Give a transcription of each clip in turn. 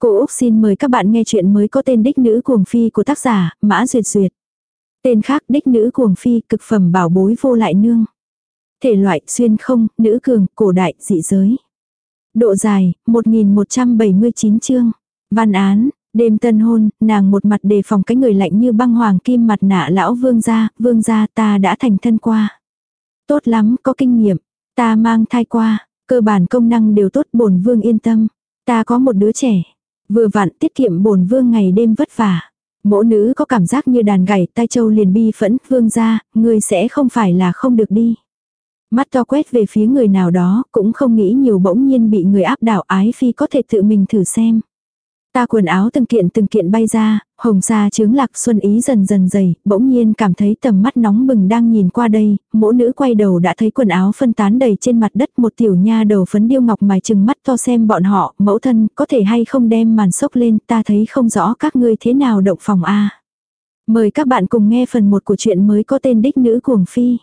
Cô Úc xin mời các bạn nghe chuyện mới có tên Đích Nữ Cuồng Phi của tác giả Mã Duyệt Duyệt. Tên khác Đích Nữ Cuồng Phi cực phẩm bảo bối vô lại nương. Thể loại xuyên không, nữ cường, cổ đại, dị giới. Độ dài, 1179 chương. Văn án, đêm tân hôn, nàng một mặt đề phòng cái người lạnh như băng hoàng kim mặt nạ lão vương gia, vương gia ta đã thành thân qua. Tốt lắm, có kinh nghiệm, ta mang thai qua, cơ bản công năng đều tốt bổn vương yên tâm. Ta có một đứa trẻ, Vừa vặn tiết kiệm bổn vương ngày đêm vất vả. Mỗ nữ có cảm giác như đàn gảy tai châu liền bi phẫn, vương ra, ngươi sẽ không phải là không được đi. Mắt to quét về phía người nào đó, cũng không nghĩ nhiều bỗng nhiên bị người áp đảo ái phi có thể tự mình thử xem. Ta quần áo từng kiện từng kiện bay ra, hồng sa trướng lạc xuân ý dần dần dày, bỗng nhiên cảm thấy tầm mắt nóng bừng đang nhìn qua đây, mỗ nữ quay đầu đã thấy quần áo phân tán đầy trên mặt đất một tiểu nha đầu phấn điêu ngọc mài chừng mắt to xem bọn họ, mẫu thân, có thể hay không đem màn sốc lên, ta thấy không rõ các ngươi thế nào động phòng a Mời các bạn cùng nghe phần 1 của chuyện mới có tên đích nữ cuồng phi.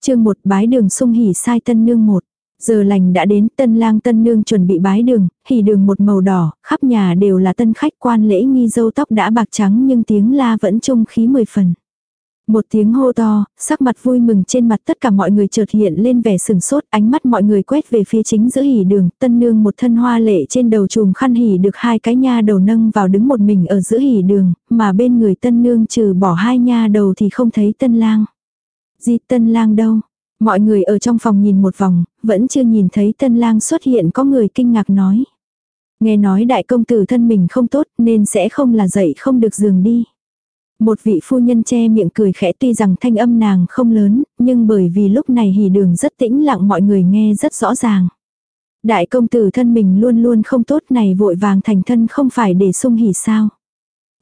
chương 1 bái đường sung hỉ sai tân nương 1. Giờ lành đã đến, tân lang tân nương chuẩn bị bái đường, hỉ đường một màu đỏ, khắp nhà đều là tân khách quan lễ nghi dâu tóc đã bạc trắng nhưng tiếng la vẫn trung khí mười phần. Một tiếng hô to, sắc mặt vui mừng trên mặt tất cả mọi người chợt hiện lên vẻ sừng sốt, ánh mắt mọi người quét về phía chính giữa hỉ đường, tân nương một thân hoa lệ trên đầu chùm khăn hỉ được hai cái nha đầu nâng vào đứng một mình ở giữa hỉ đường, mà bên người tân nương trừ bỏ hai nha đầu thì không thấy tân lang. Di tân lang đâu? Mọi người ở trong phòng nhìn một vòng, vẫn chưa nhìn thấy tân lang xuất hiện có người kinh ngạc nói. Nghe nói đại công tử thân mình không tốt nên sẽ không là dậy không được giường đi. Một vị phu nhân che miệng cười khẽ tuy rằng thanh âm nàng không lớn, nhưng bởi vì lúc này hỉ đường rất tĩnh lặng mọi người nghe rất rõ ràng. Đại công tử thân mình luôn luôn không tốt này vội vàng thành thân không phải để sung hỉ sao.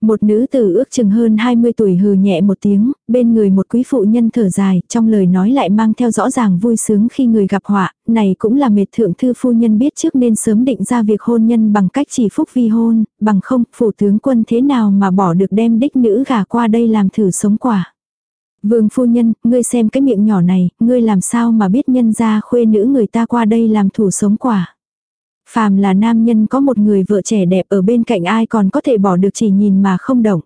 Một nữ tử ước chừng hơn 20 tuổi hừ nhẹ một tiếng, bên người một quý phụ nhân thở dài, trong lời nói lại mang theo rõ ràng vui sướng khi người gặp họa, này cũng là mệt thượng thư phu nhân biết trước nên sớm định ra việc hôn nhân bằng cách chỉ phúc vi hôn, bằng không, phủ tướng quân thế nào mà bỏ được đem đích nữ gả qua đây làm thử sống quả. Vương phu nhân, ngươi xem cái miệng nhỏ này, ngươi làm sao mà biết nhân ra khuê nữ người ta qua đây làm thủ sống quả. Phàm là nam nhân có một người vợ trẻ đẹp ở bên cạnh ai còn có thể bỏ được chỉ nhìn mà không động.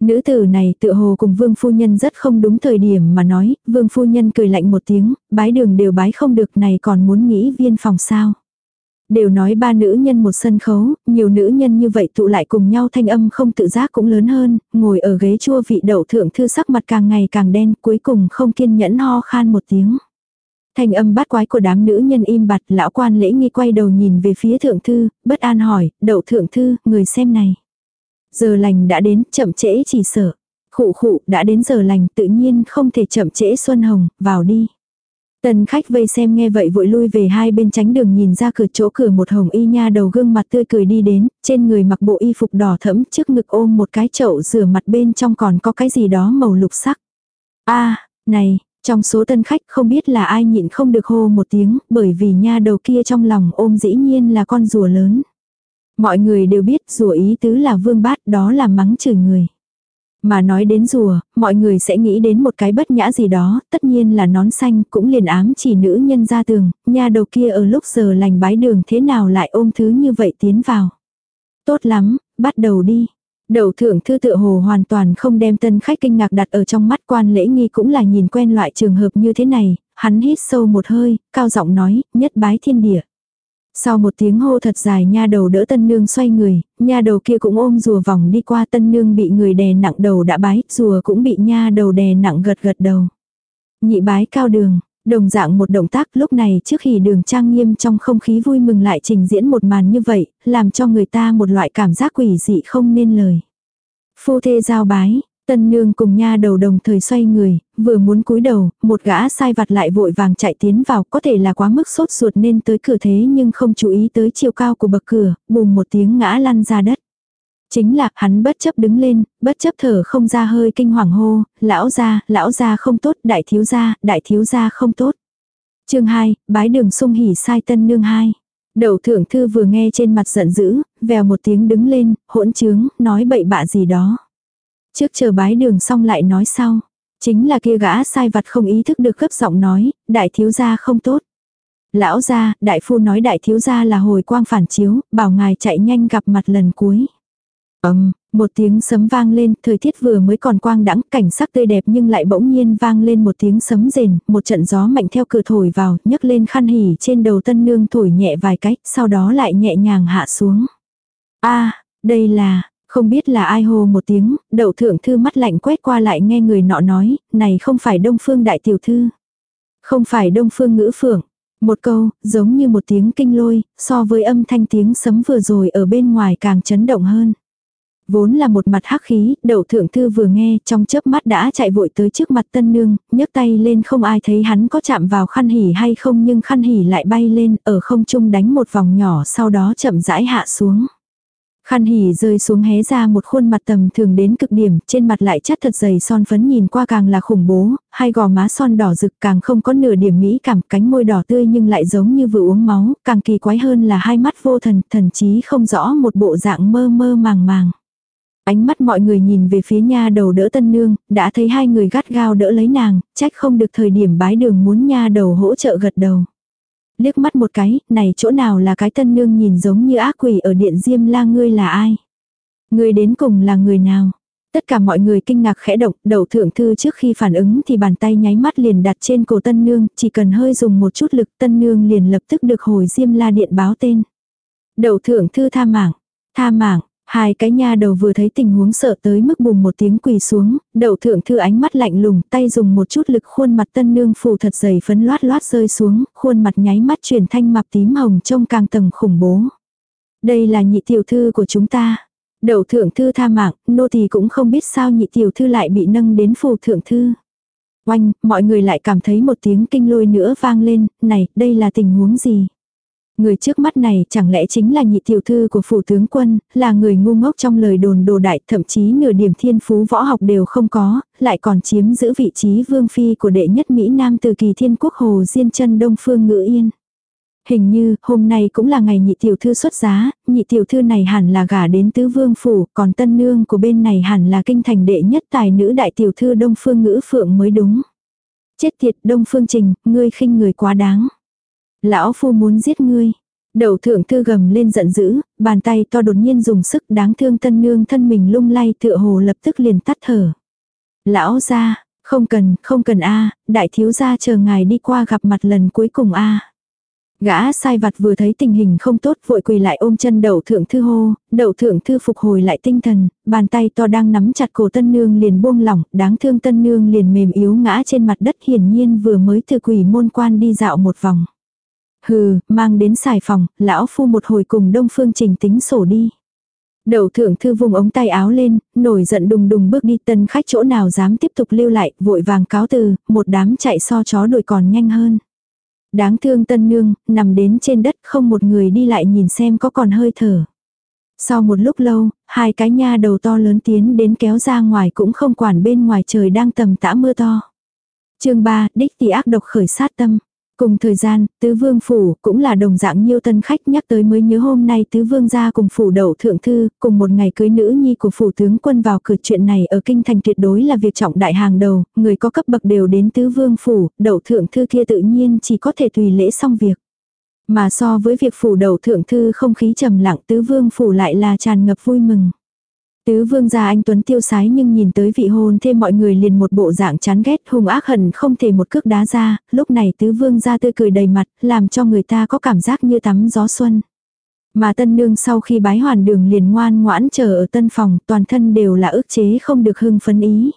Nữ tử này tựa hồ cùng vương phu nhân rất không đúng thời điểm mà nói, vương phu nhân cười lạnh một tiếng, bái đường đều bái không được này còn muốn nghĩ viên phòng sao. Đều nói ba nữ nhân một sân khấu, nhiều nữ nhân như vậy tụ lại cùng nhau thanh âm không tự giác cũng lớn hơn, ngồi ở ghế chua vị đậu thượng thư sắc mặt càng ngày càng đen cuối cùng không kiên nhẫn ho khan một tiếng. Thanh âm bát quái của đám nữ nhân im bặt, lão quan lễ nghi quay đầu nhìn về phía thượng thư, bất an hỏi, đậu thượng thư, người xem này. Giờ lành đã đến, chậm trễ chỉ sợ. Khụ khụ, đã đến giờ lành, tự nhiên không thể chậm trễ Xuân Hồng, vào đi. Tần khách vây xem nghe vậy vội lui về hai bên tránh đường nhìn ra cửa chỗ cửa một hồng y nha đầu gương mặt tươi cười đi đến, trên người mặc bộ y phục đỏ thẫm trước ngực ôm một cái chậu rửa mặt bên trong còn có cái gì đó màu lục sắc. a này, trong số tân khách không biết là ai nhịn không được hô một tiếng, bởi vì nha đầu kia trong lòng ôm dĩ nhiên là con rùa lớn. Mọi người đều biết rùa ý tứ là vương bát đó là mắng chửi người. Mà nói đến rùa, mọi người sẽ nghĩ đến một cái bất nhã gì đó, tất nhiên là nón xanh cũng liền ám chỉ nữ nhân ra tường, nha đầu kia ở lúc giờ lành bái đường thế nào lại ôm thứ như vậy tiến vào. Tốt lắm, bắt đầu đi. Đầu thượng thư tự hồ hoàn toàn không đem tân khách kinh ngạc đặt ở trong mắt quan lễ nghi cũng là nhìn quen loại trường hợp như thế này, hắn hít sâu một hơi, cao giọng nói, nhất bái thiên địa. Sau một tiếng hô thật dài nha đầu đỡ tân nương xoay người, nha đầu kia cũng ôm rùa vòng đi qua tân nương bị người đè nặng đầu đã bái, rùa cũng bị nha đầu đè nặng gật gật đầu. Nhị bái cao đường, Đồng dạng một động tác lúc này trước khi đường trang nghiêm trong không khí vui mừng lại trình diễn một màn như vậy, làm cho người ta một loại cảm giác quỷ dị không nên lời. Phu thê giao bái, tân nương cùng nha đầu đồng thời xoay người, vừa muốn cúi đầu, một gã sai vặt lại vội vàng chạy tiến vào, có thể là quá mức sốt ruột nên tới cửa thế nhưng không chú ý tới chiều cao của bậc cửa, bùm một tiếng ngã lăn ra đất. Chính là hắn bất chấp đứng lên, bất chấp thở không ra hơi kinh hoàng hô, lão gia, lão gia không tốt, đại thiếu gia, đại thiếu gia không tốt. chương 2, bái đường sung hỉ sai tân nương 2. Đầu thượng thư vừa nghe trên mặt giận dữ, vèo một tiếng đứng lên, hỗn trướng, nói bậy bạ gì đó. Trước chờ bái đường xong lại nói sau. Chính là kia gã sai vặt không ý thức được gấp giọng nói, đại thiếu gia không tốt. Lão gia, đại phu nói đại thiếu gia là hồi quang phản chiếu, bảo ngài chạy nhanh gặp mặt lần cuối. Ầm, một tiếng sấm vang lên, thời tiết vừa mới còn quang đãng, cảnh sắc tươi đẹp nhưng lại bỗng nhiên vang lên một tiếng sấm rền, một trận gió mạnh theo cửa thổi vào, nhấc lên khăn hỉ trên đầu tân nương thổi nhẹ vài cái, sau đó lại nhẹ nhàng hạ xuống. A, đây là, không biết là ai hô một tiếng, đậu thượng thư mắt lạnh quét qua lại nghe người nọ nói, này không phải đông phương đại tiểu thư. Không phải đông phương ngữ phượng. Một câu, giống như một tiếng kinh lôi, so với âm thanh tiếng sấm vừa rồi ở bên ngoài càng chấn động hơn. Vốn là một mặt hắc khí, đậu thượng thư vừa nghe, trong chớp mắt đã chạy vội tới trước mặt tân nương, nhấc tay lên không ai thấy hắn có chạm vào khăn hỉ hay không nhưng khăn hỉ lại bay lên, ở không trung đánh một vòng nhỏ sau đó chậm rãi hạ xuống. Khăn hỉ rơi xuống hé ra một khuôn mặt tầm thường đến cực điểm, trên mặt lại chất thật dày son phấn nhìn qua càng là khủng bố, hai gò má son đỏ rực càng không có nửa điểm mỹ cảm, cánh môi đỏ tươi nhưng lại giống như vừa uống máu, càng kỳ quái hơn là hai mắt vô thần, thần chí không rõ một bộ dạng mơ mơ màng màng. Ánh mắt mọi người nhìn về phía nha đầu đỡ tân nương, đã thấy hai người gắt gao đỡ lấy nàng, trách không được thời điểm bái đường muốn nha đầu hỗ trợ gật đầu liếc mắt một cái, này chỗ nào là cái tân nương nhìn giống như ác quỷ ở điện diêm la ngươi là ai? Ngươi đến cùng là người nào? Tất cả mọi người kinh ngạc khẽ động, đầu thượng thư trước khi phản ứng thì bàn tay nháy mắt liền đặt trên cổ tân nương, chỉ cần hơi dùng một chút lực tân nương liền lập tức được hồi diêm la điện báo tên. Đầu thượng thư tha mạng, tha mạng, Hai cái nha đầu vừa thấy tình huống sợ tới mức bùng một tiếng quỳ xuống, đậu thượng thư ánh mắt lạnh lùng, tay dùng một chút lực khuôn mặt tân nương phủ thật dày phấn loát loát rơi xuống, khuôn mặt nháy mắt chuyển thanh mập tím hồng trông càng tầng khủng bố. Đây là nhị tiểu thư của chúng ta. Đậu thượng thư tha mạng, nô tỳ cũng không biết sao nhị tiểu thư lại bị nâng đến phù thượng thư. Oanh, mọi người lại cảm thấy một tiếng kinh lôi nữa vang lên, này, đây là tình huống gì? Người trước mắt này chẳng lẽ chính là nhị tiểu thư của phủ tướng quân, là người ngu ngốc trong lời đồn đồ đại, thậm chí nửa điểm thiên phú võ học đều không có, lại còn chiếm giữ vị trí vương phi của đệ nhất Mỹ Nam từ kỳ thiên quốc hồ diên chân đông phương ngữ yên. Hình như, hôm nay cũng là ngày nhị tiểu thư xuất giá, nhị tiểu thư này hẳn là gả đến tứ vương phủ, còn tân nương của bên này hẳn là kinh thành đệ nhất tài nữ đại tiểu thư đông phương ngữ phượng mới đúng. Chết tiệt đông phương trình, ngươi khinh người quá đáng. Lão phu muốn giết ngươi. Đầu thượng thư gầm lên giận dữ, bàn tay to đột nhiên dùng sức đáng thương tân nương thân mình lung lay tựa hồ lập tức liền tắt thở. Lão ra, không cần, không cần a đại thiếu gia chờ ngài đi qua gặp mặt lần cuối cùng a Gã sai vặt vừa thấy tình hình không tốt vội quỳ lại ôm chân đậu thượng thư hô, đậu thượng thư phục hồi lại tinh thần, bàn tay to đang nắm chặt cổ tân nương liền buông lỏng, đáng thương tân nương liền mềm yếu ngã trên mặt đất hiển nhiên vừa mới từ quỷ môn quan đi dạo một vòng. Hừ, mang đến xài phòng, lão phu một hồi cùng đông phương trình tính sổ đi. Đầu thượng thư vùng ống tay áo lên, nổi giận đùng đùng bước đi tân khách chỗ nào dám tiếp tục lưu lại, vội vàng cáo từ, một đám chạy so chó đuổi còn nhanh hơn. Đáng thương tân nương, nằm đến trên đất không một người đi lại nhìn xem có còn hơi thở. Sau một lúc lâu, hai cái nha đầu to lớn tiến đến kéo ra ngoài cũng không quản bên ngoài trời đang tầm tã mưa to. chương 3, đích tỷ ác độc khởi sát tâm. Cùng thời gian, tứ vương phủ cũng là đồng dạng nhiêu tân khách nhắc tới mới nhớ hôm nay tứ vương gia cùng phủ đậu thượng thư, cùng một ngày cưới nữ nhi của phủ tướng quân vào cửa chuyện này ở kinh thành tuyệt đối là việc trọng đại hàng đầu, người có cấp bậc đều đến tứ vương phủ, đậu thượng thư kia tự nhiên chỉ có thể tùy lễ xong việc. Mà so với việc phủ đậu thượng thư không khí trầm lặng tứ vương phủ lại là tràn ngập vui mừng. Tứ vương gia anh Tuấn tiêu sái nhưng nhìn tới vị hôn thêm mọi người liền một bộ dạng chán ghét hung ác hận không thể một cước đá ra, lúc này tứ vương gia tươi cười đầy mặt, làm cho người ta có cảm giác như tắm gió xuân. Mà tân nương sau khi bái hoàn đường liền ngoan ngoãn chờ ở tân phòng, toàn thân đều là ức chế không được hưng phấn ý.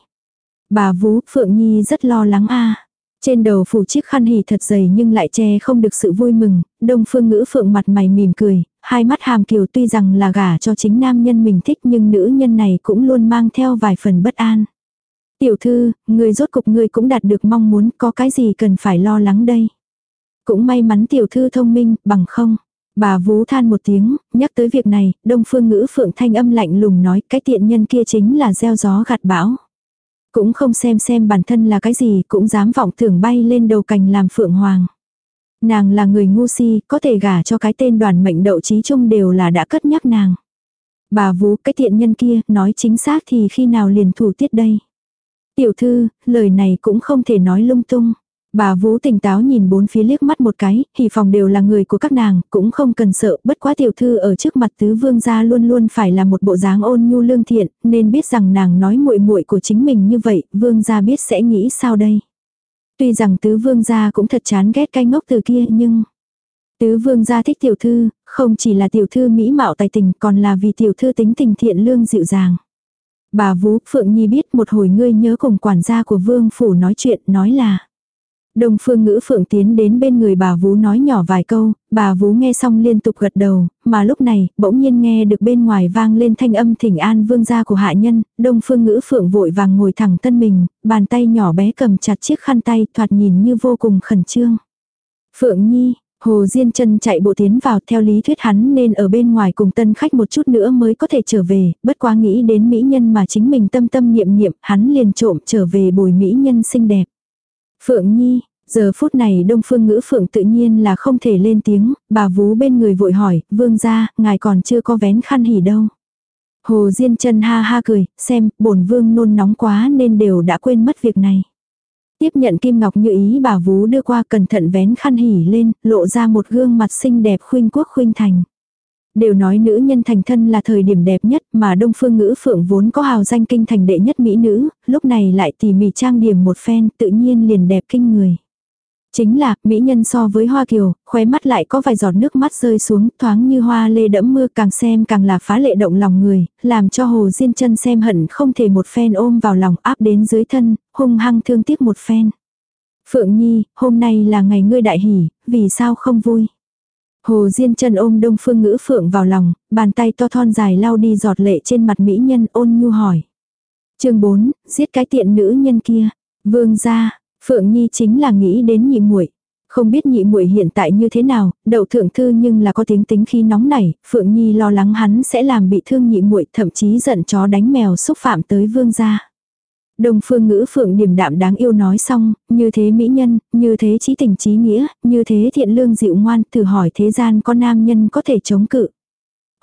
Bà Vú, Phượng Nhi rất lo lắng a trên đầu phủ chiếc khăn hỉ thật dày nhưng lại che không được sự vui mừng, đông phương ngữ phượng mặt mày mỉm cười, hai mắt hàm kiều tuy rằng là gả cho chính nam nhân mình thích nhưng nữ nhân này cũng luôn mang theo vài phần bất an. Tiểu thư, người rốt cục người cũng đạt được mong muốn có cái gì cần phải lo lắng đây. Cũng may mắn tiểu thư thông minh, bằng không. Bà vú than một tiếng, nhắc tới việc này, đông phương ngữ phượng thanh âm lạnh lùng nói cái tiện nhân kia chính là gieo gió gặt bão. Cũng không xem xem bản thân là cái gì, cũng dám vọng tưởng bay lên đầu cành làm phượng hoàng. Nàng là người ngu si, có thể gả cho cái tên đoàn mệnh đậu trí chung đều là đã cất nhắc nàng. Bà vú cái tiện nhân kia, nói chính xác thì khi nào liền thủ tiết đây. Tiểu thư, lời này cũng không thể nói lung tung. Bà Vũ tỉnh táo nhìn bốn phía liếc mắt một cái, hỉ phòng đều là người của các nàng, cũng không cần sợ, bất quá tiểu thư ở trước mặt tứ vương gia luôn luôn phải là một bộ dáng ôn nhu lương thiện, nên biết rằng nàng nói muội muội của chính mình như vậy, vương gia biết sẽ nghĩ sao đây. Tuy rằng tứ vương gia cũng thật chán ghét cái ngốc từ kia nhưng... Tứ vương gia thích tiểu thư, không chỉ là tiểu thư mỹ mạo tài tình còn là vì tiểu thư tính tình thiện lương dịu dàng. Bà Vũ Phượng Nhi biết một hồi ngươi nhớ cùng quản gia của vương phủ nói chuyện nói là. Đông phương ngữ phượng tiến đến bên người bà Vú nói nhỏ vài câu, bà Vú nghe xong liên tục gật đầu, mà lúc này, bỗng nhiên nghe được bên ngoài vang lên thanh âm thỉnh an vương gia của hạ nhân, đông phương ngữ phượng vội vàng ngồi thẳng thân mình, bàn tay nhỏ bé cầm chặt chiếc khăn tay thoạt nhìn như vô cùng khẩn trương. Phượng Nhi, Hồ Diên chân chạy bộ tiến vào theo lý thuyết hắn nên ở bên ngoài cùng tân khách một chút nữa mới có thể trở về, bất quá nghĩ đến mỹ nhân mà chính mình tâm tâm niệm niệm, hắn liền trộm trở về bồi mỹ nhân xinh đẹp. Phượng Nhi, giờ phút này Đông Phương Ngữ Phượng tự nhiên là không thể lên tiếng, bà vú bên người vội hỏi, vương gia, ngài còn chưa có vén khăn hỉ đâu. Hồ Diên chân ha ha cười, xem, bổn vương nôn nóng quá nên đều đã quên mất việc này. Tiếp nhận kim ngọc như ý bà vú đưa qua cẩn thận vén khăn hỉ lên, lộ ra một gương mặt xinh đẹp khuynh quốc khuynh thành. Đều nói nữ nhân thành thân là thời điểm đẹp nhất mà đông phương ngữ phượng vốn có hào danh kinh thành đệ nhất mỹ nữ, lúc này lại tỉ mỉ trang điểm một phen tự nhiên liền đẹp kinh người. Chính là, mỹ nhân so với hoa kiều, khóe mắt lại có vài giọt nước mắt rơi xuống, thoáng như hoa lê đẫm mưa càng xem càng là phá lệ động lòng người, làm cho hồ diên chân xem hận không thể một phen ôm vào lòng áp đến dưới thân, hung hăng thương tiếc một phen. Phượng Nhi, hôm nay là ngày ngươi đại hỷ, vì sao không vui? Hồ Diên chân ôm Đông Phương Ngữ Phượng vào lòng, bàn tay to thon dài lau đi giọt lệ trên mặt mỹ nhân ôn nhu hỏi. chương 4, giết cái tiện nữ nhân kia. Vương gia, Phượng Nhi chính là nghĩ đến nhị muội. Không biết nhị muội hiện tại như thế nào, đậu thượng thư nhưng là có tiếng tính khi nóng nảy, Phượng Nhi lo lắng hắn sẽ làm bị thương nhị muội, thậm chí giận chó đánh mèo xúc phạm tới vương gia. Đông phương ngữ phượng điềm đạm đáng yêu nói xong, như thế mỹ nhân, như thế trí tình trí nghĩa, như thế thiện lương dịu ngoan, thử hỏi thế gian có nam nhân có thể chống cự.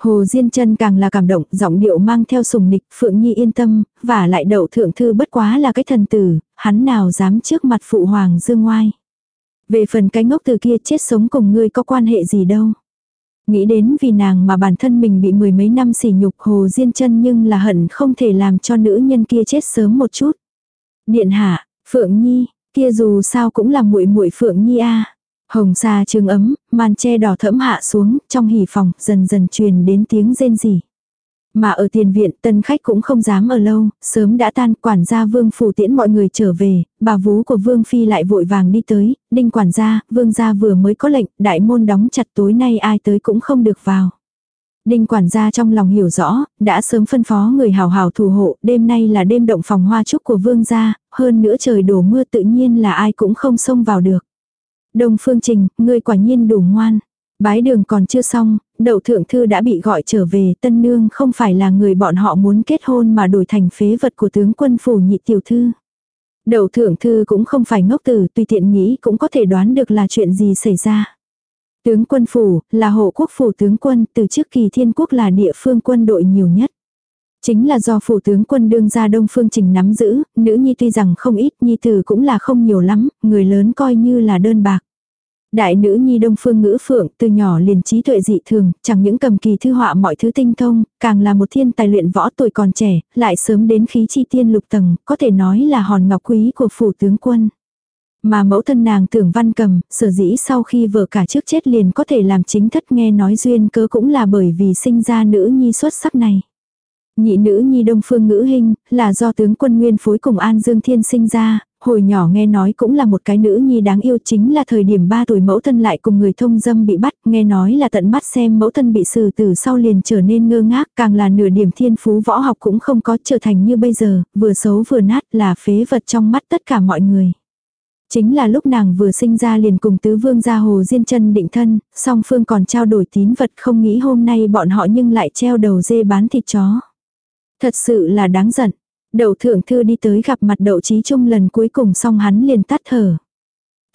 Hồ Diên chân càng là cảm động, giọng điệu mang theo sùng nịch, Phượng Nhi yên tâm, và lại đậu thượng thư bất quá là cái thần tử, hắn nào dám trước mặt phụ hoàng dương ngoai. Về phần cái ngốc từ kia chết sống cùng ngươi có quan hệ gì đâu. Nghĩ đến vì nàng mà bản thân mình bị mười mấy năm sỉ nhục Hồ Diên chân nhưng là hận không thể làm cho nữ nhân kia chết sớm một chút. Điện hạ, Phượng Nhi, kia dù sao cũng là muội muội Phượng Nhi a. Hồng xa trường ấm, màn che đỏ thẫm hạ xuống, trong hỉ phòng, dần dần truyền đến tiếng rên rỉ. Mà ở tiền viện, tân khách cũng không dám ở lâu, sớm đã tan, quản gia vương phủ tiễn mọi người trở về, bà vú của vương phi lại vội vàng đi tới, đinh quản gia, vương gia vừa mới có lệnh, đại môn đóng chặt tối nay ai tới cũng không được vào. Đinh quản gia trong lòng hiểu rõ, đã sớm phân phó người hào hào thủ hộ, đêm nay là đêm động phòng hoa trúc của vương gia, hơn nữa trời đổ mưa tự nhiên là ai cũng không xông vào được. Đông Phương Trình, ngươi quả nhiên đủ ngoan. Bái đường còn chưa xong, đậu thượng thư đã bị gọi trở về, tân nương không phải là người bọn họ muốn kết hôn mà đổi thành phế vật của tướng quân phủ nhị tiểu thư. Đậu thượng thư cũng không phải ngốc tử, tùy tiện nghĩ cũng có thể đoán được là chuyện gì xảy ra. Tướng quân phủ, là hộ quốc phủ tướng quân, từ trước kỳ thiên quốc là địa phương quân đội nhiều nhất. Chính là do phủ tướng quân đương gia đông phương trình nắm giữ, nữ nhi tuy rằng không ít, nhi tử cũng là không nhiều lắm, người lớn coi như là đơn bạc. Đại nữ nhi đông phương ngữ phượng từ nhỏ liền trí tuệ dị thường, chẳng những cầm kỳ thư họa mọi thứ tinh thông, càng là một thiên tài luyện võ tuổi còn trẻ, lại sớm đến khí chi tiên lục tầng, có thể nói là hòn ngọc quý của phủ tướng quân. Mà mẫu thân nàng tưởng văn cầm, sở dĩ sau khi vợ cả trước chết liền có thể làm chính thất nghe nói duyên cớ cũng là bởi vì sinh ra nữ nhi xuất sắc này. Nhị nữ nhi đông phương ngữ hình, là do tướng quân nguyên phối cùng An Dương Thiên sinh ra, hồi nhỏ nghe nói cũng là một cái nữ nhi đáng yêu chính là thời điểm 3 tuổi mẫu thân lại cùng người thông dâm bị bắt, nghe nói là tận mắt xem mẫu thân bị xử tử sau liền trở nên ngơ ngác, càng là nửa điểm thiên phú võ học cũng không có trở thành như bây giờ, vừa xấu vừa nát là phế vật trong mắt tất cả mọi người. Chính là lúc nàng vừa sinh ra liền cùng tứ vương gia hồ diên chân định thân, song phương còn trao đổi tín vật không nghĩ hôm nay bọn họ nhưng lại treo đầu dê bán thịt chó. Thật sự là đáng giận. Đậu thượng thư đi tới gặp mặt đậu trí trung lần cuối cùng xong hắn liền tắt thở.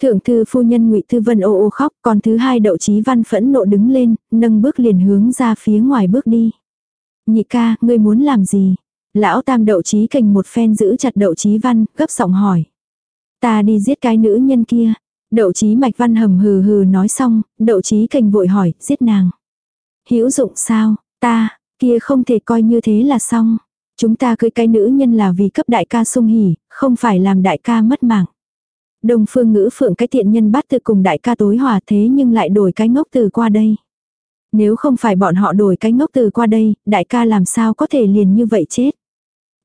Thượng thư phu nhân ngụy Thư Vân ô ô khóc, còn thứ hai đậu trí văn phẫn nộ đứng lên, nâng bước liền hướng ra phía ngoài bước đi. Nhị ca, ngươi muốn làm gì? Lão tam đậu trí cành một phen giữ chặt đậu trí văn, gấp giọng hỏi. Ta đi giết cái nữ nhân kia. Đậu chí mạch văn hầm hừ hừ nói xong, đậu chí cành vội hỏi, giết nàng. hữu dụng sao, ta, kia không thể coi như thế là xong. Chúng ta cưới cái nữ nhân là vì cấp đại ca sung hỉ, không phải làm đại ca mất mạng. Đông phương ngữ phượng cái tiện nhân bắt từ cùng đại ca tối hòa thế nhưng lại đổi cái ngốc từ qua đây. Nếu không phải bọn họ đổi cái ngốc từ qua đây, đại ca làm sao có thể liền như vậy chết.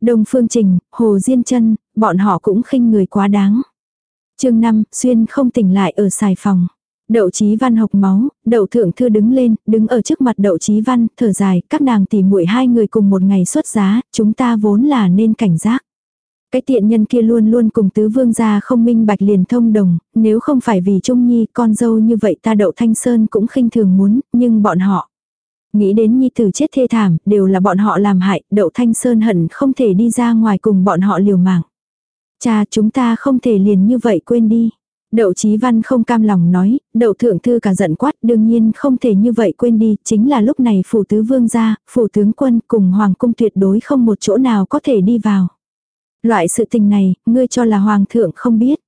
Đông phương trình, hồ diên chân, bọn họ cũng khinh người quá đáng. chương 5, xuyên không tỉnh lại ở xài phòng. Đậu Chí Văn học máu, Đậu Thượng Thư đứng lên, đứng ở trước mặt Đậu Chí Văn, thở dài, các nàng tỉ muội hai người cùng một ngày xuất giá, chúng ta vốn là nên cảnh giác. Cái tiện nhân kia luôn luôn cùng tứ vương gia không minh bạch liền thông đồng, nếu không phải vì Trung Nhi con dâu như vậy ta Đậu Thanh Sơn cũng khinh thường muốn, nhưng bọn họ. Nghĩ đến Nhi tử chết thê thảm, đều là bọn họ làm hại, Đậu Thanh Sơn hận không thể đi ra ngoài cùng bọn họ liều mạng. Cha chúng ta không thể liền như vậy quên đi. Đậu Chí Văn không cam lòng nói, đậu thượng thư cả giận quát đương nhiên không thể như vậy quên đi, chính là lúc này phủ tứ vương gia, phủ tướng quân cùng hoàng cung tuyệt đối không một chỗ nào có thể đi vào. Loại sự tình này, ngươi cho là hoàng thượng không biết.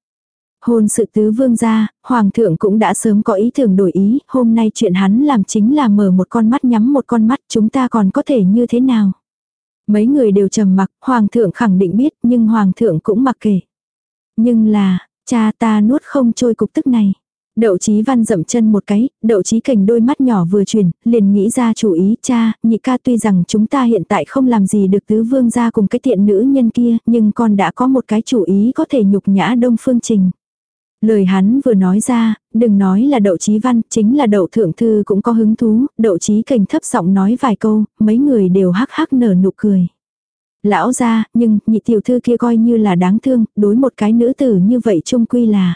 Hôn sự tứ vương gia, hoàng thượng cũng đã sớm có ý tưởng đổi ý, hôm nay chuyện hắn làm chính là mở một con mắt nhắm một con mắt chúng ta còn có thể như thế nào. Mấy người đều trầm mặc, hoàng thượng khẳng định biết nhưng hoàng thượng cũng mặc kệ. Nhưng là, Cha ta nuốt không trôi cục tức này. Đậu chí văn dậm chân một cái, đậu chí cảnh đôi mắt nhỏ vừa chuyển, liền nghĩ ra chủ ý cha, nhị ca tuy rằng chúng ta hiện tại không làm gì được tứ vương ra cùng cái tiện nữ nhân kia, nhưng con đã có một cái chủ ý có thể nhục nhã đông phương trình. Lời hắn vừa nói ra, đừng nói là đậu chí văn, chính là đậu thượng thư cũng có hứng thú, đậu chí cảnh thấp giọng nói vài câu, mấy người đều hắc hắc nở nụ cười. Lão ra, nhưng nhị tiểu thư kia coi như là đáng thương, đối một cái nữ tử như vậy trung quy là.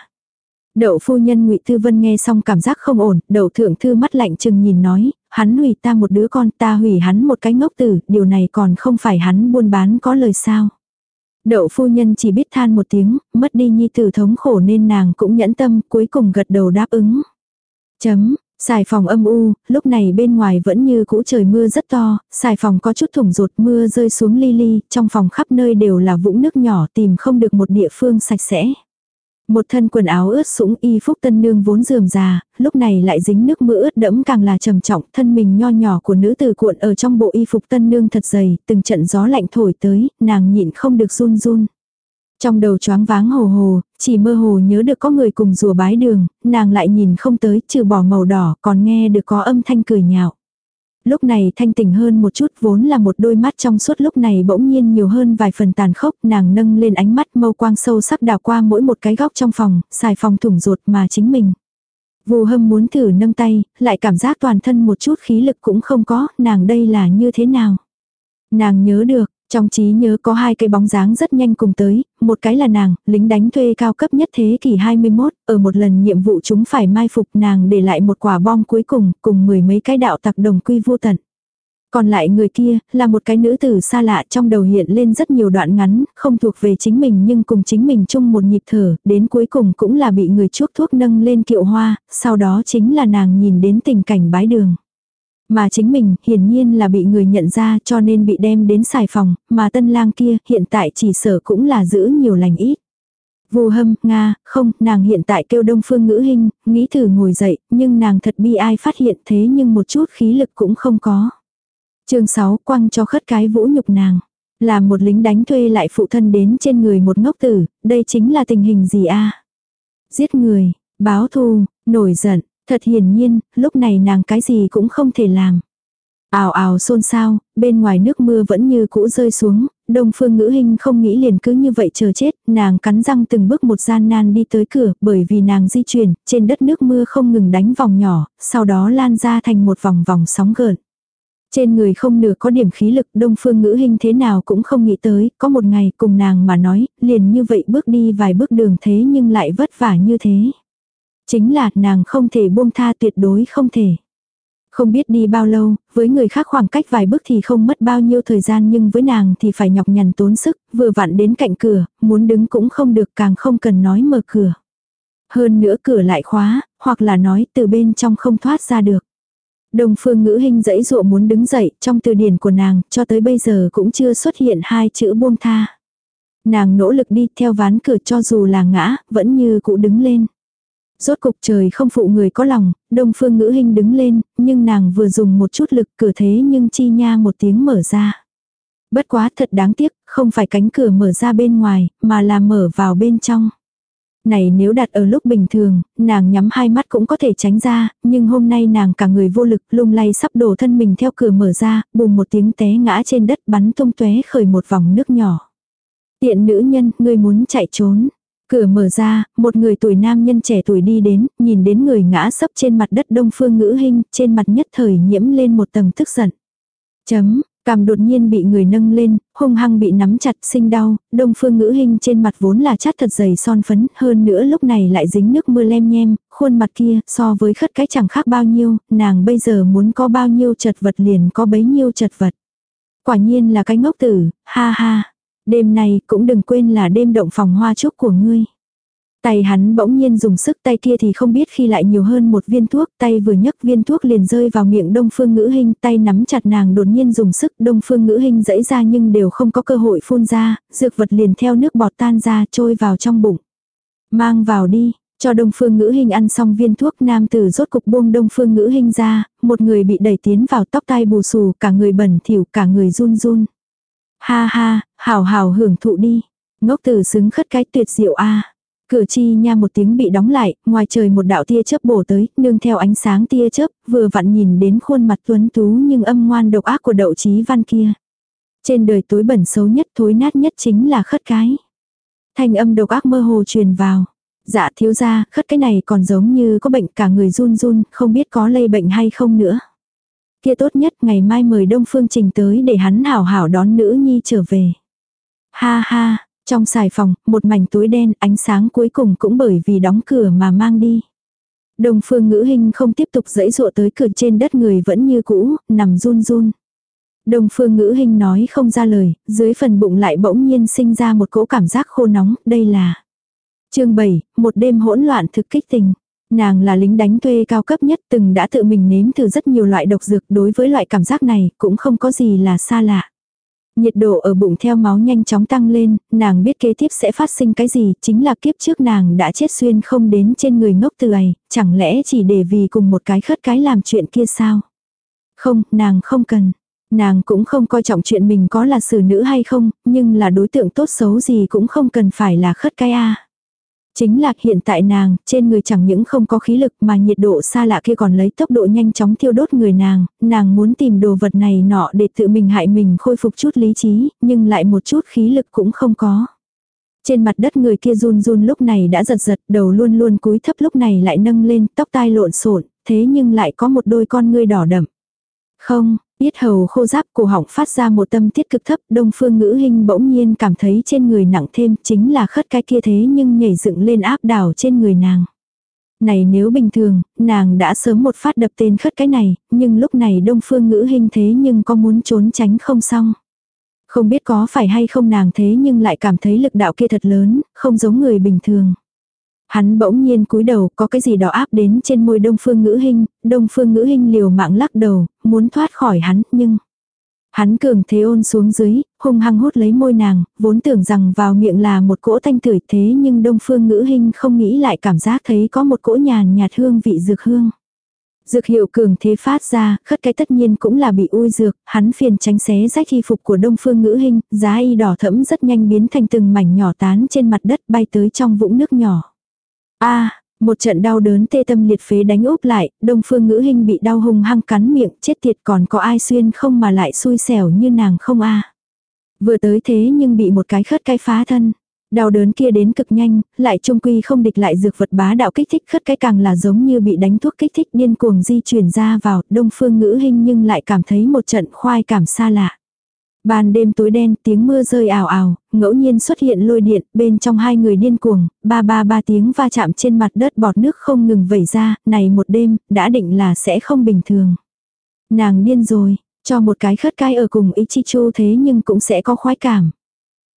Đậu phu nhân ngụy thư Vân nghe xong cảm giác không ổn, đậu thượng thư mắt lạnh chừng nhìn nói, hắn hủy ta một đứa con, ta hủy hắn một cái ngốc tử, điều này còn không phải hắn buôn bán có lời sao. Đậu phu nhân chỉ biết than một tiếng, mất đi nhi tử thống khổ nên nàng cũng nhẫn tâm, cuối cùng gật đầu đáp ứng. Chấm, Xài phòng âm u, lúc này bên ngoài vẫn như cũ trời mưa rất to, xài phòng có chút thủng rột mưa rơi xuống li li, trong phòng khắp nơi đều là vũng nước nhỏ tìm không được một địa phương sạch sẽ. Một thân quần áo ướt sũng y phúc tân nương vốn dườm già, lúc này lại dính nước mưa ướt đẫm càng là trầm trọng, thân mình nho nhỏ của nữ tử cuộn ở trong bộ y phục tân nương thật dày, từng trận gió lạnh thổi tới, nàng nhịn không được run run. Trong đầu choáng váng hồ hồ, chỉ mơ hồ nhớ được có người cùng rùa bái đường, nàng lại nhìn không tới trừ bỏ màu đỏ còn nghe được có âm thanh cười nhạo. Lúc này thanh tỉnh hơn một chút vốn là một đôi mắt trong suốt lúc này bỗng nhiên nhiều hơn vài phần tàn khốc nàng nâng lên ánh mắt mâu quang sâu sắc đào qua mỗi một cái góc trong phòng, xài phòng thủng ruột mà chính mình. Vù hâm muốn thử nâng tay, lại cảm giác toàn thân một chút khí lực cũng không có, nàng đây là như thế nào. Nàng nhớ được, trong trí nhớ có hai cái bóng dáng rất nhanh cùng tới, một cái là nàng, lính đánh thuê cao cấp nhất thế kỷ 21, ở một lần nhiệm vụ chúng phải mai phục nàng để lại một quả bom cuối cùng, cùng mười mấy cái đạo tặc đồng quy vô tận. Còn lại người kia, là một cái nữ tử xa lạ trong đầu hiện lên rất nhiều đoạn ngắn, không thuộc về chính mình nhưng cùng chính mình chung một nhịp thở, đến cuối cùng cũng là bị người chuốc thuốc nâng lên kiệu hoa, sau đó chính là nàng nhìn đến tình cảnh bái đường. Mà chính mình hiển nhiên là bị người nhận ra cho nên bị đem đến xài phòng, mà tân lang kia hiện tại chỉ sở cũng là giữ nhiều lành ít. Vù hâm, Nga, không, nàng hiện tại kêu đông phương ngữ hình, nghĩ thử ngồi dậy, nhưng nàng thật bi ai phát hiện thế nhưng một chút khí lực cũng không có. chương 6 quăng cho khất cái vũ nhục nàng. Là một lính đánh thuê lại phụ thân đến trên người một ngốc tử, đây chính là tình hình gì a Giết người, báo thù, nổi giận, Thật hiển nhiên, lúc này nàng cái gì cũng không thể làm. Ào ào xôn xao, bên ngoài nước mưa vẫn như cũ rơi xuống, đông phương ngữ hình không nghĩ liền cứ như vậy chờ chết, nàng cắn răng từng bước một gian nan đi tới cửa, bởi vì nàng di chuyển, trên đất nước mưa không ngừng đánh vòng nhỏ, sau đó lan ra thành một vòng vòng sóng gợn. Trên người không nửa có điểm khí lực đông phương ngữ hình thế nào cũng không nghĩ tới, có một ngày cùng nàng mà nói, liền như vậy bước đi vài bước đường thế nhưng lại vất vả như thế. Chính là nàng không thể buông tha tuyệt đối không thể. Không biết đi bao lâu, với người khác khoảng cách vài bước thì không mất bao nhiêu thời gian nhưng với nàng thì phải nhọc nhằn tốn sức, vừa vặn đến cạnh cửa, muốn đứng cũng không được càng không cần nói mở cửa. Hơn nữa cửa lại khóa, hoặc là nói từ bên trong không thoát ra được. Đồng phương ngữ hình dãy dụa muốn đứng dậy, trong từ điển của nàng, cho tới bây giờ cũng chưa xuất hiện hai chữ buông tha. Nàng nỗ lực đi theo ván cửa cho dù là ngã, vẫn như cụ đứng lên. Rốt cục trời không phụ người có lòng, đông phương ngữ hình đứng lên, nhưng nàng vừa dùng một chút lực cửa thế nhưng chi nha một tiếng mở ra. Bất quá thật đáng tiếc, không phải cánh cửa mở ra bên ngoài, mà là mở vào bên trong. Này nếu đặt ở lúc bình thường, nàng nhắm hai mắt cũng có thể tránh ra, nhưng hôm nay nàng cả người vô lực lung lay sắp đổ thân mình theo cửa mở ra, bùm một tiếng té ngã trên đất bắn tung tóe khởi một vòng nước nhỏ. Tiện nữ nhân, ngươi muốn chạy trốn. Cửa mở ra, một người tuổi nam nhân trẻ tuổi đi đến, nhìn đến người ngã sấp trên mặt đất đông phương ngữ hình, trên mặt nhất thời nhiễm lên một tầng tức giận. Chấm, Cằm đột nhiên bị người nâng lên, hung hăng bị nắm chặt sinh đau, đông phương ngữ hình trên mặt vốn là chát thật dày son phấn, hơn nữa lúc này lại dính nước mưa lem nhem, khuôn mặt kia so với khất cái chẳng khác bao nhiêu, nàng bây giờ muốn có bao nhiêu chật vật liền có bấy nhiêu chật vật. Quả nhiên là cái ngốc tử, ha ha. Đêm này cũng đừng quên là đêm động phòng hoa chúc của ngươi. Tay hắn bỗng nhiên dùng sức tay kia thì không biết khi lại nhiều hơn một viên thuốc, tay vừa nhấc viên thuốc liền rơi vào miệng đông phương ngữ hình, tay nắm chặt nàng đột nhiên dùng sức, đông phương ngữ hình dẫy ra nhưng đều không có cơ hội phun ra, dược vật liền theo nước bọt tan ra trôi vào trong bụng. Mang vào đi, cho đông phương ngữ hình ăn xong viên thuốc nam tử rốt cục buông đông phương ngữ hình ra, một người bị đẩy tiến vào tóc tai bù xù, cả người bẩn thỉu cả người run run. Ha ha, hào hào hưởng thụ đi. Ngốc tử xứng khất cái tuyệt diệu a Cửa chi nha một tiếng bị đóng lại, ngoài trời một đạo tia chớp bổ tới, nương theo ánh sáng tia chớp, vừa vặn nhìn đến khuôn mặt tuấn tú nhưng âm ngoan độc ác của đậu chí văn kia. Trên đời tối bẩn xấu nhất thối nát nhất chính là khất cái. Thanh âm độc ác mơ hồ truyền vào. Dạ thiếu ra, khất cái này còn giống như có bệnh cả người run run, không biết có lây bệnh hay không nữa. Kia tốt nhất ngày mai mời Đông Phương Trình tới để hắn hảo hảo đón nữ nhi trở về. Ha ha, trong xài phòng, một mảnh túi đen, ánh sáng cuối cùng cũng bởi vì đóng cửa mà mang đi. Đồng phương ngữ hình không tiếp tục dẫy dụa tới cửa trên đất người vẫn như cũ, nằm run run. Đồng phương ngữ hình nói không ra lời, dưới phần bụng lại bỗng nhiên sinh ra một cỗ cảm giác khô nóng, đây là. chương 7, một đêm hỗn loạn thực kích tình. Nàng là lính đánh thuê cao cấp nhất từng đã tự mình nếm thử rất nhiều loại độc dược đối với loại cảm giác này cũng không có gì là xa lạ. Nhiệt độ ở bụng theo máu nhanh chóng tăng lên, nàng biết kế tiếp sẽ phát sinh cái gì, chính là kiếp trước nàng đã chết xuyên không đến trên người ngốc từ ấy, chẳng lẽ chỉ để vì cùng một cái khất cái làm chuyện kia sao? Không, nàng không cần. Nàng cũng không coi trọng chuyện mình có là xử nữ hay không, nhưng là đối tượng tốt xấu gì cũng không cần phải là khất cái a. Chính là hiện tại nàng, trên người chẳng những không có khí lực mà nhiệt độ xa lạ kia còn lấy tốc độ nhanh chóng thiêu đốt người nàng, nàng muốn tìm đồ vật này nọ để tự mình hại mình khôi phục chút lý trí, nhưng lại một chút khí lực cũng không có. Trên mặt đất người kia run run lúc này đã giật giật, đầu luôn luôn cúi thấp lúc này lại nâng lên, tóc tai lộn xộn, thế nhưng lại có một đôi con ngươi đỏ đậm. Không, Yết hầu khô giáp cổ họng phát ra một tâm tiết cực thấp, đông phương ngữ hình bỗng nhiên cảm thấy trên người nặng thêm, chính là khất cái kia thế nhưng nhảy dựng lên áp đảo trên người nàng. Này nếu bình thường, nàng đã sớm một phát đập tên khất cái này, nhưng lúc này đông phương ngữ hình thế nhưng có muốn trốn tránh không xong. Không biết có phải hay không nàng thế nhưng lại cảm thấy lực đạo kia thật lớn, không giống người bình thường. Hắn bỗng nhiên cúi đầu có cái gì đó áp đến trên môi đông phương ngữ hình, đông phương ngữ hình liều mạng lắc đầu, muốn thoát khỏi hắn, nhưng... Hắn cường thế ôn xuống dưới, hung hăng hút lấy môi nàng, vốn tưởng rằng vào miệng là một cỗ thanh tử thế nhưng đông phương ngữ hình không nghĩ lại cảm giác thấy có một cỗ nhàn nhạt hương vị dược hương. Dược hiệu cường thế phát ra, khất cái tất nhiên cũng là bị ui dược, hắn phiền tránh xé rách y phục của đông phương ngữ hình, giá y đỏ thẫm rất nhanh biến thành từng mảnh nhỏ tán trên mặt đất bay tới trong vũng nước nhỏ a một trận đau đớn tê tâm liệt phế đánh úp lại, đông phương ngữ hình bị đau hung hăng cắn miệng, chết tiệt còn có ai xuyên không mà lại xui xẻo như nàng không a Vừa tới thế nhưng bị một cái khất cái phá thân. Đau đớn kia đến cực nhanh, lại trung quy không địch lại dược vật bá đạo kích thích khất cái càng là giống như bị đánh thuốc kích thích điên cuồng di chuyển ra vào, đông phương ngữ hình nhưng lại cảm thấy một trận khoai cảm xa lạ. Ban đêm tối đen, tiếng mưa rơi ảo ảo, ngẫu nhiên xuất hiện lôi điện, bên trong hai người điên cuồng, ba ba ba tiếng va chạm trên mặt đất bọt nước không ngừng vẩy ra, này một đêm, đã định là sẽ không bình thường. Nàng điên rồi, cho một cái khất cai ở cùng Ichichu thế nhưng cũng sẽ có khoái cảm.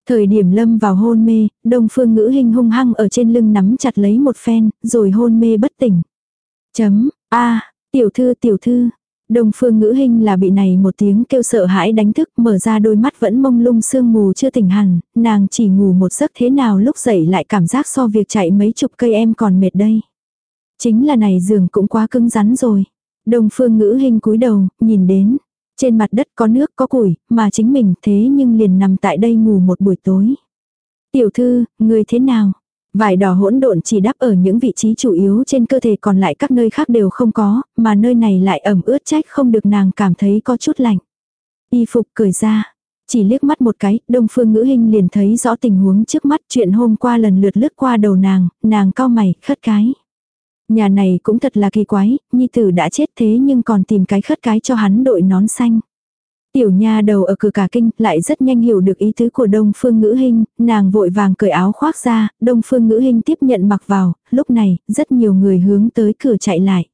Thời điểm lâm vào hôn mê, đông phương ngữ hình hung hăng ở trên lưng nắm chặt lấy một phen, rồi hôn mê bất tỉnh. Chấm, a tiểu thư tiểu thư, Đông phương ngữ hình là bị này một tiếng kêu sợ hãi đánh thức mở ra đôi mắt vẫn mông lung sương mù chưa tỉnh hẳn, nàng chỉ ngủ một giấc thế nào lúc dậy lại cảm giác so việc chạy mấy chục cây em còn mệt đây. Chính là này giường cũng quá cứng rắn rồi. Đông phương ngữ hình cúi đầu, nhìn đến. Trên mặt đất có nước có củi, mà chính mình thế nhưng liền nằm tại đây ngủ một buổi tối. Tiểu thư, người thế nào? Vải đỏ hỗn độn chỉ đắp ở những vị trí chủ yếu trên cơ thể còn lại các nơi khác đều không có, mà nơi này lại ẩm ướt trách không được nàng cảm thấy có chút lạnh. Y phục cười ra, chỉ liếc mắt một cái, đông phương ngữ hình liền thấy rõ tình huống trước mắt chuyện hôm qua lần lượt lướt qua đầu nàng, nàng cao mày, khất cái. Nhà này cũng thật là kỳ quái, nhi tử đã chết thế nhưng còn tìm cái khất cái cho hắn đội nón xanh. Tiểu nha đầu ở cửa cả kinh lại rất nhanh hiểu được ý tứ của Đông Phương Ngữ Hinh, nàng vội vàng cởi áo khoác ra, Đông Phương Ngữ Hinh tiếp nhận mặc vào, lúc này, rất nhiều người hướng tới cửa chạy lại.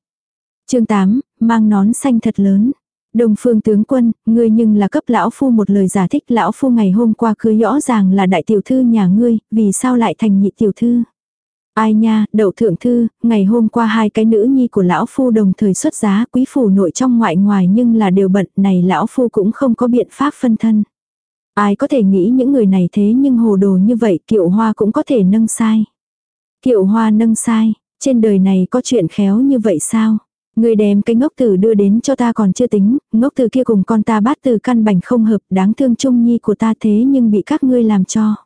chương 8, mang nón xanh thật lớn. Đông Phương tướng quân, ngươi nhưng là cấp lão phu một lời giải thích lão phu ngày hôm qua cưới rõ ràng là đại tiểu thư nhà ngươi, vì sao lại thành nhị tiểu thư. Ai nha, đậu thượng thư, ngày hôm qua hai cái nữ nhi của lão phu đồng thời xuất giá quý phủ nội trong ngoại ngoài nhưng là đều bận này lão phu cũng không có biện pháp phân thân. Ai có thể nghĩ những người này thế nhưng hồ đồ như vậy kiệu hoa cũng có thể nâng sai. Kiệu hoa nâng sai, trên đời này có chuyện khéo như vậy sao? Người đem cái ngốc tử đưa đến cho ta còn chưa tính, ngốc tử kia cùng con ta bát từ căn bành không hợp đáng thương trung nhi của ta thế nhưng bị các ngươi làm cho.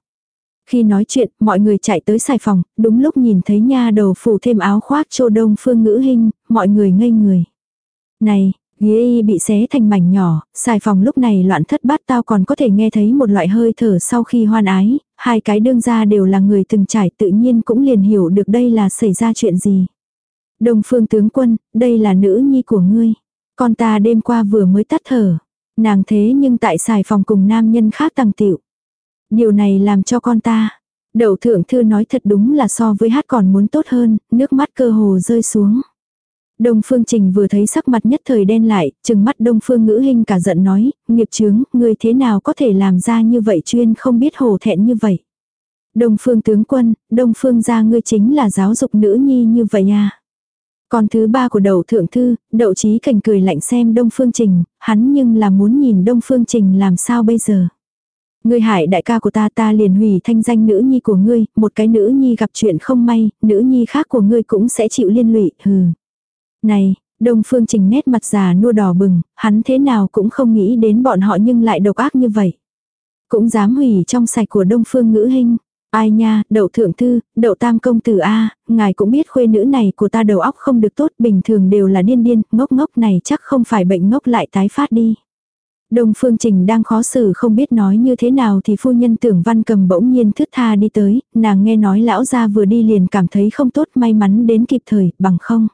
Khi nói chuyện, mọi người chạy tới xài phòng, đúng lúc nhìn thấy nha đầu phủ thêm áo khoác chô đông phương ngữ hình, mọi người ngây người. Này, ghế y bị xé thành mảnh nhỏ, xài phòng lúc này loạn thất bát tao còn có thể nghe thấy một loại hơi thở sau khi hoan ái, hai cái đương ra đều là người từng trải tự nhiên cũng liền hiểu được đây là xảy ra chuyện gì. Đông phương tướng quân, đây là nữ nhi của ngươi. Con ta đêm qua vừa mới tắt thở. Nàng thế nhưng tại xài phòng cùng nam nhân khác tăng tiệu Điều này làm cho con ta. Đậu thượng thư nói thật đúng là so với hát còn muốn tốt hơn, nước mắt cơ hồ rơi xuống. Đông Phương Trình vừa thấy sắc mặt nhất thời đen lại, chừng mắt Đông Phương ngữ hình cả giận nói, nghiệp chướng, người thế nào có thể làm ra như vậy chuyên không biết hổ thẹn như vậy. Đông Phương tướng quân, Đông Phương gia ngươi chính là giáo dục nữ nhi như vậy à. Còn thứ ba của đậu thượng thư, đậu trí cảnh cười lạnh xem Đông Phương Trình, hắn nhưng là muốn nhìn Đông Phương Trình làm sao bây giờ. Ngươi hại đại ca của ta ta liền hủy thanh danh nữ nhi của ngươi, một cái nữ nhi gặp chuyện không may, nữ nhi khác của ngươi cũng sẽ chịu liên lụy, hừ. Này, Đông Phương Trình nét mặt già nua đỏ bừng, hắn thế nào cũng không nghĩ đến bọn họ nhưng lại độc ác như vậy. Cũng dám hủy trong sạch của Đông Phương ngữ hình. Ai nha, đậu thượng thư, đậu tam công tử A, ngài cũng biết khuê nữ này của ta đầu óc không được tốt, bình thường đều là điên điên, ngốc ngốc này chắc không phải bệnh ngốc lại tái phát đi. Đông Phương Trình đang khó xử không biết nói như thế nào thì phu nhân tưởng văn cầm bỗng nhiên thướt tha đi tới, nàng nghe nói lão gia vừa đi liền cảm thấy không tốt may mắn đến kịp thời, bằng không.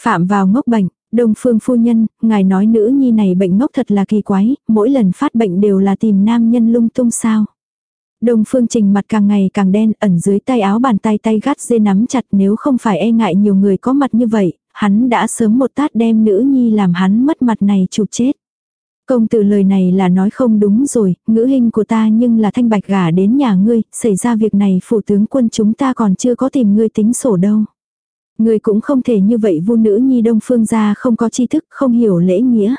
Phạm vào ngốc bệnh, Đông Phương phu nhân, ngài nói nữ nhi này bệnh ngốc thật là kỳ quái, mỗi lần phát bệnh đều là tìm nam nhân lung tung sao. Đông Phương Trình mặt càng ngày càng đen, ẩn dưới tay áo bàn tay tay gắt dê nắm chặt nếu không phải e ngại nhiều người có mặt như vậy, hắn đã sớm một tát đem nữ nhi làm hắn mất mặt này chụp chết. Công tử lời này là nói không đúng rồi, ngữ hình của ta nhưng là thanh bạch gả đến nhà ngươi, xảy ra việc này phủ tướng quân chúng ta còn chưa có tìm ngươi tính sổ đâu. Ngươi cũng không thể như vậy vu nữ nhi đông phương gia không có tri thức, không hiểu lễ nghĩa.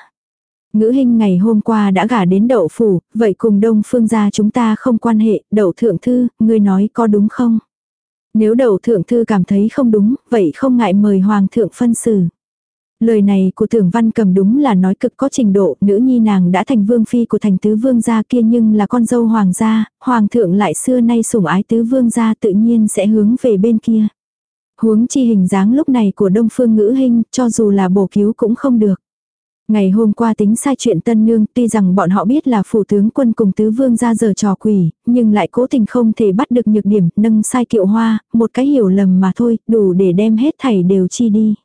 Ngữ hình ngày hôm qua đã gả đến đậu phủ, vậy cùng đông phương gia chúng ta không quan hệ, đậu thượng thư, ngươi nói có đúng không? Nếu đậu thượng thư cảm thấy không đúng, vậy không ngại mời hoàng thượng phân xử. Lời này của tưởng văn cầm đúng là nói cực có trình độ, nữ nhi nàng đã thành vương phi của thành tứ vương gia kia nhưng là con dâu hoàng gia, hoàng thượng lại xưa nay sủng ái tứ vương gia tự nhiên sẽ hướng về bên kia. Huống chi hình dáng lúc này của đông phương ngữ hình, cho dù là bổ cứu cũng không được. Ngày hôm qua tính sai chuyện tân nương, tuy rằng bọn họ biết là phủ tướng quân cùng tứ vương ra giờ trò quỷ, nhưng lại cố tình không thể bắt được nhược điểm, nâng sai kiệu hoa, một cái hiểu lầm mà thôi, đủ để đem hết thảy đều chi đi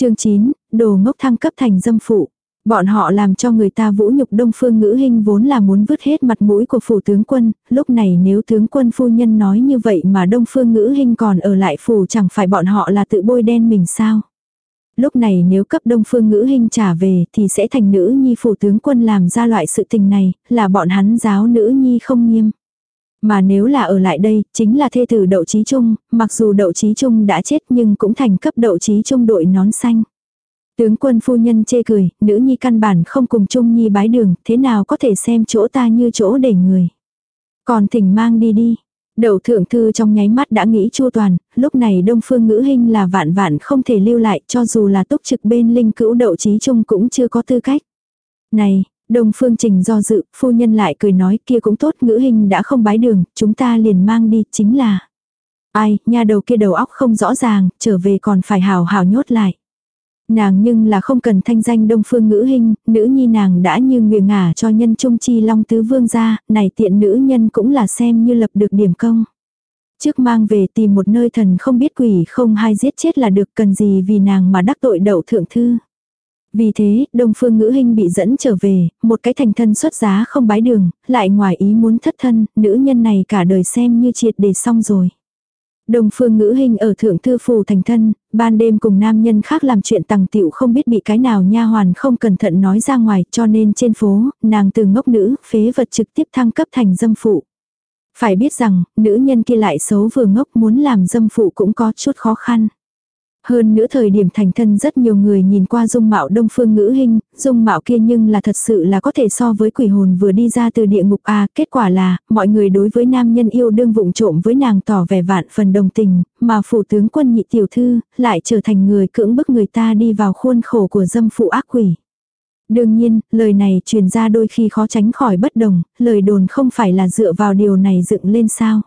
chương 9, đồ ngốc thăng cấp thành dâm phụ. Bọn họ làm cho người ta vũ nhục đông phương ngữ hình vốn là muốn vứt hết mặt mũi của phủ tướng quân, lúc này nếu tướng quân phu nhân nói như vậy mà đông phương ngữ hình còn ở lại phủ chẳng phải bọn họ là tự bôi đen mình sao. Lúc này nếu cấp đông phương ngữ hình trả về thì sẽ thành nữ nhi phủ tướng quân làm ra loại sự tình này, là bọn hắn giáo nữ nhi không nghiêm. Mà nếu là ở lại đây, chính là thê tử đậu trí trung, mặc dù đậu trí trung đã chết nhưng cũng thành cấp đậu trí trung đội nón xanh. Tướng quân phu nhân chê cười, nữ nhi căn bản không cùng chung nhi bái đường, thế nào có thể xem chỗ ta như chỗ để người. Còn thỉnh mang đi đi. Đầu thượng thư trong nháy mắt đã nghĩ chua toàn, lúc này đông phương ngữ hình là vạn vạn không thể lưu lại cho dù là túc trực bên linh cữu đậu trí trung cũng chưa có tư cách. Này, đông phương trình do dự, phu nhân lại cười nói kia cũng tốt ngữ hình đã không bái đường, chúng ta liền mang đi, chính là. Ai, nhà đầu kia đầu óc không rõ ràng, trở về còn phải hào hào nhốt lại. Nàng nhưng là không cần thanh danh đông phương ngữ hình, nữ nhi nàng đã như nguyện ngả cho nhân trung chi long tứ vương gia, này tiện nữ nhân cũng là xem như lập được điểm công. Trước mang về tìm một nơi thần không biết quỷ không hay giết chết là được cần gì vì nàng mà đắc tội đậu thượng thư. Vì thế, Đông Phương Ngữ hình bị dẫn trở về, một cái thành thân xuất giá không bái đường, lại ngoài ý muốn thất thân, nữ nhân này cả đời xem như triệt để xong rồi. đồng phương ngữ hình ở thượng thư phủ thành thân, ban đêm cùng nam nhân khác làm chuyện tằng tiểu không biết bị cái nào nha hoàn không cẩn thận nói ra ngoài cho nên trên phố, nàng từ ngốc nữ, phế vật trực tiếp thăng cấp thành dâm phụ. Phải biết rằng, nữ nhân kia lại xấu vừa ngốc muốn làm dâm phụ cũng có chút khó khăn. Hơn nữa thời điểm thành thân rất nhiều người nhìn qua dung mạo đông phương ngữ hình, dung mạo kia nhưng là thật sự là có thể so với quỷ hồn vừa đi ra từ địa ngục à, kết quả là, mọi người đối với nam nhân yêu đương vụng trộm với nàng tỏ vẻ vạn phần đồng tình, mà phủ tướng quân nhị tiểu thư, lại trở thành người cưỡng bức người ta đi vào khuôn khổ của dâm phụ ác quỷ. Đương nhiên, lời này truyền ra đôi khi khó tránh khỏi bất đồng, lời đồn không phải là dựa vào điều này dựng lên sao.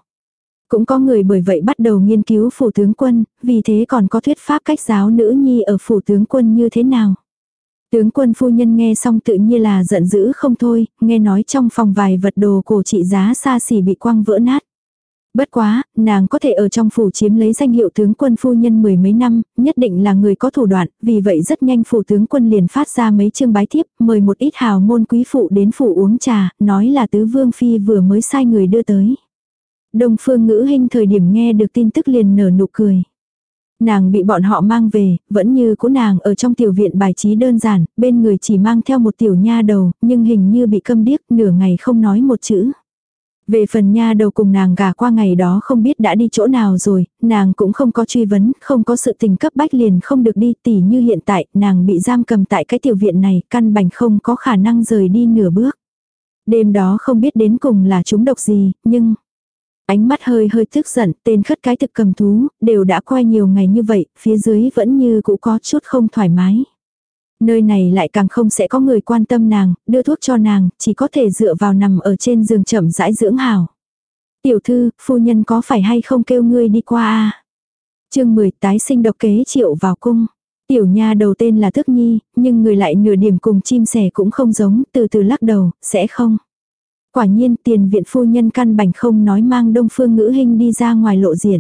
Cũng có người bởi vậy bắt đầu nghiên cứu phủ tướng quân, vì thế còn có thuyết pháp cách giáo nữ nhi ở phủ tướng quân như thế nào. Tướng quân phu nhân nghe xong tự nhiên là giận dữ không thôi, nghe nói trong phòng vài vật đồ cổ trị giá xa xỉ bị quăng vỡ nát. Bất quá, nàng có thể ở trong phủ chiếm lấy danh hiệu tướng quân phu nhân mười mấy năm, nhất định là người có thủ đoạn, vì vậy rất nhanh phủ tướng quân liền phát ra mấy chương bái thiếp, mời một ít hào môn quý phụ đến phủ uống trà, nói là tứ vương phi vừa mới sai người đưa tới. Đông phương ngữ hình thời điểm nghe được tin tức liền nở nụ cười. Nàng bị bọn họ mang về, vẫn như cũ nàng ở trong tiểu viện bài trí đơn giản, bên người chỉ mang theo một tiểu nha đầu, nhưng hình như bị câm điếc, nửa ngày không nói một chữ. Về phần nha đầu cùng nàng gà qua ngày đó không biết đã đi chỗ nào rồi, nàng cũng không có truy vấn, không có sự tình cấp bách liền không được đi tỉ như hiện tại, nàng bị giam cầm tại cái tiểu viện này, căn bành không có khả năng rời đi nửa bước. Đêm đó không biết đến cùng là chúng độc gì, nhưng, Ánh mắt hơi hơi tức giận, tên khất cái thực cầm thú, đều đã quay nhiều ngày như vậy, phía dưới vẫn như cũ có chút không thoải mái. Nơi này lại càng không sẽ có người quan tâm nàng, đưa thuốc cho nàng, chỉ có thể dựa vào nằm ở trên giường chậm rãi dưỡng hào. Tiểu thư, phu nhân có phải hay không kêu ngươi đi qua a chương 10 tái sinh độc kế triệu vào cung. Tiểu nha đầu tên là Thức Nhi, nhưng người lại nửa điểm cùng chim sẻ cũng không giống, từ từ lắc đầu, sẽ không. Quả nhiên tiền viện phu nhân căn bảnh không nói mang đông phương ngữ hình đi ra ngoài lộ diện.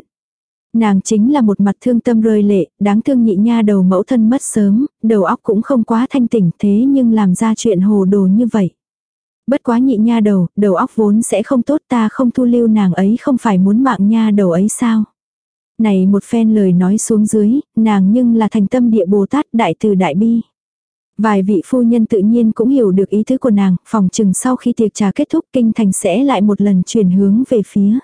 Nàng chính là một mặt thương tâm rơi lệ, đáng thương nhị nha đầu mẫu thân mất sớm, đầu óc cũng không quá thanh tỉnh thế nhưng làm ra chuyện hồ đồ như vậy. Bất quá nhị nha đầu, đầu óc vốn sẽ không tốt ta không thu lưu nàng ấy không phải muốn mạng nha đầu ấy sao. Này một phen lời nói xuống dưới, nàng nhưng là thành tâm địa Bồ Tát đại từ đại bi. Vài vị phu nhân tự nhiên cũng hiểu được ý tứ của nàng, phòng chừng sau khi tiệc trà kết thúc kinh thành sẽ lại một lần chuyển hướng về phía.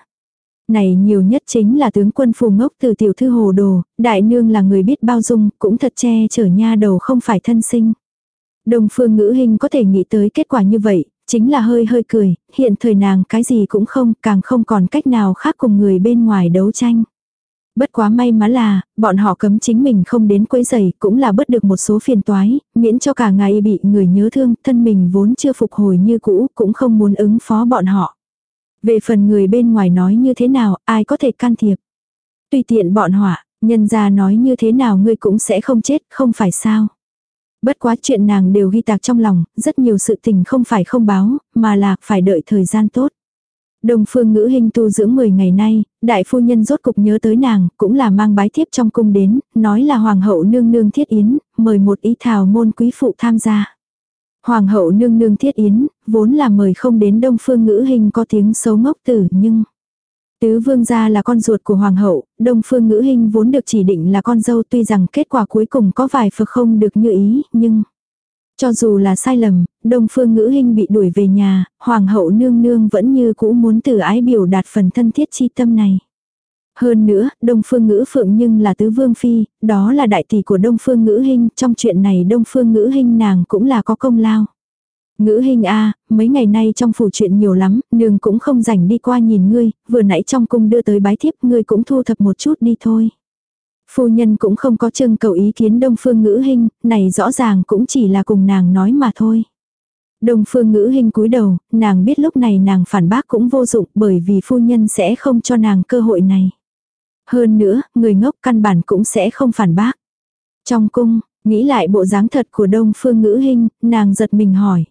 Này nhiều nhất chính là tướng quân phù ngốc từ tiểu thư hồ đồ, đại nương là người biết bao dung, cũng thật che chở nha đầu không phải thân sinh. Đồng phương ngữ hình có thể nghĩ tới kết quả như vậy, chính là hơi hơi cười, hiện thời nàng cái gì cũng không, càng không còn cách nào khác cùng người bên ngoài đấu tranh. Bất quá may mắn là, bọn họ cấm chính mình không đến quấy giày cũng là bớt được một số phiền toái, miễn cho cả ngày bị người nhớ thương, thân mình vốn chưa phục hồi như cũ, cũng không muốn ứng phó bọn họ. Về phần người bên ngoài nói như thế nào, ai có thể can thiệp. Tùy tiện bọn họ, nhân ra nói như thế nào ngươi cũng sẽ không chết, không phải sao. Bất quá chuyện nàng đều ghi tạc trong lòng, rất nhiều sự tình không phải không báo, mà là phải đợi thời gian tốt. Đông phương ngữ hình tu dưỡng 10 ngày nay, đại phu nhân rốt cục nhớ tới nàng, cũng là mang bái thiếp trong cung đến, nói là hoàng hậu nương nương thiết yến, mời một ý thảo môn quý phụ tham gia. Hoàng hậu nương nương thiết yến, vốn là mời không đến đông phương ngữ hình có tiếng xấu ngốc tử nhưng... Tứ vương gia là con ruột của hoàng hậu, đông phương ngữ hình vốn được chỉ định là con dâu tuy rằng kết quả cuối cùng có vài phật không được như ý, nhưng... Cho dù là sai lầm, đông phương ngữ Hinh bị đuổi về nhà, hoàng hậu nương nương vẫn như cũ muốn từ ái biểu đạt phần thân thiết chi tâm này. Hơn nữa, Đông Phương Ngữ Phượng nhưng là tứ vương phi, đó là đại tỷ của Đông Phương Ngữ Hinh, trong chuyện này Đông Phương Ngữ Hinh nàng cũng là có công lao. Ngữ Hinh a, mấy ngày nay trong phủ chuyện nhiều lắm, nương cũng không rảnh đi qua nhìn ngươi, vừa nãy trong cung đưa tới bái thiếp, ngươi cũng thu thập một chút đi thôi. Phu nhân cũng không có trưng cầu ý kiến Đông Phương Ngữ Hinh, này rõ ràng cũng chỉ là cùng nàng nói mà thôi. Đông Phương Ngữ Hinh cúi đầu, nàng biết lúc này nàng phản bác cũng vô dụng bởi vì phu nhân sẽ không cho nàng cơ hội này. Hơn nữa, người ngốc căn bản cũng sẽ không phản bác. Trong cung, nghĩ lại bộ dáng thật của Đông Phương Ngữ Hinh, nàng giật mình hỏi.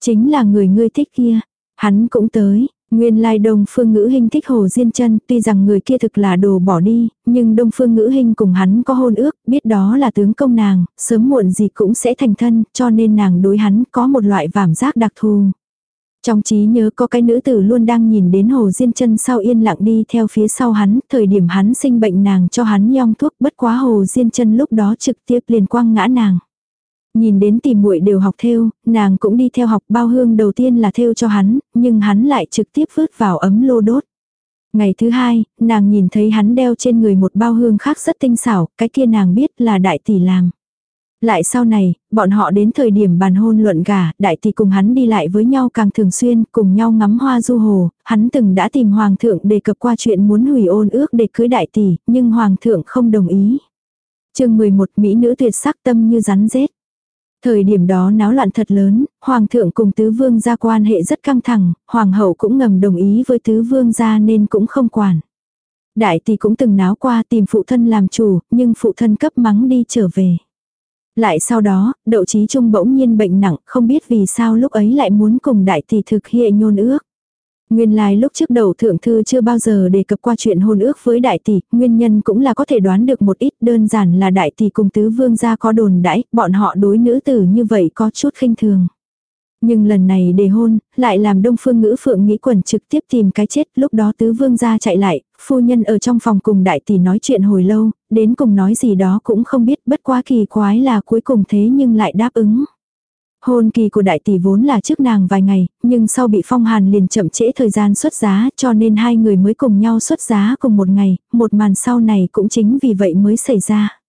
Chính là người ngươi thích kia, hắn cũng tới, Nguyên lai Đông Phương Ngữ Hinh thích Hồ Diên Chân, tuy rằng người kia thực là đồ bỏ đi, nhưng Đông Phương Ngữ Hinh cùng hắn có hôn ước, biết đó là tướng công nàng, sớm muộn gì cũng sẽ thành thân, cho nên nàng đối hắn có một loại cảm giác đặc thù. Trong trí nhớ có cái nữ tử luôn đang nhìn đến Hồ Diên Chân sau yên lặng đi theo phía sau hắn, thời điểm hắn sinh bệnh nàng cho hắn nhong thuốc, bất quá Hồ Diên Chân lúc đó trực tiếp liền quăng ngã nàng. Nhìn đến tìm muội đều học theo, nàng cũng đi theo học bao hương đầu tiên là theo cho hắn, nhưng hắn lại trực tiếp vứt vào ấm lô đốt. Ngày thứ hai, nàng nhìn thấy hắn đeo trên người một bao hương khác rất tinh xảo, cái kia nàng biết là đại tỷ làm. Lại sau này, bọn họ đến thời điểm bàn hôn luận gà, đại tỷ cùng hắn đi lại với nhau càng thường xuyên, cùng nhau ngắm hoa du hồ, hắn từng đã tìm hoàng thượng đề cập qua chuyện muốn hủy ôn ước để cưới đại tỷ, nhưng hoàng thượng không đồng ý. chương 11 Mỹ nữ tuyệt sắc tâm như rắn rết. Thời điểm đó náo loạn thật lớn, hoàng thượng cùng tứ vương gia quan hệ rất căng thẳng, hoàng hậu cũng ngầm đồng ý với tứ vương gia nên cũng không quản. Đại tỷ cũng từng náo qua tìm phụ thân làm chủ, nhưng phụ thân cấp mắng đi trở về. Lại sau đó, đậu trí trung bỗng nhiên bệnh nặng, không biết vì sao lúc ấy lại muốn cùng đại tỷ thực hiện nhôn ước. Nguyên lai like lúc trước đầu thượng thư chưa bao giờ đề cập qua chuyện hôn ước với đại tỷ, nguyên nhân cũng là có thể đoán được một ít đơn giản là đại tỷ cùng tứ vương gia có đồn đãi, bọn họ đối nữ tử như vậy có chút khinh thường. Nhưng lần này đề hôn, lại làm đông phương ngữ phượng nghĩ quẩn trực tiếp tìm cái chết, lúc đó tứ vương gia chạy lại, phu nhân ở trong phòng cùng đại tỷ nói chuyện hồi lâu, đến cùng nói gì đó cũng không biết, bất quá kỳ quái là cuối cùng thế nhưng lại đáp ứng. Hôn kỳ của đại tỷ vốn là trước nàng vài ngày, nhưng sau bị phong hàn liền chậm trễ thời gian xuất giá cho nên hai người mới cùng nhau xuất giá cùng một ngày, một màn sau này cũng chính vì vậy mới xảy ra.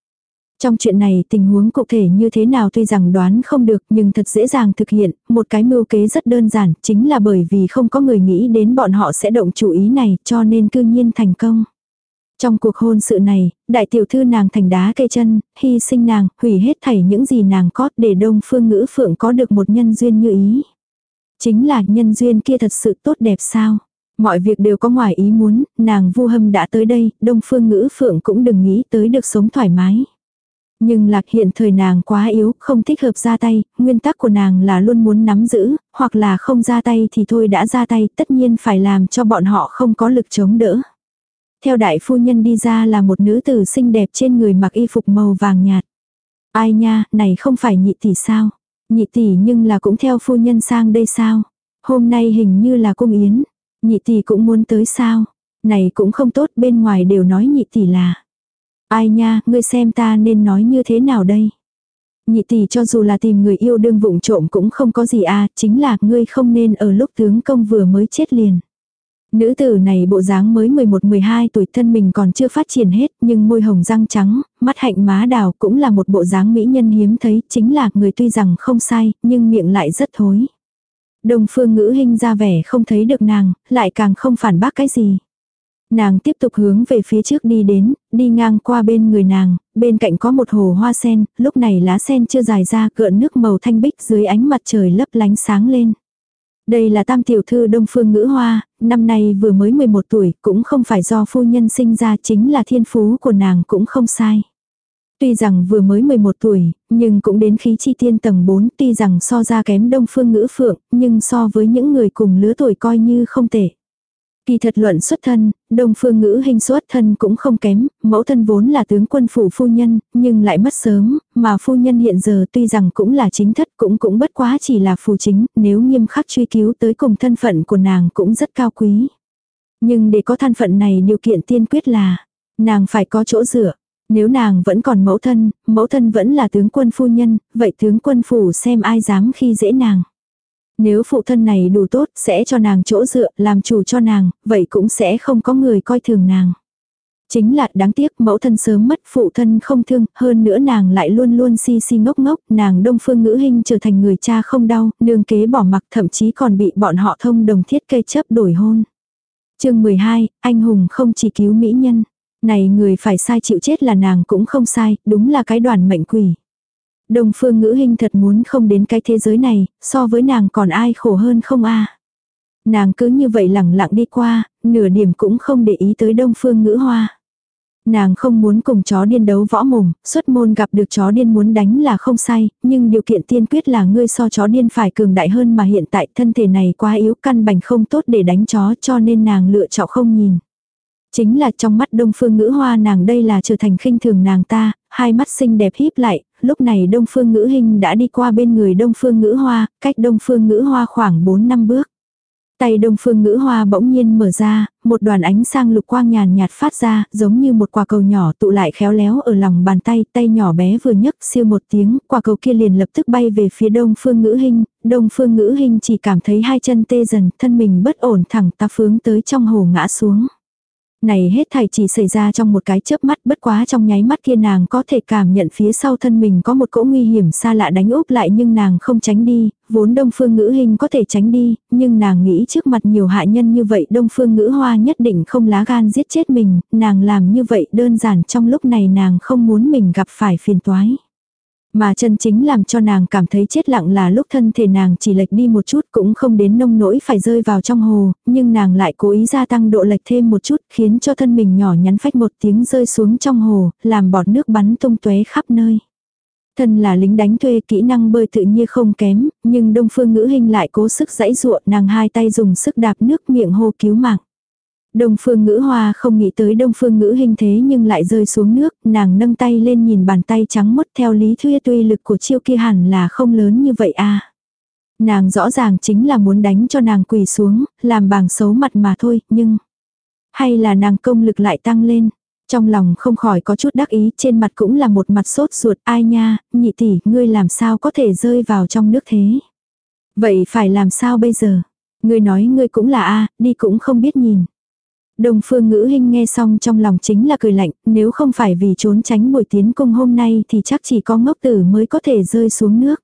Trong chuyện này tình huống cụ thể như thế nào tuy rằng đoán không được nhưng thật dễ dàng thực hiện, một cái mưu kế rất đơn giản chính là bởi vì không có người nghĩ đến bọn họ sẽ động chủ ý này cho nên cương nhiên thành công. Trong cuộc hôn sự này, đại tiểu thư nàng thành đá cây chân, hy sinh nàng, hủy hết thảy những gì nàng có để đông phương ngữ phượng có được một nhân duyên như ý. Chính là nhân duyên kia thật sự tốt đẹp sao? Mọi việc đều có ngoài ý muốn, nàng vu hâm đã tới đây, đông phương ngữ phượng cũng đừng nghĩ tới được sống thoải mái. Nhưng lạc hiện thời nàng quá yếu, không thích hợp ra tay, nguyên tắc của nàng là luôn muốn nắm giữ, hoặc là không ra tay thì thôi đã ra tay, tất nhiên phải làm cho bọn họ không có lực chống đỡ. Theo đại phu nhân đi ra là một nữ tử xinh đẹp trên người mặc y phục màu vàng nhạt. Ai nha, này không phải nhị tỷ sao? Nhị tỷ nhưng là cũng theo phu nhân sang đây sao? Hôm nay hình như là cung yến. Nhị tỷ cũng muốn tới sao? Này cũng không tốt bên ngoài đều nói nhị tỷ là. Ai nha, ngươi xem ta nên nói như thế nào đây? Nhị tỷ cho dù là tìm người yêu đương vụng trộm cũng không có gì à, chính là ngươi không nên ở lúc tướng công vừa mới chết liền. Nữ tử này bộ dáng mới 11-12 tuổi thân mình còn chưa phát triển hết nhưng môi hồng răng trắng, mắt hạnh má đào cũng là một bộ dáng mỹ nhân hiếm thấy, chính là người tuy rằng không sai, nhưng miệng lại rất thối. Đông phương ngữ hình ra vẻ không thấy được nàng, lại càng không phản bác cái gì. Nàng tiếp tục hướng về phía trước đi đến, đi ngang qua bên người nàng, bên cạnh có một hồ hoa sen, lúc này lá sen chưa dài ra gợn nước màu thanh bích dưới ánh mặt trời lấp lánh sáng lên. Đây là tam tiểu thư Đông Phương Ngữ Hoa, năm nay vừa mới 11 tuổi, cũng không phải do phu nhân sinh ra chính là thiên phú của nàng cũng không sai. Tuy rằng vừa mới 11 tuổi, nhưng cũng đến khí chi tiên tầng 4, tuy rằng so ra kém Đông Phương Ngữ Phượng, nhưng so với những người cùng lứa tuổi coi như không tệ. Kỳ thật luận xuất thân, đông phương ngữ hình xuất thân cũng không kém, mẫu thân vốn là tướng quân phủ phu nhân, nhưng lại mất sớm, mà phu nhân hiện giờ tuy rằng cũng là chính thất cũng cũng bất quá chỉ là phù chính, nếu nghiêm khắc truy cứu tới cùng thân phận của nàng cũng rất cao quý. Nhưng để có thân phận này điều kiện tiên quyết là, nàng phải có chỗ dựa. Nếu nàng vẫn còn mẫu thân, mẫu thân vẫn là tướng quân phu nhân, vậy tướng quân phủ xem ai dám khi dễ nàng. Nếu phụ thân này đủ tốt sẽ cho nàng chỗ dựa, làm chủ cho nàng, vậy cũng sẽ không có người coi thường nàng. Chính là đáng tiếc mẫu thân sớm mất phụ thân không thương, hơn nữa nàng lại luôn luôn si si ngốc ngốc, nàng đông phương ngữ hình trở thành người cha không đau, nương kế bỏ mặc thậm chí còn bị bọn họ thông đồng thiết cây chấp đổi hôn. chương 12, anh hùng không chỉ cứu mỹ nhân. Này người phải sai chịu chết là nàng cũng không sai, đúng là cái đoàn mệnh quỷ. Đông phương ngữ hình thật muốn không đến cái thế giới này, so với nàng còn ai khổ hơn không a Nàng cứ như vậy lẳng lặng đi qua, nửa điểm cũng không để ý tới đông phương ngữ hoa. Nàng không muốn cùng chó điên đấu võ mồm, xuất môn gặp được chó điên muốn đánh là không sai, nhưng điều kiện tiên quyết là ngươi so chó điên phải cường đại hơn mà hiện tại thân thể này quá yếu căn bành không tốt để đánh chó cho nên nàng lựa chọn không nhìn. Chính là trong mắt đông phương ngữ hoa nàng đây là trở thành khinh thường nàng ta, hai mắt xinh đẹp híp lại, lúc này đông phương ngữ hình đã đi qua bên người đông phương ngữ hoa, cách đông phương ngữ hoa khoảng 4 năm bước. Tay đông phương ngữ hoa bỗng nhiên mở ra, một đoàn ánh sang lục quang nhàn nhạt phát ra, giống như một quả cầu nhỏ tụ lại khéo léo ở lòng bàn tay, tay nhỏ bé vừa nhấc siêu một tiếng, quả cầu kia liền lập tức bay về phía đông phương ngữ hình, đông phương ngữ hình chỉ cảm thấy hai chân tê dần, thân mình bất ổn thẳng ta phướng tới trong hồ ngã xuống. Này hết thảy chỉ xảy ra trong một cái chớp mắt bất quá trong nháy mắt kia nàng có thể cảm nhận phía sau thân mình có một cỗ nguy hiểm xa lạ đánh úp lại nhưng nàng không tránh đi, vốn đông phương ngữ hình có thể tránh đi, nhưng nàng nghĩ trước mặt nhiều hạ nhân như vậy đông phương ngữ hoa nhất định không lá gan giết chết mình, nàng làm như vậy đơn giản trong lúc này nàng không muốn mình gặp phải phiền toái. Mà chân chính làm cho nàng cảm thấy chết lặng là lúc thân thể nàng chỉ lệch đi một chút cũng không đến nông nỗi phải rơi vào trong hồ, nhưng nàng lại cố ý gia tăng độ lệch thêm một chút khiến cho thân mình nhỏ nhắn phách một tiếng rơi xuống trong hồ, làm bọt nước bắn tung tóe khắp nơi. Thân là lính đánh thuê kỹ năng bơi tự nhiên không kém, nhưng đông phương ngữ hình lại cố sức dãy ruộng nàng hai tay dùng sức đạp nước miệng hô cứu mạng. Đông phương ngữ hoa không nghĩ tới đông phương ngữ hình thế nhưng lại rơi xuống nước, nàng nâng tay lên nhìn bàn tay trắng mất theo lý thuyết tuy lực của chiêu kia hẳn là không lớn như vậy à. Nàng rõ ràng chính là muốn đánh cho nàng quỳ xuống, làm bảng xấu mặt mà thôi, nhưng... Hay là nàng công lực lại tăng lên. Trong lòng không khỏi có chút đắc ý, trên mặt cũng là một mặt sốt ruột, ai nha, nhị tỷ, ngươi làm sao có thể rơi vào trong nước thế. Vậy phải làm sao bây giờ? Ngươi nói ngươi cũng là a đi cũng không biết nhìn. Đồng phương ngữ hình nghe xong trong lòng chính là cười lạnh, nếu không phải vì trốn tránh buổi tiến cung hôm nay thì chắc chỉ có ngốc tử mới có thể rơi xuống nước.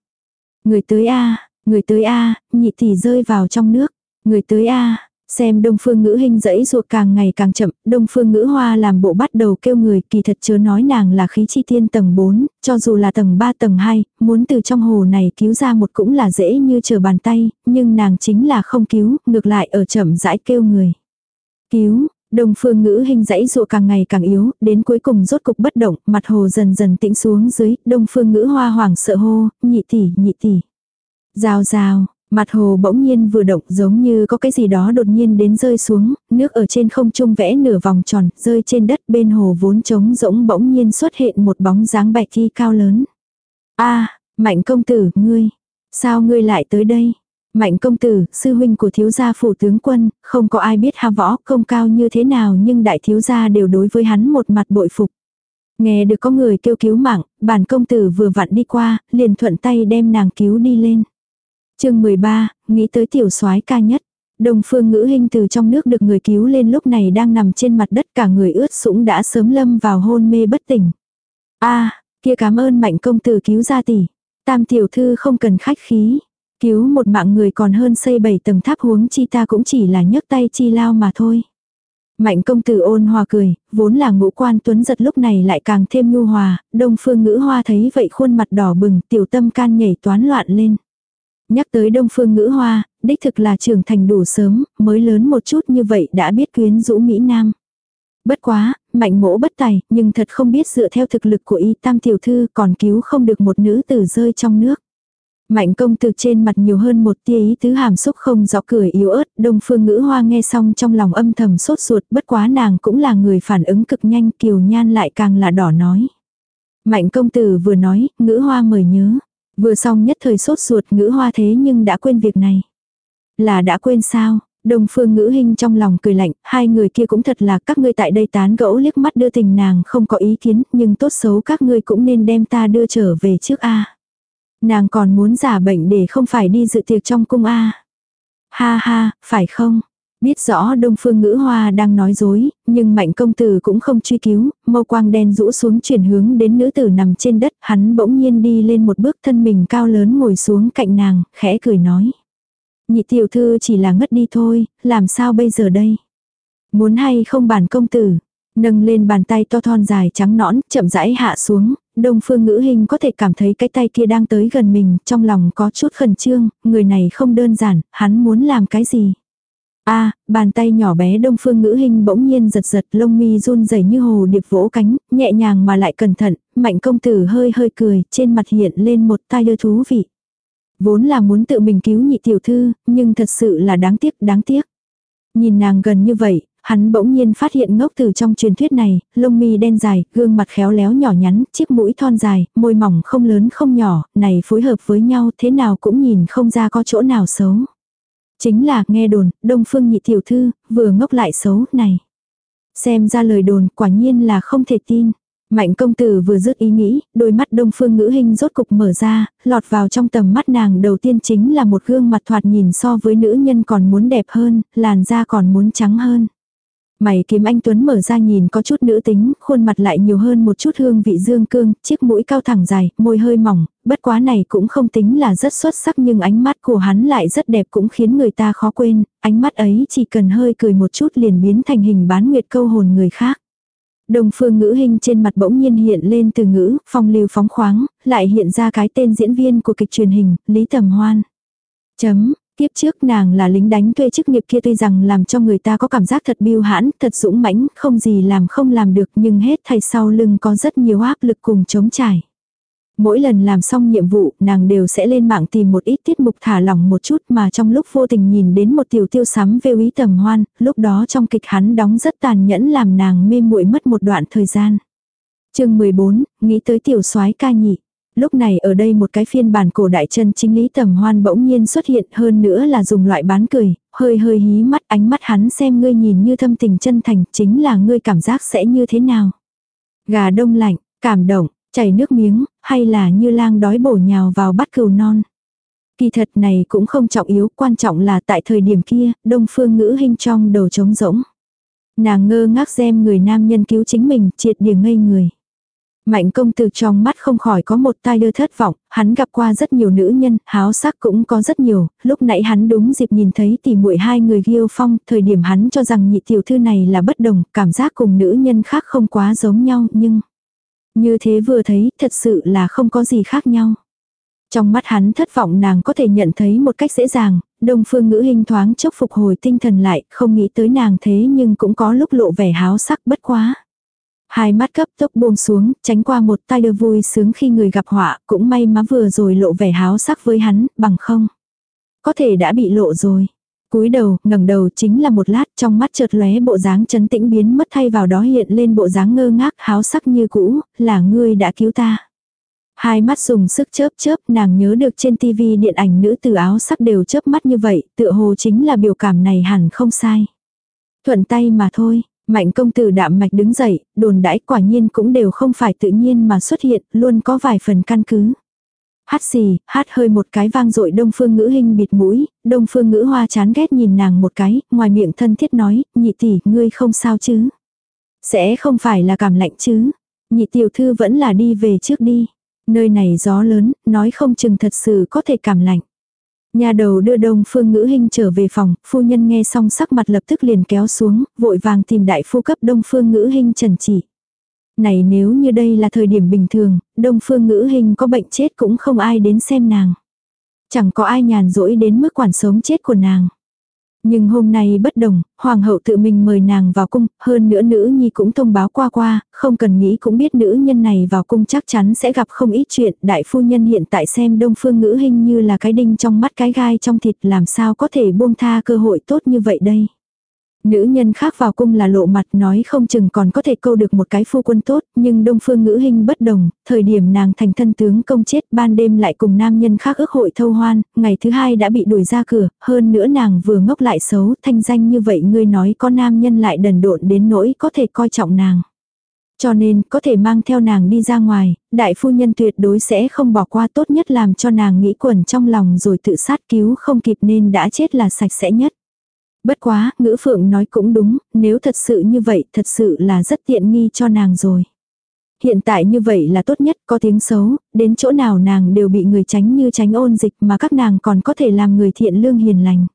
Người tới a người tới a nhị tỷ rơi vào trong nước. Người tới a xem đông phương ngữ hình dẫy ruột càng ngày càng chậm, đông phương ngữ hoa làm bộ bắt đầu kêu người kỳ thật chớ nói nàng là khí chi tiên tầng 4, cho dù là tầng 3 tầng 2, muốn từ trong hồ này cứu ra một cũng là dễ như chờ bàn tay, nhưng nàng chính là không cứu, ngược lại ở chậm rãi kêu người. Cứu, Đông phương ngữ hình dãy dụa càng ngày càng yếu, đến cuối cùng rốt cục bất động, mặt hồ dần dần tĩnh xuống dưới, đông phương ngữ hoa hoàng sợ hô, nhị tỷ, nhị tỷ. Rào rào, mặt hồ bỗng nhiên vừa động giống như có cái gì đó đột nhiên đến rơi xuống, nước ở trên không trung vẽ nửa vòng tròn, rơi trên đất bên hồ vốn trống rỗng bỗng nhiên xuất hiện một bóng dáng bạch thi cao lớn. a mạnh công tử, ngươi, sao ngươi lại tới đây? Mạnh công tử, sư huynh của thiếu gia phủ tướng quân, không có ai biết ha võ công cao như thế nào nhưng đại thiếu gia đều đối với hắn một mặt bội phục. Nghe được có người kêu cứu mạng, bản công tử vừa vặn đi qua, liền thuận tay đem nàng cứu đi lên. chương 13, nghĩ tới tiểu soái ca nhất. Đồng phương ngữ hình từ trong nước được người cứu lên lúc này đang nằm trên mặt đất cả người ướt sũng đã sớm lâm vào hôn mê bất tỉnh. a kia cảm ơn mạnh công tử cứu ra tỷ. Tam tiểu thư không cần khách khí. Cứu một mạng người còn hơn xây bảy tầng tháp huống chi ta cũng chỉ là nhấc tay chi lao mà thôi. Mạnh công tử ôn hòa cười, vốn là ngũ quan tuấn giật lúc này lại càng thêm nhu hòa, đông phương ngữ hoa thấy vậy khuôn mặt đỏ bừng, tiểu tâm can nhảy toán loạn lên. Nhắc tới đông phương ngữ hoa, đích thực là trưởng thành đủ sớm, mới lớn một chút như vậy đã biết quyến rũ Mỹ Nam. Bất quá, mạnh mỗ bất tài, nhưng thật không biết dựa theo thực lực của y tam tiểu thư còn cứu không được một nữ tử rơi trong nước. Mạnh công từ trên mặt nhiều hơn một tia ý tứ hàm xúc không rõ cười yếu ớt, đông phương ngữ hoa nghe xong trong lòng âm thầm sốt ruột, bất quá nàng cũng là người phản ứng cực nhanh, kiều nhan lại càng là đỏ nói. Mạnh công tử vừa nói, ngữ hoa mời nhớ. Vừa xong nhất thời sốt ruột ngữ hoa thế nhưng đã quên việc này. Là đã quên sao? Đông phương ngữ hình trong lòng cười lạnh, hai người kia cũng thật là các ngươi tại đây tán gẫu liếc mắt đưa tình nàng không có ý kiến, nhưng tốt xấu các ngươi cũng nên đem ta đưa trở về trước a Nàng còn muốn giả bệnh để không phải đi dự tiệc trong cung A. Ha ha, phải không? Biết rõ Đông Phương Ngữ Hoa đang nói dối, nhưng mạnh công tử cũng không truy cứu, mâu quang đen rũ xuống chuyển hướng đến nữ tử nằm trên đất, hắn bỗng nhiên đi lên một bước thân mình cao lớn ngồi xuống cạnh nàng, khẽ cười nói. Nhị tiểu thư chỉ là ngất đi thôi, làm sao bây giờ đây? Muốn hay không bản công tử? Nâng lên bàn tay to thon dài trắng nõn, chậm rãi hạ xuống, đông phương ngữ hình có thể cảm thấy cái tay kia đang tới gần mình, trong lòng có chút khẩn trương, người này không đơn giản, hắn muốn làm cái gì? a bàn tay nhỏ bé đông phương ngữ hình bỗng nhiên giật giật lông mi run rẩy như hồ điệp vỗ cánh, nhẹ nhàng mà lại cẩn thận, mạnh công tử hơi hơi cười, trên mặt hiện lên một tai lơ thú vị. Vốn là muốn tự mình cứu nhị tiểu thư, nhưng thật sự là đáng tiếc, đáng tiếc. Nhìn nàng gần như vậy, hắn bỗng nhiên phát hiện ngốc từ trong truyền thuyết này, lông mi đen dài, gương mặt khéo léo nhỏ nhắn, chiếc mũi thon dài, môi mỏng không lớn không nhỏ, này phối hợp với nhau thế nào cũng nhìn không ra có chỗ nào xấu. Chính là nghe đồn, đông phương nhị tiểu thư, vừa ngốc lại xấu, này. Xem ra lời đồn quả nhiên là không thể tin. Mạnh công tử vừa dứt ý nghĩ, đôi mắt đông phương ngữ hình rốt cục mở ra, lọt vào trong tầm mắt nàng đầu tiên chính là một gương mặt thoạt nhìn so với nữ nhân còn muốn đẹp hơn, làn da còn muốn trắng hơn. Mày kiếm anh Tuấn mở ra nhìn có chút nữ tính, khuôn mặt lại nhiều hơn một chút hương vị dương cương, chiếc mũi cao thẳng dài, môi hơi mỏng, bất quá này cũng không tính là rất xuất sắc nhưng ánh mắt của hắn lại rất đẹp cũng khiến người ta khó quên, ánh mắt ấy chỉ cần hơi cười một chút liền biến thành hình bán nguyệt câu hồn người khác. Đồng phương ngữ hình trên mặt bỗng nhiên hiện lên từ ngữ, phong lưu phóng khoáng, lại hiện ra cái tên diễn viên của kịch truyền hình, Lý Tầm Hoan. Chấm, Tiếp trước nàng là lính đánh thuê chức nghiệp kia tuy rằng làm cho người ta có cảm giác thật biêu hãn, thật dũng mãnh, không gì làm không làm được nhưng hết thầy sau lưng có rất nhiều áp lực cùng chống trải. Mỗi lần làm xong nhiệm vụ, nàng đều sẽ lên mạng tìm một ít tiết mục thả lỏng một chút mà trong lúc vô tình nhìn đến một tiểu tiêu sắm vêu ý tầm hoan, lúc đó trong kịch hắn đóng rất tàn nhẫn làm nàng mê muội mất một đoạn thời gian. chương 14, nghĩ tới tiểu soái ca nhị. Lúc này ở đây một cái phiên bản cổ đại chân chính lý tầm hoan bỗng nhiên xuất hiện hơn nữa là dùng loại bán cười, hơi hơi hí mắt ánh mắt hắn xem ngươi nhìn như thâm tình chân thành chính là ngươi cảm giác sẽ như thế nào. Gà đông lạnh, cảm động, chảy nước miếng, hay là như lang đói bổ nhào vào bắt cừu non. Kỳ thật này cũng không trọng yếu, quan trọng là tại thời điểm kia, đông phương ngữ hình trong đầu trống rỗng. Nàng ngơ ngác xem người nam nhân cứu chính mình, triệt điểm ngây người. Mạnh công tử trong mắt không khỏi có một tai đưa thất vọng, hắn gặp qua rất nhiều nữ nhân, háo sắc cũng có rất nhiều, lúc nãy hắn đúng dịp nhìn thấy tỉ muội hai người ghiêu phong, thời điểm hắn cho rằng nhị tiểu thư này là bất đồng, cảm giác cùng nữ nhân khác không quá giống nhau, nhưng như thế vừa thấy thật sự là không có gì khác nhau. Trong mắt hắn thất vọng nàng có thể nhận thấy một cách dễ dàng, đông phương ngữ hình thoáng chốc phục hồi tinh thần lại, không nghĩ tới nàng thế nhưng cũng có lúc lộ vẻ háo sắc bất quá. Hai mắt cấp tốc buông xuống, tránh qua một tay đưa vui sướng khi người gặp họa, cũng may má vừa rồi lộ vẻ háo sắc với hắn, bằng không. Có thể đã bị lộ rồi. cúi đầu, ngẩng đầu chính là một lát trong mắt chợt lóe bộ dáng chấn tĩnh biến mất thay vào đó hiện lên bộ dáng ngơ ngác háo sắc như cũ, là ngươi đã cứu ta. Hai mắt dùng sức chớp chớp nàng nhớ được trên tivi điện ảnh nữ từ áo sắc đều chớp mắt như vậy, tựa hồ chính là biểu cảm này hẳn không sai. Thuận tay mà thôi, Mạnh công tử đạm mạch đứng dậy, đồn đãi quả nhiên cũng đều không phải tự nhiên mà xuất hiện, luôn có vài phần căn cứ. Hát xì, hát hơi một cái vang dội đông phương ngữ hình bịt mũi, đông phương ngữ hoa chán ghét nhìn nàng một cái, ngoài miệng thân thiết nói, nhị tỷ, ngươi không sao chứ. Sẽ không phải là cảm lạnh chứ. Nhị tiểu thư vẫn là đi về trước đi. Nơi này gió lớn, nói không chừng thật sự có thể cảm lạnh. Nhà đầu đưa đông phương ngữ hình trở về phòng, phu nhân nghe xong sắc mặt lập tức liền kéo xuống, vội vàng tìm đại phu cấp đông phương ngữ hình trần chỉ. Này nếu như đây là thời điểm bình thường, đông phương ngữ hình có bệnh chết cũng không ai đến xem nàng. Chẳng có ai nhàn rỗi đến mức quản sống chết của nàng. Nhưng hôm nay bất đồng, hoàng hậu tự mình mời nàng vào cung, hơn nữa nữ nhi cũng thông báo qua qua, không cần nghĩ cũng biết nữ nhân này vào cung chắc chắn sẽ gặp không ít chuyện, đại phu nhân hiện tại xem đông phương ngữ hình như là cái đinh trong mắt cái gai trong thịt làm sao có thể buông tha cơ hội tốt như vậy đây. Nữ nhân khác vào cung là lộ mặt nói không chừng còn có thể câu được một cái phu quân tốt, nhưng đông phương ngữ hình bất đồng, thời điểm nàng thành thân tướng công chết ban đêm lại cùng nam nhân khác ước hội thâu hoan, ngày thứ hai đã bị đuổi ra cửa, hơn nữa nàng vừa ngốc lại xấu, thanh danh như vậy ngươi nói có nam nhân lại đần độn đến nỗi có thể coi trọng nàng. Cho nên, có thể mang theo nàng đi ra ngoài, đại phu nhân tuyệt đối sẽ không bỏ qua tốt nhất làm cho nàng nghĩ quẩn trong lòng rồi tự sát cứu không kịp nên đã chết là sạch sẽ nhất. Bất quá, ngữ phượng nói cũng đúng, nếu thật sự như vậy, thật sự là rất tiện nghi cho nàng rồi. Hiện tại như vậy là tốt nhất, có tiếng xấu, đến chỗ nào nàng đều bị người tránh như tránh ôn dịch mà các nàng còn có thể làm người thiện lương hiền lành.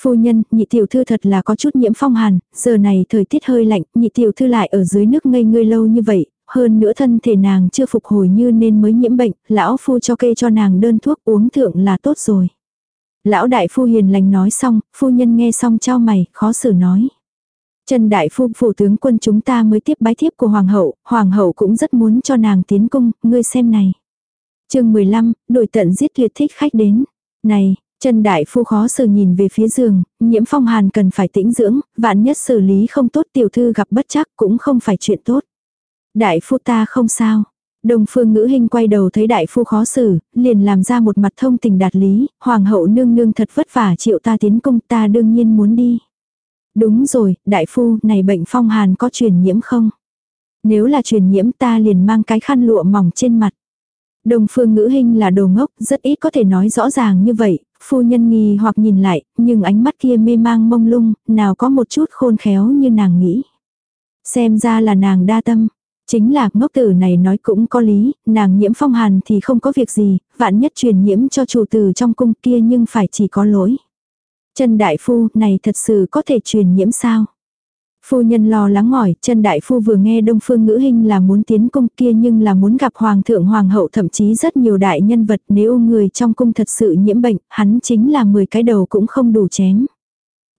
Phu nhân, nhị tiểu thư thật là có chút nhiễm phong hàn, giờ này thời tiết hơi lạnh, nhị tiểu thư lại ở dưới nước ngây ngươi lâu như vậy, hơn nữa thân thể nàng chưa phục hồi như nên mới nhiễm bệnh, lão phu cho kê cho nàng đơn thuốc uống thượng là tốt rồi. Lão đại phu hiền lành nói xong, phu nhân nghe xong trao mày, khó xử nói. Trần đại phu phủ tướng quân chúng ta mới tiếp bái thiếp của hoàng hậu, hoàng hậu cũng rất muốn cho nàng tiến cung, ngươi xem này. chương 15, đổi tận giết tuyệt thích khách đến. Này, Trần đại phu khó xử nhìn về phía giường, nhiễm phong hàn cần phải tĩnh dưỡng, vạn nhất xử lý không tốt tiểu thư gặp bất chắc cũng không phải chuyện tốt. Đại phu ta không sao. Đông phương ngữ hình quay đầu thấy đại phu khó xử, liền làm ra một mặt thông tình đạt lý, hoàng hậu nương nương thật vất vả chịu ta tiến công ta đương nhiên muốn đi. Đúng rồi, đại phu, này bệnh phong hàn có truyền nhiễm không? Nếu là truyền nhiễm ta liền mang cái khăn lụa mỏng trên mặt. Đông phương ngữ hình là đồ ngốc, rất ít có thể nói rõ ràng như vậy, phu nhân nghi hoặc nhìn lại, nhưng ánh mắt kia mê mang mông lung, nào có một chút khôn khéo như nàng nghĩ. Xem ra là nàng đa tâm. Chính là ngốc tử này nói cũng có lý, nàng nhiễm phong hàn thì không có việc gì, vạn nhất truyền nhiễm cho chủ tử trong cung kia nhưng phải chỉ có lỗi. Chân đại phu này thật sự có thể truyền nhiễm sao? Phu nhân lo lắng hỏi, chân đại phu vừa nghe đông phương ngữ hình là muốn tiến cung kia nhưng là muốn gặp hoàng thượng hoàng hậu thậm chí rất nhiều đại nhân vật nếu người trong cung thật sự nhiễm bệnh, hắn chính là 10 cái đầu cũng không đủ chém.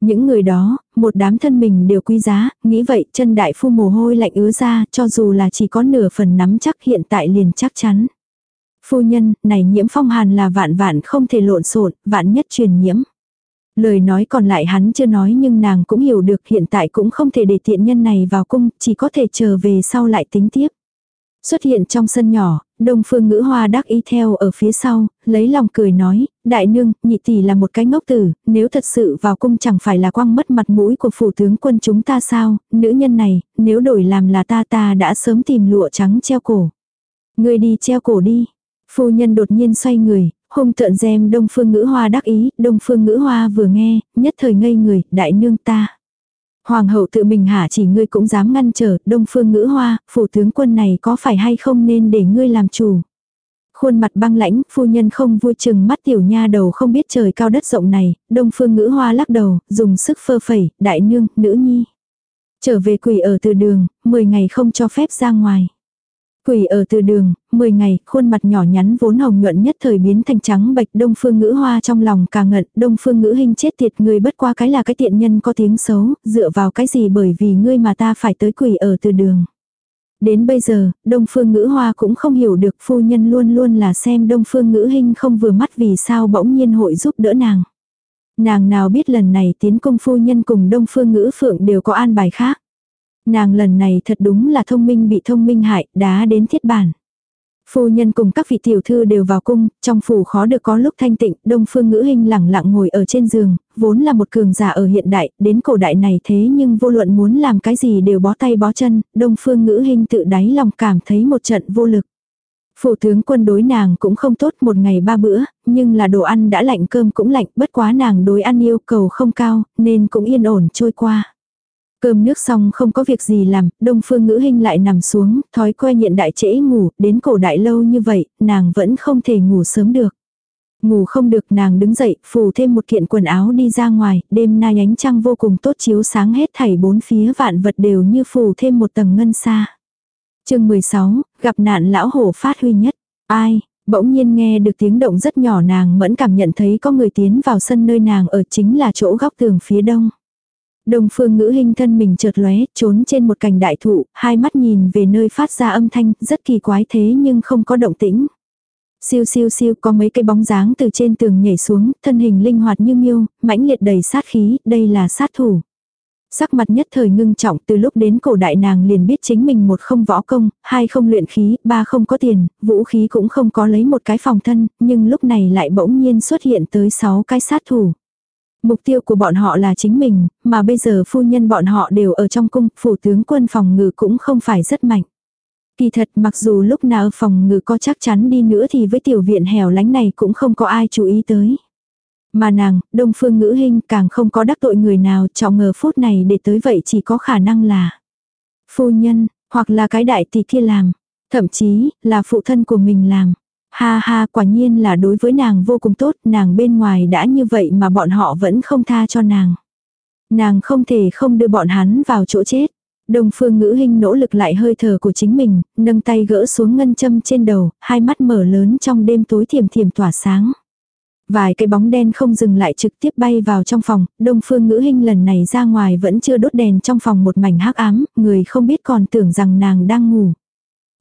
Những người đó, một đám thân mình đều quý giá, nghĩ vậy chân đại phu mồ hôi lạnh ứa ra, cho dù là chỉ có nửa phần nắm chắc hiện tại liền chắc chắn. Phu nhân, này nhiễm phong hàn là vạn vạn không thể lộn xộn, vạn nhất truyền nhiễm. Lời nói còn lại hắn chưa nói nhưng nàng cũng hiểu được hiện tại cũng không thể để tiện nhân này vào cung, chỉ có thể chờ về sau lại tính tiếp. Xuất hiện trong sân nhỏ, đông phương ngữ hoa đắc ý theo ở phía sau, lấy lòng cười nói, đại nương, nhị tỷ là một cái ngốc tử, nếu thật sự vào cung chẳng phải là quăng mất mặt mũi của phủ tướng quân chúng ta sao, nữ nhân này, nếu đổi làm là ta ta đã sớm tìm lụa trắng treo cổ. Người đi treo cổ đi. Phu nhân đột nhiên xoay người, hung tợn dèm đông phương ngữ hoa đắc ý, đông phương ngữ hoa vừa nghe, nhất thời ngây người, đại nương ta. Hoàng hậu tự mình hả chỉ ngươi cũng dám ngăn trở, đông phương ngữ hoa, phủ tướng quân này có phải hay không nên để ngươi làm chủ. Khuôn mặt băng lãnh, phu nhân không vui chừng mắt tiểu nha đầu không biết trời cao đất rộng này, đông phương ngữ hoa lắc đầu, dùng sức phơ phẩy, đại nương, nữ nhi. Trở về quỷ ở từ đường, 10 ngày không cho phép ra ngoài. Quỷ ở từ đường, 10 ngày, khuôn mặt nhỏ nhắn vốn hồng nhuận nhất thời biến thành trắng bệch đông phương ngữ hoa trong lòng cà ngận, đông phương ngữ hình chết tiệt người bất qua cái là cái tiện nhân có tiếng xấu, dựa vào cái gì bởi vì ngươi mà ta phải tới quỷ ở từ đường. Đến bây giờ, đông phương ngữ hoa cũng không hiểu được phu nhân luôn luôn là xem đông phương ngữ hình không vừa mắt vì sao bỗng nhiên hội giúp đỡ nàng. Nàng nào biết lần này tiến công phu nhân cùng đông phương ngữ phượng đều có an bài khác. Nàng lần này thật đúng là thông minh bị thông minh hại, đá đến thiết bản. Phu nhân cùng các vị tiểu thư đều vào cung, trong phủ khó được có lúc thanh tịnh, đông phương ngữ hình lẳng lặng ngồi ở trên giường, vốn là một cường giả ở hiện đại, đến cổ đại này thế nhưng vô luận muốn làm cái gì đều bó tay bó chân, đông phương ngữ hình tự đáy lòng cảm thấy một trận vô lực. Phủ tướng quân đối nàng cũng không tốt một ngày ba bữa, nhưng là đồ ăn đã lạnh cơm cũng lạnh, bất quá nàng đối ăn yêu cầu không cao, nên cũng yên ổn trôi qua. Cơm nước xong không có việc gì làm, đông phương ngữ hình lại nằm xuống, thói quen hiện đại trễ ngủ, đến cổ đại lâu như vậy, nàng vẫn không thể ngủ sớm được. Ngủ không được nàng đứng dậy, phủ thêm một kiện quần áo đi ra ngoài, đêm nay ánh trăng vô cùng tốt chiếu sáng hết thảy bốn phía vạn vật đều như phủ thêm một tầng ngân xa. chương 16, gặp nạn lão hổ phát huy nhất. Ai, bỗng nhiên nghe được tiếng động rất nhỏ nàng mẫn cảm nhận thấy có người tiến vào sân nơi nàng ở chính là chỗ góc tường phía đông. Đông phương ngữ hình thân mình chợt lóe, trốn trên một cành đại thụ, hai mắt nhìn về nơi phát ra âm thanh, rất kỳ quái thế nhưng không có động tĩnh. Siêu siêu siêu có mấy cây bóng dáng từ trên tường nhảy xuống, thân hình linh hoạt như miêu, mãnh liệt đầy sát khí, đây là sát thủ. Sắc mặt nhất thời ngưng trọng từ lúc đến cổ đại nàng liền biết chính mình một không võ công, hai không luyện khí, ba không có tiền, vũ khí cũng không có lấy một cái phòng thân, nhưng lúc này lại bỗng nhiên xuất hiện tới sáu cái sát thủ. Mục tiêu của bọn họ là chính mình, mà bây giờ phu nhân bọn họ đều ở trong cung, phủ tướng quân phòng ngự cũng không phải rất mạnh. Kỳ thật mặc dù lúc nào phòng ngự có chắc chắn đi nữa thì với tiểu viện hẻo lánh này cũng không có ai chú ý tới. Mà nàng, đông phương ngữ hình càng không có đắc tội người nào trọng ngờ phút này để tới vậy chỉ có khả năng là phu nhân, hoặc là cái đại tỷ kia làm, thậm chí là phụ thân của mình làm. Ha ha quả nhiên là đối với nàng vô cùng tốt, nàng bên ngoài đã như vậy mà bọn họ vẫn không tha cho nàng. Nàng không thể không đưa bọn hắn vào chỗ chết. Đông phương ngữ hình nỗ lực lại hơi thở của chính mình, nâng tay gỡ xuống ngân châm trên đầu, hai mắt mở lớn trong đêm tối thiềm thiềm tỏa sáng. Vài cái bóng đen không dừng lại trực tiếp bay vào trong phòng, đông phương ngữ hình lần này ra ngoài vẫn chưa đốt đèn trong phòng một mảnh hắc ám, người không biết còn tưởng rằng nàng đang ngủ.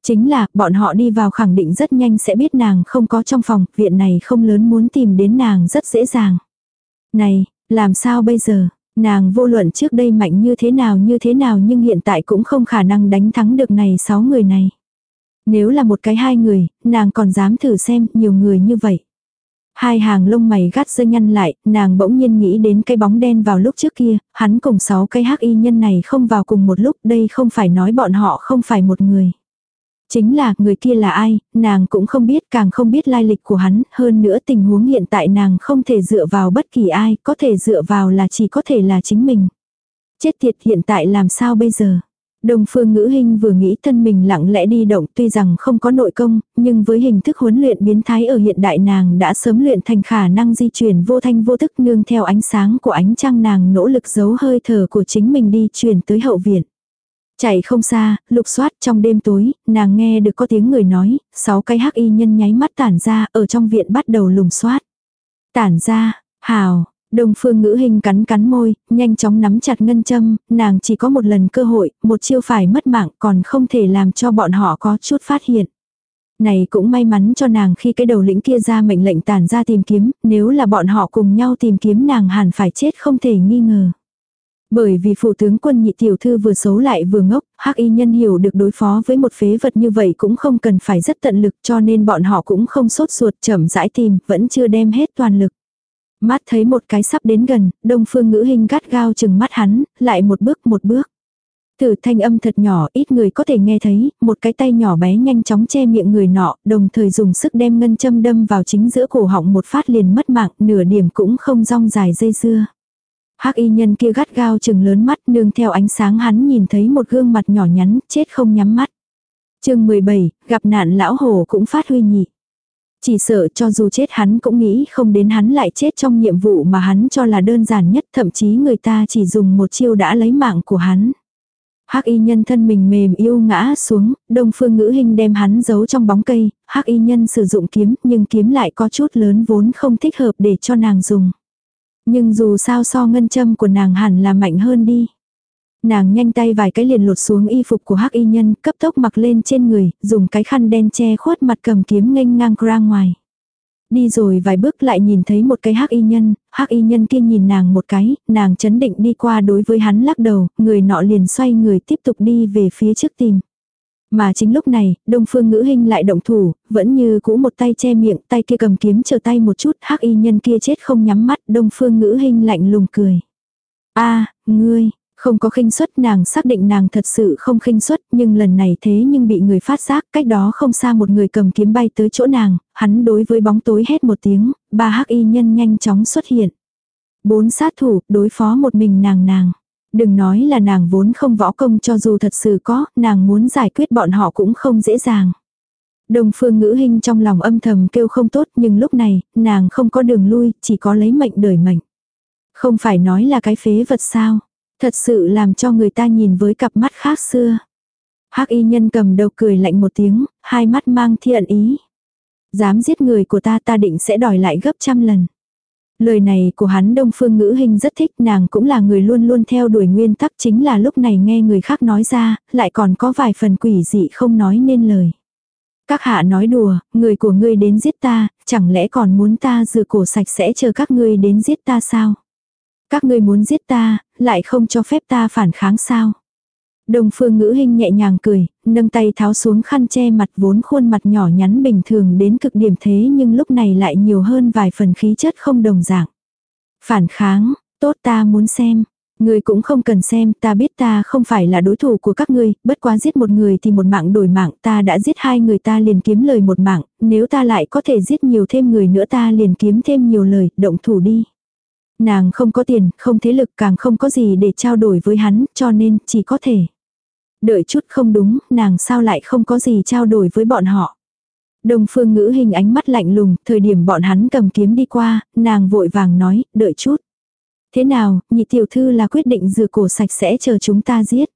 Chính là, bọn họ đi vào khẳng định rất nhanh sẽ biết nàng không có trong phòng, viện này không lớn muốn tìm đến nàng rất dễ dàng. Này, làm sao bây giờ? Nàng vô luận trước đây mạnh như thế nào như thế nào nhưng hiện tại cũng không khả năng đánh thắng được này sáu người này. Nếu là một cái hai người, nàng còn dám thử xem nhiều người như vậy. Hai hàng lông mày gắt dơ nhăn lại, nàng bỗng nhiên nghĩ đến cái bóng đen vào lúc trước kia, hắn cùng sáu cái hắc y nhân này không vào cùng một lúc, đây không phải nói bọn họ không phải một người. Chính là người kia là ai, nàng cũng không biết càng không biết lai lịch của hắn, hơn nữa tình huống hiện tại nàng không thể dựa vào bất kỳ ai, có thể dựa vào là chỉ có thể là chính mình. Chết tiệt hiện tại làm sao bây giờ? Đồng phương ngữ hình vừa nghĩ thân mình lặng lẽ đi động tuy rằng không có nội công, nhưng với hình thức huấn luyện biến thái ở hiện đại nàng đã sớm luyện thành khả năng di chuyển vô thanh vô thức nương theo ánh sáng của ánh trăng nàng nỗ lực giấu hơi thở của chính mình đi chuyển tới hậu viện. Chạy không xa, lục soát trong đêm tối, nàng nghe được có tiếng người nói, sáu cái hắc y nhân nháy mắt tản ra ở trong viện bắt đầu lùng soát. Tản ra, hào, Đồng phương ngữ hình cắn cắn môi, nhanh chóng nắm chặt ngân châm, nàng chỉ có một lần cơ hội, một chiêu phải mất mạng còn không thể làm cho bọn họ có chút phát hiện. Này cũng may mắn cho nàng khi cái đầu lĩnh kia ra mệnh lệnh tản ra tìm kiếm, nếu là bọn họ cùng nhau tìm kiếm nàng hẳn phải chết không thể nghi ngờ. Bởi vì phụ tướng quân nhị tiểu thư vừa xấu lại vừa ngốc, hắc y nhân hiểu được đối phó với một phế vật như vậy cũng không cần phải rất tận lực cho nên bọn họ cũng không sốt ruột chậm rãi tìm, vẫn chưa đem hết toàn lực. Mắt thấy một cái sắp đến gần, đông phương ngữ hình gắt gao chừng mắt hắn, lại một bước một bước. Từ thanh âm thật nhỏ ít người có thể nghe thấy, một cái tay nhỏ bé nhanh chóng che miệng người nọ, đồng thời dùng sức đem ngân châm đâm vào chính giữa cổ họng một phát liền mất mạng, nửa điểm cũng không rong dài dây dưa. Hắc y nhân kia gắt gao chừng lớn mắt nương theo ánh sáng hắn nhìn thấy một gương mặt nhỏ nhắn, chết không nhắm mắt. chương 17, gặp nạn lão hồ cũng phát huy nhị. Chỉ sợ cho dù chết hắn cũng nghĩ không đến hắn lại chết trong nhiệm vụ mà hắn cho là đơn giản nhất thậm chí người ta chỉ dùng một chiêu đã lấy mạng của hắn. Hắc y nhân thân mình mềm yêu ngã xuống, đông phương ngữ hình đem hắn giấu trong bóng cây, hắc y nhân sử dụng kiếm nhưng kiếm lại có chút lớn vốn không thích hợp để cho nàng dùng. Nhưng dù sao so ngân châm của nàng hẳn là mạnh hơn đi. Nàng nhanh tay vài cái liền lột xuống y phục của hắc y nhân, cấp tốc mặc lên trên người, dùng cái khăn đen che khuất mặt cầm kiếm nghênh ngang ra ngoài. Đi rồi vài bước lại nhìn thấy một cái hắc y nhân, hắc y nhân kia nhìn nàng một cái, nàng chấn định đi qua đối với hắn lắc đầu, người nọ liền xoay người tiếp tục đi về phía trước tìm. Mà chính lúc này, đông phương ngữ Hinh lại động thủ, vẫn như cũ một tay che miệng, tay kia cầm kiếm chờ tay một chút, hắc y nhân kia chết không nhắm mắt, đông phương ngữ Hinh lạnh lùng cười. a ngươi, không có khinh suất nàng xác định nàng thật sự không khinh suất nhưng lần này thế nhưng bị người phát giác cách đó không xa một người cầm kiếm bay tới chỗ nàng, hắn đối với bóng tối hét một tiếng, ba hắc y nhân nhanh chóng xuất hiện. Bốn sát thủ đối phó một mình nàng nàng. Đừng nói là nàng vốn không võ công cho dù thật sự có, nàng muốn giải quyết bọn họ cũng không dễ dàng. Đồng phương ngữ hình trong lòng âm thầm kêu không tốt nhưng lúc này, nàng không có đường lui, chỉ có lấy mệnh đời mệnh. Không phải nói là cái phế vật sao. Thật sự làm cho người ta nhìn với cặp mắt khác xưa. hắc y nhân cầm đầu cười lạnh một tiếng, hai mắt mang thiện ý. Dám giết người của ta ta định sẽ đòi lại gấp trăm lần. Lời này của hắn đông phương ngữ hình rất thích nàng cũng là người luôn luôn theo đuổi nguyên tắc chính là lúc này nghe người khác nói ra, lại còn có vài phần quỷ dị không nói nên lời. Các hạ nói đùa, người của ngươi đến giết ta, chẳng lẽ còn muốn ta rửa cổ sạch sẽ chờ các ngươi đến giết ta sao? Các ngươi muốn giết ta, lại không cho phép ta phản kháng sao? Đồng phương ngữ hình nhẹ nhàng cười, nâng tay tháo xuống khăn che mặt vốn khuôn mặt nhỏ nhắn bình thường đến cực điểm thế nhưng lúc này lại nhiều hơn vài phần khí chất không đồng dạng. Phản kháng, tốt ta muốn xem. người cũng không cần xem, ta biết ta không phải là đối thủ của các ngươi, bất quá giết một người thì một mạng đổi mạng, ta đã giết hai người ta liền kiếm lời một mạng, nếu ta lại có thể giết nhiều thêm người nữa ta liền kiếm thêm nhiều lời, động thủ đi. Nàng không có tiền, không thế lực càng không có gì để trao đổi với hắn, cho nên chỉ có thể. Đợi chút không đúng, nàng sao lại không có gì trao đổi với bọn họ. Đông phương ngữ hình ánh mắt lạnh lùng, thời điểm bọn hắn cầm kiếm đi qua, nàng vội vàng nói, đợi chút. Thế nào, nhị tiểu thư là quyết định rửa cổ sạch sẽ chờ chúng ta giết.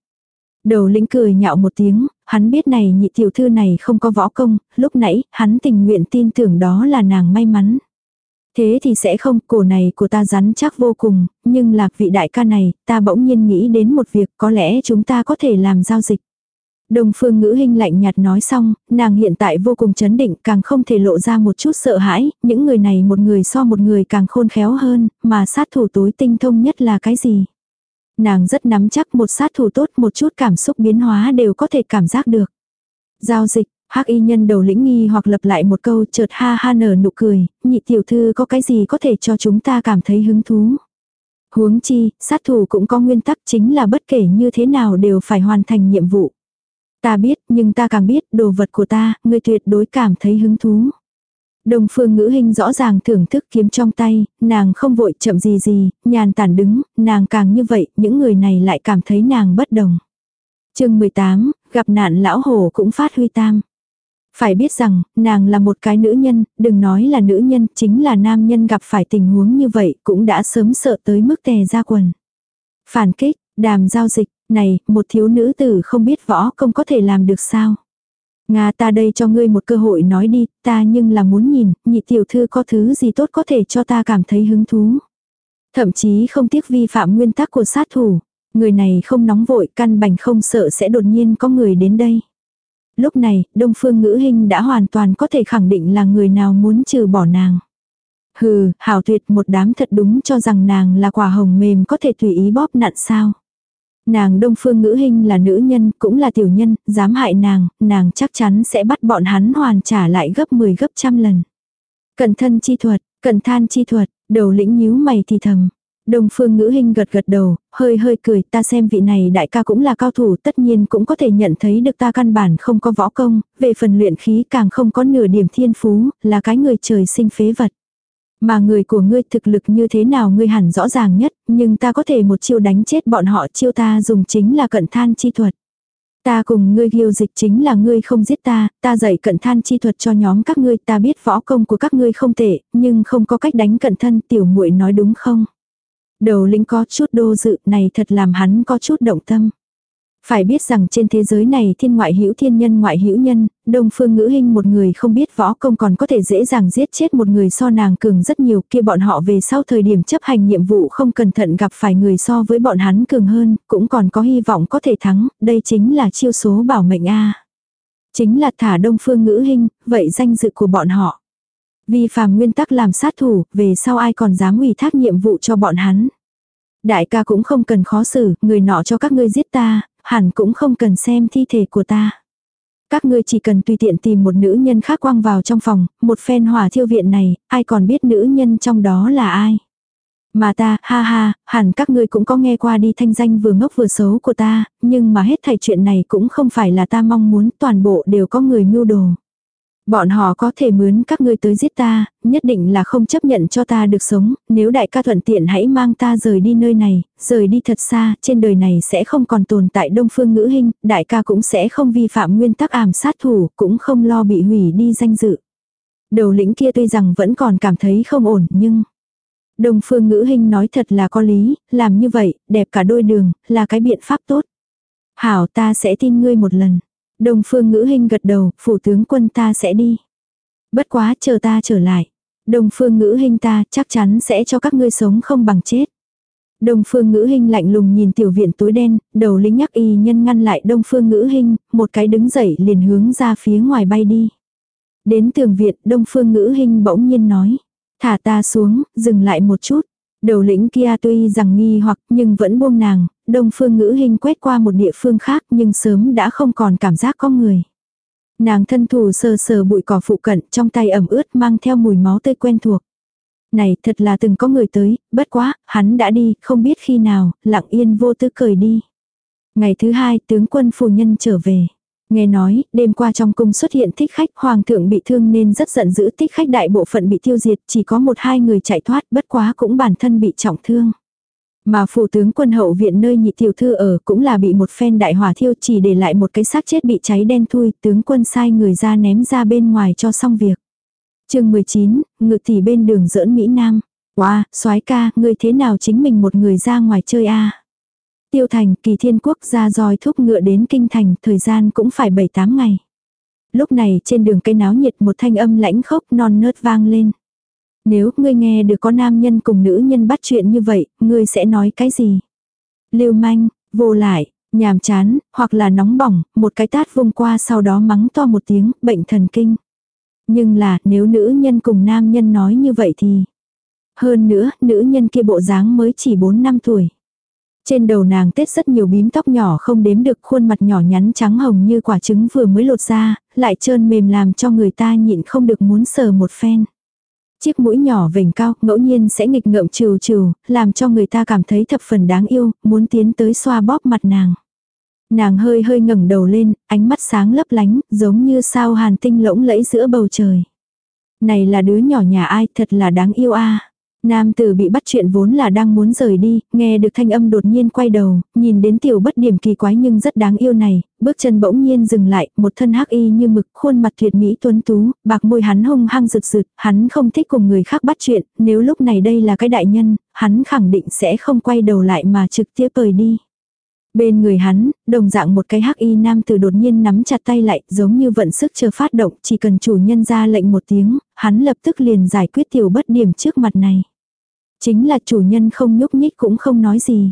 Đầu lĩnh cười nhạo một tiếng, hắn biết này nhị tiểu thư này không có võ công, lúc nãy, hắn tình nguyện tin tưởng đó là nàng may mắn. Thế thì sẽ không, cổ này của ta rắn chắc vô cùng, nhưng lạc vị đại ca này, ta bỗng nhiên nghĩ đến một việc có lẽ chúng ta có thể làm giao dịch. đồng phương ngữ hình lạnh nhạt nói xong, nàng hiện tại vô cùng chấn định, càng không thể lộ ra một chút sợ hãi, những người này một người so một người càng khôn khéo hơn, mà sát thủ tối tinh thông nhất là cái gì. Nàng rất nắm chắc một sát thủ tốt một chút cảm xúc biến hóa đều có thể cảm giác được. Giao dịch, hắc y nhân đầu lĩnh nghi hoặc lập lại một câu chợt ha ha nở nụ cười, nhị tiểu thư có cái gì có thể cho chúng ta cảm thấy hứng thú. Huống chi, sát thủ cũng có nguyên tắc chính là bất kể như thế nào đều phải hoàn thành nhiệm vụ. Ta biết, nhưng ta càng biết, đồ vật của ta, người tuyệt đối cảm thấy hứng thú. Đồng phương ngữ hình rõ ràng thưởng thức kiếm trong tay, nàng không vội chậm gì gì, nhàn tản đứng, nàng càng như vậy, những người này lại cảm thấy nàng bất đồng. chương 18, gặp nạn lão hổ cũng phát huy tam. Phải biết rằng, nàng là một cái nữ nhân, đừng nói là nữ nhân, chính là nam nhân gặp phải tình huống như vậy, cũng đã sớm sợ tới mức tè ra quần. Phản kích, đàm giao dịch, này, một thiếu nữ tử không biết võ công có thể làm được sao? Nga ta đây cho ngươi một cơ hội nói đi, ta nhưng là muốn nhìn, nhị tiểu thư có thứ gì tốt có thể cho ta cảm thấy hứng thú. Thậm chí không tiếc vi phạm nguyên tắc của sát thủ. Người này không nóng vội, căn bành không sợ sẽ đột nhiên có người đến đây. Lúc này, Đông Phương Ngữ Hinh đã hoàn toàn có thể khẳng định là người nào muốn trừ bỏ nàng. Hừ, hảo tuyệt một đám thật đúng cho rằng nàng là quả hồng mềm có thể tùy ý bóp nặn sao. Nàng đông phương ngữ hình là nữ nhân, cũng là tiểu nhân, dám hại nàng, nàng chắc chắn sẽ bắt bọn hắn hoàn trả lại gấp 10 gấp trăm lần. Cẩn thân chi thuật, cẩn than chi thuật, đầu lĩnh nhíu mày thì thầm. Đông phương ngữ hình gật gật đầu, hơi hơi cười, ta xem vị này đại ca cũng là cao thủ, tất nhiên cũng có thể nhận thấy được ta căn bản không có võ công, về phần luyện khí càng không có nửa điểm thiên phú, là cái người trời sinh phế vật. Mà người của ngươi thực lực như thế nào ngươi hẳn rõ ràng nhất, nhưng ta có thể một chiêu đánh chết bọn họ chiêu ta dùng chính là cận than chi thuật. Ta cùng ngươi ghiêu dịch chính là ngươi không giết ta, ta dạy cận than chi thuật cho nhóm các ngươi, ta biết võ công của các ngươi không tệ, nhưng không có cách đánh cận thân tiểu muội nói đúng không? Đầu lĩnh có chút đô dự này thật làm hắn có chút động tâm. Phải biết rằng trên thế giới này thiên ngoại hữu thiên nhân ngoại hữu nhân, đông phương ngữ hình một người không biết võ công còn có thể dễ dàng giết chết một người so nàng cường rất nhiều kia bọn họ về sau thời điểm chấp hành nhiệm vụ không cẩn thận gặp phải người so với bọn hắn cường hơn, cũng còn có hy vọng có thể thắng, đây chính là chiêu số bảo mệnh A. Chính là thả đông phương ngữ hình, vậy danh dự của bọn họ. Vi phạm nguyên tắc làm sát thủ, về sau ai còn dám ủy thác nhiệm vụ cho bọn hắn. Đại ca cũng không cần khó xử, người nọ cho các ngươi giết ta, hẳn cũng không cần xem thi thể của ta. Các ngươi chỉ cần tùy tiện tìm một nữ nhân khác quăng vào trong phòng, một phen hỏa thiêu viện này, ai còn biết nữ nhân trong đó là ai. Mà ta, ha ha, hẳn các ngươi cũng có nghe qua đi thanh danh vừa ngốc vừa xấu của ta, nhưng mà hết thảy chuyện này cũng không phải là ta mong muốn toàn bộ đều có người mưu đồ. Bọn họ có thể mướn các ngươi tới giết ta, nhất định là không chấp nhận cho ta được sống, nếu đại ca thuận tiện hãy mang ta rời đi nơi này, rời đi thật xa, trên đời này sẽ không còn tồn tại đông phương ngữ hình, đại ca cũng sẽ không vi phạm nguyên tắc ảm sát thủ, cũng không lo bị hủy đi danh dự. Đầu lĩnh kia tuy rằng vẫn còn cảm thấy không ổn nhưng... Đông phương ngữ hình nói thật là có lý, làm như vậy, đẹp cả đôi đường, là cái biện pháp tốt. Hảo ta sẽ tin ngươi một lần. Đông phương ngữ hình gật đầu, phủ tướng quân ta sẽ đi. Bất quá chờ ta trở lại. Đông phương ngữ hình ta chắc chắn sẽ cho các ngươi sống không bằng chết. Đông phương ngữ hình lạnh lùng nhìn tiểu viện tối đen, đầu lính nhắc y nhân ngăn lại đông phương ngữ hình, một cái đứng dậy liền hướng ra phía ngoài bay đi. Đến tường viện, đông phương ngữ hình bỗng nhiên nói. Thả ta xuống, dừng lại một chút. Đầu lĩnh kia tuy rằng nghi hoặc nhưng vẫn buông nàng, đông phương ngữ hình quét qua một địa phương khác nhưng sớm đã không còn cảm giác có người. Nàng thân thủ sờ sờ bụi cỏ phụ cận trong tay ẩm ướt mang theo mùi máu tươi quen thuộc. Này thật là từng có người tới, bất quá, hắn đã đi, không biết khi nào, lặng yên vô tư cười đi. Ngày thứ hai, tướng quân phu nhân trở về. Nghe nói, đêm qua trong cung xuất hiện thích khách, hoàng thượng bị thương nên rất giận dữ thích khách đại bộ phận bị tiêu diệt, chỉ có một hai người chạy thoát, bất quá cũng bản thân bị trọng thương. Mà phủ tướng quân hậu viện nơi nhị tiểu thư ở cũng là bị một phen đại hỏa thiêu chỉ để lại một cái xác chết bị cháy đen thui, tướng quân sai người ra ném ra bên ngoài cho xong việc. chương 19, ngự tỷ bên đường giỡn Mỹ Nam. Wow, soái ca, người thế nào chính mình một người ra ngoài chơi a Tiêu thành, kỳ thiên quốc ra roi thúc ngựa đến kinh thành, thời gian cũng phải 7-8 ngày. Lúc này trên đường cây náo nhiệt một thanh âm lãnh khốc non nớt vang lên. Nếu ngươi nghe được có nam nhân cùng nữ nhân bắt chuyện như vậy, ngươi sẽ nói cái gì? Lưu manh, vô lại, nhàm chán, hoặc là nóng bỏng, một cái tát vung qua sau đó mắng to một tiếng, bệnh thần kinh. Nhưng là, nếu nữ nhân cùng nam nhân nói như vậy thì... Hơn nữa, nữ nhân kia bộ dáng mới chỉ 4 năm tuổi. Trên đầu nàng tết rất nhiều bím tóc nhỏ không đếm được khuôn mặt nhỏ nhắn trắng hồng như quả trứng vừa mới lột ra, lại trơn mềm làm cho người ta nhịn không được muốn sờ một phen. Chiếc mũi nhỏ vểnh cao, ngẫu nhiên sẽ nghịch ngợm trừ trừ, làm cho người ta cảm thấy thập phần đáng yêu, muốn tiến tới xoa bóp mặt nàng. Nàng hơi hơi ngẩng đầu lên, ánh mắt sáng lấp lánh, giống như sao hàn tinh lỗng lẫy giữa bầu trời. Này là đứa nhỏ nhà ai, thật là đáng yêu a. Nam tử bị bắt chuyện vốn là đang muốn rời đi, nghe được thanh âm đột nhiên quay đầu, nhìn đến tiểu bất điểm kỳ quái nhưng rất đáng yêu này, bước chân bỗng nhiên dừng lại, một thân hắc y như mực, khuôn mặt tuyệt mỹ tuấn tú, bạc môi hắn hung hăng rực rực, hắn không thích cùng người khác bắt chuyện, nếu lúc này đây là cái đại nhân, hắn khẳng định sẽ không quay đầu lại mà trực tiếp rời đi. Bên người hắn, đồng dạng một cái hắc y nam tử đột nhiên nắm chặt tay lại, giống như vận sức chờ phát động, chỉ cần chủ nhân ra lệnh một tiếng, hắn lập tức liền giải quyết tiểu bất điểm trước mặt này. Chính là chủ nhân không nhúc nhích cũng không nói gì.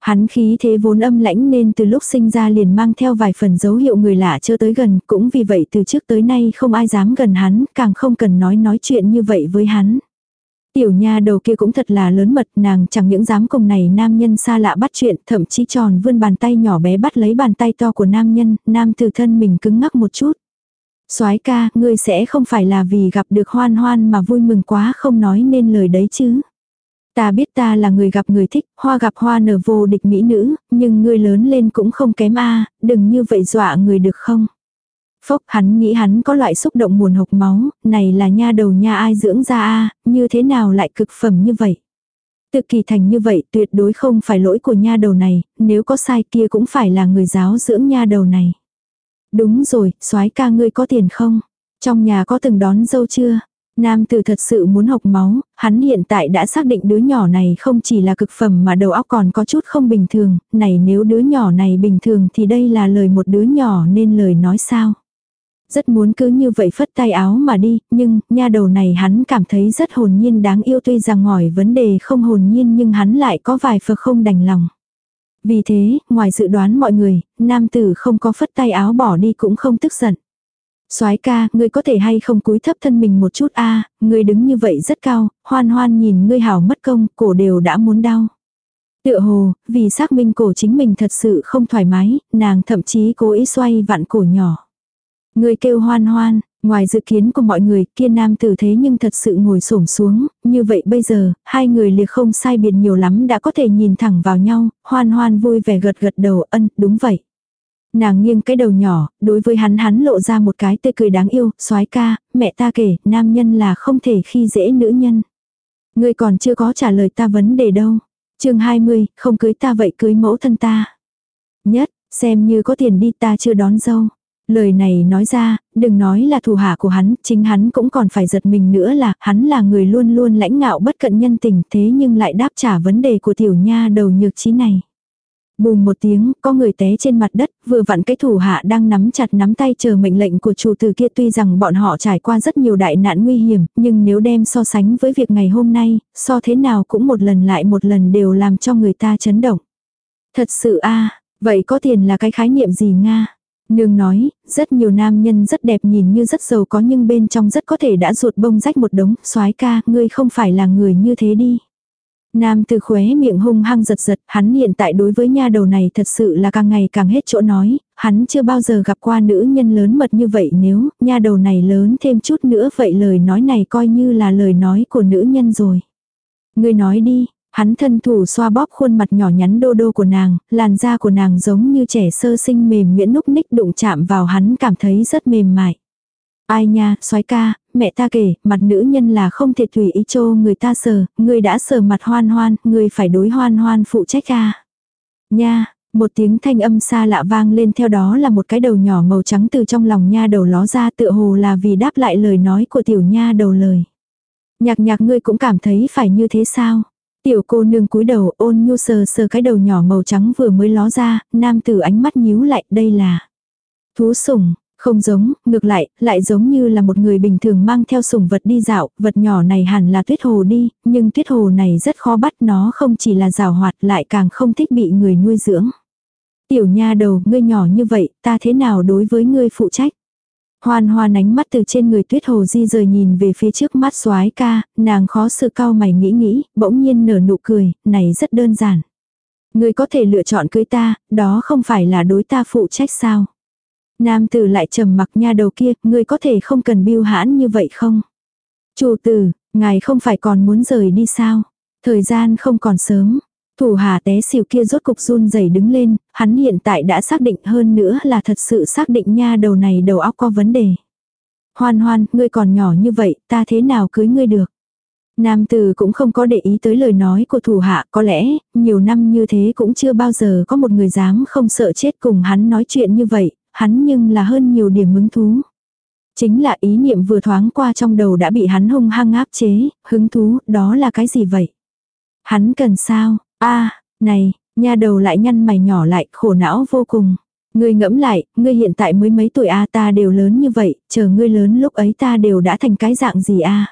Hắn khí thế vốn âm lãnh nên từ lúc sinh ra liền mang theo vài phần dấu hiệu người lạ chưa tới gần, cũng vì vậy từ trước tới nay không ai dám gần hắn, càng không cần nói nói chuyện như vậy với hắn. Tiểu nha đầu kia cũng thật là lớn mật, nàng chẳng những dám cùng này nam nhân xa lạ bắt chuyện, thậm chí tròn vươn bàn tay nhỏ bé bắt lấy bàn tay to của nam nhân, nam từ thân mình cứng ngắc một chút. soái ca, ngươi sẽ không phải là vì gặp được hoan hoan mà vui mừng quá không nói nên lời đấy chứ. Ta biết ta là người gặp người thích, hoa gặp hoa nở vô địch mỹ nữ, nhưng ngươi lớn lên cũng không kém a đừng như vậy dọa người được không? Phốc hắn nghĩ hắn có loại xúc động buồn hộc máu, này là nha đầu nha ai dưỡng ra a như thế nào lại cực phẩm như vậy? Tự kỳ thành như vậy tuyệt đối không phải lỗi của nha đầu này, nếu có sai kia cũng phải là người giáo dưỡng nha đầu này. Đúng rồi, soái ca ngươi có tiền không? Trong nhà có từng đón dâu chưa? Nam tử thật sự muốn học máu, hắn hiện tại đã xác định đứa nhỏ này không chỉ là cực phẩm mà đầu óc còn có chút không bình thường, này nếu đứa nhỏ này bình thường thì đây là lời một đứa nhỏ nên lời nói sao. Rất muốn cứ như vậy phất tay áo mà đi, nhưng nha đầu này hắn cảm thấy rất hồn nhiên đáng yêu tuy rằng ngỏi vấn đề không hồn nhiên nhưng hắn lại có vài phật không đành lòng. Vì thế, ngoài dự đoán mọi người, nam tử không có phất tay áo bỏ đi cũng không tức giận soái ca, ngươi có thể hay không cúi thấp thân mình một chút a ngươi đứng như vậy rất cao, hoan hoan nhìn ngươi hảo mất công, cổ đều đã muốn đau. Tựa hồ, vì xác minh cổ chính mình thật sự không thoải mái, nàng thậm chí cố ý xoay vặn cổ nhỏ. Ngươi kêu hoan hoan, ngoài dự kiến của mọi người, kia nam tử thế nhưng thật sự ngồi xổm xuống, như vậy bây giờ, hai người liệt không sai biệt nhiều lắm đã có thể nhìn thẳng vào nhau, hoan hoan vui vẻ gật gật đầu ân, đúng vậy. Nàng nghiêng cái đầu nhỏ, đối với hắn hắn lộ ra một cái tươi cười đáng yêu, soái ca, mẹ ta kể, nam nhân là không thể khi dễ nữ nhân. Ngươi còn chưa có trả lời ta vấn đề đâu. chương 20, không cưới ta vậy cưới mẫu thân ta. Nhất, xem như có tiền đi ta chưa đón dâu. Lời này nói ra, đừng nói là thù hạ của hắn, chính hắn cũng còn phải giật mình nữa là hắn là người luôn luôn lãnh ngạo bất cận nhân tình thế nhưng lại đáp trả vấn đề của tiểu nha đầu nhược trí này. Bùm một tiếng, có người té trên mặt đất, vừa vặn cái thủ hạ đang nắm chặt nắm tay chờ mệnh lệnh của chủ tử kia tuy rằng bọn họ trải qua rất nhiều đại nạn nguy hiểm, nhưng nếu đem so sánh với việc ngày hôm nay, so thế nào cũng một lần lại một lần đều làm cho người ta chấn động. Thật sự a vậy có tiền là cái khái niệm gì Nga? Nương nói, rất nhiều nam nhân rất đẹp nhìn như rất giàu có nhưng bên trong rất có thể đã ruột bông rách một đống, soái ca, ngươi không phải là người như thế đi. Nam từ khóe miệng hung hăng giật giật, hắn hiện tại đối với nha đầu này thật sự là càng ngày càng hết chỗ nói, hắn chưa bao giờ gặp qua nữ nhân lớn mật như vậy nếu nha đầu này lớn thêm chút nữa vậy lời nói này coi như là lời nói của nữ nhân rồi. Ngươi nói đi, hắn thân thủ xoa bóp khuôn mặt nhỏ nhắn đô đô của nàng, làn da của nàng giống như trẻ sơ sinh mềm nhuyễn núc ních đụng chạm vào hắn cảm thấy rất mềm mại. Ai nha, soái ca, mẹ ta kể, mặt nữ nhân là không thể tùy ý trô người ta sờ, người đã sờ mặt hoan hoan, người phải đối hoan hoan phụ trách ca. Nha, một tiếng thanh âm xa lạ vang lên theo đó là một cái đầu nhỏ màu trắng từ trong lòng nha đầu ló ra tựa hồ là vì đáp lại lời nói của tiểu nha đầu lời. Nhạc nhạc ngươi cũng cảm thấy phải như thế sao? Tiểu cô nương cúi đầu ôn nhu sờ sờ cái đầu nhỏ màu trắng vừa mới ló ra, nam tử ánh mắt nhíu lại, đây là thú sủng, không giống, ngược lại, lại giống như là một người bình thường mang theo sủng vật đi dạo, vật nhỏ này hẳn là tuyết hồ đi, nhưng tuyết hồ này rất khó bắt nó không chỉ là rào hoạt lại càng không thích bị người nuôi dưỡng. Tiểu nha đầu, ngươi nhỏ như vậy, ta thế nào đối với ngươi phụ trách? Hoan hoan ánh mắt từ trên người tuyết hồ di rời nhìn về phía trước mắt soái ca, nàng khó sự cao mày nghĩ nghĩ, bỗng nhiên nở nụ cười, này rất đơn giản. Ngươi có thể lựa chọn cưới ta, đó không phải là đối ta phụ trách sao? Nam tử lại trầm mặc nha đầu kia, ngươi có thể không cần biêu hãn như vậy không? Chủ tử, ngài không phải còn muốn rời đi sao? Thời gian không còn sớm. Thủ hà té xỉu kia rốt cục run rẩy đứng lên, hắn hiện tại đã xác định hơn nữa là thật sự xác định nha đầu này đầu óc có vấn đề. Hoan hoan, ngươi còn nhỏ như vậy, ta thế nào cưới ngươi được? Nam tử cũng không có để ý tới lời nói của thủ hạ, có lẽ, nhiều năm như thế cũng chưa bao giờ có một người dám không sợ chết cùng hắn nói chuyện như vậy, hắn nhưng là hơn nhiều điểm hứng thú. Chính là ý niệm vừa thoáng qua trong đầu đã bị hắn hung hăng áp chế, hứng thú, đó là cái gì vậy? Hắn cần sao? a này, nha đầu lại nhăn mày nhỏ lại, khổ não vô cùng. Ngươi ngẫm lại, ngươi hiện tại mới mấy tuổi a ta đều lớn như vậy, chờ ngươi lớn lúc ấy ta đều đã thành cái dạng gì a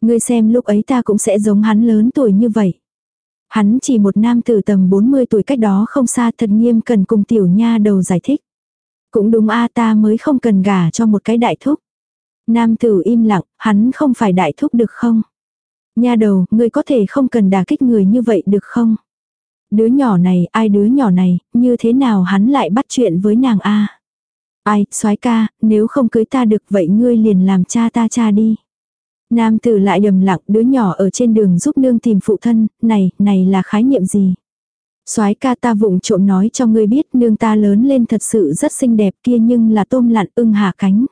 Ngươi xem lúc ấy ta cũng sẽ giống hắn lớn tuổi như vậy. Hắn chỉ một nam từ tầm 40 tuổi cách đó không xa thật nghiêm cần cùng tiểu nha đầu giải thích. Cũng đúng a ta mới không cần gả cho một cái đại thúc. Nam tử im lặng, hắn không phải đại thúc được không? Nha đầu, ngươi có thể không cần đả kích người như vậy được không? Đứa nhỏ này, ai đứa nhỏ này, như thế nào hắn lại bắt chuyện với nàng a? Ai, soái ca, nếu không cưới ta được vậy ngươi liền làm cha ta cha đi. Nam tử lại đầm lặng đứa nhỏ ở trên đường giúp nương tìm phụ thân, này, này là khái niệm gì? Soái ca ta vụng trộm nói cho ngươi biết nương ta lớn lên thật sự rất xinh đẹp kia nhưng là tôm lặn ưng hạ cánh.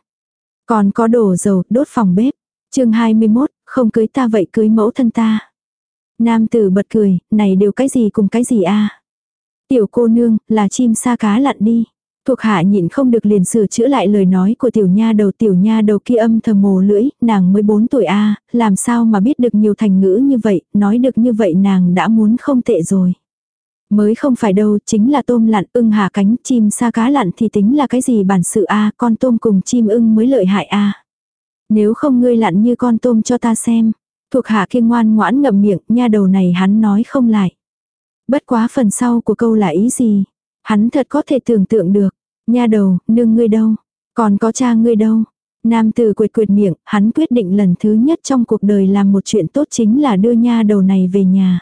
Còn có đổ dầu đốt phòng bếp. chương 21, không cưới ta vậy cưới mẫu thân ta. Nam tử bật cười, này đều cái gì cùng cái gì a Tiểu cô nương, là chim sa cá lặn đi. Thuộc hạ nhịn không được liền sửa chữa lại lời nói của tiểu nha đầu tiểu nha đầu kia âm thầm mồ lưỡi, nàng mới 4 tuổi a làm sao mà biết được nhiều thành ngữ như vậy, nói được như vậy nàng đã muốn không tệ rồi. Mới không phải đâu, chính là tôm lặn ưng hà cánh, chim sa cá lặn thì tính là cái gì bản sự a con tôm cùng chim ưng mới lợi hại a Nếu không ngươi lặn như con tôm cho ta xem. Thuộc hạ kia ngoan ngoãn ngậm miệng, nha đầu này hắn nói không lại. Bất quá phần sau của câu là ý gì? Hắn thật có thể tưởng tượng được. Nha đầu, nương ngươi đâu? Còn có cha ngươi đâu? Nam tử quệt quệt miệng, hắn quyết định lần thứ nhất trong cuộc đời làm một chuyện tốt chính là đưa nha đầu này về nhà.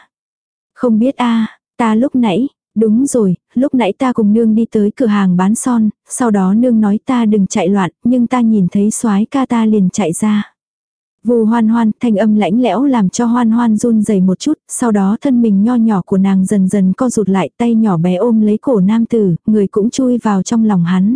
Không biết a Ta lúc nãy, đúng rồi, lúc nãy ta cùng nương đi tới cửa hàng bán son, sau đó nương nói ta đừng chạy loạn, nhưng ta nhìn thấy soái ca ta liền chạy ra. Vù hoan hoan, thanh âm lãnh lẽo làm cho hoan hoan run rẩy một chút, sau đó thân mình nho nhỏ của nàng dần dần co rụt lại tay nhỏ bé ôm lấy cổ nam tử, người cũng chui vào trong lòng hắn.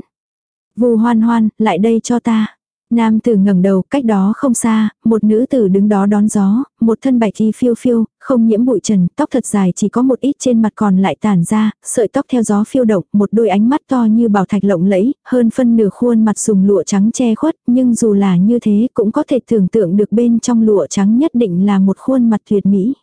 Vù hoan hoan, lại đây cho ta. Nam tử ngẩng đầu, cách đó không xa, một nữ tử đứng đó đón gió, một thân bạch y phiêu phiêu, không nhiễm bụi trần, tóc thật dài chỉ có một ít trên mặt còn lại tản ra, sợi tóc theo gió phiêu động, một đôi ánh mắt to như bảo thạch lộng lẫy, hơn phân nửa khuôn mặt dùng lụa trắng che khuất, nhưng dù là như thế cũng có thể tưởng tượng được bên trong lụa trắng nhất định là một khuôn mặt tuyệt mỹ.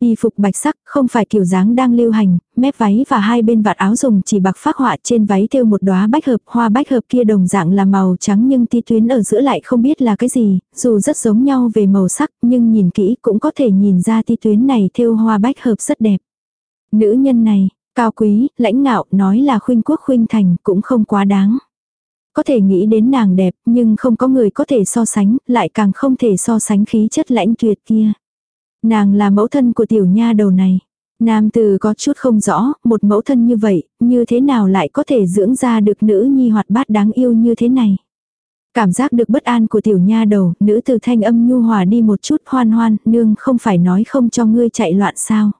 Y phục bạch sắc, không phải kiểu dáng đang lưu hành, mép váy và hai bên vạt áo dùng chỉ bạc phác họa trên váy thêu một đóa bách hợp, hoa bách hợp kia đồng dạng là màu trắng nhưng ti tuyến ở giữa lại không biết là cái gì, dù rất giống nhau về màu sắc, nhưng nhìn kỹ cũng có thể nhìn ra ti tuyến này thêu hoa bách hợp rất đẹp. Nữ nhân này, cao quý, lãnh ngạo, nói là khuynh quốc khuynh thành cũng không quá đáng. Có thể nghĩ đến nàng đẹp, nhưng không có người có thể so sánh, lại càng không thể so sánh khí chất lãnh tuyệt kia. Nàng là mẫu thân của tiểu nha đầu này. Nam từ có chút không rõ, một mẫu thân như vậy, như thế nào lại có thể dưỡng ra được nữ nhi hoạt bát đáng yêu như thế này. Cảm giác được bất an của tiểu nha đầu, nữ từ thanh âm nhu hòa đi một chút hoan hoan, nương không phải nói không cho ngươi chạy loạn sao.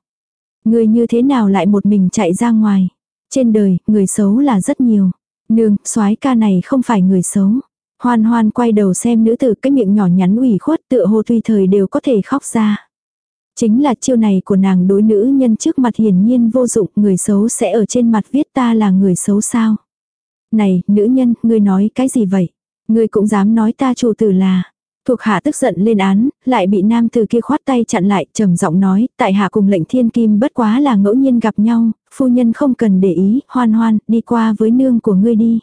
Ngươi như thế nào lại một mình chạy ra ngoài. Trên đời, người xấu là rất nhiều. Nương, soái ca này không phải người xấu. Hoan hoan quay đầu xem nữ tử cái miệng nhỏ nhắn ủy khuất tựa hồ tùy thời đều có thể khóc ra. Chính là chiêu này của nàng đối nữ nhân trước mặt hiển nhiên vô dụng người xấu sẽ ở trên mặt viết ta là người xấu sao. Này, nữ nhân, ngươi nói cái gì vậy? Ngươi cũng dám nói ta chủ tử là. Thuộc hạ tức giận lên án, lại bị nam từ kia khoát tay chặn lại, trầm giọng nói, tại hạ cùng lệnh thiên kim bất quá là ngẫu nhiên gặp nhau, phu nhân không cần để ý, hoan hoan, đi qua với nương của ngươi đi.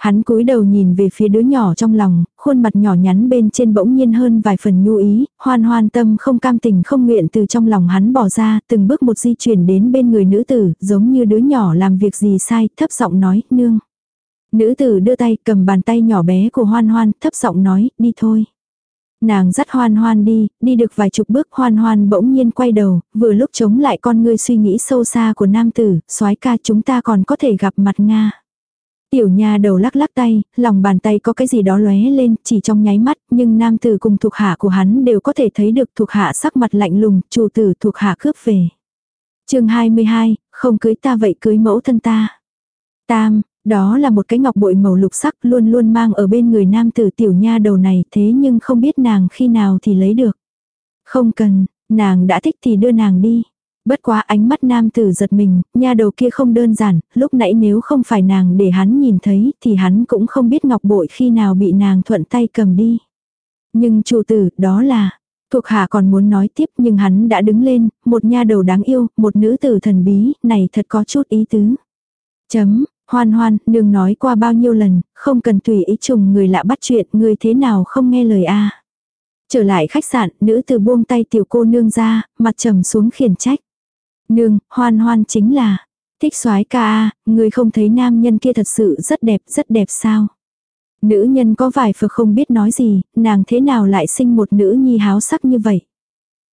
Hắn cúi đầu nhìn về phía đứa nhỏ trong lòng, khuôn mặt nhỏ nhắn bên trên bỗng nhiên hơn vài phần nhu ý, hoan hoan tâm không cam tình không nguyện từ trong lòng hắn bỏ ra, từng bước một di chuyển đến bên người nữ tử, giống như đứa nhỏ làm việc gì sai, thấp giọng nói, nương. Nữ tử đưa tay cầm bàn tay nhỏ bé của hoan hoan, thấp giọng nói, đi thôi. Nàng dắt hoan hoan đi, đi được vài chục bước hoan hoan bỗng nhiên quay đầu, vừa lúc chống lại con ngươi suy nghĩ sâu xa của nam tử, soái ca chúng ta còn có thể gặp mặt Nga. Tiểu nha đầu lắc lắc tay, lòng bàn tay có cái gì đó lóe lên, chỉ trong nháy mắt, nhưng nam tử cùng thuộc hạ của hắn đều có thể thấy được thuộc hạ sắc mặt lạnh lùng, chủ tử thuộc hạ cướp về. chương 22, không cưới ta vậy cưới mẫu thân ta. Tam, đó là một cái ngọc bội màu lục sắc luôn luôn mang ở bên người nam tử tiểu nha đầu này thế nhưng không biết nàng khi nào thì lấy được. Không cần, nàng đã thích thì đưa nàng đi. Bất quá ánh mắt nam tử giật mình, nha đầu kia không đơn giản, lúc nãy nếu không phải nàng để hắn nhìn thấy thì hắn cũng không biết ngọc bội khi nào bị nàng thuận tay cầm đi. Nhưng chủ tử, đó là, thuộc hạ còn muốn nói tiếp nhưng hắn đã đứng lên, một nha đầu đáng yêu, một nữ tử thần bí, này thật có chút ý tứ. Chấm, hoan hoan, nương nói qua bao nhiêu lần, không cần tùy ý trùng người lạ bắt chuyện, người thế nào không nghe lời a Trở lại khách sạn, nữ tử buông tay tiểu cô nương ra, mặt trầm xuống khiển trách. Nương, hoan hoan chính là, thích soái ca a, người không thấy nam nhân kia thật sự rất đẹp, rất đẹp sao? Nữ nhân có vài phật không biết nói gì, nàng thế nào lại sinh một nữ nhi háo sắc như vậy?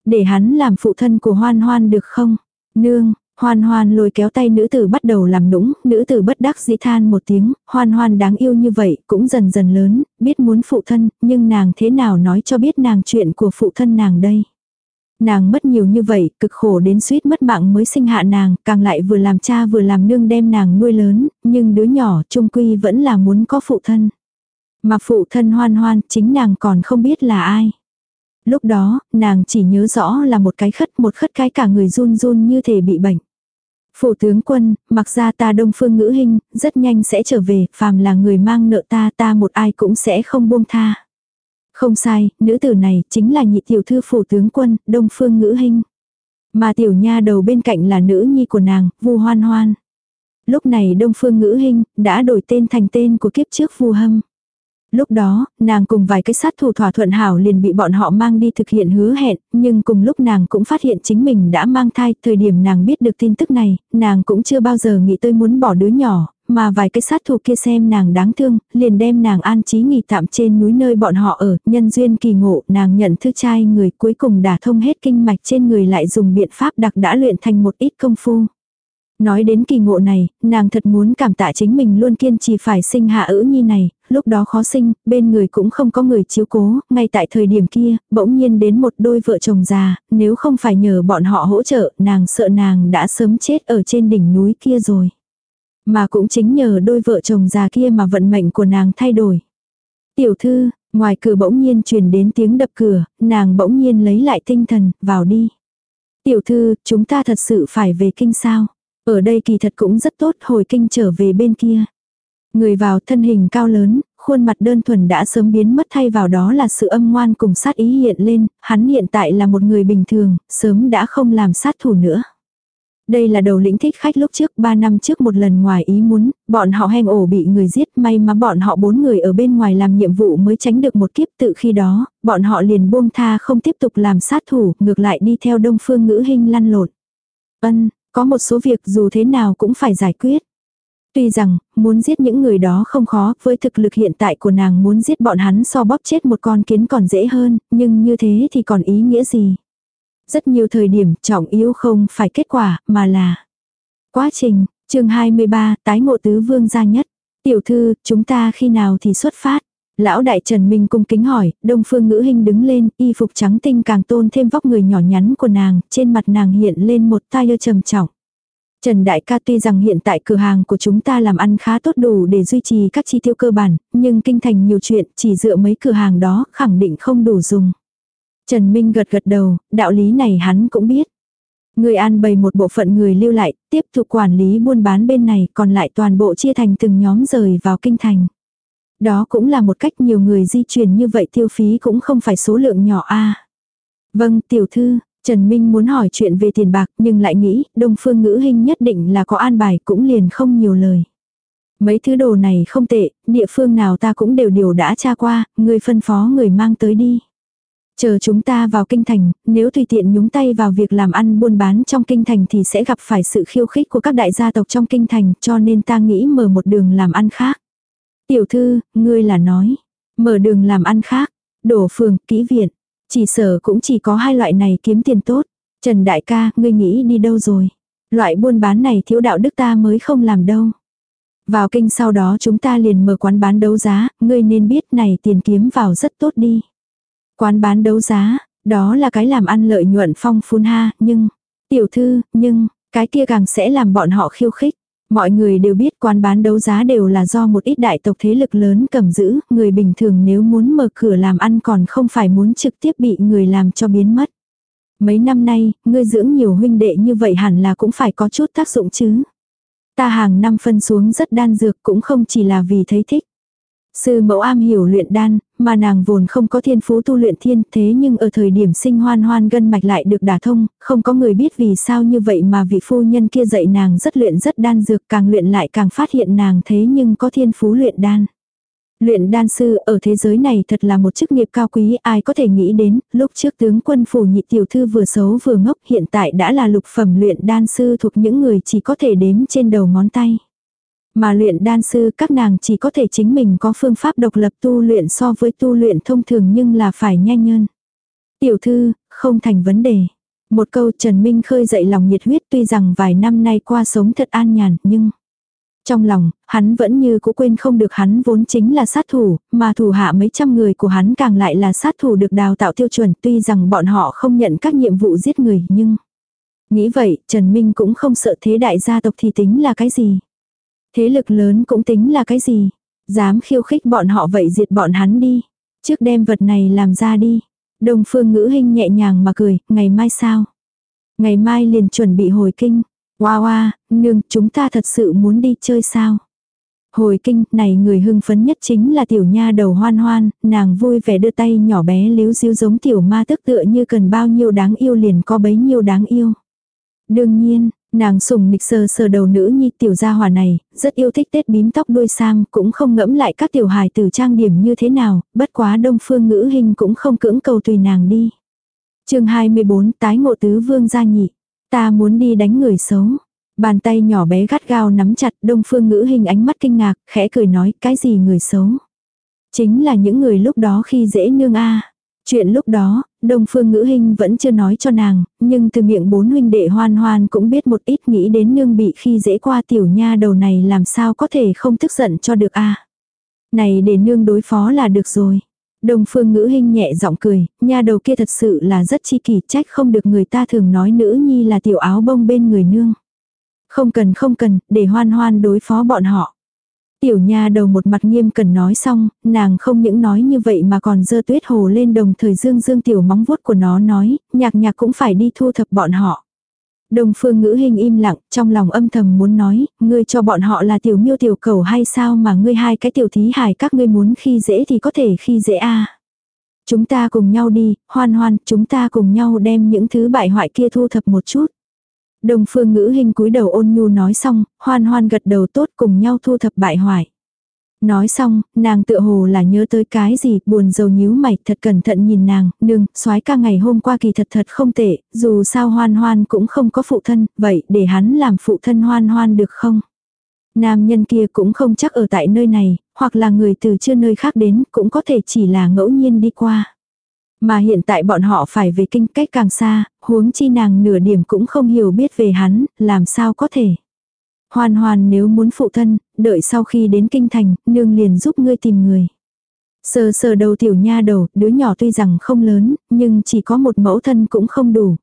Để hắn làm phụ thân của hoan hoan được không? Nương, Hoan hoan lôi kéo tay nữ tử bắt đầu làm nũng, nữ tử bất đắc dĩ than một tiếng, hoan hoan đáng yêu như vậy, cũng dần dần lớn, biết muốn phụ thân, nhưng nàng thế nào nói cho biết nàng chuyện của phụ thân nàng đây. Nàng mất nhiều như vậy, cực khổ đến suýt mất mạng mới sinh hạ nàng, càng lại vừa làm cha vừa làm nương đem nàng nuôi lớn, nhưng đứa nhỏ trung quy vẫn là muốn có phụ thân. Mà phụ thân hoan hoan, chính nàng còn không biết là ai. Lúc đó, nàng chỉ nhớ rõ là một cái khất một khất cái cả người run run như thể bị bệnh. Phủ tướng quân, mặc ra ta đông phương ngữ hình, rất nhanh sẽ trở về, phàm là người mang nợ ta ta một ai cũng sẽ không buông tha. Không sai, nữ tử này chính là nhị tiểu thư phủ tướng quân, đông phương ngữ hình. Mà tiểu nha đầu bên cạnh là nữ nhi của nàng, vu hoan hoan. Lúc này đông phương ngữ hình đã đổi tên thành tên của kiếp trước vu hâm. Lúc đó, nàng cùng vài cái sát thủ thỏa thuận hảo liền bị bọn họ mang đi thực hiện hứa hẹn, nhưng cùng lúc nàng cũng phát hiện chính mình đã mang thai, thời điểm nàng biết được tin tức này, nàng cũng chưa bao giờ nghĩ tới muốn bỏ đứa nhỏ, mà vài cái sát thủ kia xem nàng đáng thương, liền đem nàng an trí nghỉ tạm trên núi nơi bọn họ ở, nhân duyên kỳ ngộ, nàng nhận thư trai người cuối cùng đả thông hết kinh mạch trên người lại dùng biện pháp đặc đã luyện thành một ít công phu. Nói đến kỳ ngộ này, nàng thật muốn cảm tạ chính mình luôn kiên trì phải sinh hạ ữ nhi này, lúc đó khó sinh, bên người cũng không có người chiếu cố, ngay tại thời điểm kia, bỗng nhiên đến một đôi vợ chồng già, nếu không phải nhờ bọn họ hỗ trợ, nàng sợ nàng đã sớm chết ở trên đỉnh núi kia rồi. Mà cũng chính nhờ đôi vợ chồng già kia mà vận mệnh của nàng thay đổi. Tiểu thư, ngoài cửa bỗng nhiên truyền đến tiếng đập cửa, nàng bỗng nhiên lấy lại tinh thần, vào đi. Tiểu thư, chúng ta thật sự phải về kinh sao? Ở đây kỳ thật cũng rất tốt hồi kinh trở về bên kia. Người vào thân hình cao lớn, khuôn mặt đơn thuần đã sớm biến mất thay vào đó là sự âm ngoan cùng sát ý hiện lên, hắn hiện tại là một người bình thường, sớm đã không làm sát thủ nữa. Đây là đầu lĩnh thích khách lúc trước 3 năm trước một lần ngoài ý muốn, bọn họ heng ổ bị người giết may mà bọn họ bốn người ở bên ngoài làm nhiệm vụ mới tránh được một kiếp tự khi đó, bọn họ liền buông tha không tiếp tục làm sát thủ, ngược lại đi theo đông phương ngữ hình lăn lộn. Ân, có một số việc dù thế nào cũng phải giải quyết. Tuy rằng, muốn giết những người đó không khó, với thực lực hiện tại của nàng muốn giết bọn hắn so bóp chết một con kiến còn dễ hơn, nhưng như thế thì còn ý nghĩa gì? Rất nhiều thời điểm trọng yếu không phải kết quả mà là quá trình. chương 23 tái ngộ tứ vương gia nhất. Tiểu thư, chúng ta khi nào thì xuất phát? Lão đại Trần Minh cung kính hỏi, Đông Phương Ngữ hình đứng lên, y phục trắng tinh càng tôn thêm vóc người nhỏ nhắn của nàng, trên mặt nàng hiện lên một tai ơ trầm trọng. Trần Đại ca tuy rằng hiện tại cửa hàng của chúng ta làm ăn khá tốt đủ để duy trì các chi tiêu cơ bản, nhưng kinh thành nhiều chuyện chỉ dựa mấy cửa hàng đó khẳng định không đủ dùng. Trần Minh gật gật đầu, đạo lý này hắn cũng biết. Người an bày một bộ phận người lưu lại, tiếp tục quản lý buôn bán bên này còn lại toàn bộ chia thành từng nhóm rời vào kinh thành. Đó cũng là một cách nhiều người di chuyển như vậy tiêu phí cũng không phải số lượng nhỏ a Vâng, tiểu thư, Trần Minh muốn hỏi chuyện về tiền bạc nhưng lại nghĩ Đông Phương Ngữ hình nhất định là có an bài cũng liền không nhiều lời. Mấy thứ đồ này không tệ, địa phương nào ta cũng đều điều đã tra qua, người phân phó người mang tới đi. Chờ chúng ta vào kinh thành, nếu tùy tiện nhúng tay vào việc làm ăn buôn bán trong kinh thành thì sẽ gặp phải sự khiêu khích của các đại gia tộc trong kinh thành cho nên ta nghĩ mở một đường làm ăn khác. Tiểu thư, ngươi là nói, mở đường làm ăn khác, đổ phường, kỹ viện, chỉ sở cũng chỉ có hai loại này kiếm tiền tốt. Trần đại ca, ngươi nghĩ đi đâu rồi? Loại buôn bán này thiếu đạo đức ta mới không làm đâu. Vào kinh sau đó chúng ta liền mở quán bán đấu giá, ngươi nên biết này tiền kiếm vào rất tốt đi. Quán bán đấu giá, đó là cái làm ăn lợi nhuận phong phun ha, nhưng, tiểu thư, nhưng, cái kia càng sẽ làm bọn họ khiêu khích. Mọi người đều biết quán bán đấu giá đều là do một ít đại tộc thế lực lớn cầm giữ, người bình thường nếu muốn mở cửa làm ăn còn không phải muốn trực tiếp bị người làm cho biến mất. Mấy năm nay, ngươi dưỡng nhiều huynh đệ như vậy hẳn là cũng phải có chút tác dụng chứ. Ta hàng năm phân xuống rất đan dược cũng không chỉ là vì thấy thích. Sư mẫu am hiểu luyện đan, mà nàng vốn không có thiên phú tu luyện thiên thế nhưng ở thời điểm sinh hoan hoan gân mạch lại được đả thông, không có người biết vì sao như vậy mà vị phu nhân kia dạy nàng rất luyện rất đan dược càng luyện lại càng phát hiện nàng thế nhưng có thiên phú luyện đan. Luyện đan sư ở thế giới này thật là một chức nghiệp cao quý ai có thể nghĩ đến, lúc trước tướng quân phủ nhị tiểu thư vừa xấu vừa ngốc hiện tại đã là lục phẩm luyện đan sư thuộc những người chỉ có thể đếm trên đầu ngón tay. Mà luyện đan sư các nàng chỉ có thể chính mình có phương pháp độc lập tu luyện so với tu luyện thông thường nhưng là phải nhanh hơn. Tiểu thư, không thành vấn đề. Một câu Trần Minh khơi dậy lòng nhiệt huyết tuy rằng vài năm nay qua sống thật an nhàn nhưng trong lòng, hắn vẫn như cũ quên không được hắn vốn chính là sát thủ, mà thủ hạ mấy trăm người của hắn càng lại là sát thủ được đào tạo tiêu chuẩn tuy rằng bọn họ không nhận các nhiệm vụ giết người nhưng... Nghĩ vậy, Trần Minh cũng không sợ thế đại gia tộc thì tính là cái gì. Thế lực lớn cũng tính là cái gì? Dám khiêu khích bọn họ vậy diệt bọn hắn đi. Trước đem vật này làm ra đi. Đồng phương ngữ hình nhẹ nhàng mà cười, ngày mai sao? Ngày mai liền chuẩn bị hồi kinh. Hoa hoa, nương, chúng ta thật sự muốn đi chơi sao? Hồi kinh, này người hưng phấn nhất chính là tiểu nha đầu hoan hoan, nàng vui vẻ đưa tay nhỏ bé líu díu giống tiểu ma tức tựa như cần bao nhiêu đáng yêu liền có bấy nhiêu đáng yêu. Đương nhiên, Nàng sùng nịch sờ sờ đầu nữ nhi tiểu gia hòa này, rất yêu thích tết bím tóc đuôi sang cũng không ngẫm lại các tiểu hài tử trang điểm như thế nào, bất quá đông phương ngữ hình cũng không cưỡng cầu tùy nàng đi. chương 24 tái ngộ tứ vương gia nhị. Ta muốn đi đánh người xấu. Bàn tay nhỏ bé gắt gao nắm chặt đông phương ngữ hình ánh mắt kinh ngạc, khẽ cười nói cái gì người xấu. Chính là những người lúc đó khi dễ nương a Chuyện lúc đó, Đông Phương Ngữ Hinh vẫn chưa nói cho nàng, nhưng từ miệng bốn huynh đệ hoan hoan cũng biết một ít nghĩ đến nương bị khi dễ qua tiểu nha đầu này làm sao có thể không tức giận cho được a Này để nương đối phó là được rồi. Đông Phương Ngữ Hinh nhẹ giọng cười, nha đầu kia thật sự là rất chi kỳ trách không được người ta thường nói nữ nhi là tiểu áo bông bên người nương. Không cần không cần, để hoan hoan đối phó bọn họ. Tiểu nha đầu một mặt nghiêm cần nói xong, nàng không những nói như vậy mà còn dơ tuyết hồ lên đồng thời dương dương tiểu móng vuốt của nó nói, nhạc nhạc cũng phải đi thu thập bọn họ. Đồng phương ngữ hình im lặng, trong lòng âm thầm muốn nói, ngươi cho bọn họ là tiểu miêu tiểu cầu hay sao mà ngươi hai cái tiểu thí hài các ngươi muốn khi dễ thì có thể khi dễ a Chúng ta cùng nhau đi, hoan hoan, chúng ta cùng nhau đem những thứ bại hoại kia thu thập một chút. Đồng phương ngữ hình cúi đầu ôn nhu nói xong, hoan hoan gật đầu tốt cùng nhau thu thập bại hoại. Nói xong, nàng tựa hồ là nhớ tới cái gì, buồn rầu nhíu mày, thật cẩn thận nhìn nàng, nương, soái ca ngày hôm qua kỳ thật thật không tệ, dù sao hoan hoan cũng không có phụ thân, vậy để hắn làm phụ thân hoan hoan được không? Nam nhân kia cũng không chắc ở tại nơi này, hoặc là người từ chưa nơi khác đến, cũng có thể chỉ là ngẫu nhiên đi qua. Mà hiện tại bọn họ phải về kinh cách càng xa, huống chi nàng nửa điểm cũng không hiểu biết về hắn, làm sao có thể. Hoàn hoàn nếu muốn phụ thân, đợi sau khi đến kinh thành, nương liền giúp ngươi tìm người. Sờ sờ đầu tiểu nha đầu, đứa nhỏ tuy rằng không lớn, nhưng chỉ có một mẫu thân cũng không đủ.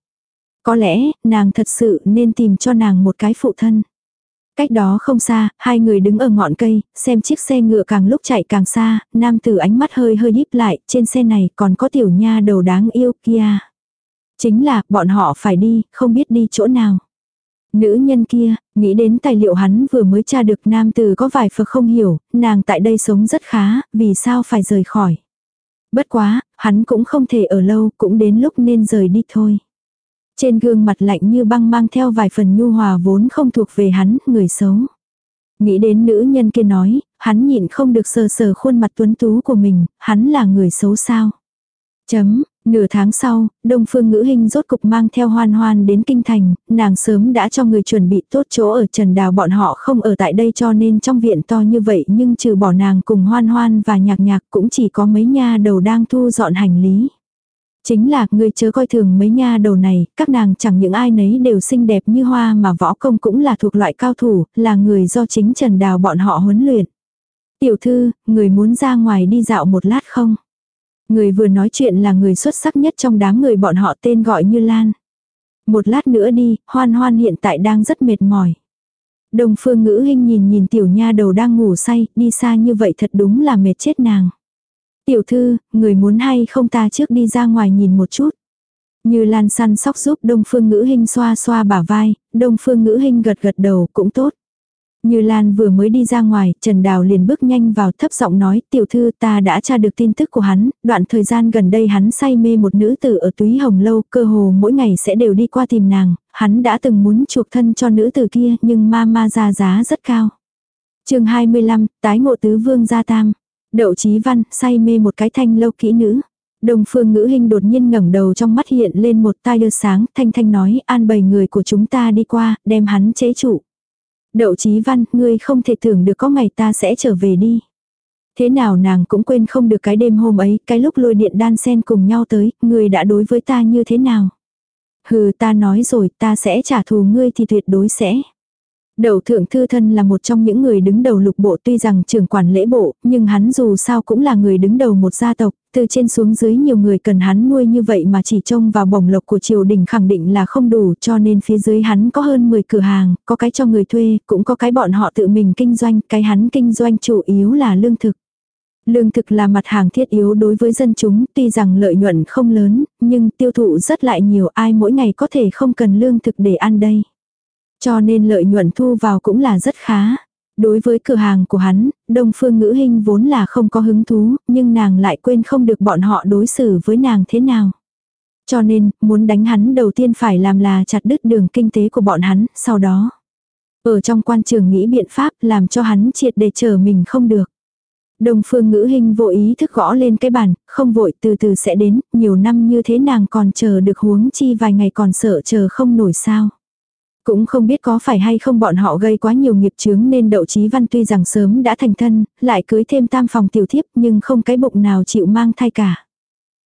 Có lẽ, nàng thật sự nên tìm cho nàng một cái phụ thân. Cách đó không xa, hai người đứng ở ngọn cây, xem chiếc xe ngựa càng lúc chạy càng xa, nam tử ánh mắt hơi hơi híp lại, trên xe này còn có tiểu nha đầu đáng yêu kia. Chính là, bọn họ phải đi, không biết đi chỗ nào. Nữ nhân kia, nghĩ đến tài liệu hắn vừa mới tra được nam tử có vài phần không hiểu, nàng tại đây sống rất khá, vì sao phải rời khỏi. Bất quá, hắn cũng không thể ở lâu, cũng đến lúc nên rời đi thôi. Trên gương mặt lạnh như băng mang theo vài phần nhu hòa vốn không thuộc về hắn, người xấu. Nghĩ đến nữ nhân kia nói, hắn nhịn không được sờ sờ khuôn mặt tuấn tú của mình, hắn là người xấu sao. Chấm, Nửa tháng sau, Đông Phương Ngữ Hinh rốt cục mang theo hoan hoan đến Kinh Thành, nàng sớm đã cho người chuẩn bị tốt chỗ ở Trần Đào bọn họ không ở tại đây cho nên trong viện to như vậy nhưng trừ bỏ nàng cùng hoan hoan và nhạc nhạc cũng chỉ có mấy nha đầu đang thu dọn hành lý. Chính là người chớ coi thường mấy nha đầu này, các nàng chẳng những ai nấy đều xinh đẹp như hoa mà võ công cũng là thuộc loại cao thủ, là người do chính Trần Đào bọn họ huấn luyện. Tiểu thư, người muốn ra ngoài đi dạo một lát không? Người vừa nói chuyện là người xuất sắc nhất trong đám người bọn họ tên gọi như Lan. Một lát nữa đi, hoan hoan hiện tại đang rất mệt mỏi. Đồng phương ngữ hình nhìn nhìn tiểu nha đầu đang ngủ say, đi xa như vậy thật đúng là mệt chết nàng. Tiểu thư, người muốn hay không ta trước đi ra ngoài nhìn một chút. Như Lan săn sóc giúp Đông Phương Ngữ Hinh xoa xoa bả vai, Đông Phương Ngữ Hinh gật gật đầu cũng tốt. Như Lan vừa mới đi ra ngoài, Trần Đào liền bước nhanh vào thấp giọng nói, tiểu thư ta đã tra được tin tức của hắn, đoạn thời gian gần đây hắn say mê một nữ tử ở túy hồng lâu, cơ hồ mỗi ngày sẽ đều đi qua tìm nàng, hắn đã từng muốn chuộc thân cho nữ tử kia nhưng ma ma ra giá rất cao. chương 25, tái ngộ tứ vương gia tam, đậu chí văn, say mê một cái thanh lâu kỹ nữ. Đồng phương ngữ hình đột nhiên ngẩng đầu trong mắt hiện lên một tai đưa sáng, thanh thanh nói, an bày người của chúng ta đi qua, đem hắn chế trụ. Đậu chí văn, ngươi không thể tưởng được có ngày ta sẽ trở về đi. Thế nào nàng cũng quên không được cái đêm hôm ấy, cái lúc lôi điện đan sen cùng nhau tới, ngươi đã đối với ta như thế nào. Hừ ta nói rồi, ta sẽ trả thù ngươi thì tuyệt đối sẽ. Đậu thượng thư thân là một trong những người đứng đầu lục bộ tuy rằng trưởng quản lễ bộ, nhưng hắn dù sao cũng là người đứng đầu một gia tộc, từ trên xuống dưới nhiều người cần hắn nuôi như vậy mà chỉ trông vào bổng lộc của triều đình khẳng định là không đủ cho nên phía dưới hắn có hơn 10 cửa hàng, có cái cho người thuê, cũng có cái bọn họ tự mình kinh doanh, cái hắn kinh doanh chủ yếu là lương thực. Lương thực là mặt hàng thiết yếu đối với dân chúng, tuy rằng lợi nhuận không lớn, nhưng tiêu thụ rất lại nhiều ai mỗi ngày có thể không cần lương thực để ăn đây. Cho nên lợi nhuận thu vào cũng là rất khá. Đối với cửa hàng của hắn, Đông Phương Ngữ Hinh vốn là không có hứng thú, nhưng nàng lại quên không được bọn họ đối xử với nàng thế nào. Cho nên, muốn đánh hắn đầu tiên phải làm là chặt đứt đường kinh tế của bọn hắn, sau đó. Ở trong quan trường nghĩ biện pháp làm cho hắn triệt để chờ mình không được. Đông phương ngữ hình vô ý thức gõ lên cái bàn, không vội từ từ sẽ đến, nhiều năm như thế nàng còn chờ được huống chi vài ngày còn sợ chờ không nổi sao. Cũng không biết có phải hay không bọn họ gây quá nhiều nghiệp chướng nên đậu chí văn tuy rằng sớm đã thành thân, lại cưới thêm tam phòng tiểu thiếp nhưng không cái bụng nào chịu mang thai cả.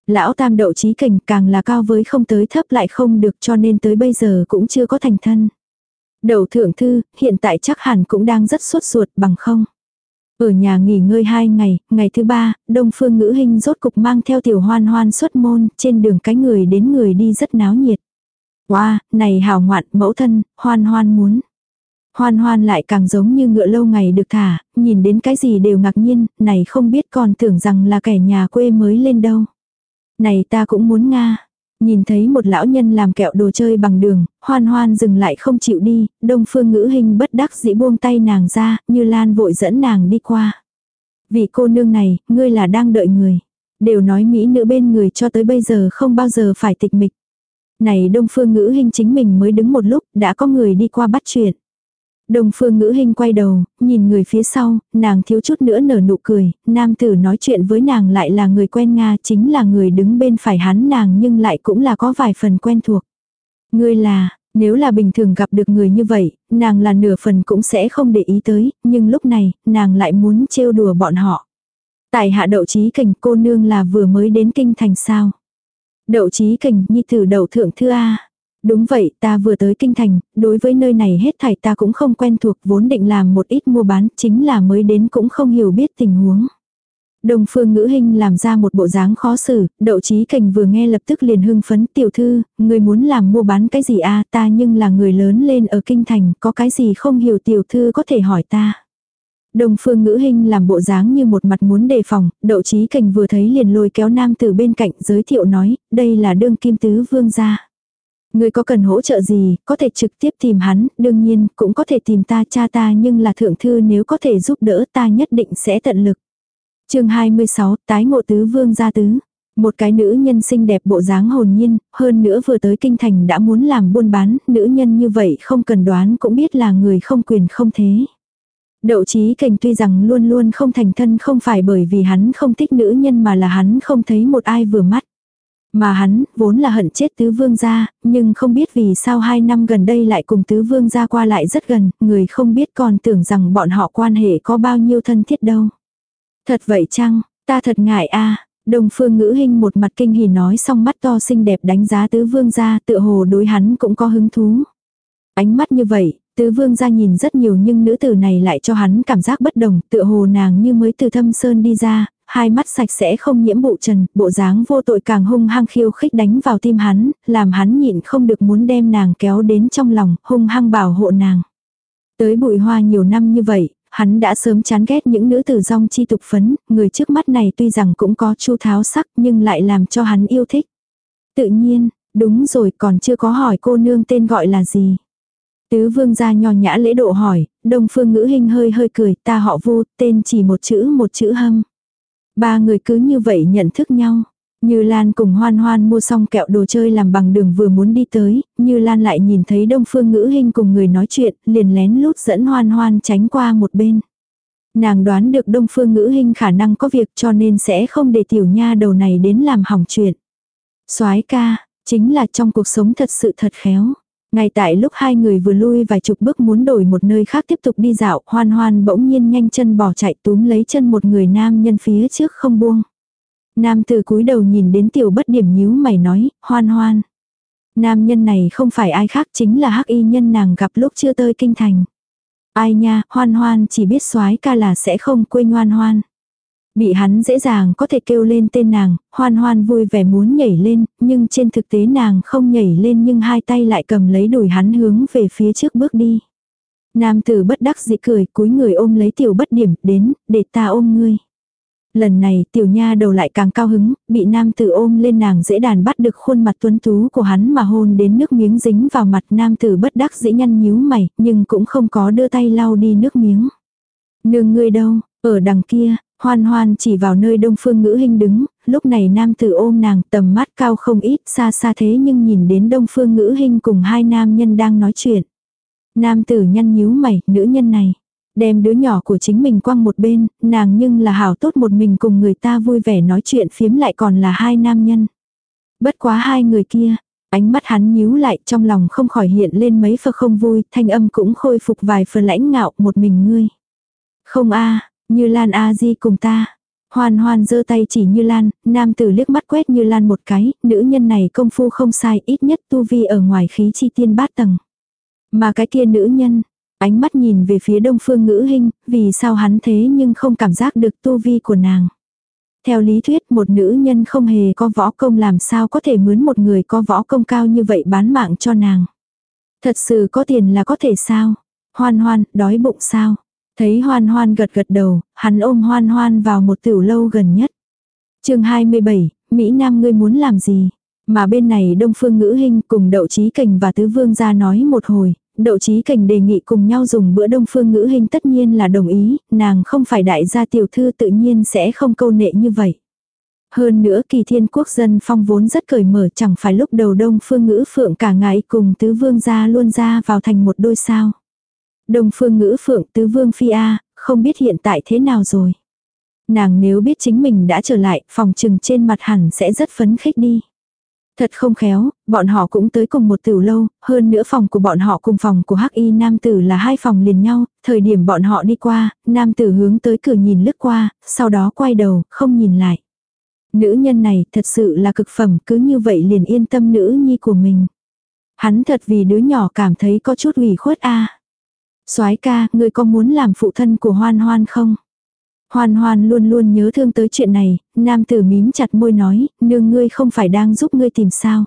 Lão tam đậu chí cảnh càng là cao với không tới thấp lại không được cho nên tới bây giờ cũng chưa có thành thân. Đậu thượng thư, hiện tại chắc hẳn cũng đang rất suốt ruột bằng không. Ở nhà nghỉ ngơi hai ngày, ngày thứ ba, Đông Phương Ngữ Hinh rốt cục mang theo tiểu hoan hoan xuất môn, trên đường cái người đến người đi rất náo nhiệt. Wow, này hào ngoạn, mẫu thân, hoan hoan muốn. Hoan hoan lại càng giống như ngựa lâu ngày được thả, nhìn đến cái gì đều ngạc nhiên, này không biết còn tưởng rằng là kẻ nhà quê mới lên đâu. Này ta cũng muốn Nga. Nhìn thấy một lão nhân làm kẹo đồ chơi bằng đường, hoan hoan dừng lại không chịu đi, đông phương ngữ hình bất đắc dĩ buông tay nàng ra, như lan vội dẫn nàng đi qua. Vì cô nương này, ngươi là đang đợi người. Đều nói mỹ nữ bên người cho tới bây giờ không bao giờ phải tịch mịch. Này đông phương ngữ hình chính mình mới đứng một lúc, đã có người đi qua bắt chuyện. Đông phương ngữ hình quay đầu, nhìn người phía sau, nàng thiếu chút nữa nở nụ cười, nam tử nói chuyện với nàng lại là người quen Nga chính là người đứng bên phải hắn nàng nhưng lại cũng là có vài phần quen thuộc. Ngươi là, nếu là bình thường gặp được người như vậy, nàng là nửa phần cũng sẽ không để ý tới, nhưng lúc này, nàng lại muốn trêu đùa bọn họ. Tại hạ đậu trí cảnh cô nương là vừa mới đến kinh thành sao. Đậu trí kình, nhi tử đậu thượng thư A. Đúng vậy, ta vừa tới kinh thành, đối với nơi này hết thảy ta cũng không quen thuộc, vốn định làm một ít mua bán, chính là mới đến cũng không hiểu biết tình huống. Đồng phương ngữ hình làm ra một bộ dáng khó xử, đậu trí cảnh vừa nghe lập tức liền hưng phấn tiểu thư, người muốn làm mua bán cái gì a ta nhưng là người lớn lên ở kinh thành, có cái gì không hiểu tiểu thư có thể hỏi ta. Đồng phương ngữ hình làm bộ dáng như một mặt muốn đề phòng, đậu trí cảnh vừa thấy liền lôi kéo nam từ bên cạnh giới thiệu nói, đây là đương kim tứ vương gia. Người có cần hỗ trợ gì, có thể trực tiếp tìm hắn, đương nhiên, cũng có thể tìm ta cha ta nhưng là thượng thư nếu có thể giúp đỡ ta nhất định sẽ tận lực. chương 26, tái ngộ tứ vương gia tứ. Một cái nữ nhân xinh đẹp bộ dáng hồn nhiên, hơn nữa vừa tới kinh thành đã muốn làm buôn bán, nữ nhân như vậy không cần đoán cũng biết là người không quyền không thế. Đậu trí cảnh tuy rằng luôn luôn không thành thân không phải bởi vì hắn không thích nữ nhân mà là hắn không thấy một ai vừa mắt. Mà hắn, vốn là hận chết tứ vương gia, nhưng không biết vì sao hai năm gần đây lại cùng tứ vương gia qua lại rất gần, người không biết còn tưởng rằng bọn họ quan hệ có bao nhiêu thân thiết đâu. Thật vậy chăng, ta thật ngại a Đồng phương ngữ hình một mặt kinh hỉ nói xong mắt to xinh đẹp đánh giá tứ vương gia tựa hồ đối hắn cũng có hứng thú. Ánh mắt như vậy, tứ vương ra nhìn rất nhiều nhưng nữ tử này lại cho hắn cảm giác bất đồng, tựa hồ nàng như mới từ thâm sơn đi ra, hai mắt sạch sẽ không nhiễm bụ trần, bộ dáng vô tội càng hung hăng khiêu khích đánh vào tim hắn, làm hắn nhịn không được muốn đem nàng kéo đến trong lòng, hung hăng bảo hộ nàng. Tới bụi hoa nhiều năm như vậy, hắn đã sớm chán ghét những nữ tử rong chi tục phấn, người trước mắt này tuy rằng cũng có chu tháo sắc nhưng lại làm cho hắn yêu thích. Tự nhiên, đúng rồi còn chưa có hỏi cô nương tên gọi là gì. Tứ vương gia nho nhã lễ độ hỏi, đông phương ngữ hình hơi hơi cười, ta họ vu, tên chỉ một chữ một chữ hâm. Ba người cứ như vậy nhận thức nhau. Như Lan cùng hoan hoan mua xong kẹo đồ chơi làm bằng đường vừa muốn đi tới, Như Lan lại nhìn thấy Đông Phương Ngữ hình cùng người nói chuyện, liền lén lút dẫn hoan hoan tránh qua một bên. Nàng đoán được Đông Phương Ngữ hình khả năng có việc cho nên sẽ không để tiểu nha đầu này đến làm hỏng chuyện. soái ca, chính là trong cuộc sống thật sự thật khéo. Ngay tại lúc hai người vừa lui vài chục bước muốn đổi một nơi khác tiếp tục đi dạo, hoan hoan bỗng nhiên nhanh chân bỏ chạy túm lấy chân một người nam nhân phía trước không buông. Nam từ cúi đầu nhìn đến tiểu bất điểm nhíu mày nói, hoan hoan. Nam nhân này không phải ai khác chính là hắc y nhân nàng gặp lúc chưa tới kinh thành. Ai nha, hoan hoan chỉ biết soái ca là sẽ không quên hoan hoan. Bị hắn dễ dàng có thể kêu lên tên nàng, hoan hoan vui vẻ muốn nhảy lên, nhưng trên thực tế nàng không nhảy lên nhưng hai tay lại cầm lấy đùi hắn hướng về phía trước bước đi. Nam tử bất đắc dĩ cười, cúi người ôm lấy tiểu bất điểm, đến, để ta ôm ngươi. Lần này tiểu nha đầu lại càng cao hứng, bị nam tử ôm lên nàng dễ đàn bắt được khuôn mặt tuấn tú của hắn mà hôn đến nước miếng dính vào mặt nam tử bất đắc dĩ nhăn nhíu mày, nhưng cũng không có đưa tay lau đi nước miếng. Nương ngươi đâu, ở đằng kia, Hoan hoan chỉ vào nơi đông phương ngữ hình đứng, lúc này nam tử ôm nàng tầm mắt cao không ít xa xa thế nhưng nhìn đến đông phương ngữ hình cùng hai nam nhân đang nói chuyện. Nam tử nhăn nhíu mày, nữ nhân này. Đem đứa nhỏ của chính mình quăng một bên, nàng nhưng là hảo tốt một mình cùng người ta vui vẻ nói chuyện phiếm lại còn là hai nam nhân. Bất quá hai người kia, ánh mắt hắn nhíu lại trong lòng không khỏi hiện lên mấy phần không vui, thanh âm cũng khôi phục vài phần lãnh ngạo một mình ngươi. Không a như Lan A Di cùng ta. Hoan hoan giơ tay chỉ Như Lan, nam tử liếc mắt quét Như Lan một cái, nữ nhân này công phu không sai, ít nhất tu vi ở ngoài khí chi tiên bát tầng. Mà cái kia nữ nhân, ánh mắt nhìn về phía đông phương ngữ hình, vì sao hắn thế nhưng không cảm giác được tu vi của nàng. Theo lý thuyết một nữ nhân không hề có võ công làm sao có thể mướn một người có võ công cao như vậy bán mạng cho nàng. Thật sự có tiền là có thể sao? Hoan hoan, đói bụng sao? Thấy hoan hoan gật gật đầu, hắn ôm hoan hoan vào một tiểu lâu gần nhất. chương 27, Mỹ Nam ngươi muốn làm gì? Mà bên này Đông Phương Ngữ Hinh cùng Đậu Chí Cảnh và Tứ Vương ra nói một hồi, Đậu Chí Cảnh đề nghị cùng nhau dùng bữa Đông Phương Ngữ Hinh tất nhiên là đồng ý, nàng không phải đại gia tiểu thư tự nhiên sẽ không câu nệ như vậy. Hơn nữa kỳ thiên quốc dân phong vốn rất cởi mở chẳng phải lúc đầu Đông Phương Ngữ Phượng cả ngày cùng Tứ Vương ra luôn ra vào thành một đôi sao. Đông phương ngữ phượng tứ vương phi A, không biết hiện tại thế nào rồi. Nàng nếu biết chính mình đã trở lại, phòng trừng trên mặt hẳn sẽ rất phấn khích đi. Thật không khéo, bọn họ cũng tới cùng một tiểu lâu, hơn nữa phòng của bọn họ cùng phòng của hắc y nam tử là hai phòng liền nhau, thời điểm bọn họ đi qua, nam tử hướng tới cửa nhìn lướt qua, sau đó quay đầu, không nhìn lại. Nữ nhân này thật sự là cực phẩm cứ như vậy liền yên tâm nữ nhi của mình. Hắn thật vì đứa nhỏ cảm thấy có chút ủy khuất a. Soái ca, ngươi có muốn làm phụ thân của Hoan Hoan không? Hoan Hoan luôn luôn nhớ thương tới chuyện này, nam tử mím chặt môi nói, nương ngươi không phải đang giúp ngươi tìm sao?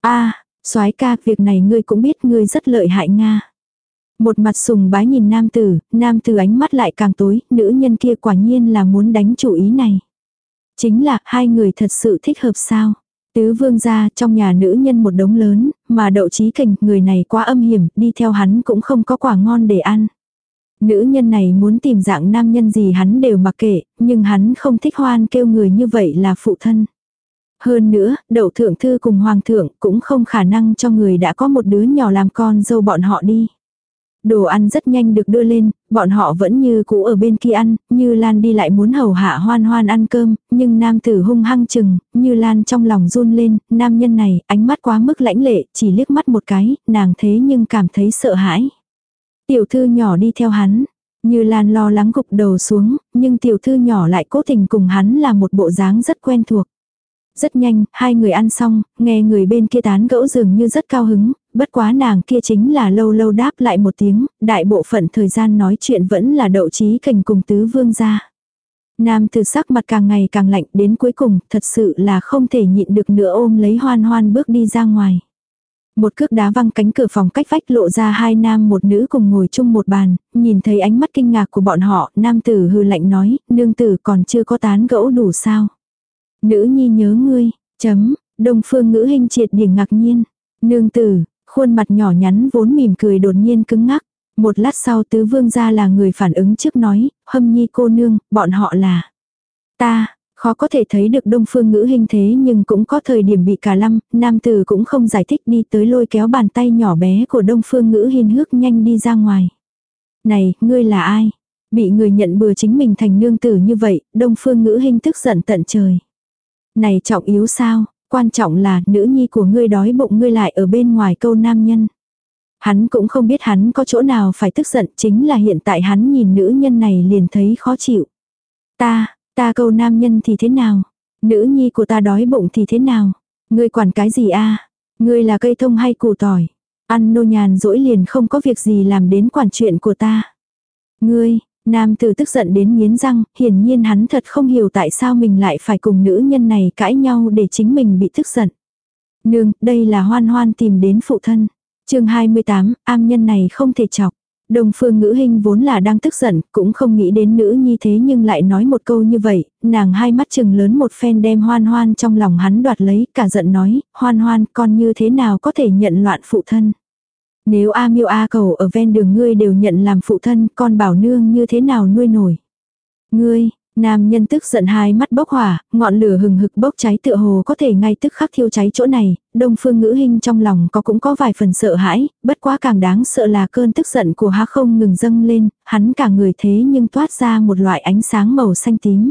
A, soái ca, việc này ngươi cũng biết ngươi rất lợi hại nga. Một mặt sùng bái nhìn nam tử, nam tử ánh mắt lại càng tối, nữ nhân kia quả nhiên là muốn đánh chủ ý này. Chính là hai người thật sự thích hợp sao? Tứ vương gia trong nhà nữ nhân một đống lớn, mà đậu trí kình người này quá âm hiểm, đi theo hắn cũng không có quả ngon để ăn. Nữ nhân này muốn tìm dạng nam nhân gì hắn đều mặc kệ, nhưng hắn không thích hoan kêu người như vậy là phụ thân. Hơn nữa, đậu thượng thư cùng hoàng thượng cũng không khả năng cho người đã có một đứa nhỏ làm con dâu bọn họ đi. Đồ ăn rất nhanh được đưa lên, bọn họ vẫn như cũ ở bên kia ăn, như Lan đi lại muốn hầu hạ hoan hoan ăn cơm, nhưng nam tử hung hăng chừng, như Lan trong lòng run lên, nam nhân này, ánh mắt quá mức lãnh lệ, chỉ liếc mắt một cái, nàng thế nhưng cảm thấy sợ hãi. Tiểu thư nhỏ đi theo hắn, như Lan lo lắng gục đầu xuống, nhưng tiểu thư nhỏ lại cố tình cùng hắn là một bộ dáng rất quen thuộc. Rất nhanh, hai người ăn xong, nghe người bên kia tán gẫu dường như rất cao hứng, bất quá nàng kia chính là lâu lâu đáp lại một tiếng, đại bộ phận thời gian nói chuyện vẫn là đậu trí cảnh cùng tứ vương gia. Nam từ sắc mặt càng ngày càng lạnh đến cuối cùng thật sự là không thể nhịn được nữa ôm lấy hoan hoan bước đi ra ngoài. Một cước đá văng cánh cửa phòng cách vách lộ ra hai nam một nữ cùng ngồi chung một bàn, nhìn thấy ánh mắt kinh ngạc của bọn họ, nam tử hư lạnh nói, nương tử còn chưa có tán gẫu đủ sao. Nữ nhi nhớ ngươi, chấm, đông phương ngữ hình triệt điểm ngạc nhiên. Nương tử, khuôn mặt nhỏ nhắn vốn mỉm cười đột nhiên cứng ngắc. Một lát sau tứ vương gia là người phản ứng trước nói, hâm nhi cô nương, bọn họ là. Ta, khó có thể thấy được đông phương ngữ hình thế nhưng cũng có thời điểm bị cả lâm, nam tử cũng không giải thích đi tới lôi kéo bàn tay nhỏ bé của đông phương ngữ hình hước nhanh đi ra ngoài. Này, ngươi là ai? Bị người nhận bừa chính mình thành nương tử như vậy, đông phương ngữ hình tức giận tận trời. Này trọng yếu sao, quan trọng là nữ nhi của ngươi đói bụng ngươi lại ở bên ngoài câu nam nhân. Hắn cũng không biết hắn có chỗ nào phải tức giận chính là hiện tại hắn nhìn nữ nhân này liền thấy khó chịu. Ta, ta câu nam nhân thì thế nào? Nữ nhi của ta đói bụng thì thế nào? Ngươi quản cái gì a? Ngươi là cây thông hay củ tỏi? Ăn nô nhàn dỗi liền không có việc gì làm đến quản chuyện của ta. Ngươi, Nam tử tức giận đến nghiến răng, hiển nhiên hắn thật không hiểu tại sao mình lại phải cùng nữ nhân này cãi nhau để chính mình bị tức giận. Nương, đây là hoan hoan tìm đến phụ thân chương 28, am nhân này không thể chọc. Đồng phương ngữ hình vốn là đang tức giận, cũng không nghĩ đến nữ như thế nhưng lại nói một câu như vậy, nàng hai mắt chừng lớn một phen đem hoan hoan trong lòng hắn đoạt lấy, cả giận nói, hoan hoan con như thế nào có thể nhận loạn phụ thân. Nếu A miêu A cầu ở ven đường ngươi đều nhận làm phụ thân, con bảo nương như thế nào nuôi nổi. Ngươi, nam nhân tức giận hai mắt bốc hỏa, ngọn lửa hừng hực bốc cháy tựa hồ có thể ngay tức khắc thiêu cháy chỗ này, đông phương ngữ hình trong lòng có cũng có vài phần sợ hãi, bất quá càng đáng sợ là cơn tức giận của há không ngừng dâng lên, hắn cả người thế nhưng toát ra một loại ánh sáng màu xanh tím.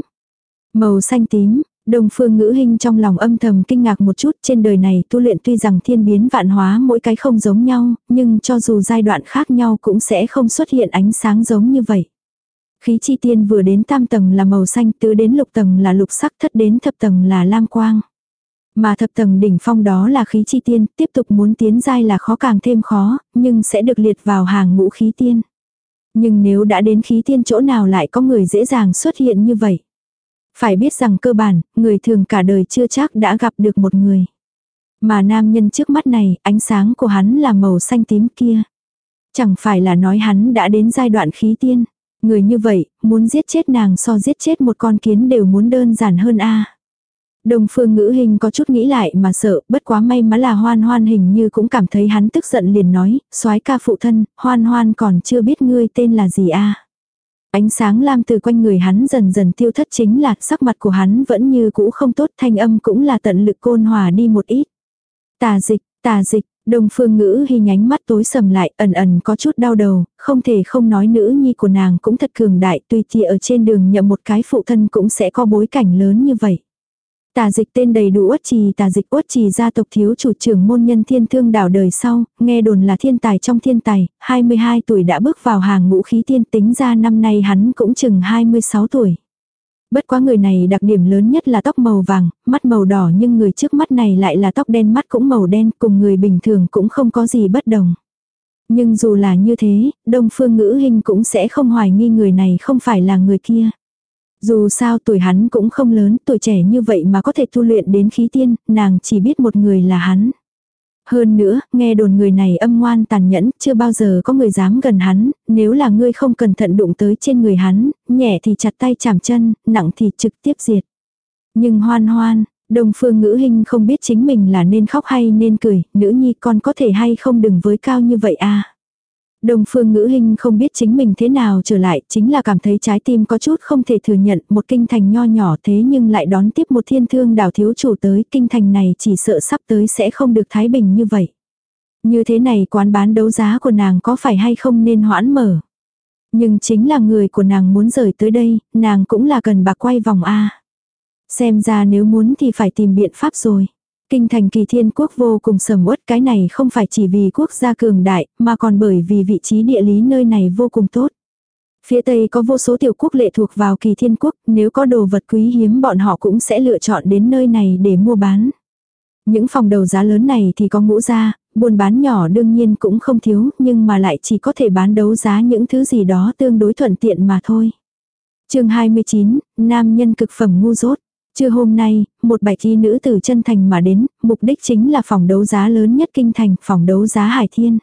Màu xanh tím, Đông phương ngữ hình trong lòng âm thầm kinh ngạc một chút trên đời này tu luyện tuy rằng thiên biến vạn hóa mỗi cái không giống nhau, nhưng cho dù giai đoạn khác nhau cũng sẽ không xuất hiện ánh sáng giống như vậy. Khí chi tiên vừa đến tam tầng là màu xanh, tứ đến lục tầng là lục sắc, thất đến thập tầng là lam quang. Mà thập tầng đỉnh phong đó là khí chi tiên, tiếp tục muốn tiến giai là khó càng thêm khó, nhưng sẽ được liệt vào hàng ngũ khí tiên. Nhưng nếu đã đến khí tiên chỗ nào lại có người dễ dàng xuất hiện như vậy. Phải biết rằng cơ bản, người thường cả đời chưa chắc đã gặp được một người. Mà nam nhân trước mắt này, ánh sáng của hắn là màu xanh tím kia. Chẳng phải là nói hắn đã đến giai đoạn khí tiên. Người như vậy, muốn giết chết nàng so giết chết một con kiến đều muốn đơn giản hơn a. Đồng phương ngữ hình có chút nghĩ lại mà sợ, bất quá may mắn là hoan hoan hình như cũng cảm thấy hắn tức giận liền nói, soái ca phụ thân, hoan hoan còn chưa biết ngươi tên là gì a. Ánh sáng lam từ quanh người hắn dần dần tiêu thất chính là sắc mặt của hắn vẫn như cũ không tốt thanh âm cũng là tận lực côn hòa đi một ít. Tà dịch, tà dịch, đồng phương ngữ hy nhánh mắt tối sầm lại ẩn ẩn có chút đau đầu, không thể không nói nữ nhi của nàng cũng thật cường đại tuy chỉ ở trên đường nhậm một cái phụ thân cũng sẽ có bối cảnh lớn như vậy. Tà dịch tên đầy đủ uất trì tà dịch uất trì gia tộc thiếu chủ trưởng môn nhân thiên thương đảo đời sau, nghe đồn là thiên tài trong thiên tài, 22 tuổi đã bước vào hàng ngũ khí tiên tính ra năm nay hắn cũng chừng 26 tuổi. Bất quá người này đặc điểm lớn nhất là tóc màu vàng, mắt màu đỏ nhưng người trước mắt này lại là tóc đen mắt cũng màu đen cùng người bình thường cũng không có gì bất đồng. Nhưng dù là như thế, đông phương ngữ hình cũng sẽ không hoài nghi người này không phải là người kia. Dù sao tuổi hắn cũng không lớn, tuổi trẻ như vậy mà có thể tu luyện đến khí tiên, nàng chỉ biết một người là hắn. Hơn nữa, nghe đồn người này âm ngoan tàn nhẫn, chưa bao giờ có người dám gần hắn, nếu là ngươi không cẩn thận đụng tới trên người hắn, nhẹ thì chặt tay chạm chân, nặng thì trực tiếp diệt. Nhưng hoan hoan, Đông phương ngữ hình không biết chính mình là nên khóc hay nên cười, nữ nhi con có thể hay không đừng với cao như vậy à. Đông phương ngữ hình không biết chính mình thế nào trở lại, chính là cảm thấy trái tim có chút không thể thừa nhận một kinh thành nho nhỏ thế nhưng lại đón tiếp một thiên thương đảo thiếu chủ tới, kinh thành này chỉ sợ sắp tới sẽ không được thái bình như vậy. Như thế này quán bán đấu giá của nàng có phải hay không nên hoãn mở. Nhưng chính là người của nàng muốn rời tới đây, nàng cũng là cần bạc quay vòng A. Xem ra nếu muốn thì phải tìm biện pháp rồi. Kinh thành kỳ thiên quốc vô cùng sầm uất cái này không phải chỉ vì quốc gia cường đại, mà còn bởi vì vị trí địa lý nơi này vô cùng tốt. Phía Tây có vô số tiểu quốc lệ thuộc vào kỳ thiên quốc, nếu có đồ vật quý hiếm bọn họ cũng sẽ lựa chọn đến nơi này để mua bán. Những phòng đầu giá lớn này thì có ngũ gia, buôn bán nhỏ đương nhiên cũng không thiếu, nhưng mà lại chỉ có thể bán đấu giá những thứ gì đó tương đối thuận tiện mà thôi. chương 29, Nam nhân cực phẩm ngu dốt. Trưa hôm nay, một bạch y nữ từ chân thành mà đến, mục đích chính là phòng đấu giá lớn nhất kinh thành, phòng đấu giá Hải Thiên.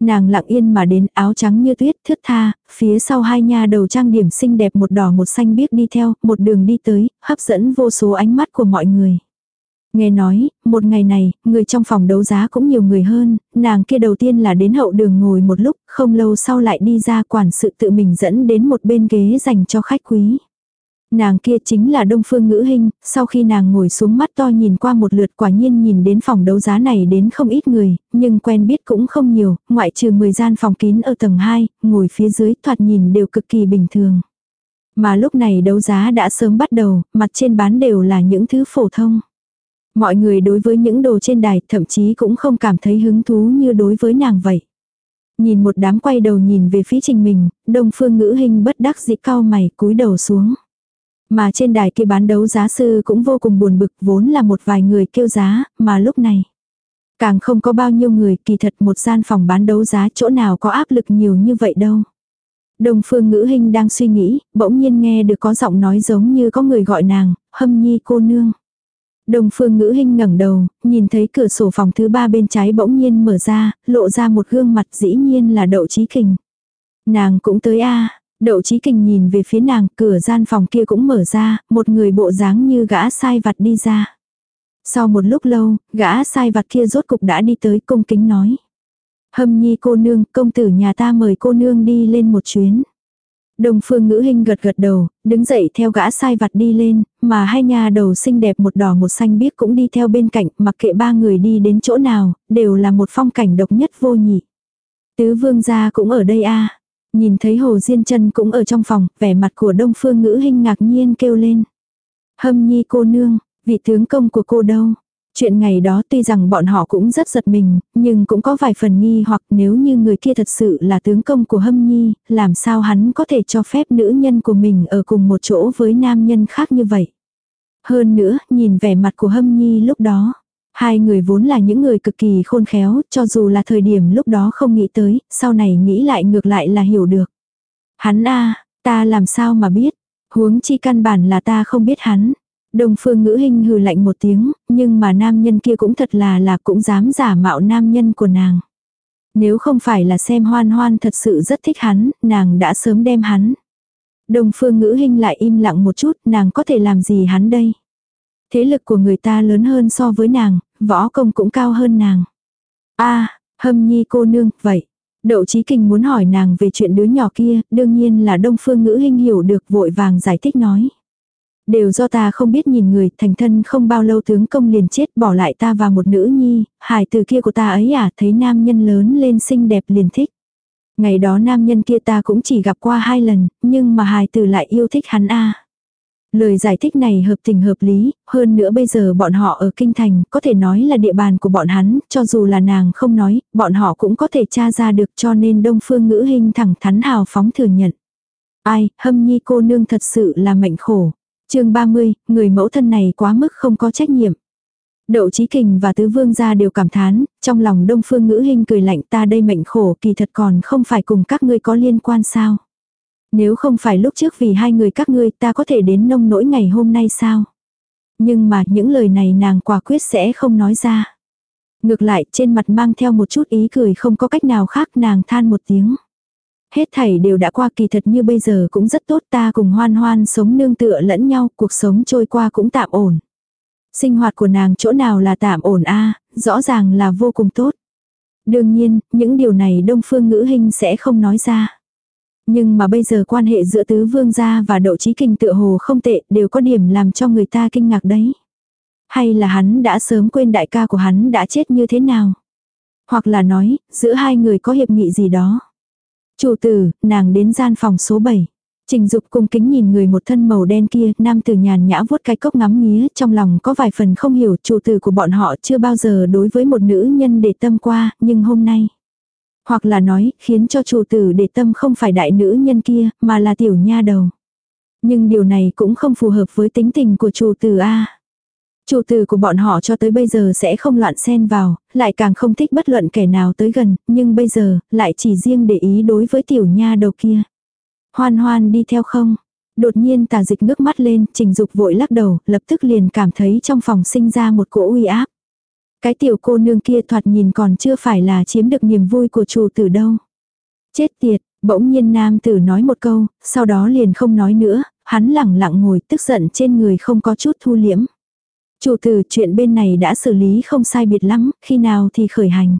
Nàng lặng yên mà đến áo trắng như tuyết thướt tha, phía sau hai nha đầu trang điểm xinh đẹp một đỏ một xanh biếc đi theo, một đường đi tới, hấp dẫn vô số ánh mắt của mọi người. Nghe nói, một ngày này, người trong phòng đấu giá cũng nhiều người hơn, nàng kia đầu tiên là đến hậu đường ngồi một lúc, không lâu sau lại đi ra quản sự tự mình dẫn đến một bên ghế dành cho khách quý. Nàng kia chính là Đông Phương Ngữ Hinh, sau khi nàng ngồi xuống mắt to nhìn qua một lượt quả nhiên nhìn đến phòng đấu giá này đến không ít người, nhưng quen biết cũng không nhiều, ngoại trừ 10 gian phòng kín ở tầng 2, ngồi phía dưới thoạt nhìn đều cực kỳ bình thường. Mà lúc này đấu giá đã sớm bắt đầu, mặt trên bán đều là những thứ phổ thông. Mọi người đối với những đồ trên đài thậm chí cũng không cảm thấy hứng thú như đối với nàng vậy. Nhìn một đám quay đầu nhìn về phía trình mình, đông phương ngữ hình bất đắc dĩ cao mày cúi đầu xuống. Mà trên đài kia bán đấu giá sư cũng vô cùng buồn bực vốn là một vài người kêu giá, mà lúc này. Càng không có bao nhiêu người kỳ thật một gian phòng bán đấu giá chỗ nào có áp lực nhiều như vậy đâu. Đồng phương ngữ hình đang suy nghĩ, bỗng nhiên nghe được có giọng nói giống như có người gọi nàng, hâm nhi cô nương. Đồng phương ngữ hình ngẩng đầu, nhìn thấy cửa sổ phòng thứ ba bên trái bỗng nhiên mở ra, lộ ra một gương mặt dĩ nhiên là đậu trí kình. Nàng cũng tới a Đậu trí kình nhìn về phía nàng, cửa gian phòng kia cũng mở ra, một người bộ dáng như gã sai vặt đi ra. Sau một lúc lâu, gã sai vặt kia rốt cục đã đi tới cung kính nói. Hâm nhi cô nương, công tử nhà ta mời cô nương đi lên một chuyến. Đồng phương ngữ hình gật gật đầu, đứng dậy theo gã sai vặt đi lên, mà hai nhà đầu xinh đẹp một đỏ một xanh biếc cũng đi theo bên cạnh, mặc kệ ba người đi đến chỗ nào, đều là một phong cảnh độc nhất vô nhị. Tứ vương gia cũng ở đây a Nhìn thấy Hồ Diên chân cũng ở trong phòng, vẻ mặt của Đông Phương Ngữ Hinh ngạc nhiên kêu lên. Hâm nhi cô nương, vị tướng công của cô đâu? Chuyện ngày đó tuy rằng bọn họ cũng rất giật mình, nhưng cũng có vài phần nghi hoặc nếu như người kia thật sự là tướng công của Hâm Nhi, làm sao hắn có thể cho phép nữ nhân của mình ở cùng một chỗ với nam nhân khác như vậy. Hơn nữa, nhìn vẻ mặt của Hâm Nhi lúc đó, Hai người vốn là những người cực kỳ khôn khéo, cho dù là thời điểm lúc đó không nghĩ tới, sau này nghĩ lại ngược lại là hiểu được. Hắn a ta làm sao mà biết, huống chi căn bản là ta không biết hắn. Đồng phương ngữ hình hừ lạnh một tiếng, nhưng mà nam nhân kia cũng thật là là cũng dám giả mạo nam nhân của nàng. Nếu không phải là xem hoan hoan thật sự rất thích hắn, nàng đã sớm đem hắn. Đồng phương ngữ hình lại im lặng một chút, nàng có thể làm gì hắn đây? Thế lực của người ta lớn hơn so với nàng, võ công cũng cao hơn nàng. a hâm nhi cô nương, vậy. Đậu Chí Kinh muốn hỏi nàng về chuyện đứa nhỏ kia, đương nhiên là Đông Phương Ngữ Hinh hiểu được vội vàng giải thích nói. Đều do ta không biết nhìn người, thành thân không bao lâu tướng công liền chết bỏ lại ta và một nữ nhi, hài từ kia của ta ấy à, thấy nam nhân lớn lên xinh đẹp liền thích. Ngày đó nam nhân kia ta cũng chỉ gặp qua hai lần, nhưng mà hài từ lại yêu thích hắn a Lời giải thích này hợp tình hợp lý, hơn nữa bây giờ bọn họ ở Kinh Thành có thể nói là địa bàn của bọn hắn, cho dù là nàng không nói, bọn họ cũng có thể tra ra được cho nên Đông Phương Ngữ hình thẳng thắn hào phóng thừa nhận. Ai, hâm nhi cô nương thật sự là mệnh khổ. chương 30, người mẫu thân này quá mức không có trách nhiệm. Đậu Chí Kình và Tứ Vương gia đều cảm thán, trong lòng Đông Phương Ngữ Hinh cười lạnh ta đây mệnh khổ kỳ thật còn không phải cùng các ngươi có liên quan sao. Nếu không phải lúc trước vì hai người các ngươi ta có thể đến nông nỗi ngày hôm nay sao. Nhưng mà những lời này nàng quả quyết sẽ không nói ra. Ngược lại trên mặt mang theo một chút ý cười không có cách nào khác nàng than một tiếng. Hết thảy đều đã qua kỳ thật như bây giờ cũng rất tốt ta cùng hoan hoan sống nương tựa lẫn nhau, cuộc sống trôi qua cũng tạm ổn. Sinh hoạt của nàng chỗ nào là tạm ổn a rõ ràng là vô cùng tốt. Đương nhiên, những điều này đông phương ngữ hình sẽ không nói ra. Nhưng mà bây giờ quan hệ giữa tứ vương gia và đậu trí kinh tựa hồ không tệ, đều có điểm làm cho người ta kinh ngạc đấy. Hay là hắn đã sớm quên đại ca của hắn đã chết như thế nào? Hoặc là nói, giữa hai người có hiệp nghị gì đó. Chủ tử, nàng đến gian phòng số 7. Trình dục cung kính nhìn người một thân màu đen kia, nam tử nhàn nhã vuốt cái cốc ngắm nghía, trong lòng có vài phần không hiểu, chủ tử của bọn họ chưa bao giờ đối với một nữ nhân để tâm qua, nhưng hôm nay. Hoặc là nói, khiến cho chủ tử để tâm không phải đại nữ nhân kia, mà là tiểu nha đầu. Nhưng điều này cũng không phù hợp với tính tình của chủ tử A. Chủ tử của bọn họ cho tới bây giờ sẽ không loạn xen vào, lại càng không thích bất luận kẻ nào tới gần, nhưng bây giờ, lại chỉ riêng để ý đối với tiểu nha đầu kia. Hoan hoan đi theo không? Đột nhiên tà dịch nước mắt lên, trình dục vội lắc đầu, lập tức liền cảm thấy trong phòng sinh ra một cỗ uy áp. Cái tiểu cô nương kia thoạt nhìn còn chưa phải là chiếm được niềm vui của chủ tử đâu. Chết tiệt, bỗng nhiên nam tử nói một câu, sau đó liền không nói nữa, hắn lẳng lặng ngồi tức giận trên người không có chút thu liễm. Chủ tử chuyện bên này đã xử lý không sai biệt lắm, khi nào thì khởi hành.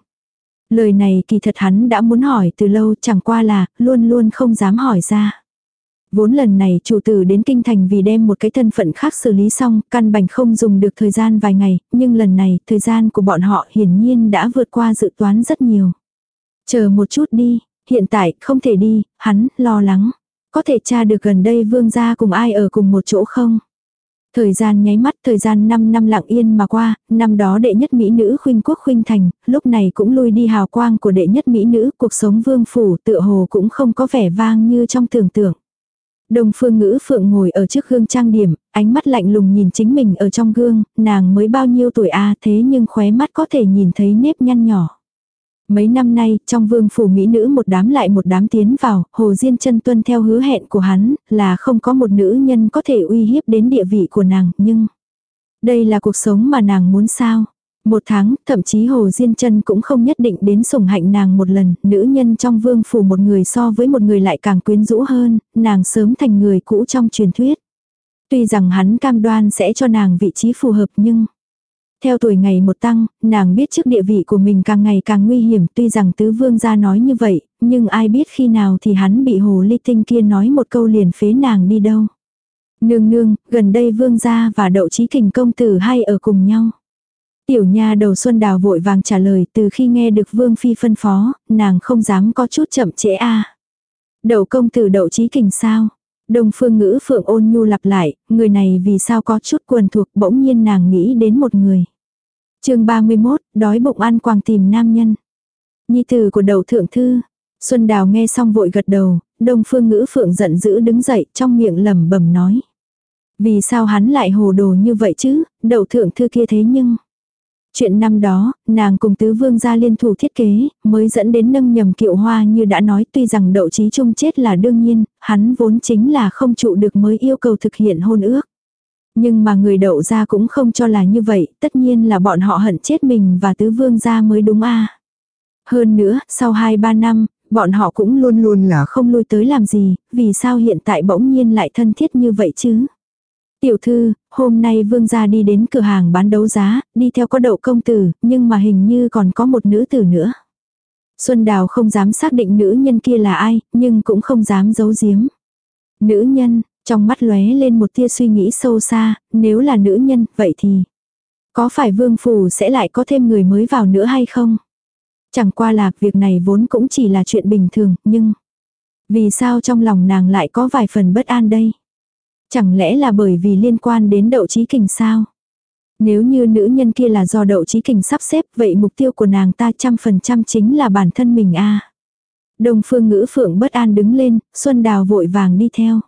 Lời này kỳ thật hắn đã muốn hỏi từ lâu chẳng qua là luôn luôn không dám hỏi ra. Vốn lần này chủ tử đến kinh thành vì đem một cái thân phận khác xử lý xong, căn bành không dùng được thời gian vài ngày, nhưng lần này thời gian của bọn họ hiển nhiên đã vượt qua dự toán rất nhiều. Chờ một chút đi, hiện tại không thể đi, hắn lo lắng. Có thể tra được gần đây vương gia cùng ai ở cùng một chỗ không? Thời gian nháy mắt, thời gian 5 năm lặng yên mà qua, năm đó đệ nhất mỹ nữ khuynh quốc khuynh thành, lúc này cũng lui đi hào quang của đệ nhất mỹ nữ, cuộc sống vương phủ tựa hồ cũng không có vẻ vang như trong tưởng tượng. Đồng phương ngữ phượng ngồi ở trước gương trang điểm, ánh mắt lạnh lùng nhìn chính mình ở trong gương, nàng mới bao nhiêu tuổi a thế nhưng khóe mắt có thể nhìn thấy nếp nhăn nhỏ. Mấy năm nay, trong vương phủ mỹ nữ một đám lại một đám tiến vào, Hồ Diên chân tuân theo hứa hẹn của hắn, là không có một nữ nhân có thể uy hiếp đến địa vị của nàng, nhưng... Đây là cuộc sống mà nàng muốn sao? Một tháng, thậm chí Hồ Diên chân cũng không nhất định đến sủng hạnh nàng một lần, nữ nhân trong vương phủ một người so với một người lại càng quyến rũ hơn, nàng sớm thành người cũ trong truyền thuyết. Tuy rằng hắn cam đoan sẽ cho nàng vị trí phù hợp nhưng... Theo tuổi ngày một tăng, nàng biết trước địa vị của mình càng ngày càng nguy hiểm tuy rằng tứ vương gia nói như vậy, nhưng ai biết khi nào thì hắn bị hồ ly tinh kia nói một câu liền phế nàng đi đâu. Nương nương, gần đây vương gia và đậu trí kình công tử hay ở cùng nhau. Tiểu nha đầu xuân đào vội vàng trả lời từ khi nghe được vương phi phân phó, nàng không dám có chút chậm trễ a Đậu công tử đậu trí kình sao? Đông phương ngữ phượng ôn nhu lặp lại, người này vì sao có chút quần thuộc bỗng nhiên nàng nghĩ đến một người. chương 31, đói bụng ăn quàng tìm nam nhân. Nhi tử của đầu thượng thư. Xuân Đào nghe xong vội gật đầu, đông phương ngữ phượng giận dữ đứng dậy trong miệng lẩm bẩm nói. Vì sao hắn lại hồ đồ như vậy chứ, đầu thượng thư kia thế nhưng. Chuyện năm đó, nàng cùng tứ vương gia liên thủ thiết kế, mới dẫn đến nâng nhầm kiệu hoa như đã nói tuy rằng đậu trí trung chết là đương nhiên, hắn vốn chính là không trụ được mới yêu cầu thực hiện hôn ước. Nhưng mà người đậu gia cũng không cho là như vậy, tất nhiên là bọn họ hận chết mình và tứ vương gia mới đúng a Hơn nữa, sau 2-3 năm, bọn họ cũng luôn luôn là không lui tới làm gì, vì sao hiện tại bỗng nhiên lại thân thiết như vậy chứ? Tiểu thư, hôm nay vương gia đi đến cửa hàng bán đấu giá, đi theo có đậu công tử, nhưng mà hình như còn có một nữ tử nữa. Xuân Đào không dám xác định nữ nhân kia là ai, nhưng cũng không dám giấu giếm. Nữ nhân, trong mắt lóe lên một tia suy nghĩ sâu xa, nếu là nữ nhân, vậy thì có phải vương phủ sẽ lại có thêm người mới vào nữa hay không? Chẳng qua là việc này vốn cũng chỉ là chuyện bình thường, nhưng vì sao trong lòng nàng lại có vài phần bất an đây? Chẳng lẽ là bởi vì liên quan đến đậu trí kình sao? Nếu như nữ nhân kia là do đậu trí kình sắp xếp vậy mục tiêu của nàng ta trăm phần trăm chính là bản thân mình a Đồng phương ngữ phượng bất an đứng lên, Xuân Đào vội vàng đi theo.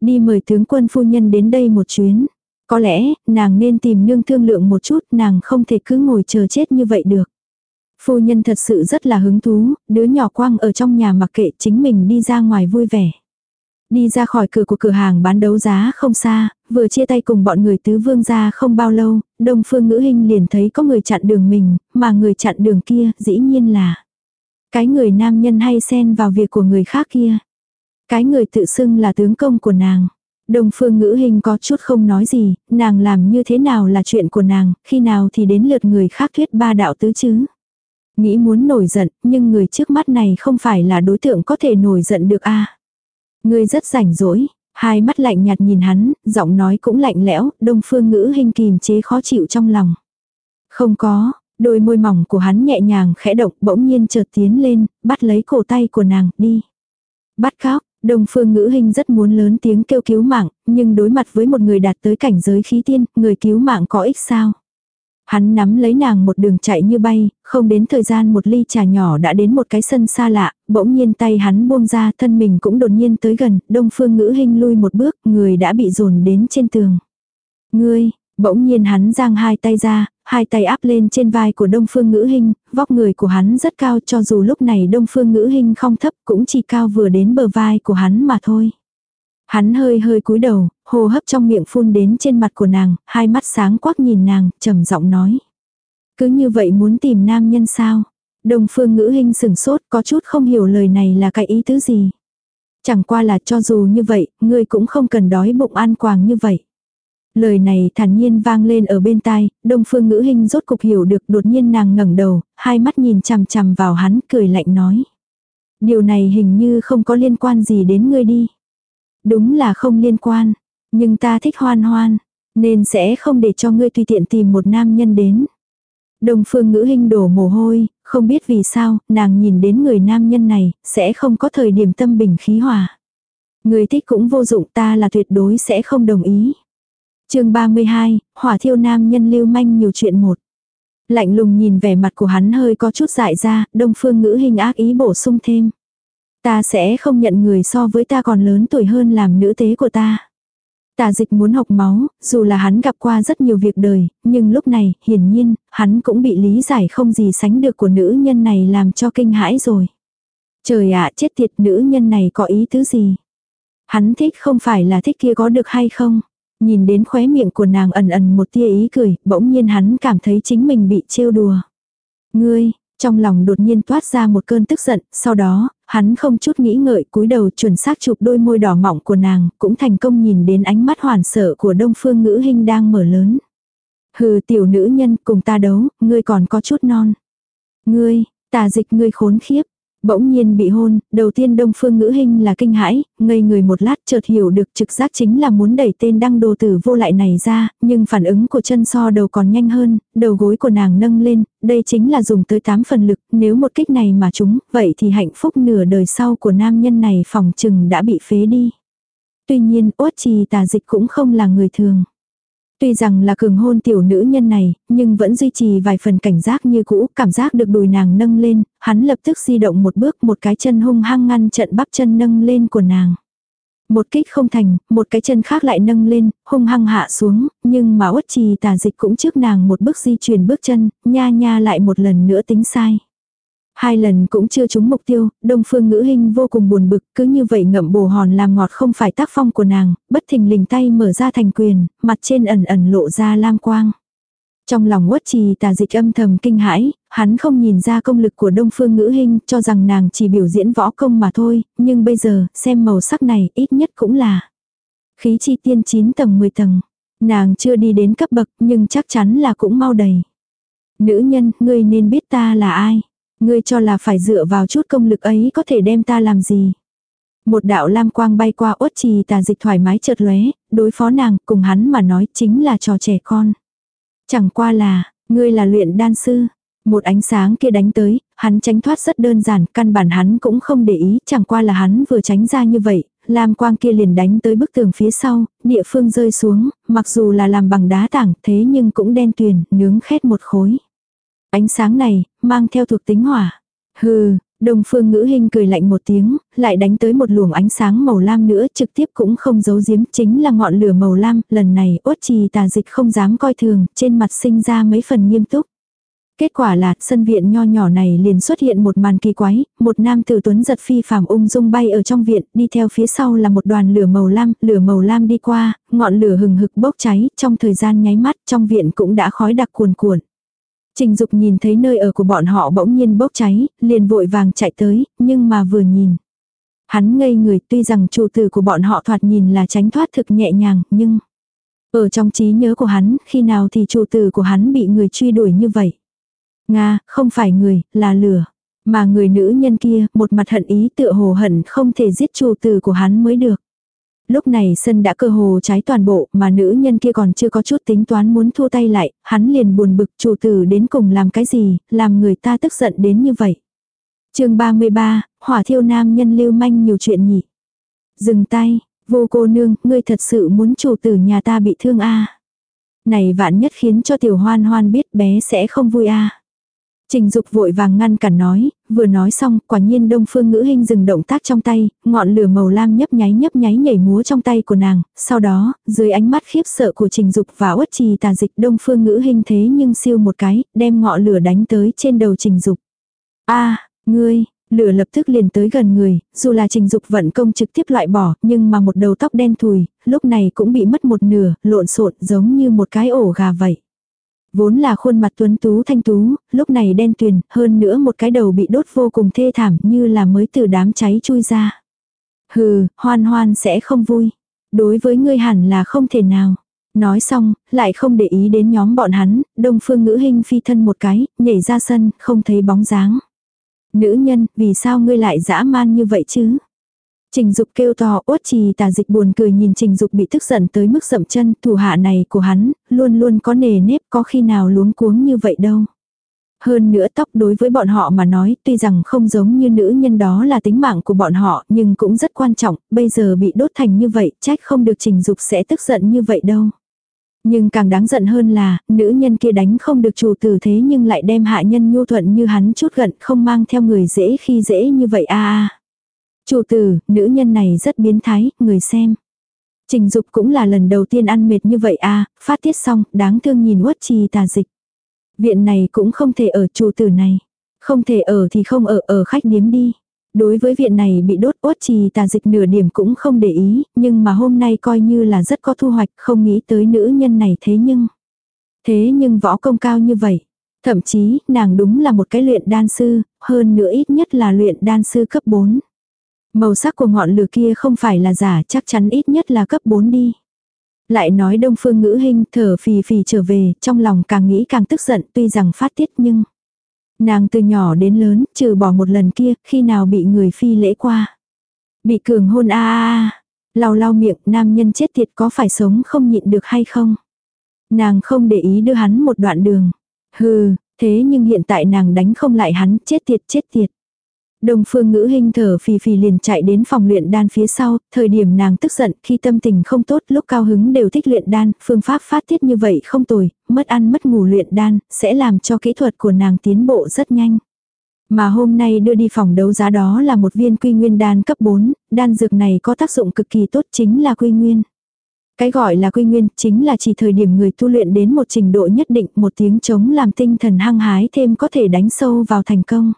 đi mời tướng quân phu nhân đến đây một chuyến. Có lẽ, nàng nên tìm nương thương lượng một chút, nàng không thể cứ ngồi chờ chết như vậy được. Phu nhân thật sự rất là hứng thú, đứa nhỏ quang ở trong nhà mặc kệ chính mình đi ra ngoài vui vẻ. Đi ra khỏi cửa của cửa hàng bán đấu giá không xa, vừa chia tay cùng bọn người tứ vương ra không bao lâu, đông phương ngữ hình liền thấy có người chặn đường mình, mà người chặn đường kia dĩ nhiên là cái người nam nhân hay xen vào việc của người khác kia. Cái người tự xưng là tướng công của nàng. Đông phương ngữ hình có chút không nói gì, nàng làm như thế nào là chuyện của nàng, khi nào thì đến lượt người khác thuyết ba đạo tứ chứ. Nghĩ muốn nổi giận, nhưng người trước mắt này không phải là đối tượng có thể nổi giận được a à ngươi rất rảnh rỗi, hai mắt lạnh nhạt nhìn hắn, giọng nói cũng lạnh lẽo, đông phương ngữ hình kìm chế khó chịu trong lòng. Không có, đôi môi mỏng của hắn nhẹ nhàng khẽ động bỗng nhiên chợt tiến lên, bắt lấy cổ tay của nàng, đi. Bắt khóc, Đông phương ngữ hình rất muốn lớn tiếng kêu cứu mạng, nhưng đối mặt với một người đạt tới cảnh giới khí tiên, người cứu mạng có ích sao? Hắn nắm lấy nàng một đường chạy như bay, không đến thời gian một ly trà nhỏ đã đến một cái sân xa lạ, bỗng nhiên tay hắn buông ra thân mình cũng đột nhiên tới gần, đông phương ngữ hình lui một bước, người đã bị dồn đến trên tường. Ngươi, bỗng nhiên hắn giang hai tay ra, hai tay áp lên trên vai của đông phương ngữ hình, vóc người của hắn rất cao cho dù lúc này đông phương ngữ hình không thấp cũng chỉ cao vừa đến bờ vai của hắn mà thôi. Hắn hơi hơi cúi đầu, hô hấp trong miệng phun đến trên mặt của nàng, hai mắt sáng quắc nhìn nàng, trầm giọng nói. Cứ như vậy muốn tìm nam nhân sao? Đồng phương ngữ hình sừng sốt có chút không hiểu lời này là cái ý tứ gì. Chẳng qua là cho dù như vậy, ngươi cũng không cần đói bụng an quàng như vậy. Lời này thản nhiên vang lên ở bên tai, đông phương ngữ hình rốt cục hiểu được đột nhiên nàng ngẩng đầu, hai mắt nhìn chằm chằm vào hắn cười lạnh nói. Điều này hình như không có liên quan gì đến ngươi đi. Đúng là không liên quan. Nhưng ta thích hoan hoan. Nên sẽ không để cho ngươi tùy tiện tìm một nam nhân đến. Đồng phương ngữ hình đổ mồ hôi, không biết vì sao, nàng nhìn đến người nam nhân này, sẽ không có thời điểm tâm bình khí hòa. Người thích cũng vô dụng ta là tuyệt đối sẽ không đồng ý. chương 32, hỏa thiêu nam nhân lưu manh nhiều chuyện một. Lạnh lùng nhìn vẻ mặt của hắn hơi có chút dại ra, đông phương ngữ hình ác ý bổ sung thêm. Ta sẽ không nhận người so với ta còn lớn tuổi hơn làm nữ tế của ta. Tà dịch muốn học máu, dù là hắn gặp qua rất nhiều việc đời, nhưng lúc này, hiển nhiên, hắn cũng bị lý giải không gì sánh được của nữ nhân này làm cho kinh hãi rồi. Trời ạ, chết tiệt nữ nhân này có ý tứ gì? Hắn thích không phải là thích kia có được hay không? Nhìn đến khóe miệng của nàng ẩn ẩn một tia ý cười, bỗng nhiên hắn cảm thấy chính mình bị trêu đùa. Ngươi, trong lòng đột nhiên toát ra một cơn tức giận, sau đó, hắn không chút nghĩ ngợi cúi đầu chuẩn xác chụp đôi môi đỏ mọng của nàng, cũng thành công nhìn đến ánh mắt hoàn sợ của đông phương ngữ hình đang mở lớn. Hừ tiểu nữ nhân cùng ta đấu, ngươi còn có chút non. Ngươi, tà dịch ngươi khốn khiếp, Bỗng nhiên bị hôn, đầu tiên đông phương ngữ hình là kinh hãi, ngây người một lát chợt hiểu được trực giác chính là muốn đẩy tên đăng đồ tử vô lại này ra, nhưng phản ứng của chân so đầu còn nhanh hơn, đầu gối của nàng nâng lên, đây chính là dùng tới 8 phần lực, nếu một kích này mà chúng, vậy thì hạnh phúc nửa đời sau của nam nhân này phòng chừng đã bị phế đi. Tuy nhiên, uất trì tà dịch cũng không là người thường. Tuy rằng là cường hôn tiểu nữ nhân này, nhưng vẫn duy trì vài phần cảnh giác như cũ, cảm giác được đùi nàng nâng lên, hắn lập tức di động một bước một cái chân hung hăng ngăn trận bắp chân nâng lên của nàng. Một kích không thành, một cái chân khác lại nâng lên, hung hăng hạ xuống, nhưng mà uất trì tà dịch cũng trước nàng một bước di chuyển bước chân, nha nha lại một lần nữa tính sai. Hai lần cũng chưa trúng mục tiêu, đông phương ngữ hình vô cùng buồn bực, cứ như vậy ngậm bồ hòn làm ngọt không phải tác phong của nàng, bất thình lình tay mở ra thành quyền, mặt trên ẩn ẩn lộ ra lam quang. Trong lòng uất trì tà dịch âm thầm kinh hãi, hắn không nhìn ra công lực của đông phương ngữ hình, cho rằng nàng chỉ biểu diễn võ công mà thôi, nhưng bây giờ, xem màu sắc này, ít nhất cũng là khí chi tiên 9 tầng 10 tầng. Nàng chưa đi đến cấp bậc, nhưng chắc chắn là cũng mau đầy. Nữ nhân, ngươi nên biết ta là ai. Ngươi cho là phải dựa vào chút công lực ấy có thể đem ta làm gì. Một đạo lam quang bay qua uất trì tà dịch thoải mái chợt lóe, đối phó nàng cùng hắn mà nói chính là trò trẻ con. Chẳng qua là, ngươi là luyện đan sư. Một ánh sáng kia đánh tới, hắn tránh thoát rất đơn giản, căn bản hắn cũng không để ý, chẳng qua là hắn vừa tránh ra như vậy, lam quang kia liền đánh tới bức tường phía sau, địa phương rơi xuống, mặc dù là làm bằng đá tảng thế nhưng cũng đen tuyền, nướng khét một khối. Ánh sáng này, mang theo thuộc tính hỏa. Hừ, Đông phương ngữ hình cười lạnh một tiếng, lại đánh tới một luồng ánh sáng màu lam nữa trực tiếp cũng không giấu giếm chính là ngọn lửa màu lam, lần này Ốt trì tà dịch không dám coi thường, trên mặt sinh ra mấy phần nghiêm túc. Kết quả là sân viện nho nhỏ này liền xuất hiện một màn kỳ quái, một nam tử tuấn giật phi phàm ung dung bay ở trong viện, đi theo phía sau là một đoàn lửa màu lam, lửa màu lam đi qua, ngọn lửa hừng hực bốc cháy, trong thời gian nháy mắt trong viện cũng đã khói đặc cuồn cuộn. Trình Dục nhìn thấy nơi ở của bọn họ bỗng nhiên bốc cháy, liền vội vàng chạy tới, nhưng mà vừa nhìn. Hắn ngây người tuy rằng chủ tử của bọn họ thoạt nhìn là tránh thoát thực nhẹ nhàng, nhưng... Ở trong trí nhớ của hắn, khi nào thì chủ tử của hắn bị người truy đuổi như vậy. Nga, không phải người, là lửa. Mà người nữ nhân kia, một mặt hận ý tựa hồ hận không thể giết chủ tử của hắn mới được. Lúc này sân đã cơ hồ trái toàn bộ, mà nữ nhân kia còn chưa có chút tính toán muốn thua tay lại, hắn liền buồn bực chủ tử đến cùng làm cái gì, làm người ta tức giận đến như vậy. chương 33, hỏa thiêu nam nhân lưu manh nhiều chuyện nhỉ. Dừng tay, vô cô nương, ngươi thật sự muốn chủ tử nhà ta bị thương a Này vạn nhất khiến cho tiểu hoan hoan biết bé sẽ không vui a Trình Dục vội vàng ngăn cản nói, vừa nói xong, quả nhiên Đông Phương Ngữ Hinh dừng động tác trong tay, ngọn lửa màu lam nhấp nháy nhấp nháy nhảy múa trong tay của nàng, sau đó, dưới ánh mắt khiếp sợ của Trình Dục và Uất Trì tà dịch Đông Phương Ngữ Hinh thế nhưng siêu một cái, đem ngọn lửa đánh tới trên đầu Trình Dục. A, ngươi, lửa lập tức liền tới gần người, dù là Trình Dục vận công trực tiếp loại bỏ, nhưng mà một đầu tóc đen thùi, lúc này cũng bị mất một nửa, lộn xộn giống như một cái ổ gà vậy. Vốn là khuôn mặt tuấn tú thanh tú, lúc này đen tuyền, hơn nữa một cái đầu bị đốt vô cùng thê thảm như là mới từ đám cháy chui ra. Hừ, hoan hoan sẽ không vui. Đối với ngươi hẳn là không thể nào. Nói xong, lại không để ý đến nhóm bọn hắn, đông phương ngữ hình phi thân một cái, nhảy ra sân, không thấy bóng dáng. Nữ nhân, vì sao ngươi lại dã man như vậy chứ? Trình Dục kêu to uất trì tà dịch buồn cười nhìn Trình Dục bị tức giận tới mức sậm chân, thủ hạ này của hắn, luôn luôn có nề nếp có khi nào luống cuống như vậy đâu. Hơn nữa tóc đối với bọn họ mà nói, tuy rằng không giống như nữ nhân đó là tính mạng của bọn họ, nhưng cũng rất quan trọng, bây giờ bị đốt thành như vậy, trách không được Trình Dục sẽ tức giận như vậy đâu. Nhưng càng đáng giận hơn là, nữ nhân kia đánh không được chủ tử thế nhưng lại đem hạ nhân nhu thuận như hắn chút gận không mang theo người dễ khi dễ như vậy a a. Chủ tử, nữ nhân này rất biến thái, người xem. Trình dục cũng là lần đầu tiên ăn mệt như vậy à, phát tiết xong, đáng thương nhìn uất trì tà dịch. Viện này cũng không thể ở chủ tử này. Không thể ở thì không ở, ở khách điếm đi. Đối với viện này bị đốt uất trì tà dịch nửa điểm cũng không để ý, nhưng mà hôm nay coi như là rất có thu hoạch, không nghĩ tới nữ nhân này thế nhưng. Thế nhưng võ công cao như vậy. Thậm chí, nàng đúng là một cái luyện đan sư, hơn nữa ít nhất là luyện đan sư cấp 4. Màu sắc của ngọn lửa kia không phải là giả chắc chắn ít nhất là cấp 4 đi. Lại nói đông phương ngữ hình thở phì phì trở về, trong lòng càng nghĩ càng tức giận tuy rằng phát tiết nhưng. Nàng từ nhỏ đến lớn, trừ bỏ một lần kia, khi nào bị người phi lễ qua. Bị cường hôn a a a, lau lau miệng, nam nhân chết tiệt có phải sống không nhịn được hay không. Nàng không để ý đưa hắn một đoạn đường. Hừ, thế nhưng hiện tại nàng đánh không lại hắn, chết tiệt chết tiệt. Đông phương ngữ hình thở phì phì liền chạy đến phòng luyện đan phía sau, thời điểm nàng tức giận khi tâm tình không tốt lúc cao hứng đều thích luyện đan, phương pháp phát tiết như vậy không tồi, mất ăn mất ngủ luyện đan, sẽ làm cho kỹ thuật của nàng tiến bộ rất nhanh. Mà hôm nay đưa đi phòng đấu giá đó là một viên quy nguyên đan cấp 4, đan dược này có tác dụng cực kỳ tốt chính là quy nguyên. Cái gọi là quy nguyên chính là chỉ thời điểm người tu luyện đến một trình độ nhất định một tiếng chống làm tinh thần hăng hái thêm có thể đánh sâu vào thành công.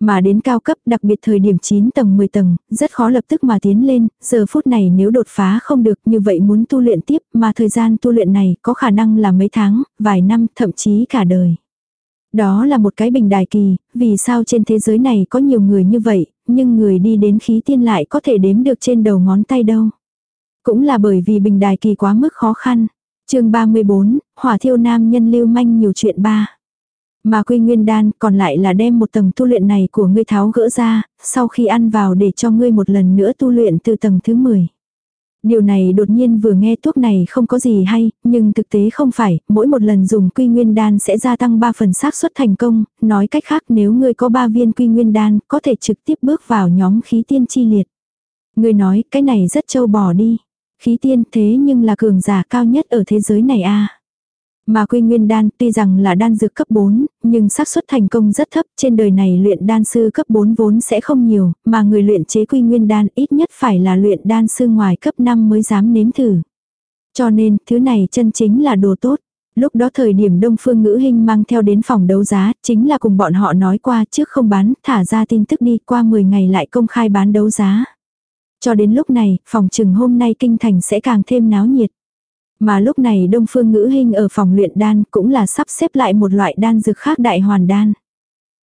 Mà đến cao cấp đặc biệt thời điểm 9 tầng 10 tầng, rất khó lập tức mà tiến lên, giờ phút này nếu đột phá không được như vậy muốn tu luyện tiếp mà thời gian tu luyện này có khả năng là mấy tháng, vài năm, thậm chí cả đời. Đó là một cái bình đài kỳ, vì sao trên thế giới này có nhiều người như vậy, nhưng người đi đến khí tiên lại có thể đếm được trên đầu ngón tay đâu. Cũng là bởi vì bình đài kỳ quá mức khó khăn. chương 34, hỏa thiêu nam nhân lưu manh nhiều chuyện ba. Mà quy nguyên đan còn lại là đem một tầng tu luyện này của ngươi tháo gỡ ra, sau khi ăn vào để cho ngươi một lần nữa tu luyện từ tầng thứ 10. Điều này đột nhiên vừa nghe thuốc này không có gì hay, nhưng thực tế không phải, mỗi một lần dùng quy nguyên đan sẽ gia tăng 3 phần xác suất thành công, nói cách khác nếu ngươi có 3 viên quy nguyên đan, có thể trực tiếp bước vào nhóm khí tiên chi liệt. Ngươi nói, cái này rất trâu bò đi. Khí tiên thế nhưng là cường giả cao nhất ở thế giới này a mà quy nguyên đan tuy rằng là đan dược cấp 4, nhưng xác suất thành công rất thấp, trên đời này luyện đan sư cấp 4 vốn sẽ không nhiều, mà người luyện chế quy nguyên đan ít nhất phải là luyện đan sư ngoài cấp 5 mới dám nếm thử. Cho nên, thứ này chân chính là đồ tốt. Lúc đó thời điểm Đông Phương Ngữ Hinh mang theo đến phòng đấu giá, chính là cùng bọn họ nói qua trước không bán, thả ra tin tức đi qua 10 ngày lại công khai bán đấu giá. Cho đến lúc này, phòng trừng hôm nay kinh thành sẽ càng thêm náo nhiệt. Mà lúc này Đông Phương Ngữ Hinh ở phòng luyện đan cũng là sắp xếp lại một loại đan dược khác đại hoàn đan.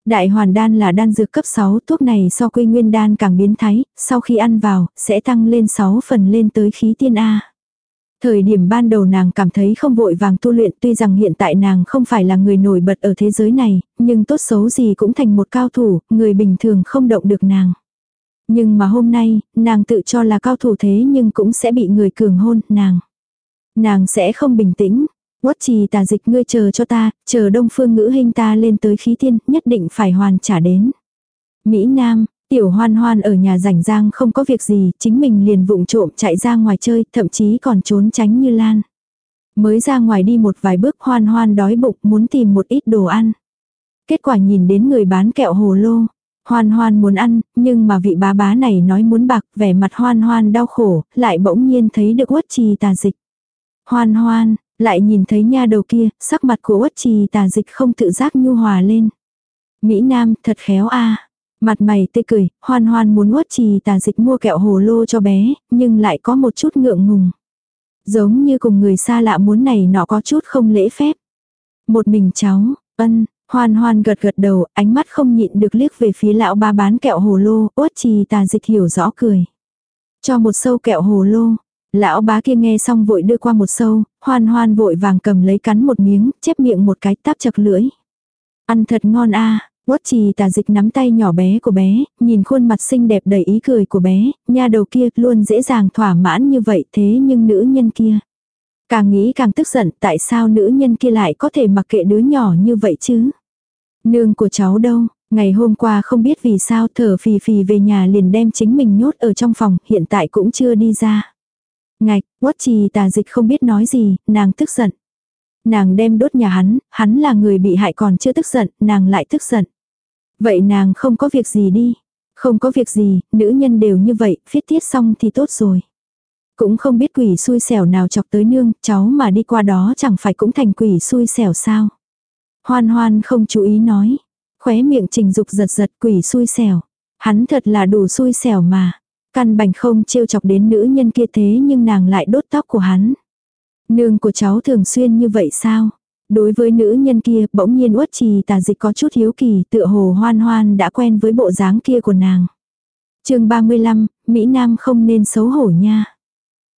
Đại hoàn đan là đan dược cấp 6, thuốc này so quy nguyên đan càng biến thái, sau khi ăn vào, sẽ tăng lên 6 phần lên tới khí tiên A. Thời điểm ban đầu nàng cảm thấy không vội vàng tu luyện tuy rằng hiện tại nàng không phải là người nổi bật ở thế giới này, nhưng tốt xấu gì cũng thành một cao thủ, người bình thường không động được nàng. Nhưng mà hôm nay, nàng tự cho là cao thủ thế nhưng cũng sẽ bị người cường hôn, nàng. Nàng sẽ không bình tĩnh. Quất trì tà dịch ngươi chờ cho ta, chờ đông phương ngữ hình ta lên tới khí tiên, nhất định phải hoàn trả đến. Mỹ Nam, tiểu hoan hoan ở nhà rảnh giang không có việc gì, chính mình liền vụng trộm chạy ra ngoài chơi, thậm chí còn trốn tránh như Lan. Mới ra ngoài đi một vài bước hoan hoan đói bụng muốn tìm một ít đồ ăn. Kết quả nhìn đến người bán kẹo hồ lô. Hoan hoan muốn ăn, nhưng mà vị bá bá này nói muốn bạc, vẻ mặt hoan hoan đau khổ, lại bỗng nhiên thấy được quất trì tà dịch. Hoan hoan, lại nhìn thấy nha đầu kia, sắc mặt của uất trì tà dịch không tự giác nhu hòa lên. Mỹ Nam, thật khéo a Mặt mày tê cười, hoan hoan muốn uất trì tà dịch mua kẹo hồ lô cho bé, nhưng lại có một chút ngượng ngùng. Giống như cùng người xa lạ muốn này nọ có chút không lễ phép. Một mình cháu, ân, hoan hoan gật gật đầu, ánh mắt không nhịn được liếc về phía lão ba bán kẹo hồ lô, uất trì tà dịch hiểu rõ cười. Cho một sâu kẹo hồ lô, Lão bá kia nghe xong vội đưa qua một sâu, hoan hoan vội vàng cầm lấy cắn một miếng, chép miệng một cái táp chật lưỡi. Ăn thật ngon a à. Quất trì tà dịch nắm tay nhỏ bé của bé, nhìn khuôn mặt xinh đẹp đầy ý cười của bé, nha đầu kia luôn dễ dàng thỏa mãn như vậy thế nhưng nữ nhân kia. Càng nghĩ càng tức giận tại sao nữ nhân kia lại có thể mặc kệ đứa nhỏ như vậy chứ. Nương của cháu đâu, ngày hôm qua không biết vì sao thở phì phì về nhà liền đem chính mình nhốt ở trong phòng, hiện tại cũng chưa đi ra. Ngạch, quất trì tà dịch không biết nói gì, nàng tức giận. Nàng đem đốt nhà hắn, hắn là người bị hại còn chưa tức giận, nàng lại tức giận. Vậy nàng không có việc gì đi. Không có việc gì, nữ nhân đều như vậy, phiết tiết xong thì tốt rồi. Cũng không biết quỷ xui xẻo nào chọc tới nương, cháu mà đi qua đó chẳng phải cũng thành quỷ xui xẻo sao. Hoan hoan không chú ý nói. Khóe miệng trình dục giật giật quỷ xui xẻo. Hắn thật là đủ xui xẻo mà. Căn bành không trêu chọc đến nữ nhân kia thế nhưng nàng lại đốt tóc của hắn. Nương của cháu thường xuyên như vậy sao? Đối với nữ nhân kia, bỗng nhiên uất trì tà dịch có chút hiếu kỳ, tựa hồ hoan hoan đã quen với bộ dáng kia của nàng. chương 35, Mỹ Nam không nên xấu hổ nha.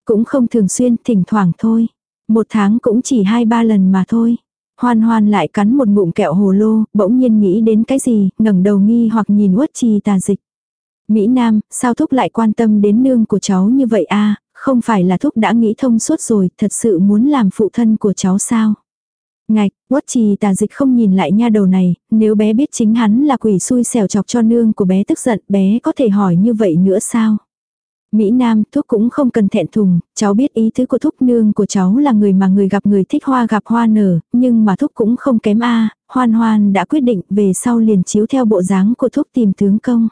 Cũng không thường xuyên, thỉnh thoảng thôi. Một tháng cũng chỉ hai ba lần mà thôi. Hoan hoan lại cắn một ngụm kẹo hồ lô, bỗng nhiên nghĩ đến cái gì, ngẩng đầu nghi hoặc nhìn uất trì tà dịch. Mỹ Nam, sao thúc lại quan tâm đến nương của cháu như vậy a không phải là thúc đã nghĩ thông suốt rồi, thật sự muốn làm phụ thân của cháu sao? Ngạch, quất trì tà dịch không nhìn lại nha đầu này, nếu bé biết chính hắn là quỷ xui xẻo chọc cho nương của bé tức giận, bé có thể hỏi như vậy nữa sao? Mỹ Nam, thúc cũng không cần thẹn thùng, cháu biết ý tứ của thúc nương của cháu là người mà người gặp người thích hoa gặp hoa nở, nhưng mà thúc cũng không kém a hoan hoan đã quyết định về sau liền chiếu theo bộ dáng của thúc tìm tướng công.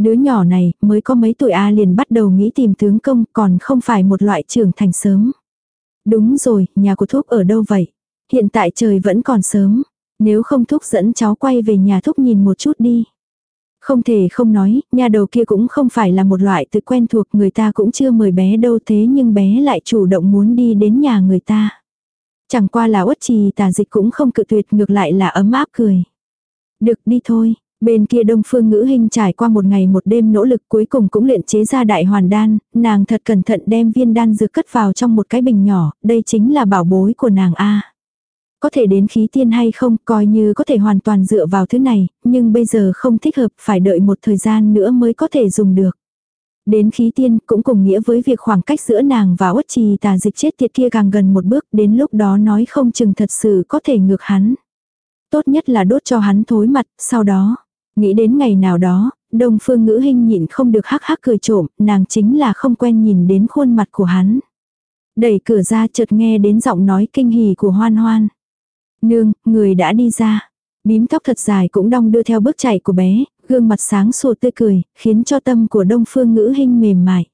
Đứa nhỏ này mới có mấy tuổi A liền bắt đầu nghĩ tìm tướng công còn không phải một loại trưởng thành sớm. Đúng rồi, nhà của Thúc ở đâu vậy? Hiện tại trời vẫn còn sớm. Nếu không Thúc dẫn cháu quay về nhà Thúc nhìn một chút đi. Không thể không nói, nhà đầu kia cũng không phải là một loại tự quen thuộc người ta cũng chưa mời bé đâu thế nhưng bé lại chủ động muốn đi đến nhà người ta. Chẳng qua là uất trì tà dịch cũng không cự tuyệt ngược lại là ấm áp cười. Được đi thôi, Bên kia đông phương ngữ hình trải qua một ngày một đêm nỗ lực cuối cùng cũng luyện chế ra đại hoàn đan, nàng thật cẩn thận đem viên đan dược cất vào trong một cái bình nhỏ, đây chính là bảo bối của nàng A. Có thể đến khí tiên hay không, coi như có thể hoàn toàn dựa vào thứ này, nhưng bây giờ không thích hợp, phải đợi một thời gian nữa mới có thể dùng được. Đến khí tiên cũng cùng nghĩa với việc khoảng cách giữa nàng và uất trì tà dịch chết tiệt kia càng gần một bước, đến lúc đó nói không chừng thật sự có thể ngược hắn. Tốt nhất là đốt cho hắn thối mặt, sau đó, Nghĩ đến ngày nào đó, đông phương ngữ hình nhịn không được hắc hắc cười trộm, nàng chính là không quen nhìn đến khuôn mặt của hắn. Đẩy cửa ra chợt nghe đến giọng nói kinh hỉ của hoan hoan. Nương, người đã đi ra. Bím tóc thật dài cũng đong đưa theo bước chạy của bé, gương mặt sáng sủa tươi cười, khiến cho tâm của đông phương ngữ hình mềm mại.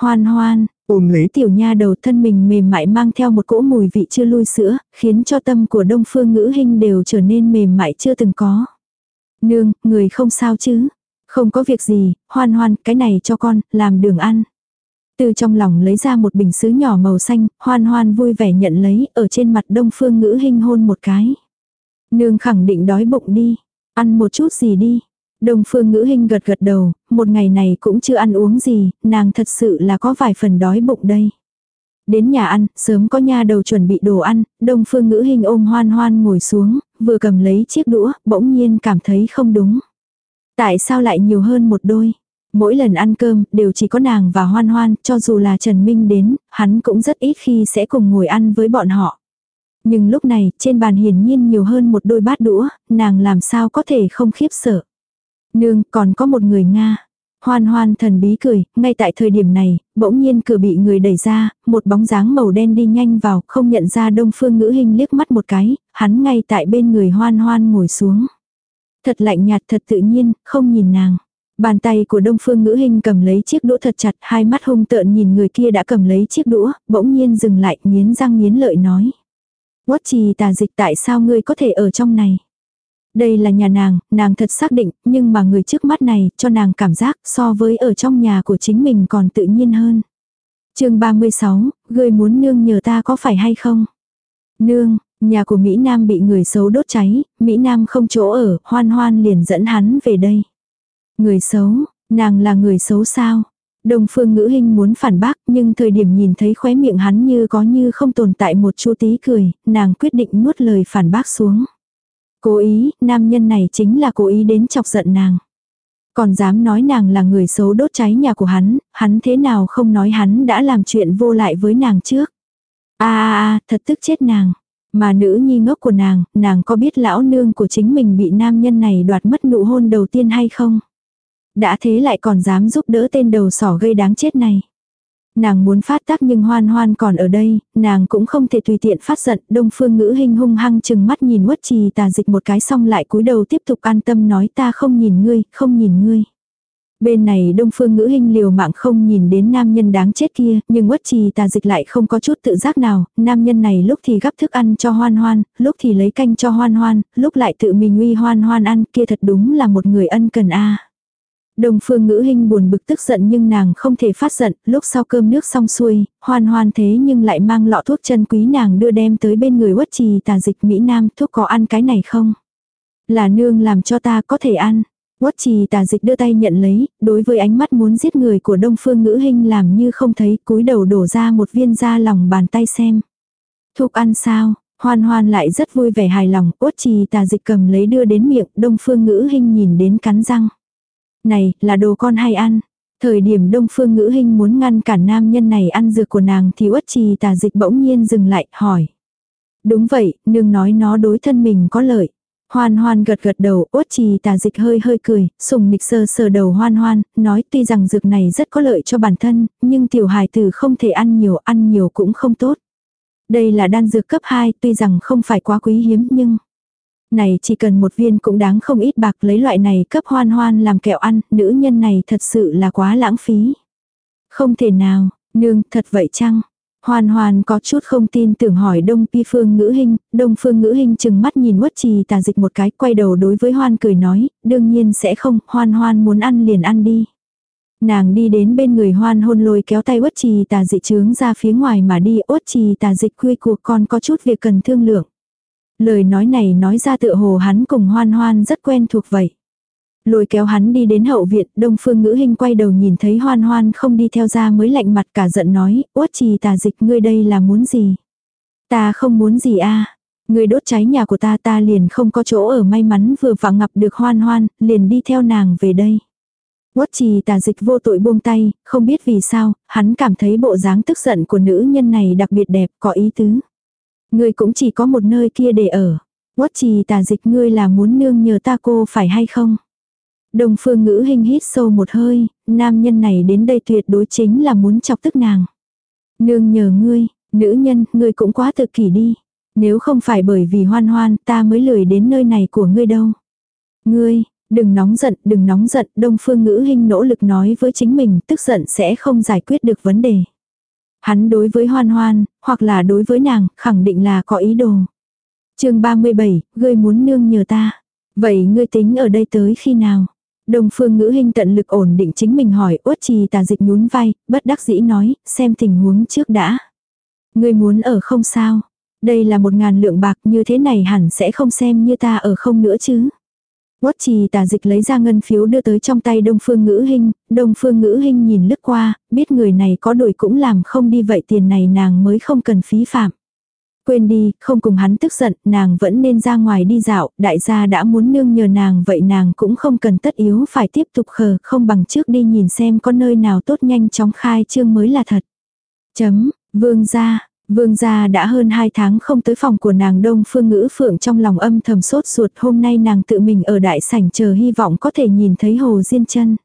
Hoan hoan, ôm lấy tiểu nha đầu thân mình mềm mại mang theo một cỗ mùi vị chưa lui sữa, khiến cho tâm của đông phương ngữ hình đều trở nên mềm mại chưa từng có. Nương, người không sao chứ? Không có việc gì, hoan hoan, cái này cho con, làm đường ăn. Từ trong lòng lấy ra một bình sứ nhỏ màu xanh, hoan hoan vui vẻ nhận lấy, ở trên mặt đông phương ngữ hình hôn một cái. Nương khẳng định đói bụng đi, ăn một chút gì đi. Đông phương ngữ hình gật gật đầu, một ngày này cũng chưa ăn uống gì, nàng thật sự là có vài phần đói bụng đây. Đến nhà ăn, sớm có nha đầu chuẩn bị đồ ăn, đông phương ngữ hình ôm hoan hoan ngồi xuống, vừa cầm lấy chiếc đũa, bỗng nhiên cảm thấy không đúng. Tại sao lại nhiều hơn một đôi? Mỗi lần ăn cơm, đều chỉ có nàng và hoan hoan, cho dù là Trần Minh đến, hắn cũng rất ít khi sẽ cùng ngồi ăn với bọn họ. Nhưng lúc này, trên bàn hiển nhiên nhiều hơn một đôi bát đũa, nàng làm sao có thể không khiếp sợ. Nương, còn có một người Nga. Hoan hoan thần bí cười, ngay tại thời điểm này, bỗng nhiên cửa bị người đẩy ra, một bóng dáng màu đen đi nhanh vào, không nhận ra đông phương ngữ hình liếc mắt một cái, hắn ngay tại bên người hoan hoan ngồi xuống. Thật lạnh nhạt thật tự nhiên, không nhìn nàng. Bàn tay của đông phương ngữ hình cầm lấy chiếc đũa thật chặt, hai mắt hung tợn nhìn người kia đã cầm lấy chiếc đũa, bỗng nhiên dừng lại, nghiến răng nghiến lợi nói. Quất trì tà dịch tại sao ngươi có thể ở trong này? Đây là nhà nàng, nàng thật xác định, nhưng mà người trước mắt này, cho nàng cảm giác so với ở trong nhà của chính mình còn tự nhiên hơn. chương 36, ngươi muốn nương nhờ ta có phải hay không? Nương, nhà của Mỹ Nam bị người xấu đốt cháy, Mỹ Nam không chỗ ở, hoan hoan liền dẫn hắn về đây. Người xấu, nàng là người xấu sao? Đông phương ngữ hình muốn phản bác nhưng thời điểm nhìn thấy khóe miệng hắn như có như không tồn tại một chu tí cười, nàng quyết định nuốt lời phản bác xuống. Cố ý, nam nhân này chính là cố ý đến chọc giận nàng. Còn dám nói nàng là người xấu đốt cháy nhà của hắn, hắn thế nào không nói hắn đã làm chuyện vô lại với nàng trước. a a a thật tức chết nàng. Mà nữ nhi ngốc của nàng, nàng có biết lão nương của chính mình bị nam nhân này đoạt mất nụ hôn đầu tiên hay không? Đã thế lại còn dám giúp đỡ tên đầu sỏ gây đáng chết này. Nàng muốn phát tác nhưng hoan hoan còn ở đây, nàng cũng không thể tùy tiện phát giận, đông phương ngữ hình hung hăng chừng mắt nhìn quất trì tà dịch một cái xong lại cúi đầu tiếp tục an tâm nói ta không nhìn ngươi, không nhìn ngươi. Bên này đông phương ngữ hình liều mạng không nhìn đến nam nhân đáng chết kia, nhưng quất trì tà dịch lại không có chút tự giác nào, nam nhân này lúc thì gắp thức ăn cho hoan hoan, lúc thì lấy canh cho hoan hoan, lúc lại tự mình uy hoan hoan ăn kia thật đúng là một người ân cần a Đồng phương ngữ hình buồn bực tức giận nhưng nàng không thể phát giận, lúc sau cơm nước xong xuôi, hoan hoan thế nhưng lại mang lọ thuốc chân quý nàng đưa đem tới bên người quất trì tà dịch Mỹ Nam, thuốc có ăn cái này không? Là nương làm cho ta có thể ăn. Quất trì tà dịch đưa tay nhận lấy, đối với ánh mắt muốn giết người của đông phương ngữ hình làm như không thấy, cúi đầu đổ ra một viên da lòng bàn tay xem. Thuốc ăn sao? Hoan hoan lại rất vui vẻ hài lòng, quất trì tà dịch cầm lấy đưa đến miệng, đông phương ngữ hình nhìn đến cắn răng. Này, là đồ con hay ăn. Thời điểm đông phương ngữ hình muốn ngăn cản nam nhân này ăn dược của nàng thì uất trì tà dịch bỗng nhiên dừng lại, hỏi. Đúng vậy, nương nói nó đối thân mình có lợi. Hoan hoan gật gật đầu, uất trì tà dịch hơi hơi cười, sùng nịch sơ sờ đầu hoan hoan, nói tuy rằng dược này rất có lợi cho bản thân, nhưng tiểu hài tử không thể ăn nhiều, ăn nhiều cũng không tốt. Đây là đan dược cấp 2, tuy rằng không phải quá quý hiếm nhưng... Này chỉ cần một viên cũng đáng không ít bạc lấy loại này cấp hoan hoan làm kẹo ăn, nữ nhân này thật sự là quá lãng phí. Không thể nào, nương, thật vậy chăng? hoàn hoàn có chút không tin tưởng hỏi đông pi phương ngữ hình, đông phương ngữ hình chừng mắt nhìn quất trì tà dịch một cái quay đầu đối với hoan cười nói, đương nhiên sẽ không, hoan hoan muốn ăn liền ăn đi. Nàng đi đến bên người hoan hôn lôi kéo tay quất trì tà dịch trướng ra phía ngoài mà đi quất trì tà dịch quy cuộc còn có chút việc cần thương lượng. Lời nói này nói ra tựa hồ hắn cùng hoan hoan rất quen thuộc vậy. Lôi kéo hắn đi đến hậu viện, đông phương ngữ hình quay đầu nhìn thấy hoan hoan không đi theo ra mới lạnh mặt cả giận nói, uất trì tà dịch ngươi đây là muốn gì? Ta không muốn gì a Ngươi đốt cháy nhà của ta ta liền không có chỗ ở may mắn vừa vặn ngập được hoan hoan, liền đi theo nàng về đây. Quất trì tà dịch vô tội buông tay, không biết vì sao, hắn cảm thấy bộ dáng tức giận của nữ nhân này đặc biệt đẹp, có ý tứ. Ngươi cũng chỉ có một nơi kia để ở. Quất trì tà dịch ngươi là muốn nương nhờ ta cô phải hay không? Đồng phương ngữ hình hít sâu một hơi, nam nhân này đến đây tuyệt đối chính là muốn chọc tức nàng. Nương nhờ ngươi, nữ nhân, ngươi cũng quá tự kỷ đi. Nếu không phải bởi vì hoan hoan, ta mới lười đến nơi này của ngươi đâu. Ngươi, đừng nóng giận, đừng nóng giận, đông phương ngữ hình nỗ lực nói với chính mình, tức giận sẽ không giải quyết được vấn đề. Hắn đối với hoan hoan, hoặc là đối với nàng, khẳng định là có ý đồ. chương 37, ngươi muốn nương nhờ ta. Vậy ngươi tính ở đây tới khi nào? Đông phương ngữ hình tận lực ổn định chính mình hỏi, uất trì tà dịch nhún vai, bất đắc dĩ nói, xem tình huống trước đã. Ngươi muốn ở không sao? Đây là một ngàn lượng bạc như thế này hẳn sẽ không xem như ta ở không nữa chứ. Quất trì tà dịch lấy ra ngân phiếu đưa tới trong tay đông phương ngữ hình, đông phương ngữ hình nhìn lướt qua, biết người này có đổi cũng làm không đi vậy tiền này nàng mới không cần phí phạm. Quên đi, không cùng hắn tức giận, nàng vẫn nên ra ngoài đi dạo, đại gia đã muốn nương nhờ nàng vậy nàng cũng không cần tất yếu phải tiếp tục khờ, không bằng trước đi nhìn xem có nơi nào tốt nhanh chóng khai trương mới là thật. Chấm, vương gia, Vương gia đã hơn 2 tháng không tới phòng của nàng Đông Phương Ngữ Phượng trong lòng âm thầm sốt ruột hôm nay nàng tự mình ở đại sảnh chờ hy vọng có thể nhìn thấy Hồ Diên chân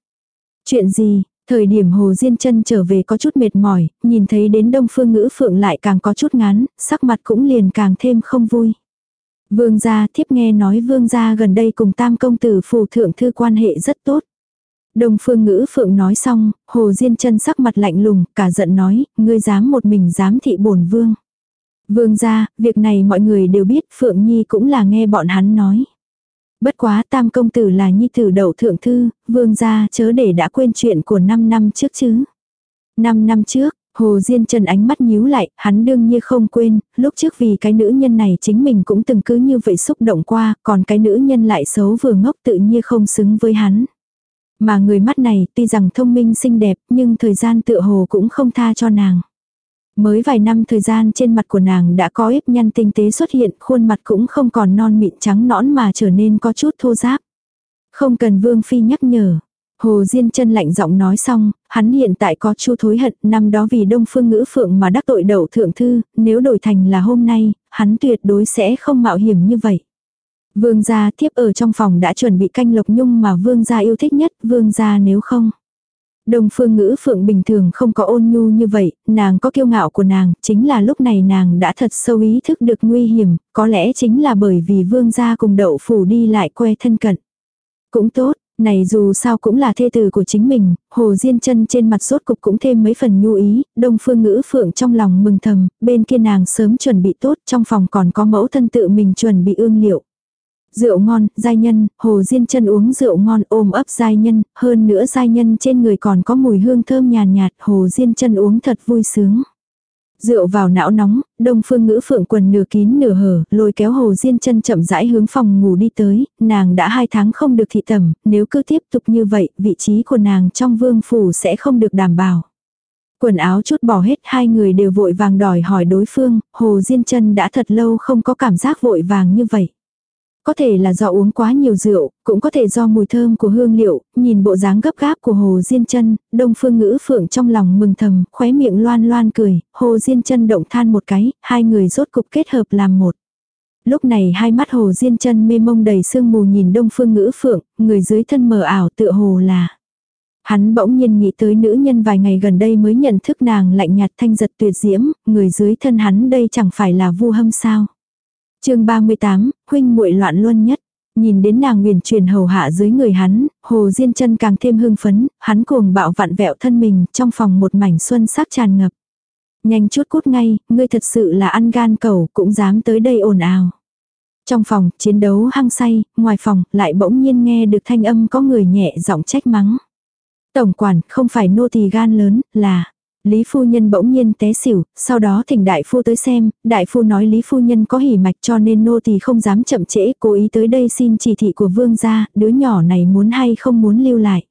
Chuyện gì, thời điểm Hồ Diên chân trở về có chút mệt mỏi, nhìn thấy đến Đông Phương Ngữ Phượng lại càng có chút ngán, sắc mặt cũng liền càng thêm không vui. Vương gia thiếp nghe nói vương gia gần đây cùng tam công tử phù thượng thư quan hệ rất tốt. Đông phương ngữ phượng nói xong, hồ diên chân sắc mặt lạnh lùng, cả giận nói, ngươi dám một mình dám thị bổn vương. Vương ra, việc này mọi người đều biết, Phượng Nhi cũng là nghe bọn hắn nói. Bất quá tam công tử là nhi tử đậu thượng thư, vương gia chớ để đã quên chuyện của 5 năm trước chứ. 5 năm trước, Hồ Diên Trần ánh mắt nhíu lại, hắn đương nhiên không quên, lúc trước vì cái nữ nhân này chính mình cũng từng cứ như vậy xúc động qua, còn cái nữ nhân lại xấu vừa ngốc tự nhiên không xứng với hắn. Mà người mắt này tuy rằng thông minh xinh đẹp nhưng thời gian tựa hồ cũng không tha cho nàng. Mới vài năm thời gian trên mặt của nàng đã có ít nhăn tinh tế xuất hiện, khuôn mặt cũng không còn non mịn trắng nõn mà trở nên có chút thô ráp. Không cần Vương Phi nhắc nhở. Hồ Diên chân lạnh giọng nói xong, hắn hiện tại có chu thối hận, năm đó vì đông phương ngữ phượng mà đắc tội đậu thượng thư, nếu đổi thành là hôm nay, hắn tuyệt đối sẽ không mạo hiểm như vậy. Vương gia tiếp ở trong phòng đã chuẩn bị canh lộc nhung mà vương gia yêu thích nhất, vương gia nếu không. Đồng phương ngữ phượng bình thường không có ôn nhu như vậy, nàng có kiêu ngạo của nàng, chính là lúc này nàng đã thật sâu ý thức được nguy hiểm, có lẽ chính là bởi vì vương gia cùng đậu phủ đi lại que thân cận. Cũng tốt, này dù sao cũng là thê tử của chính mình, hồ diên chân trên mặt sốt cục cũng thêm mấy phần nhu ý, đông phương ngữ phượng trong lòng mừng thầm, bên kia nàng sớm chuẩn bị tốt, trong phòng còn có mẫu thân tự mình chuẩn bị ương liệu. Rượu ngon, giai nhân, hồ diên chân uống rượu ngon ôm ấp giai nhân, hơn nữa giai nhân trên người còn có mùi hương thơm nhàn nhạt, hồ diên chân uống thật vui sướng. Rượu vào não nóng, đông phương ngữ phượng quần nửa kín nửa hở, lôi kéo hồ diên chân chậm rãi hướng phòng ngủ đi tới, nàng đã hai tháng không được thị tẩm, nếu cứ tiếp tục như vậy, vị trí của nàng trong vương phủ sẽ không được đảm bảo. Quần áo chút bỏ hết hai người đều vội vàng đòi hỏi đối phương, hồ diên chân đã thật lâu không có cảm giác vội vàng như vậy. Có thể là do uống quá nhiều rượu, cũng có thể do mùi thơm của hương liệu, nhìn bộ dáng gấp gáp của Hồ Diên chân Đông Phương Ngữ Phượng trong lòng mừng thầm, khóe miệng loan loan cười, Hồ Diên chân động than một cái, hai người rốt cục kết hợp làm một. Lúc này hai mắt Hồ Diên chân mê mông đầy sương mù nhìn Đông Phương Ngữ Phượng, người dưới thân mờ ảo tựa hồ là. Hắn bỗng nhiên nghĩ tới nữ nhân vài ngày gần đây mới nhận thức nàng lạnh nhạt thanh giật tuyệt diễm, người dưới thân hắn đây chẳng phải là vu hâm sao chương 38, huynh muội loạn luân nhất. Nhìn đến nàng nguyền truyền hầu hạ dưới người hắn, hồ diên chân càng thêm hưng phấn, hắn cuồng bạo vặn vẹo thân mình, trong phòng một mảnh xuân sắc tràn ngập. Nhanh chút cút ngay, ngươi thật sự là ăn gan cầu, cũng dám tới đây ồn ào. Trong phòng, chiến đấu hăng say, ngoài phòng, lại bỗng nhiên nghe được thanh âm có người nhẹ giọng trách mắng. Tổng quản, không phải nô tỳ gan lớn, là... Lý phu nhân bỗng nhiên té xỉu, sau đó thỉnh đại phu tới xem, đại phu nói Lý phu nhân có hỉ mạch cho nên nô tỳ không dám chậm trễ, cố ý tới đây xin chỉ thị của vương gia, đứa nhỏ này muốn hay không muốn lưu lại.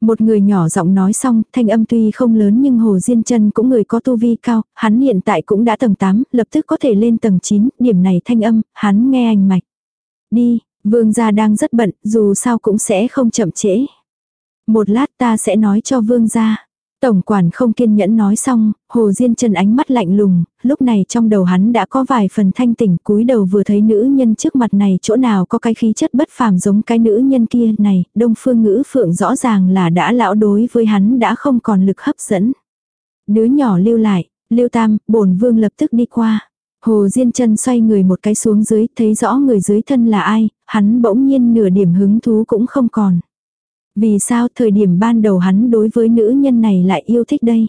Một người nhỏ giọng nói xong, thanh âm tuy không lớn nhưng Hồ Diên chân cũng người có tu vi cao, hắn hiện tại cũng đã tầng 8, lập tức có thể lên tầng 9, điểm này thanh âm, hắn nghe anh mạch. Đi, vương gia đang rất bận, dù sao cũng sẽ không chậm trễ. Một lát ta sẽ nói cho vương gia. Tổng quản không kiên nhẫn nói xong, Hồ Diên Trần ánh mắt lạnh lùng, lúc này trong đầu hắn đã có vài phần thanh tỉnh cúi đầu vừa thấy nữ nhân trước mặt này chỗ nào có cái khí chất bất phàm giống cái nữ nhân kia này, đông phương ngữ phượng rõ ràng là đã lão đối với hắn đã không còn lực hấp dẫn. Đứa nhỏ lưu lại, Lưu Tam, bổn vương lập tức đi qua. Hồ Diên chân xoay người một cái xuống dưới, thấy rõ người dưới thân là ai, hắn bỗng nhiên nửa điểm hứng thú cũng không còn. Vì sao thời điểm ban đầu hắn đối với nữ nhân này lại yêu thích đây?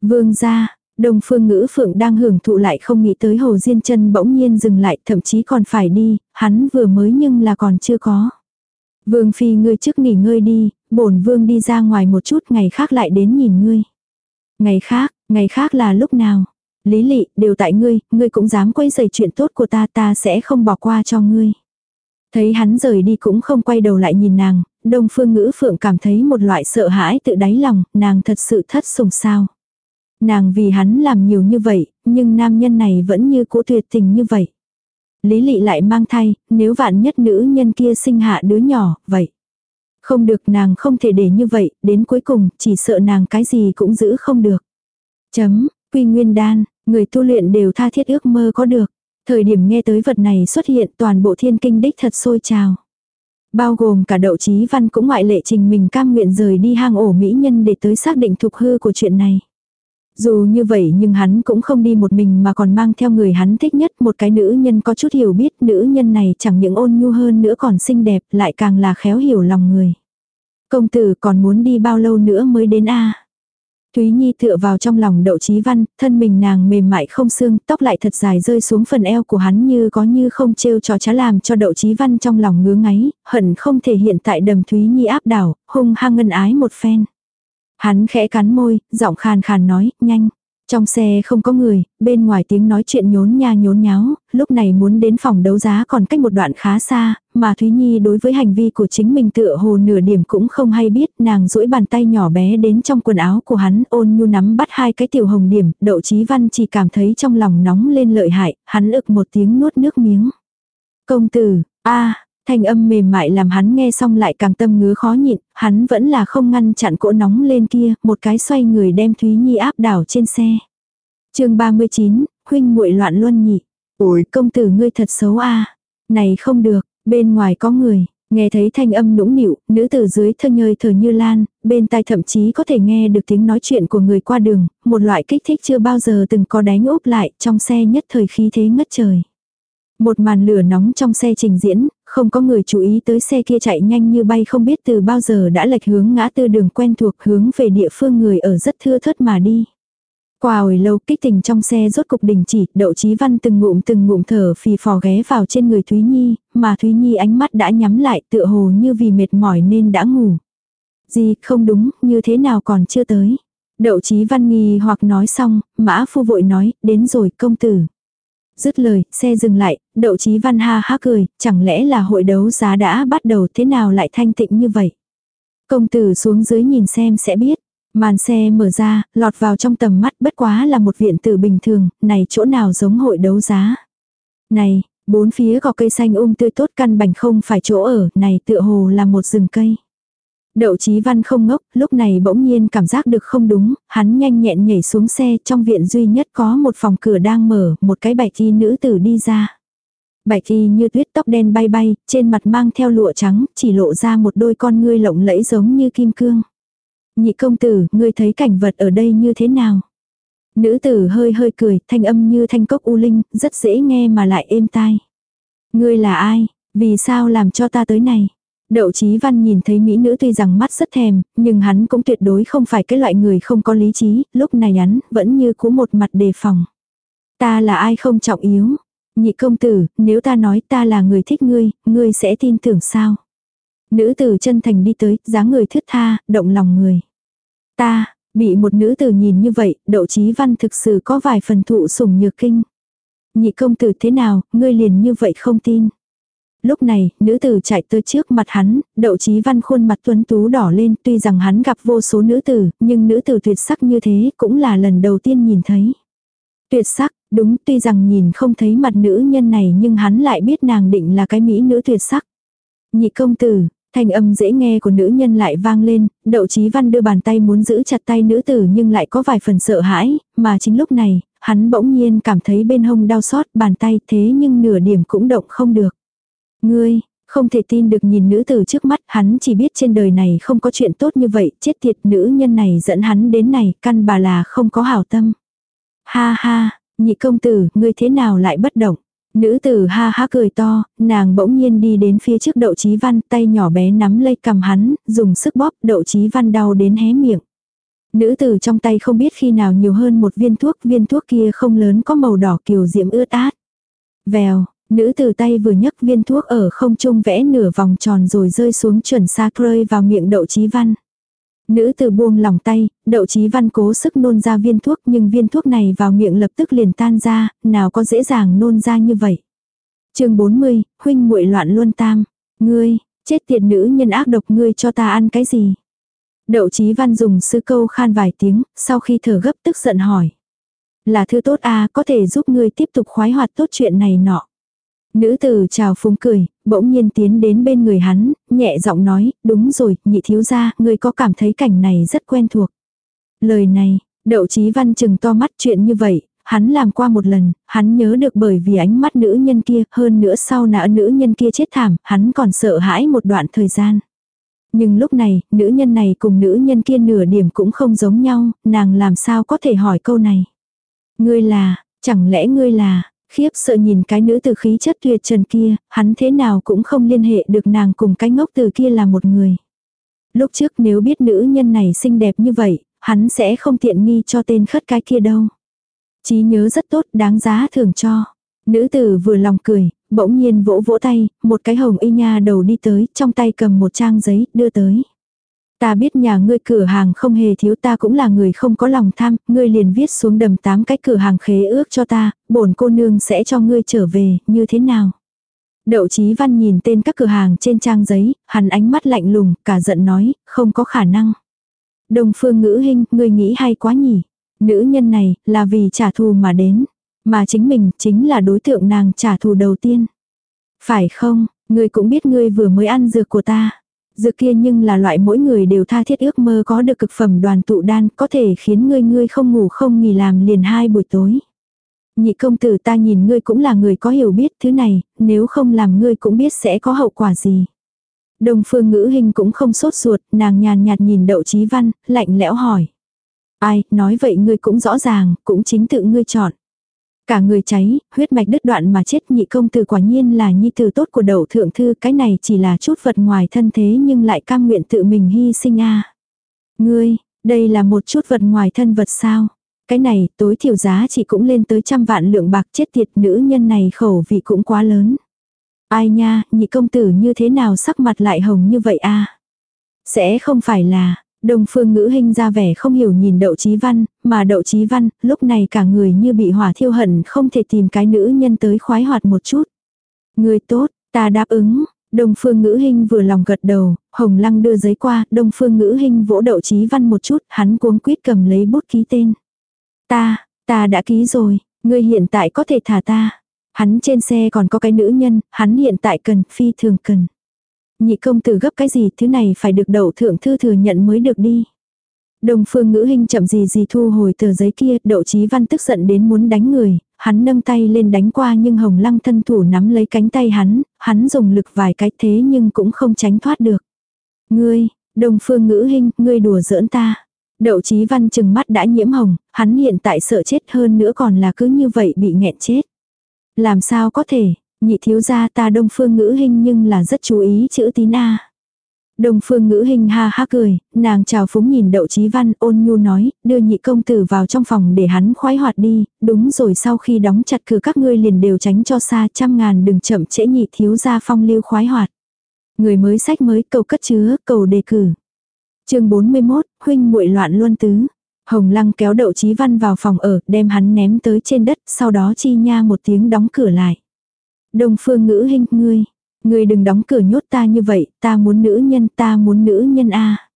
Vương gia, Đông Phương Ngữ Phượng đang hưởng thụ lại không nghĩ tới Hồ Diên chân bỗng nhiên dừng lại, thậm chí còn phải đi, hắn vừa mới nhưng là còn chưa có. Vương phi ngươi trước nghỉ ngơi đi, bổn vương đi ra ngoài một chút, ngày khác lại đến nhìn ngươi. Ngày khác, ngày khác là lúc nào? Lý lị, đều tại ngươi, ngươi cũng dám quay dày chuyện tốt của ta, ta sẽ không bỏ qua cho ngươi. Thấy hắn rời đi cũng không quay đầu lại nhìn nàng, đông phương ngữ phượng cảm thấy một loại sợ hãi tự đáy lòng, nàng thật sự thất sủng sao. Nàng vì hắn làm nhiều như vậy, nhưng nam nhân này vẫn như cũ tuyệt tình như vậy. Lý lị lại mang thai, nếu vạn nhất nữ nhân kia sinh hạ đứa nhỏ, vậy. Không được nàng không thể để như vậy, đến cuối cùng chỉ sợ nàng cái gì cũng giữ không được. Chấm, quy nguyên đan, người tu luyện đều tha thiết ước mơ có được. Thời điểm nghe tới vật này xuất hiện toàn bộ thiên kinh đích thật sôi trào. Bao gồm cả đậu chí văn cũng ngoại lệ trình mình cam nguyện rời đi hang ổ mỹ nhân để tới xác định thục hư của chuyện này. Dù như vậy nhưng hắn cũng không đi một mình mà còn mang theo người hắn thích nhất, một cái nữ nhân có chút hiểu biết, nữ nhân này chẳng những ôn nhu hơn nữa còn xinh đẹp, lại càng là khéo hiểu lòng người. Công tử còn muốn đi bao lâu nữa mới đến a Thúy Nhi tựa vào trong lòng đậu chí văn, thân mình nàng mềm mại không xương, tóc lại thật dài rơi xuống phần eo của hắn như có như không trêu cho chá làm cho đậu chí văn trong lòng ngứa ngáy, hận không thể hiện tại đầm Thúy Nhi áp đảo, hung hăng ngân ái một phen. Hắn khẽ cắn môi, giọng khàn khàn nói, nhanh. Trong xe không có người, bên ngoài tiếng nói chuyện nhốn nha nhốn nháo, lúc này muốn đến phòng đấu giá còn cách một đoạn khá xa, mà Thúy Nhi đối với hành vi của chính mình tựa hồ nửa điểm cũng không hay biết, nàng duỗi bàn tay nhỏ bé đến trong quần áo của hắn ôn nhu nắm bắt hai cái tiểu hồng điểm, đậu chí văn chỉ cảm thấy trong lòng nóng lên lợi hại, hắn ực một tiếng nuốt nước miếng. Công tử, a Thanh âm mềm mại làm hắn nghe xong lại càng tâm ngứa khó nhịn, hắn vẫn là không ngăn chặn cỗ nóng lên kia, một cái xoay người đem Thúy Nhi áp đảo trên xe. chương 39, huynh muội loạn luân nhị. Ôi công tử ngươi thật xấu a Này không được, bên ngoài có người, nghe thấy thanh âm nũng nịu, nữ tử dưới thơ nhơi thở như lan, bên tai thậm chí có thể nghe được tiếng nói chuyện của người qua đường, một loại kích thích chưa bao giờ từng có đánh úp lại trong xe nhất thời khí thế ngất trời. Một màn lửa nóng trong xe trình diễn, không có người chú ý tới xe kia chạy nhanh như bay không biết từ bao giờ đã lệch hướng ngã tư đường quen thuộc hướng về địa phương người ở rất thưa thớt mà đi. Qua hồi lâu kích tình trong xe rốt cục đình chỉ, đậu chí văn từng ngụm từng ngụm thở phì phò ghé vào trên người Thúy Nhi, mà Thúy Nhi ánh mắt đã nhắm lại tựa hồ như vì mệt mỏi nên đã ngủ. Gì không đúng, như thế nào còn chưa tới. Đậu chí văn nghi hoặc nói xong, mã phu vội nói, đến rồi công tử. Dứt lời, xe dừng lại, đậu chí văn ha ha cười, chẳng lẽ là hội đấu giá đã bắt đầu thế nào lại thanh tịnh như vậy. Công tử xuống dưới nhìn xem sẽ biết. Màn xe mở ra, lọt vào trong tầm mắt bất quá là một viện tử bình thường, này chỗ nào giống hội đấu giá. Này, bốn phía có cây xanh um tươi tốt căn bành không phải chỗ ở, này tựa hồ là một rừng cây. Đậu Chí Văn không ngốc, lúc này bỗng nhiên cảm giác được không đúng, hắn nhanh nhẹn nhảy xuống xe, trong viện duy nhất có một phòng cửa đang mở, một cái bạch y nữ tử đi ra. Bạch y như tuyết tóc đen bay bay, trên mặt mang theo lụa trắng, chỉ lộ ra một đôi con ngươi lộng lẫy giống như kim cương. Nhị công tử, ngươi thấy cảnh vật ở đây như thế nào? Nữ tử hơi hơi cười, thanh âm như thanh cốc u linh, rất dễ nghe mà lại êm tai. Ngươi là ai? Vì sao làm cho ta tới này? Đậu Chí Văn nhìn thấy mỹ nữ tuy rằng mắt rất thèm, nhưng hắn cũng tuyệt đối không phải cái loại người không có lý trí, lúc này hắn vẫn như cú một mặt đề phòng. Ta là ai không trọng yếu? Nhị công tử, nếu ta nói ta là người thích ngươi, ngươi sẽ tin tưởng sao? Nữ tử chân thành đi tới, dáng người thướt tha, động lòng người. Ta, bị một nữ tử nhìn như vậy, đậu Chí Văn thực sự có vài phần thụ sủng nhược kinh. Nhị công tử thế nào, ngươi liền như vậy không tin. Lúc này, nữ tử chạy tới trước mặt hắn, đậu chí văn khuôn mặt tuấn tú đỏ lên, tuy rằng hắn gặp vô số nữ tử, nhưng nữ tử tuyệt sắc như thế cũng là lần đầu tiên nhìn thấy. Tuyệt sắc, đúng tuy rằng nhìn không thấy mặt nữ nhân này nhưng hắn lại biết nàng định là cái mỹ nữ tuyệt sắc. Nhị công tử, thanh âm dễ nghe của nữ nhân lại vang lên, đậu chí văn đưa bàn tay muốn giữ chặt tay nữ tử nhưng lại có vài phần sợ hãi, mà chính lúc này, hắn bỗng nhiên cảm thấy bên hông đau xót bàn tay thế nhưng nửa điểm cũng động không được. Ngươi, không thể tin được nhìn nữ tử trước mắt, hắn chỉ biết trên đời này không có chuyện tốt như vậy, chết tiệt nữ nhân này dẫn hắn đến này, căn bà là không có hảo tâm. Ha ha, nhị công tử, ngươi thế nào lại bất động? Nữ tử ha ha cười to, nàng bỗng nhiên đi đến phía trước đậu chí văn, tay nhỏ bé nắm lấy cầm hắn, dùng sức bóp đậu chí văn đau đến hé miệng. Nữ tử trong tay không biết khi nào nhiều hơn một viên thuốc, viên thuốc kia không lớn có màu đỏ kiều diễm ướt át. Vèo, nữ từ tay vừa nhấc viên thuốc ở không trung vẽ nửa vòng tròn rồi rơi xuống chuẩn xa rơi vào miệng đậu chí văn. Nữ từ buông lòng tay, đậu chí văn cố sức nôn ra viên thuốc nhưng viên thuốc này vào miệng lập tức liền tan ra, nào có dễ dàng nôn ra như vậy. chương 40, huynh muội loạn luân tam. Ngươi, chết tiệt nữ nhân ác độc ngươi cho ta ăn cái gì? Đậu chí văn dùng sư câu khan vài tiếng, sau khi thở gấp tức giận hỏi. Là thứ tốt à, có thể giúp ngươi tiếp tục khoái hoạt tốt chuyện này nọ. Nữ tử chào phúng cười, bỗng nhiên tiến đến bên người hắn, nhẹ giọng nói, đúng rồi, nhị thiếu gia, ngươi có cảm thấy cảnh này rất quen thuộc. Lời này, đậu chí văn chừng to mắt chuyện như vậy, hắn làm qua một lần, hắn nhớ được bởi vì ánh mắt nữ nhân kia, hơn nữa sau nã nữ nhân kia chết thảm, hắn còn sợ hãi một đoạn thời gian. Nhưng lúc này, nữ nhân này cùng nữ nhân kia nửa điểm cũng không giống nhau, nàng làm sao có thể hỏi câu này. Ngươi là, chẳng lẽ ngươi là, khiếp sợ nhìn cái nữ tử khí chất tuyệt trần kia, hắn thế nào cũng không liên hệ được nàng cùng cái ngốc từ kia là một người. Lúc trước nếu biết nữ nhân này xinh đẹp như vậy, hắn sẽ không tiện nghi cho tên khất cái kia đâu. Chí nhớ rất tốt, đáng giá thưởng cho. Nữ tử vừa lòng cười, bỗng nhiên vỗ vỗ tay, một cái hồng y nha đầu đi tới, trong tay cầm một trang giấy, đưa tới. Ta biết nhà ngươi cửa hàng không hề thiếu ta cũng là người không có lòng tham, ngươi liền viết xuống đầm tám cái cửa hàng khế ước cho ta, bổn cô nương sẽ cho ngươi trở về, như thế nào? Đậu Chí Văn nhìn tên các cửa hàng trên trang giấy, hắn ánh mắt lạnh lùng, cả giận nói, không có khả năng. Đồng phương ngữ hình, ngươi nghĩ hay quá nhỉ? Nữ nhân này, là vì trả thù mà đến. Mà chính mình, chính là đối tượng nàng trả thù đầu tiên. Phải không, ngươi cũng biết ngươi vừa mới ăn dược của ta. Dược kia nhưng là loại mỗi người đều tha thiết ước mơ có được cực phẩm đoàn tụ đan, có thể khiến ngươi ngươi không ngủ không nghỉ làm liền hai buổi tối. Nhị công tử ta nhìn ngươi cũng là người có hiểu biết thứ này, nếu không làm ngươi cũng biết sẽ có hậu quả gì. Đồng phương ngữ hình cũng không sốt ruột, nàng nhàn nhạt nhìn đậu chí văn, lạnh lẽo hỏi. Ai, nói vậy ngươi cũng rõ ràng, cũng chính tự ngươi chọn. Cả người cháy, huyết mạch đứt đoạn mà chết nhị công tử quả nhiên là nhi tử tốt của đậu thượng thư, cái này chỉ là chút vật ngoài thân thế nhưng lại cam nguyện tự mình hy sinh a. Ngươi, đây là một chút vật ngoài thân vật sao? Cái này, tối thiểu giá chỉ cũng lên tới trăm vạn lượng bạc chết tiệt nữ nhân này khẩu vị cũng quá lớn. Ai nha, nhị công tử như thế nào sắc mặt lại hồng như vậy a? Sẽ không phải là, Đông phương ngữ hình ra vẻ không hiểu nhìn đậu chí văn, mà đậu chí văn, lúc này cả người như bị hỏa thiêu hận không thể tìm cái nữ nhân tới khoái hoạt một chút. Người tốt, ta đáp ứng. Đông phương ngữ hình vừa lòng gật đầu, hồng lăng đưa giấy qua, đông phương ngữ hình vỗ đậu chí văn một chút, hắn cuống quýt cầm lấy bút ký tên. Ta, ta đã ký rồi, ngươi hiện tại có thể thả ta. Hắn trên xe còn có cái nữ nhân, hắn hiện tại cần, phi thường cần. Nhị công tử gấp cái gì thứ này phải được đậu thượng thư thừa nhận mới được đi. Đồng phương ngữ hình chậm gì gì thu hồi tờ giấy kia, đậu chí văn tức giận đến muốn đánh người, hắn nâng tay lên đánh qua nhưng hồng lăng thân thủ nắm lấy cánh tay hắn, hắn dùng lực vài cái thế nhưng cũng không tránh thoát được. Ngươi, đồng phương ngữ hình, ngươi đùa giỡn ta. Đậu chí văn chừng mắt đã nhiễm hồng, hắn hiện tại sợ chết hơn nữa còn là cứ như vậy bị nghẹn chết. Làm sao có thể, Nhị thiếu gia ta đông phương ngữ hình nhưng là rất chú ý chữ tín A. Đông phương ngữ hình ha ha cười, nàng chào phúng nhìn đậu chí văn ôn nhu nói, đưa nhị công tử vào trong phòng để hắn khoái hoạt đi, đúng rồi sau khi đóng chặt cửa các ngươi liền đều tránh cho xa trăm ngàn đừng chậm trễ nhị thiếu gia phong lưu khoái hoạt. Người mới sách mới cầu cất chứa, cầu đề cử. chương 41, huynh muội loạn luân tứ. Hồng lăng kéo đậu chí văn vào phòng ở, đem hắn ném tới trên đất, sau đó chi nha một tiếng đóng cửa lại. Đông phương ngữ hình, ngươi, ngươi đừng đóng cửa nhốt ta như vậy, ta muốn nữ nhân, ta muốn nữ nhân a.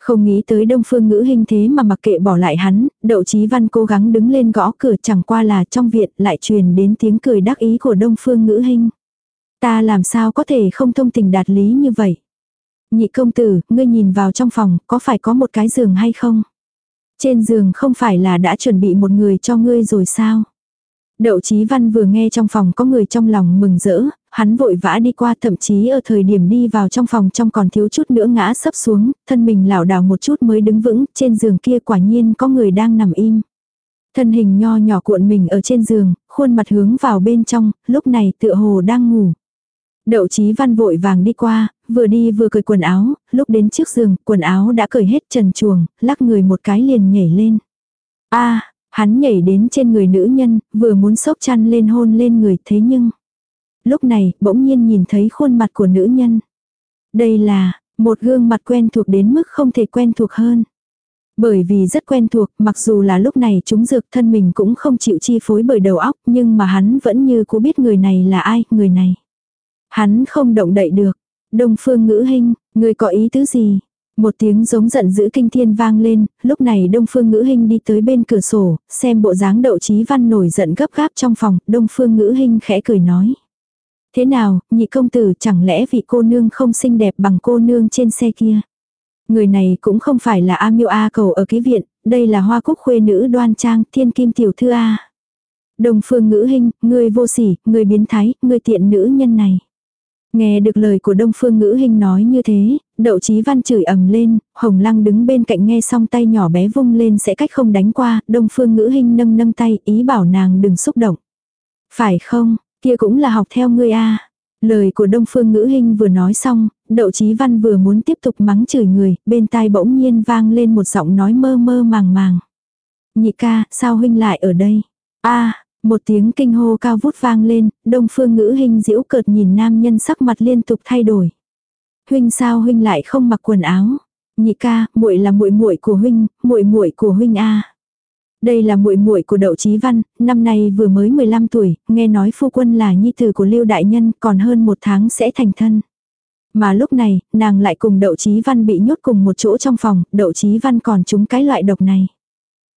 Không nghĩ tới đông phương ngữ hình thế mà mặc kệ bỏ lại hắn, đậu chí văn cố gắng đứng lên gõ cửa chẳng qua là trong viện lại truyền đến tiếng cười đắc ý của đông phương ngữ hình. Ta làm sao có thể không thông tình đạt lý như vậy. Nhị công tử, ngươi nhìn vào trong phòng, có phải có một cái giường hay không? Trên giường không phải là đã chuẩn bị một người cho ngươi rồi sao? Đậu Chí Văn vừa nghe trong phòng có người trong lòng mừng rỡ, hắn vội vã đi qua thậm chí ở thời điểm đi vào trong phòng trong còn thiếu chút nữa ngã sấp xuống, thân mình lảo đảo một chút mới đứng vững, trên giường kia quả nhiên có người đang nằm im. Thân hình nho nhỏ cuộn mình ở trên giường, khuôn mặt hướng vào bên trong, lúc này tựa hồ đang ngủ. Đậu chí văn vội vàng đi qua, vừa đi vừa cởi quần áo, lúc đến trước giường, quần áo đã cởi hết trần chuồng, lắc người một cái liền nhảy lên. a hắn nhảy đến trên người nữ nhân, vừa muốn sốc chăn lên hôn lên người thế nhưng. Lúc này, bỗng nhiên nhìn thấy khuôn mặt của nữ nhân. Đây là, một gương mặt quen thuộc đến mức không thể quen thuộc hơn. Bởi vì rất quen thuộc, mặc dù là lúc này chúng dược thân mình cũng không chịu chi phối bởi đầu óc, nhưng mà hắn vẫn như cố biết người này là ai, người này. Hắn không động đậy được. Đông phương ngữ hình, người có ý tứ gì? Một tiếng giống giận dữ kinh thiên vang lên, lúc này Đông Phương Ngữ Hinh đi tới bên cửa sổ, xem bộ dáng đậu trí văn nổi giận gấp gáp trong phòng, Đông Phương Ngữ Hinh khẽ cười nói. Thế nào, nhị công tử chẳng lẽ vị cô nương không xinh đẹp bằng cô nương trên xe kia? Người này cũng không phải là A Miêu A cầu ở ký viện, đây là hoa cúc khuê nữ đoan trang thiên kim tiểu thư A. Đồng phương ngữ hình, người vô sỉ, người biến thái, người tiện nữ nhân này. Nghe được lời của Đông Phương Ngữ Hinh nói như thế, Đậu Chí Văn chửi ầm lên, Hồng Lăng đứng bên cạnh nghe xong tay nhỏ bé vung lên sẽ cách không đánh qua, Đông Phương Ngữ Hinh nâng nâng tay, ý bảo nàng đừng xúc động. Phải không, kia cũng là học theo ngươi a. Lời của Đông Phương Ngữ Hinh vừa nói xong, Đậu Chí Văn vừa muốn tiếp tục mắng chửi người, bên tai bỗng nhiên vang lên một giọng nói mơ mơ màng màng. Nhị ca, sao huynh lại ở đây? a một tiếng kinh hô cao vút vang lên, Đông Phương Ngữ hình diễu cợt nhìn nam nhân sắc mặt liên tục thay đổi. Huynh sao huynh lại không mặc quần áo? Nhị ca, muội là muội muội của huynh, muội muội của huynh a. Đây là muội muội của Đậu Chí Văn, năm nay vừa mới 15 tuổi, nghe nói phu quân là nhi tử của Lưu đại nhân, còn hơn một tháng sẽ thành thân. Mà lúc này, nàng lại cùng Đậu Chí Văn bị nhốt cùng một chỗ trong phòng, Đậu Chí Văn còn trúng cái loại độc này.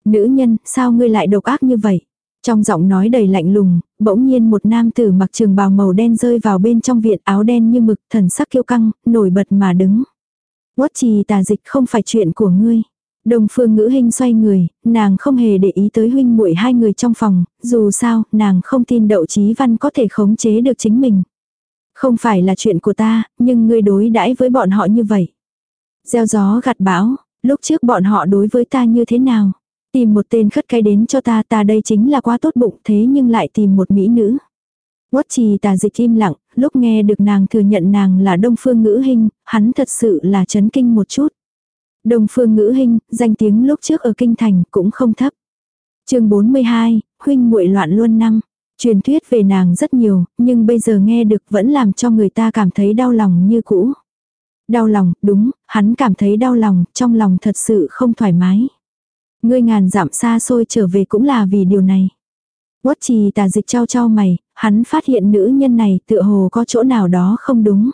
Nữ nhân, sao ngươi lại độc ác như vậy? Trong giọng nói đầy lạnh lùng, bỗng nhiên một nam tử mặc trường bào màu đen rơi vào bên trong viện áo đen như mực thần sắc kiêu căng, nổi bật mà đứng. Quất trì tà dịch không phải chuyện của ngươi. Đồng phương ngữ hình xoay người, nàng không hề để ý tới huynh muội hai người trong phòng, dù sao, nàng không tin đậu chí văn có thể khống chế được chính mình. Không phải là chuyện của ta, nhưng ngươi đối đãi với bọn họ như vậy. Gieo gió gặt bão, lúc trước bọn họ đối với ta như thế nào? Tìm một tên khất cái đến cho ta, ta đây chính là quá tốt bụng thế nhưng lại tìm một mỹ nữ. Quất trì tà dịch im lặng, lúc nghe được nàng thừa nhận nàng là đông phương ngữ hình, hắn thật sự là chấn kinh một chút. Đông phương ngữ hình, danh tiếng lúc trước ở kinh thành cũng không thấp. chương 42, huynh muội loạn luôn năm. Truyền thuyết về nàng rất nhiều, nhưng bây giờ nghe được vẫn làm cho người ta cảm thấy đau lòng như cũ. Đau lòng, đúng, hắn cảm thấy đau lòng, trong lòng thật sự không thoải mái. Ngươi ngàn dặm xa xôi trở về cũng là vì điều này. Quất trì tà dịch trao trao mày, hắn phát hiện nữ nhân này tựa hồ có chỗ nào đó không đúng.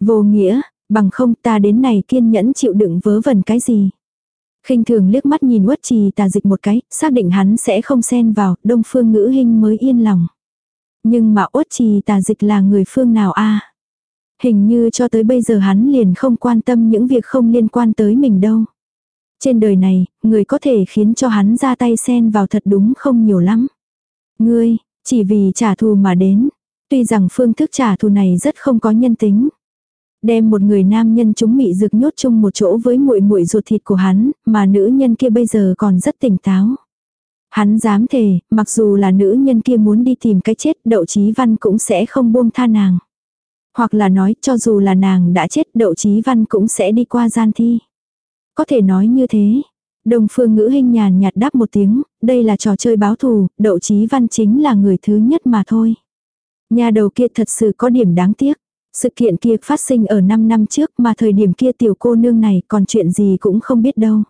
Vô nghĩa, bằng không ta đến này kiên nhẫn chịu đựng vớ vẩn cái gì. khinh thường liếc mắt nhìn quất trì tà dịch một cái, xác định hắn sẽ không xen vào, đông phương ngữ hình mới yên lòng. Nhưng mà uất trì tà dịch là người phương nào a Hình như cho tới bây giờ hắn liền không quan tâm những việc không liên quan tới mình đâu. Trên đời này, người có thể khiến cho hắn ra tay xen vào thật đúng không nhiều lắm. Ngươi, chỉ vì trả thù mà đến. Tuy rằng phương thức trả thù này rất không có nhân tính. Đem một người nam nhân chúng mị dược nhốt chung một chỗ với muội muội ruột thịt của hắn, mà nữ nhân kia bây giờ còn rất tỉnh táo. Hắn dám thề, mặc dù là nữ nhân kia muốn đi tìm cái chết, đậu chí văn cũng sẽ không buông tha nàng. Hoặc là nói, cho dù là nàng đã chết, đậu chí văn cũng sẽ đi qua gian thi. Có thể nói như thế. Đồng phương ngữ hình nhàn nhạt đáp một tiếng, đây là trò chơi báo thù, đậu chí văn chính là người thứ nhất mà thôi. Nhà đầu kia thật sự có điểm đáng tiếc. Sự kiện kia phát sinh ở 5 năm trước mà thời điểm kia tiểu cô nương này còn chuyện gì cũng không biết đâu.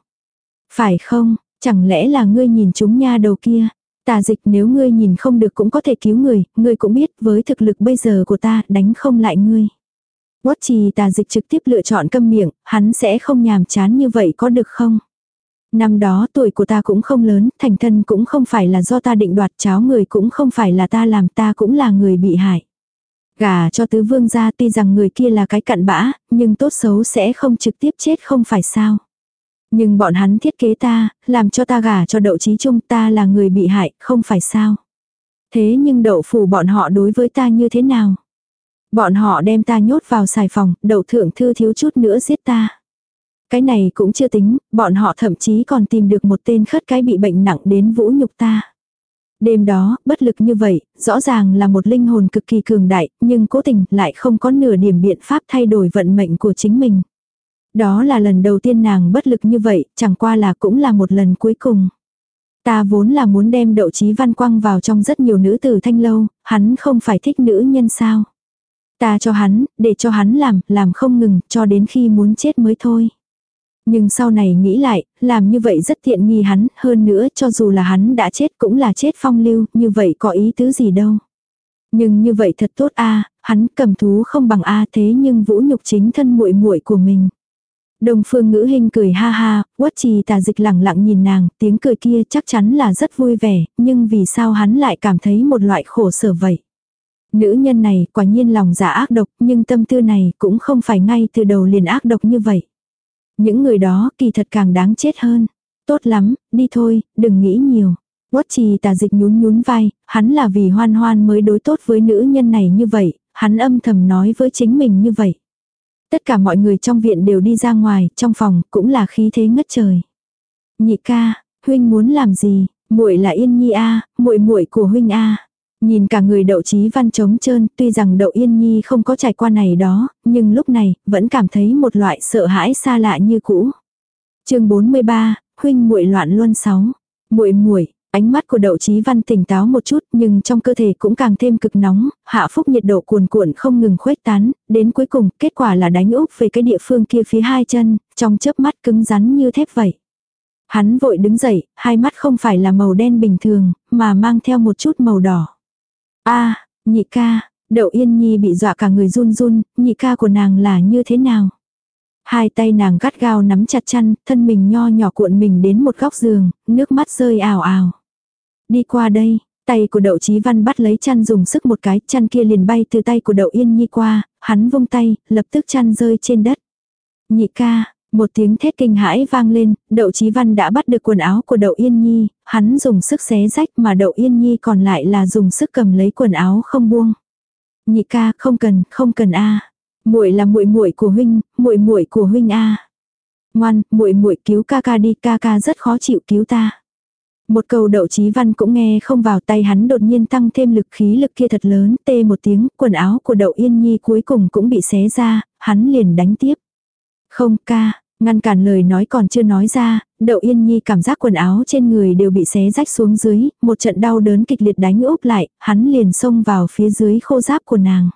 Phải không, chẳng lẽ là ngươi nhìn chúng nha đầu kia. Tà dịch nếu ngươi nhìn không được cũng có thể cứu người, ngươi cũng biết với thực lực bây giờ của ta đánh không lại ngươi. Quất trì tà dịch trực tiếp lựa chọn câm miệng, hắn sẽ không nhàm chán như vậy có được không? Năm đó tuổi của ta cũng không lớn, thành thân cũng không phải là do ta định đoạt cháo người cũng không phải là ta làm ta cũng là người bị hại. Gả cho tứ vương gia tuy rằng người kia là cái cặn bã, nhưng tốt xấu sẽ không trực tiếp chết không phải sao. Nhưng bọn hắn thiết kế ta, làm cho ta gả cho đậu trí trung ta là người bị hại, không phải sao. Thế nhưng đậu phủ bọn họ đối với ta như thế nào? Bọn họ đem ta nhốt vào xài phòng, đậu thượng thư thiếu chút nữa giết ta. Cái này cũng chưa tính, bọn họ thậm chí còn tìm được một tên khất cái bị bệnh nặng đến vũ nhục ta. Đêm đó, bất lực như vậy, rõ ràng là một linh hồn cực kỳ cường đại, nhưng cố tình lại không có nửa điểm biện pháp thay đổi vận mệnh của chính mình. Đó là lần đầu tiên nàng bất lực như vậy, chẳng qua là cũng là một lần cuối cùng. Ta vốn là muốn đem đậu chí văn quăng vào trong rất nhiều nữ tử thanh lâu, hắn không phải thích nữ nhân sao. Ta cho hắn, để cho hắn làm, làm không ngừng, cho đến khi muốn chết mới thôi. Nhưng sau này nghĩ lại, làm như vậy rất tiện nghi hắn, hơn nữa cho dù là hắn đã chết cũng là chết phong lưu, như vậy có ý tứ gì đâu. Nhưng như vậy thật tốt a hắn cầm thú không bằng a thế nhưng vũ nhục chính thân muội muội của mình. Đồng phương ngữ hình cười ha ha, quất trì tà dịch lẳng lặng nhìn nàng, tiếng cười kia chắc chắn là rất vui vẻ, nhưng vì sao hắn lại cảm thấy một loại khổ sở vậy. Nữ nhân này quả nhiên lòng dạ ác độc, nhưng tâm tư này cũng không phải ngay từ đầu liền ác độc như vậy. Những người đó kỳ thật càng đáng chết hơn. Tốt lắm, đi thôi, đừng nghĩ nhiều. Quất trì tà dịch nhún nhún vai, hắn là vì hoan hoan mới đối tốt với nữ nhân này như vậy, hắn âm thầm nói với chính mình như vậy. Tất cả mọi người trong viện đều đi ra ngoài, trong phòng cũng là khí thế ngất trời. Nhị ca, huynh muốn làm gì? Muội là Yên Nhi a, muội muội của huynh a. Nhìn cả người đậu chí văn trống trơn, tuy rằng đậu Yên Nhi không có trải qua này đó, nhưng lúc này, vẫn cảm thấy một loại sợ hãi xa lạ như cũ. chương 43, huynh muội loạn luân sáu. muội muội Ánh mắt của đậu chí văn tỉnh táo một chút nhưng trong cơ thể cũng càng thêm cực nóng, hạ phúc nhiệt độ cuồn cuộn không ngừng khuếch tán, đến cuối cùng kết quả là đánh úp về cái địa phương kia phía hai chân, trong chớp mắt cứng rắn như thép vậy. Hắn vội đứng dậy, hai mắt không phải là màu đen bình thường, mà mang theo một chút màu đỏ a nhị ca, đậu yên nhi bị dọa cả người run run, nhị ca của nàng là như thế nào? Hai tay nàng gắt gao nắm chặt chăn, thân mình nho nhỏ cuộn mình đến một góc giường, nước mắt rơi ảo ảo. Đi qua đây, tay của đậu chí văn bắt lấy chăn dùng sức một cái, chăn kia liền bay từ tay của đậu yên nhi qua, hắn vung tay, lập tức chăn rơi trên đất. Nhị ca, một tiếng thét kinh hãi vang lên, đậu chí văn đã bắt được quần áo của đậu yên nhi, hắn dùng sức xé rách mà đậu yên nhi còn lại là dùng sức cầm lấy quần áo không buông. Nhị ca, không cần, không cần a. Muội là muội muội của huynh, muội muội của huynh a. Ngoan, muội muội cứu ca ca đi, ca ca rất khó chịu cứu ta. Một câu đậu chí văn cũng nghe không vào tay hắn đột nhiên tăng thêm lực khí lực kia thật lớn, tê một tiếng, quần áo của đậu yên nhi cuối cùng cũng bị xé ra, hắn liền đánh tiếp. Không ca, ngăn cản lời nói còn chưa nói ra, đậu yên nhi cảm giác quần áo trên người đều bị xé rách xuống dưới, một trận đau đớn kịch liệt đánh úp lại, hắn liền xông vào phía dưới khô giáp của nàng.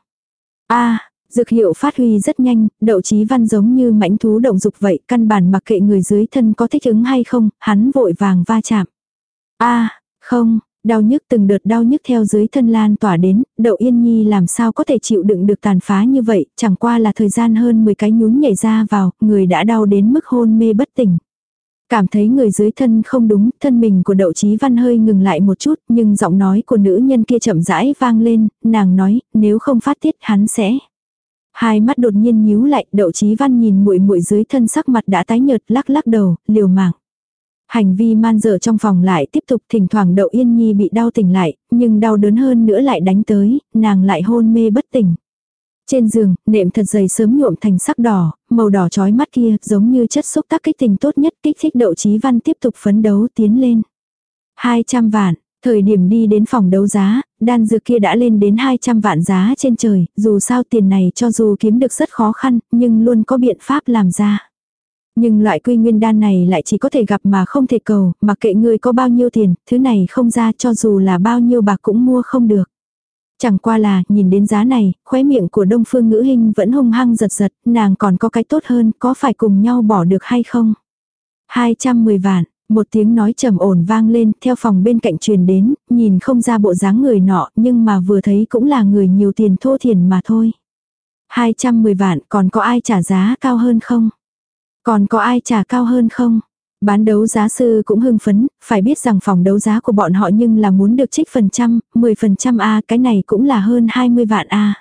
a Dược hiệu phát huy rất nhanh, đậu chí văn giống như mãnh thú động dục vậy, căn bản mặc kệ người dưới thân có thích ứng hay không, hắn vội vàng va chạm a không, đau nhức từng đợt đau nhức theo dưới thân lan tỏa đến, đậu yên nhi làm sao có thể chịu đựng được tàn phá như vậy, chẳng qua là thời gian hơn 10 cái nhún nhảy ra vào, người đã đau đến mức hôn mê bất tỉnh. Cảm thấy người dưới thân không đúng, thân mình của đậu chí văn hơi ngừng lại một chút, nhưng giọng nói của nữ nhân kia chậm rãi vang lên, nàng nói, nếu không phát tiết hắn sẽ. Hai mắt đột nhiên nhíu lại, đậu chí văn nhìn muội muội dưới thân sắc mặt đã tái nhợt lắc lắc đầu, liều mạng. Hành vi man dở trong phòng lại tiếp tục thỉnh thoảng đậu yên nhi bị đau tỉnh lại, nhưng đau đớn hơn nữa lại đánh tới, nàng lại hôn mê bất tỉnh. Trên giường, nệm thật dày sớm nhuộm thành sắc đỏ, màu đỏ trói mắt kia giống như chất xúc tác kích tình tốt nhất kích thích đậu trí văn tiếp tục phấn đấu tiến lên. 200 vạn, thời điểm đi đến phòng đấu giá, đan dược kia đã lên đến 200 vạn giá trên trời, dù sao tiền này cho dù kiếm được rất khó khăn, nhưng luôn có biện pháp làm ra. Nhưng loại quy nguyên đan này lại chỉ có thể gặp mà không thể cầu, mặc kệ ngươi có bao nhiêu tiền, thứ này không ra cho dù là bao nhiêu bạc cũng mua không được. Chẳng qua là, nhìn đến giá này, khóe miệng của đông phương ngữ hình vẫn hung hăng giật giật, nàng còn có cái tốt hơn, có phải cùng nhau bỏ được hay không? 210 vạn, một tiếng nói trầm ổn vang lên, theo phòng bên cạnh truyền đến, nhìn không ra bộ dáng người nọ, nhưng mà vừa thấy cũng là người nhiều tiền thô thiền mà thôi. 210 vạn, còn có ai trả giá cao hơn không? Còn có ai trả cao hơn không? Bán đấu giá sư cũng hưng phấn, phải biết rằng phòng đấu giá của bọn họ nhưng là muốn được trích phần trăm, 10% A cái này cũng là hơn 20 vạn A.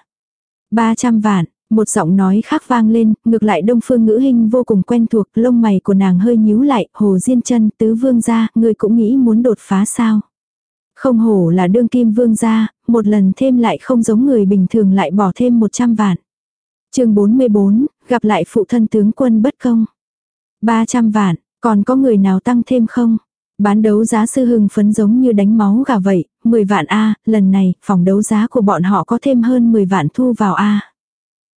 300 vạn, một giọng nói khác vang lên, ngược lại đông phương ngữ hình vô cùng quen thuộc, lông mày của nàng hơi nhíu lại, hồ diên chân tứ vương gia, người cũng nghĩ muốn đột phá sao. Không hổ là đương kim vương gia, một lần thêm lại không giống người bình thường lại bỏ thêm 100 vạn. chương 44, gặp lại phụ thân tướng quân bất công. 300 vạn, còn có người nào tăng thêm không? Bán đấu giá sư hưng phấn giống như đánh máu gà vậy, 10 vạn A, lần này, phòng đấu giá của bọn họ có thêm hơn 10 vạn thu vào A.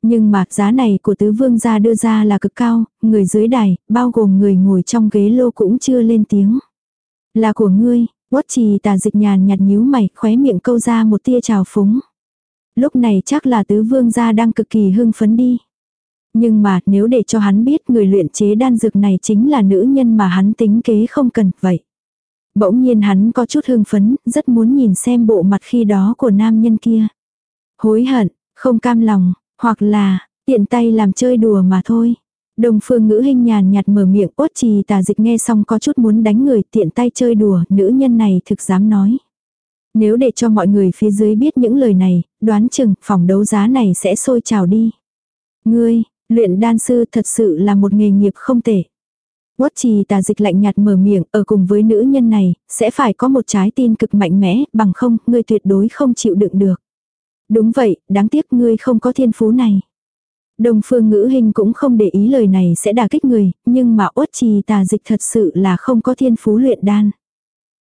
Nhưng mà giá này của tứ vương gia đưa ra là cực cao, người dưới đài, bao gồm người ngồi trong ghế lô cũng chưa lên tiếng. Là của ngươi, quất trì tà dịch nhàn nhạt nhíu mày, khóe miệng câu ra một tia trào phúng. Lúc này chắc là tứ vương gia đang cực kỳ hưng phấn đi. Nhưng mà nếu để cho hắn biết người luyện chế đan dược này chính là nữ nhân mà hắn tính kế không cần vậy. Bỗng nhiên hắn có chút hưng phấn, rất muốn nhìn xem bộ mặt khi đó của nam nhân kia. Hối hận, không cam lòng, hoặc là, tiện tay làm chơi đùa mà thôi. Đồng phương ngữ hình nhàn nhạt mở miệng ốt trì tà dịch nghe xong có chút muốn đánh người tiện tay chơi đùa, nữ nhân này thực dám nói. Nếu để cho mọi người phía dưới biết những lời này, đoán chừng phòng đấu giá này sẽ sôi trào đi. Ngươi, luyện đan sư thật sự là một nghề nghiệp không tệ. Quất trì tà dịch lạnh nhạt mở miệng ở cùng với nữ nhân này, sẽ phải có một trái tim cực mạnh mẽ, bằng không, ngươi tuyệt đối không chịu đựng được. Đúng vậy, đáng tiếc ngươi không có thiên phú này. Đồng phương ngữ hình cũng không để ý lời này sẽ đả kích người, nhưng mà uất trì tà dịch thật sự là không có thiên phú luyện đan.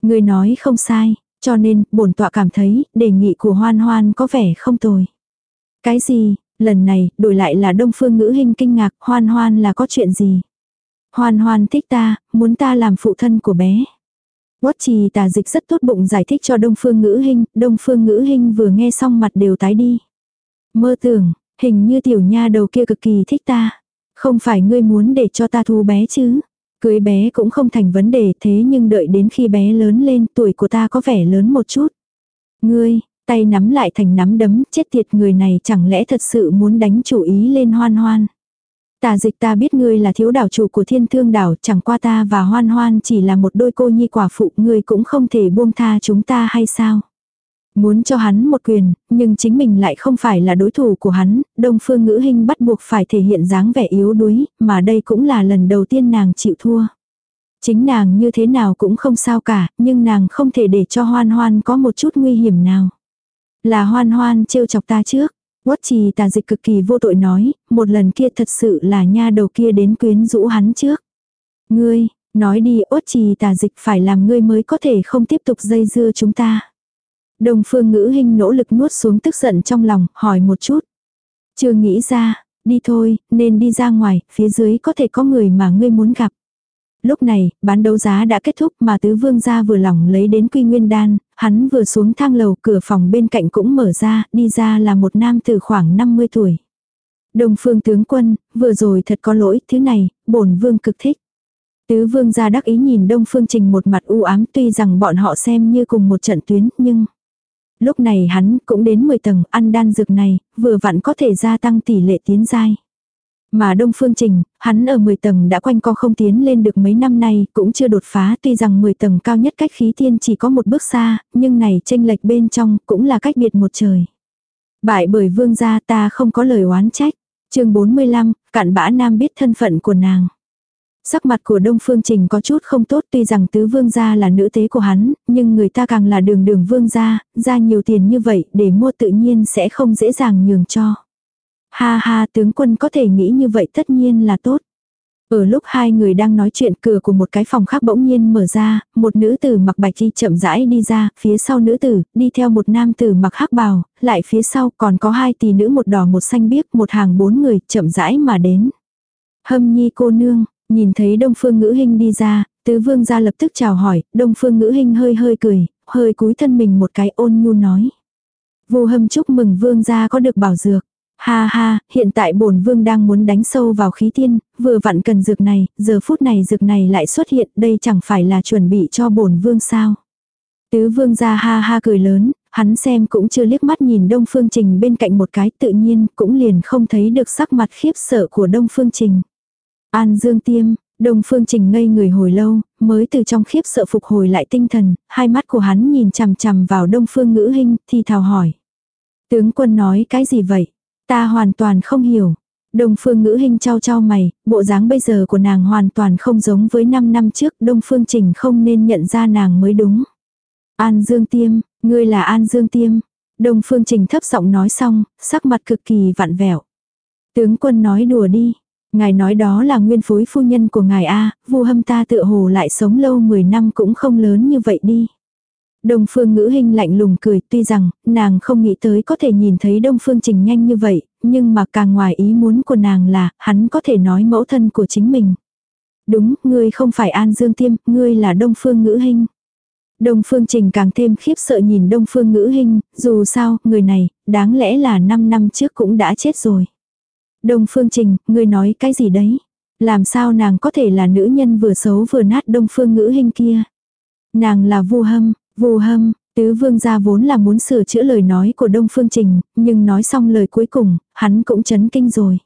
Người nói không sai, cho nên bổn tọa cảm thấy đề nghị của hoan hoan có vẻ không tồi. Cái gì, lần này đổi lại là đông phương ngữ hình kinh ngạc hoan hoan là có chuyện gì. Hoan hoan thích ta, muốn ta làm phụ thân của bé. Quất trì tà dịch rất tốt bụng giải thích cho Đông Phương Ngữ hình Đông Phương Ngữ hình vừa nghe xong mặt đều tái đi. Mơ tưởng, hình như tiểu nha đầu kia cực kỳ thích ta. Không phải ngươi muốn để cho ta thu bé chứ. Cưới bé cũng không thành vấn đề thế nhưng đợi đến khi bé lớn lên tuổi của ta có vẻ lớn một chút. Ngươi, tay nắm lại thành nắm đấm, chết tiệt người này chẳng lẽ thật sự muốn đánh chủ ý lên hoan hoan. Tà dịch ta biết ngươi là thiếu đảo chủ của thiên thương đảo, chẳng qua ta và hoan hoan chỉ là một đôi cô nhi quả phụ, ngươi cũng không thể buông tha chúng ta hay sao? Muốn cho hắn một quyền, nhưng chính mình lại không phải là đối thủ của hắn, đông phương ngữ hình bắt buộc phải thể hiện dáng vẻ yếu đuối, mà đây cũng là lần đầu tiên nàng chịu thua. Chính nàng như thế nào cũng không sao cả, nhưng nàng không thể để cho hoan hoan có một chút nguy hiểm nào. Là hoan hoan trêu chọc ta trước, Quất trì tà dịch cực kỳ vô tội nói, một lần kia thật sự là nha đầu kia đến quyến rũ hắn trước. Ngươi, nói đi ốt trì tà dịch phải làm ngươi mới có thể không tiếp tục dây dưa chúng ta. Đồng phương ngữ hình nỗ lực nuốt xuống tức giận trong lòng, hỏi một chút. Chưa nghĩ ra, đi thôi, nên đi ra ngoài, phía dưới có thể có người mà ngươi muốn gặp. Lúc này, bán đấu giá đã kết thúc mà tứ vương gia vừa lòng lấy đến quy nguyên đan, hắn vừa xuống thang lầu cửa phòng bên cạnh cũng mở ra, đi ra là một nam từ khoảng 50 tuổi. Đồng phương tướng quân, vừa rồi thật có lỗi, thứ này, bổn vương cực thích. Tứ vương gia đắc ý nhìn đông phương trình một mặt u ám tuy rằng bọn họ xem như cùng một trận tuyến, nhưng... Lúc này hắn cũng đến 10 tầng ăn đan dược này, vừa vặn có thể gia tăng tỷ lệ tiến giai. Mà Đông Phương Trình, hắn ở 10 tầng đã quanh co không tiến lên được mấy năm nay, cũng chưa đột phá, tuy rằng 10 tầng cao nhất cách khí tiên chỉ có một bước xa, nhưng này tranh lệch bên trong cũng là cách biệt một trời. Bại bởi vương gia ta không có lời oán trách. chương 45, cạn bã nam biết thân phận của nàng. Sắc mặt của Đông Phương Trình có chút không tốt tuy rằng tứ vương gia là nữ tế của hắn, nhưng người ta càng là đường đường vương gia, ra nhiều tiền như vậy để mua tự nhiên sẽ không dễ dàng nhường cho. Ha ha tướng quân có thể nghĩ như vậy tất nhiên là tốt. Ở lúc hai người đang nói chuyện cửa của một cái phòng khác bỗng nhiên mở ra, một nữ tử mặc bạch y chậm rãi đi ra, phía sau nữ tử, đi theo một nam tử mặc hắc bào, lại phía sau còn có hai tỷ nữ một đỏ một xanh biếc, một hàng bốn người, chậm rãi mà đến. Hâm nhi cô nương, nhìn thấy đông phương ngữ hình đi ra, tứ vương ra lập tức chào hỏi, đông phương ngữ hình hơi hơi cười, hơi cúi thân mình một cái ôn nhu nói. Vô hâm chúc mừng vương gia có được bảo dược. Ha ha, hiện tại bổn vương đang muốn đánh sâu vào khí tiên, vừa vặn cần dược này, giờ phút này dược này lại xuất hiện, đây chẳng phải là chuẩn bị cho bổn vương sao. Tứ vương ra ha ha cười lớn, hắn xem cũng chưa liếc mắt nhìn Đông Phương Trình bên cạnh một cái tự nhiên cũng liền không thấy được sắc mặt khiếp sợ của Đông Phương Trình. An Dương Tiêm, Đông Phương Trình ngây người hồi lâu, mới từ trong khiếp sợ phục hồi lại tinh thần, hai mắt của hắn nhìn chằm chằm vào Đông Phương Ngữ Hinh, thì thào hỏi. Tướng quân nói cái gì vậy? Ta hoàn toàn không hiểu. Đông Phương Ngữ hình trao trao mày, bộ dáng bây giờ của nàng hoàn toàn không giống với 5 năm trước, Đông Phương Trình không nên nhận ra nàng mới đúng. An Dương Tiêm, ngươi là An Dương Tiêm. Đông Phương Trình thấp giọng nói xong, sắc mặt cực kỳ vặn vẹo. Tướng quân nói đùa đi. Ngài nói đó là nguyên phối phu nhân của ngài A, vu hâm ta tựa hồ lại sống lâu 10 năm cũng không lớn như vậy đi. Đông Phương Ngữ Hinh lạnh lùng cười, tuy rằng nàng không nghĩ tới có thể nhìn thấy Đông Phương Trình nhanh như vậy, nhưng mà càng ngoài ý muốn của nàng là hắn có thể nói mẫu thân của chính mình. Đúng, ngươi không phải An Dương Tiêm, ngươi là Đông Phương Ngữ Hinh. Đông Phương Trình càng thêm khiếp sợ nhìn Đông Phương Ngữ Hinh, dù sao, người này, đáng lẽ là 5 năm trước cũng đã chết rồi. Đông Phương Trình, ngươi nói cái gì đấy? Làm sao nàng có thể là nữ nhân vừa xấu vừa nát Đông Phương Ngữ Hinh kia? Nàng là Vu Hâm, Vù Hâm, Tứ Vương gia vốn là muốn sửa chữa lời nói của Đông Phương Trình, nhưng nói xong lời cuối cùng, hắn cũng chấn kinh rồi.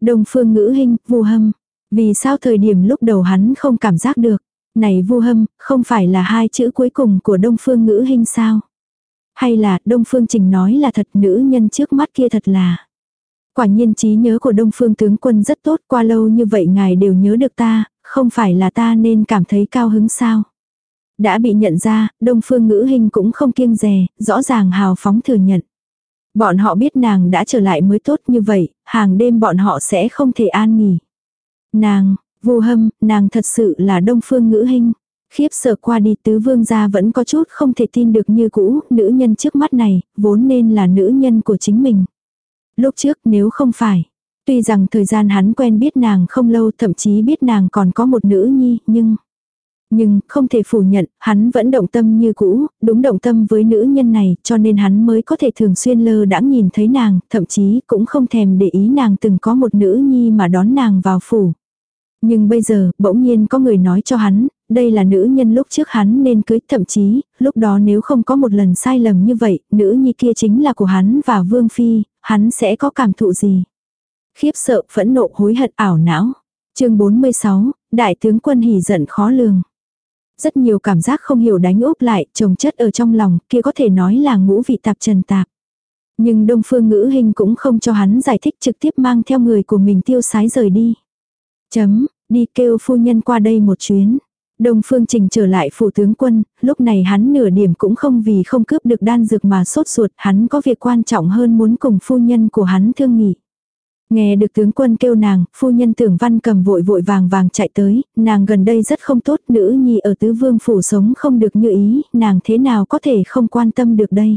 Đông Phương Ngữ hình, vù Hâm, vì sao thời điểm lúc đầu hắn không cảm giác được? Này Vu Hâm, không phải là hai chữ cuối cùng của Đông Phương Ngữ hình sao? Hay là Đông Phương Trình nói là thật nữ nhân trước mắt kia thật là Quả nhiên trí nhớ của Đông Phương tướng quân rất tốt qua lâu như vậy ngài đều nhớ được ta, không phải là ta nên cảm thấy cao hứng sao. Đã bị nhận ra, Đông Phương ngữ hình cũng không kiêng rè, rõ ràng hào phóng thừa nhận. Bọn họ biết nàng đã trở lại mới tốt như vậy, hàng đêm bọn họ sẽ không thể an nghỉ. Nàng, vô hâm, nàng thật sự là Đông Phương ngữ hình. Khiếp sợ qua đi tứ vương gia vẫn có chút không thể tin được như cũ, nữ nhân trước mắt này, vốn nên là nữ nhân của chính mình. Lúc trước nếu không phải, tuy rằng thời gian hắn quen biết nàng không lâu thậm chí biết nàng còn có một nữ nhi, nhưng... Nhưng, không thể phủ nhận, hắn vẫn động tâm như cũ, đúng động tâm với nữ nhân này, cho nên hắn mới có thể thường xuyên lơ đãng nhìn thấy nàng, thậm chí cũng không thèm để ý nàng từng có một nữ nhi mà đón nàng vào phủ. Nhưng bây giờ, bỗng nhiên có người nói cho hắn, đây là nữ nhân lúc trước hắn nên cưới, thậm chí, lúc đó nếu không có một lần sai lầm như vậy, nữ nhi kia chính là của hắn và Vương Phi, hắn sẽ có cảm thụ gì? Khiếp sợ, phẫn nộ, hối hận, ảo não. chương 46, Đại tướng quân hỉ giận khó lường. Rất nhiều cảm giác không hiểu đánh úp lại, trồng chất ở trong lòng, kia có thể nói là ngũ vị tạp trần tạp. Nhưng Đông Phương Ngữ Hình cũng không cho hắn giải thích trực tiếp mang theo người của mình tiêu sái rời đi. Chấm, đi kêu phu nhân qua đây một chuyến. Đông Phương Trình trở lại phủ tướng quân, lúc này hắn nửa điểm cũng không vì không cướp được đan dược mà sốt ruột, hắn có việc quan trọng hơn muốn cùng phu nhân của hắn thương nghị. Nghe được tướng quân kêu nàng, phu nhân tưởng văn cầm vội vội vàng vàng chạy tới, nàng gần đây rất không tốt, nữ nhi ở tứ vương phủ sống không được như ý, nàng thế nào có thể không quan tâm được đây.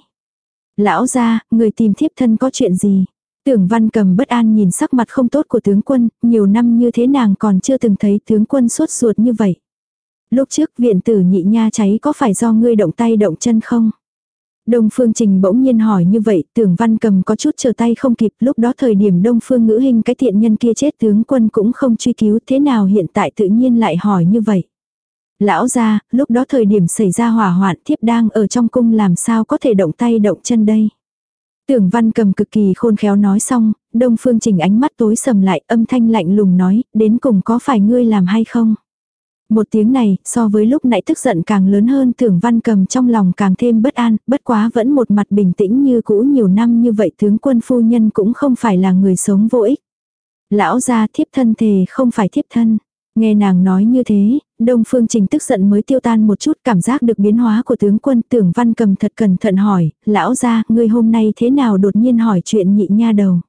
Lão ra, người tìm thiếp thân có chuyện gì? Tưởng văn cầm bất an nhìn sắc mặt không tốt của tướng quân, nhiều năm như thế nàng còn chưa từng thấy tướng quân suốt ruột như vậy. Lúc trước viện tử nhị nha cháy có phải do ngươi động tay động chân không? Đông Phương Trình bỗng nhiên hỏi như vậy, tưởng văn cầm có chút chờ tay không kịp, lúc đó thời điểm Đông Phương ngữ hình cái tiện nhân kia chết tướng quân cũng không truy cứu thế nào hiện tại tự nhiên lại hỏi như vậy. Lão ra, lúc đó thời điểm xảy ra hỏa hoạn thiếp đang ở trong cung làm sao có thể động tay động chân đây. Tưởng văn cầm cực kỳ khôn khéo nói xong, Đông Phương Trình ánh mắt tối sầm lại âm thanh lạnh lùng nói, đến cùng có phải ngươi làm hay không? Một tiếng này, so với lúc nãy tức giận càng lớn hơn tưởng văn cầm trong lòng càng thêm bất an, bất quá vẫn một mặt bình tĩnh như cũ nhiều năm như vậy tướng quân phu nhân cũng không phải là người sống vô ích. Lão gia thiếp thân thề không phải thiếp thân. Nghe nàng nói như thế, Đông Phương Trình tức giận mới tiêu tan một chút cảm giác được biến hóa của tướng quân tưởng văn cầm thật cẩn thận hỏi, lão gia, ngươi hôm nay thế nào đột nhiên hỏi chuyện nhị nha đầu.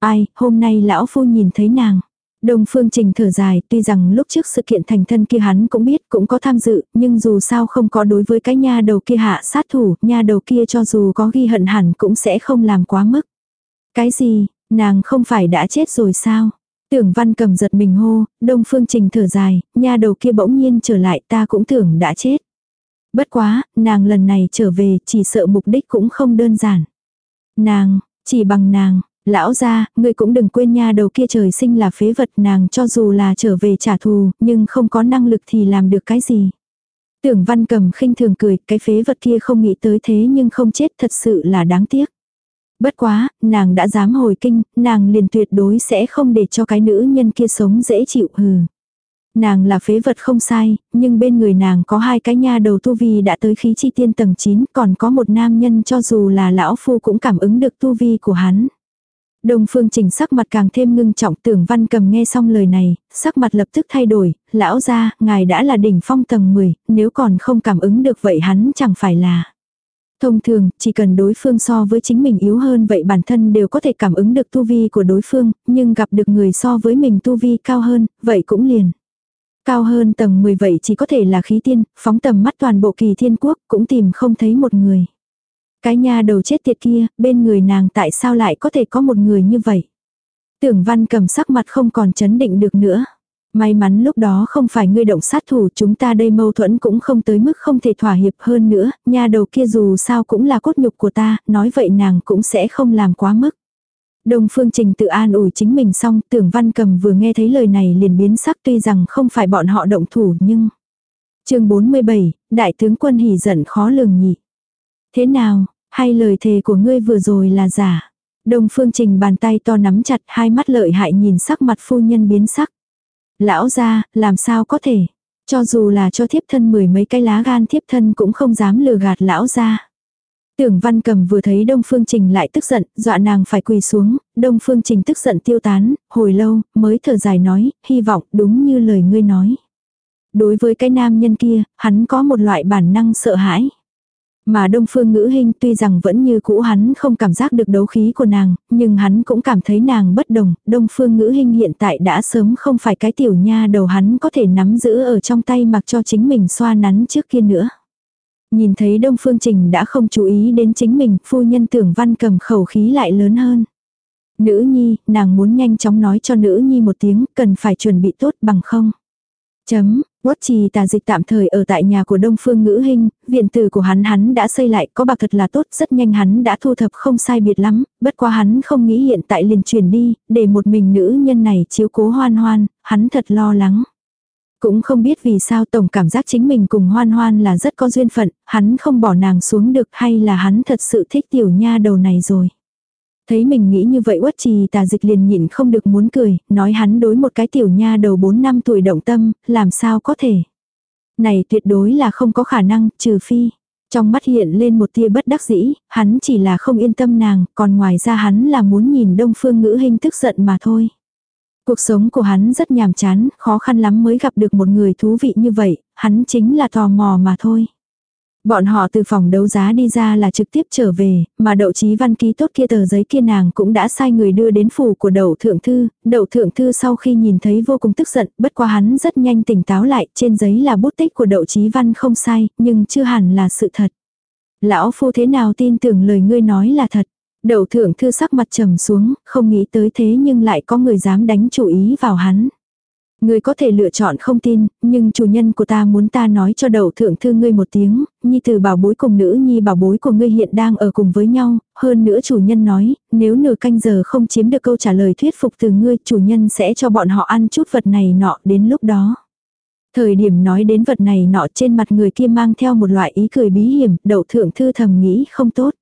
Ai, hôm nay lão phu nhìn thấy nàng. Đông Phương Trình thở dài, tuy rằng lúc trước sự kiện thành thân kia hắn cũng biết, cũng có tham dự, nhưng dù sao không có đối với cái nha đầu kia hạ sát thủ, nha đầu kia cho dù có ghi hận hẳn cũng sẽ không làm quá mức. Cái gì, nàng không phải đã chết rồi sao? Tưởng văn cầm giật mình hô, Đông Phương Trình thở dài, nha đầu kia bỗng nhiên trở lại ta cũng tưởng đã chết. Bất quá, nàng lần này trở về chỉ sợ mục đích cũng không đơn giản. Nàng, chỉ bằng nàng, Lão ra, ngươi cũng đừng quên nha đầu kia trời sinh là phế vật nàng cho dù là trở về trả thù, nhưng không có năng lực thì làm được cái gì. Tưởng văn cầm khinh thường cười, cái phế vật kia không nghĩ tới thế nhưng không chết thật sự là đáng tiếc. Bất quá, nàng đã dám hồi kinh, nàng liền tuyệt đối sẽ không để cho cái nữ nhân kia sống dễ chịu hừ. Nàng là phế vật không sai, nhưng bên người nàng có hai cái nha đầu tu vi đã tới khí chi tiên tầng 9, còn có một nam nhân cho dù là lão phu cũng cảm ứng được tu vi của hắn. Đông Phương Trình sắc mặt càng thêm ngưng trọng tưởng văn cầm nghe xong lời này, sắc mặt lập tức thay đổi, lão ra, ngài đã là đỉnh phong tầng 10, nếu còn không cảm ứng được vậy hắn chẳng phải là. Thông thường, chỉ cần đối phương so với chính mình yếu hơn vậy bản thân đều có thể cảm ứng được tu vi của đối phương, nhưng gặp được người so với mình tu vi cao hơn, vậy cũng liền. Cao hơn tầng 10 vậy chỉ có thể là khí tiên, phóng tầm mắt toàn bộ kỳ thiên quốc cũng tìm không thấy một người. Cái nha đầu chết tiệt kia, bên người nàng tại sao lại có thể có một người như vậy? Tưởng văn cầm sắc mặt không còn chấn định được nữa. May mắn lúc đó không phải ngươi động sát thủ chúng ta đây mâu thuẫn cũng không tới mức không thể thỏa hiệp hơn nữa, nha đầu kia dù sao cũng là cốt nhục của ta, nói vậy nàng cũng sẽ không làm quá mức. đồng Phương Trình tự an ủi chính mình xong, tưởng văn cầm vừa nghe thấy lời này liền biến sắc tuy rằng không phải bọn họ động thủ nhưng... chương 47, Đại tướng quân hỉ giận khó lường nhị. Thế nào, hay lời thề của ngươi vừa rồi là giả? Đông Phương Trình bàn tay to nắm chặt hai mắt lợi hại nhìn sắc mặt phu nhân biến sắc. Lão ra, làm sao có thể? Cho dù là cho thiếp thân mười mấy cái lá gan thiếp thân cũng không dám lừa gạt lão ra. Tưởng văn cầm vừa thấy Đông Phương Trình lại tức giận, dọa nàng phải quỳ xuống, Đông Phương Trình tức giận tiêu tán, hồi lâu, mới thở dài nói, hy vọng đúng như lời ngươi nói. Đối với cái nam nhân kia, hắn có một loại bản năng sợ hãi. Mà Đông Phương Ngữ Hinh tuy rằng vẫn như cũ hắn không cảm giác được đấu khí của nàng, nhưng hắn cũng cảm thấy nàng bất đồng, Đông Phương Ngữ Hinh hiện tại đã sớm không phải cái tiểu nha đầu hắn có thể nắm giữ ở trong tay mặc cho chính mình xoa nắn trước kia nữa. Nhìn thấy Đông Phương Trình đã không chú ý đến chính mình, phu nhân tưởng văn cầm khẩu khí lại lớn hơn. Nữ nhi, nàng muốn nhanh chóng nói cho nữ nhi một tiếng, cần phải chuẩn bị tốt bằng không. Chấm, Quốc trì tà dịch tạm thời ở tại nhà của Đông Phương Ngữ Hinh, viện tử của hắn hắn đã xây lại, có bạc thật là tốt, rất nhanh hắn đã thu thập không sai biệt lắm, bất quá hắn không nghĩ hiện tại liền chuyển đi, để một mình nữ nhân này chiếu cố hoan hoan, hắn thật lo lắng. Cũng không biết vì sao tổng cảm giác chính mình cùng hoan hoan là rất có duyên phận, hắn không bỏ nàng xuống được hay là hắn thật sự thích tiểu nha đầu này rồi. Thấy mình nghĩ như vậy uất trì tà dịch liền nhịn không được muốn cười, nói hắn đối một cái tiểu nha đầu 4 năm tuổi động tâm, làm sao có thể. Này tuyệt đối là không có khả năng, trừ phi. Trong mắt hiện lên một tia bất đắc dĩ, hắn chỉ là không yên tâm nàng, còn ngoài ra hắn là muốn nhìn đông phương ngữ hình tức giận mà thôi. Cuộc sống của hắn rất nhàm chán, khó khăn lắm mới gặp được một người thú vị như vậy, hắn chính là tò mò mà thôi. Bọn họ từ phòng đấu giá đi ra là trực tiếp trở về, mà đậu chí văn ký tốt kia tờ giấy kia nàng cũng đã sai người đưa đến phủ của đậu thượng thư. Đậu thượng thư sau khi nhìn thấy vô cùng tức giận, bất quá hắn rất nhanh tỉnh táo lại, trên giấy là bút tích của đậu chí văn không sai, nhưng chưa hẳn là sự thật. Lão phu thế nào tin tưởng lời ngươi nói là thật. Đậu thượng thư sắc mặt trầm xuống, không nghĩ tới thế nhưng lại có người dám đánh chủ ý vào hắn. Ngươi có thể lựa chọn không tin, nhưng chủ nhân của ta muốn ta nói cho đầu thượng thư ngươi một tiếng, nhi từ bảo bối cùng nữ nhi bảo bối của ngươi hiện đang ở cùng với nhau, hơn nữa chủ nhân nói, nếu nửa canh giờ không chiếm được câu trả lời thuyết phục từ ngươi, chủ nhân sẽ cho bọn họ ăn chút vật này nọ đến lúc đó. Thời điểm nói đến vật này nọ trên mặt người kia mang theo một loại ý cười bí hiểm, đậu thượng thư thầm nghĩ không tốt.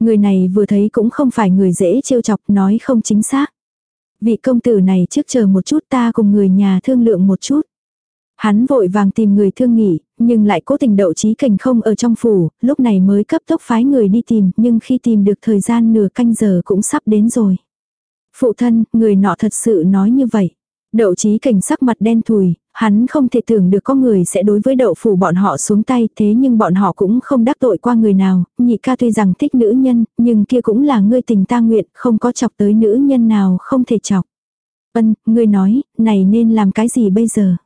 Người này vừa thấy cũng không phải người dễ trêu chọc nói không chính xác. Vị công tử này trước chờ một chút ta cùng người nhà thương lượng một chút. Hắn vội vàng tìm người thương nghỉ, nhưng lại cố tình đậu trí cảnh không ở trong phủ, lúc này mới cấp tốc phái người đi tìm, nhưng khi tìm được thời gian nửa canh giờ cũng sắp đến rồi. Phụ thân, người nọ thật sự nói như vậy. Đậu trí cảnh sắc mặt đen thùi, hắn không thể tưởng được có người sẽ đối với đậu phủ bọn họ xuống tay thế nhưng bọn họ cũng không đắc tội qua người nào, nhị ca tuy rằng thích nữ nhân, nhưng kia cũng là ngươi tình ta nguyện, không có chọc tới nữ nhân nào không thể chọc. Ân, ngươi nói, này nên làm cái gì bây giờ?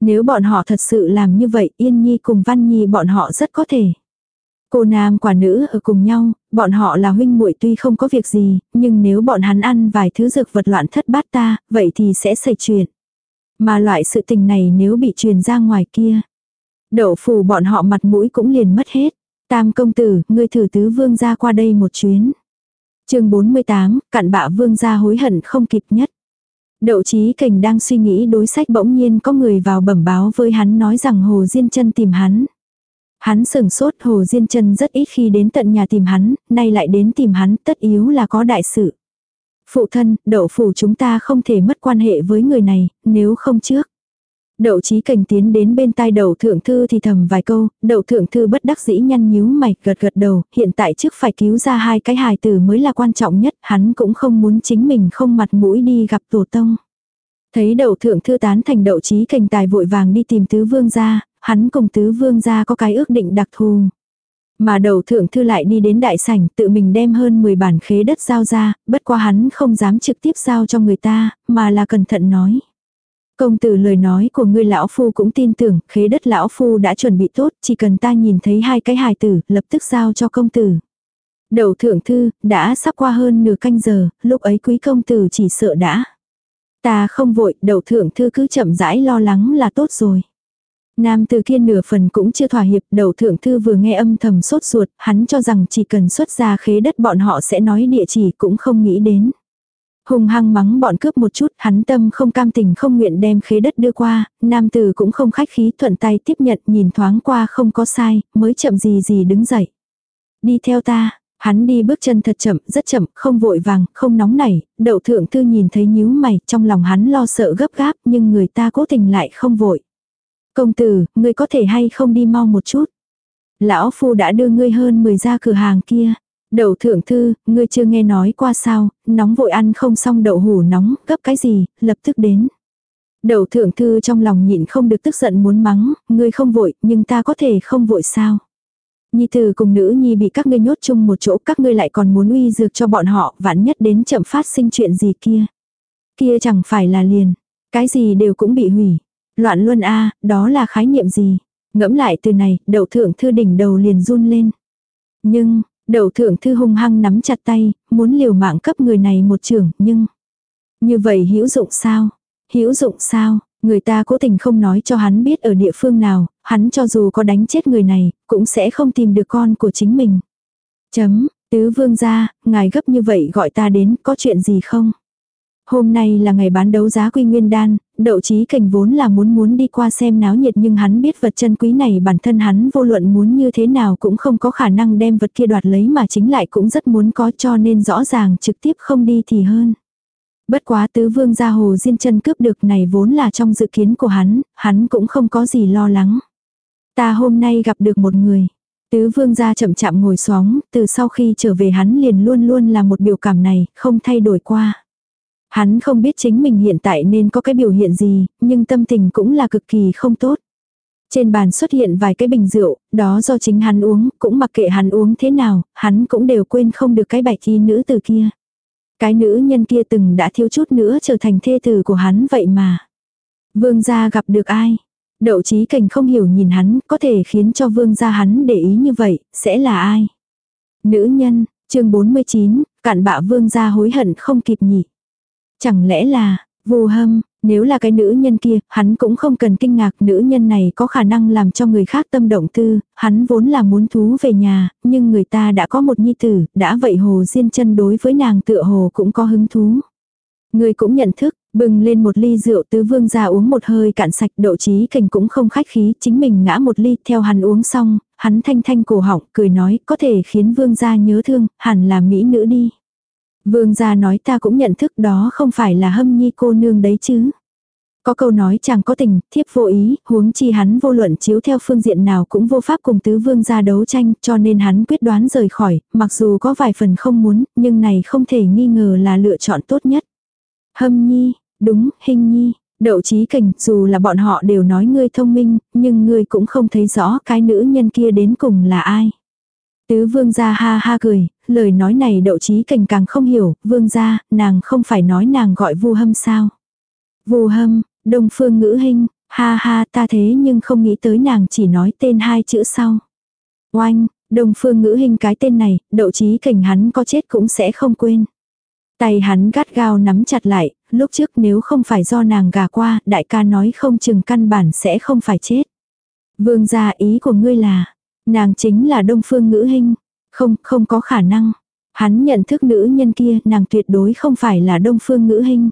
Nếu bọn họ thật sự làm như vậy, Yên Nhi cùng Văn Nhi bọn họ rất có thể. Cô nam quả nữ ở cùng nhau, bọn họ là huynh muội tuy không có việc gì, nhưng nếu bọn hắn ăn vài thứ dược vật loạn thất bát ta, vậy thì sẽ xảy chuyện. Mà loại sự tình này nếu bị truyền ra ngoài kia, đậu phủ bọn họ mặt mũi cũng liền mất hết. Tam công tử, ngươi thử tứ vương ra qua đây một chuyến. chương 48, cặn bạ vương ra hối hận không kịp nhất. Đậu trí cảnh đang suy nghĩ đối sách bỗng nhiên có người vào bẩm báo với hắn nói rằng Hồ Diên chân tìm hắn. Hắn sừng sốt Hồ Diên chân rất ít khi đến tận nhà tìm hắn, nay lại đến tìm hắn tất yếu là có đại sự. Phụ thân, đậu phủ chúng ta không thể mất quan hệ với người này, nếu không trước. Đậu trí cảnh tiến đến bên tai đậu thượng thư thì thầm vài câu, đậu thượng thư bất đắc dĩ nhăn nhíu mày gật gật đầu, hiện tại trước phải cứu ra hai cái hài tử mới là quan trọng nhất, hắn cũng không muốn chính mình không mặt mũi đi gặp tổ tông. Thấy đậu thượng thư tán thành đậu trí cành tài vội vàng đi tìm tứ vương gia, hắn cùng tứ vương gia có cái ước định đặc thù. Mà đầu thượng thư lại đi đến đại sảnh tự mình đem hơn 10 bản khế đất giao ra, bất qua hắn không dám trực tiếp giao cho người ta, mà là cẩn thận nói. Công tử lời nói của ngươi lão phu cũng tin tưởng, khế đất lão phu đã chuẩn bị tốt, chỉ cần ta nhìn thấy hai cái hài tử, lập tức giao cho công tử. Đầu thượng thư, đã sắp qua hơn nửa canh giờ, lúc ấy quý công tử chỉ sợ đã. Ta không vội, đầu thượng thư cứ chậm rãi lo lắng là tốt rồi. Nam từ kia nửa phần cũng chưa thỏa hiệp, đầu thượng thư vừa nghe âm thầm sốt ruột, hắn cho rằng chỉ cần xuất ra khế đất bọn họ sẽ nói địa chỉ cũng không nghĩ đến. Hùng hăng mắng bọn cướp một chút, hắn tâm không cam tình không nguyện đem khế đất đưa qua, nam tử cũng không khách khí thuận tay tiếp nhận nhìn thoáng qua không có sai, mới chậm gì gì đứng dậy. Đi theo ta, hắn đi bước chân thật chậm, rất chậm, không vội vàng, không nóng nảy, đậu thượng thư nhìn thấy nhíu mày, trong lòng hắn lo sợ gấp gáp, nhưng người ta cố tình lại không vội. Công tử, ngươi có thể hay không đi mau một chút. Lão phu đã đưa ngươi hơn 10 ra cửa hàng kia. Đậu thượng thư, ngươi chưa nghe nói qua sao, nóng vội ăn không xong đậu hủ nóng, gấp cái gì, lập tức đến. Đậu thượng thư trong lòng nhịn không được tức giận muốn mắng, ngươi không vội, nhưng ta có thể không vội sao. Nhi tử cùng nữ nhi bị các ngươi nhốt chung một chỗ, các ngươi lại còn muốn uy dược cho bọn họ, vạn nhất đến chậm phát sinh chuyện gì kia. Kia chẳng phải là liền, cái gì đều cũng bị hủy. Loạn luân a đó là khái niệm gì? Ngẫm lại từ này, đậu thượng thư đỉnh đầu liền run lên. Nhưng, đậu thượng thư hung hăng nắm chặt tay, muốn liều mạng cấp người này một trưởng nhưng... Như vậy hữu dụng sao? Hữu dụng sao? Người ta cố tình không nói cho hắn biết ở địa phương nào, hắn cho dù có đánh chết người này, cũng sẽ không tìm được con của chính mình. Chấm, tứ vương gia, ngài gấp như vậy gọi ta đến, có chuyện gì không? Hôm nay là ngày bán đấu giá quy nguyên đan, đậu trí cảnh vốn là muốn muốn đi qua xem náo nhiệt nhưng hắn biết vật chân quý này bản thân hắn vô luận muốn như thế nào cũng không có khả năng đem vật kia đoạt lấy mà chính lại cũng rất muốn có cho nên rõ ràng trực tiếp không đi thì hơn. Bất quá tứ vương gia hồ diên chân cướp được này vốn là trong dự kiến của hắn, hắn cũng không có gì lo lắng. Ta hôm nay gặp được một người. Tứ vương gia chậm chạm ngồi xuống, từ sau khi trở về hắn liền luôn luôn là một biểu cảm này, không thay đổi qua. Hắn không biết chính mình hiện tại nên có cái biểu hiện gì, nhưng tâm tình cũng là cực kỳ không tốt. Trên bàn xuất hiện vài cái bình rượu, đó do chính hắn uống, cũng mặc kệ hắn uống thế nào, hắn cũng đều quên không được cái bạch y nữ từ kia. Cái nữ nhân kia từng đã thiếu chút nữa trở thành thê tử của hắn vậy mà. Vương gia gặp được ai? Đậu trí cảnh không hiểu nhìn hắn, có thể khiến cho vương gia hắn để ý như vậy, sẽ là ai? Nữ nhân, chương 49, cạn bạ vương gia hối hận không kịp nhỉ. Chẳng lẽ là, vô hâm, nếu là cái nữ nhân kia, hắn cũng không cần kinh ngạc nữ nhân này có khả năng làm cho người khác tâm động tư, hắn vốn là muốn thú về nhà, nhưng người ta đã có một nhi tử, đã vậy hồ diên chân đối với nàng tựa hồ cũng có hứng thú. Người cũng nhận thức, bừng lên một ly rượu tứ vương ra uống một hơi cạn sạch độ trí kình cũng không khách khí, chính mình ngã một ly theo hắn uống xong, hắn thanh thanh cổ họng, cười nói, có thể khiến vương gia nhớ thương, hẳn là mỹ nữ đi. Vương gia nói ta cũng nhận thức đó không phải là hâm nhi cô nương đấy chứ. Có câu nói chàng có tình, thiếp vô ý, huống chi hắn vô luận chiếu theo phương diện nào cũng vô pháp cùng tứ vương gia đấu tranh, cho nên hắn quyết đoán rời khỏi, mặc dù có vài phần không muốn, nhưng này không thể nghi ngờ là lựa chọn tốt nhất. Hâm nhi, đúng, hình nhi, đậu trí cảnh, dù là bọn họ đều nói ngươi thông minh, nhưng ngươi cũng không thấy rõ cái nữ nhân kia đến cùng là ai. Tứ vương gia ha ha cười, lời nói này đậu trí cảnh càng không hiểu, vương gia, nàng không phải nói nàng gọi vu hâm sao. Vu hâm, đông phương ngữ hình, ha ha ta thế nhưng không nghĩ tới nàng chỉ nói tên hai chữ sau. Oanh, đông phương ngữ hình cái tên này, đậu trí cảnh hắn có chết cũng sẽ không quên. Tay hắn gắt gao nắm chặt lại, lúc trước nếu không phải do nàng gà qua, đại ca nói không chừng căn bản sẽ không phải chết. Vương gia ý của ngươi là, nàng chính là đông phương ngữ hình. Không, không có khả năng. Hắn nhận thức nữ nhân kia, nàng tuyệt đối không phải là đông phương ngữ hình.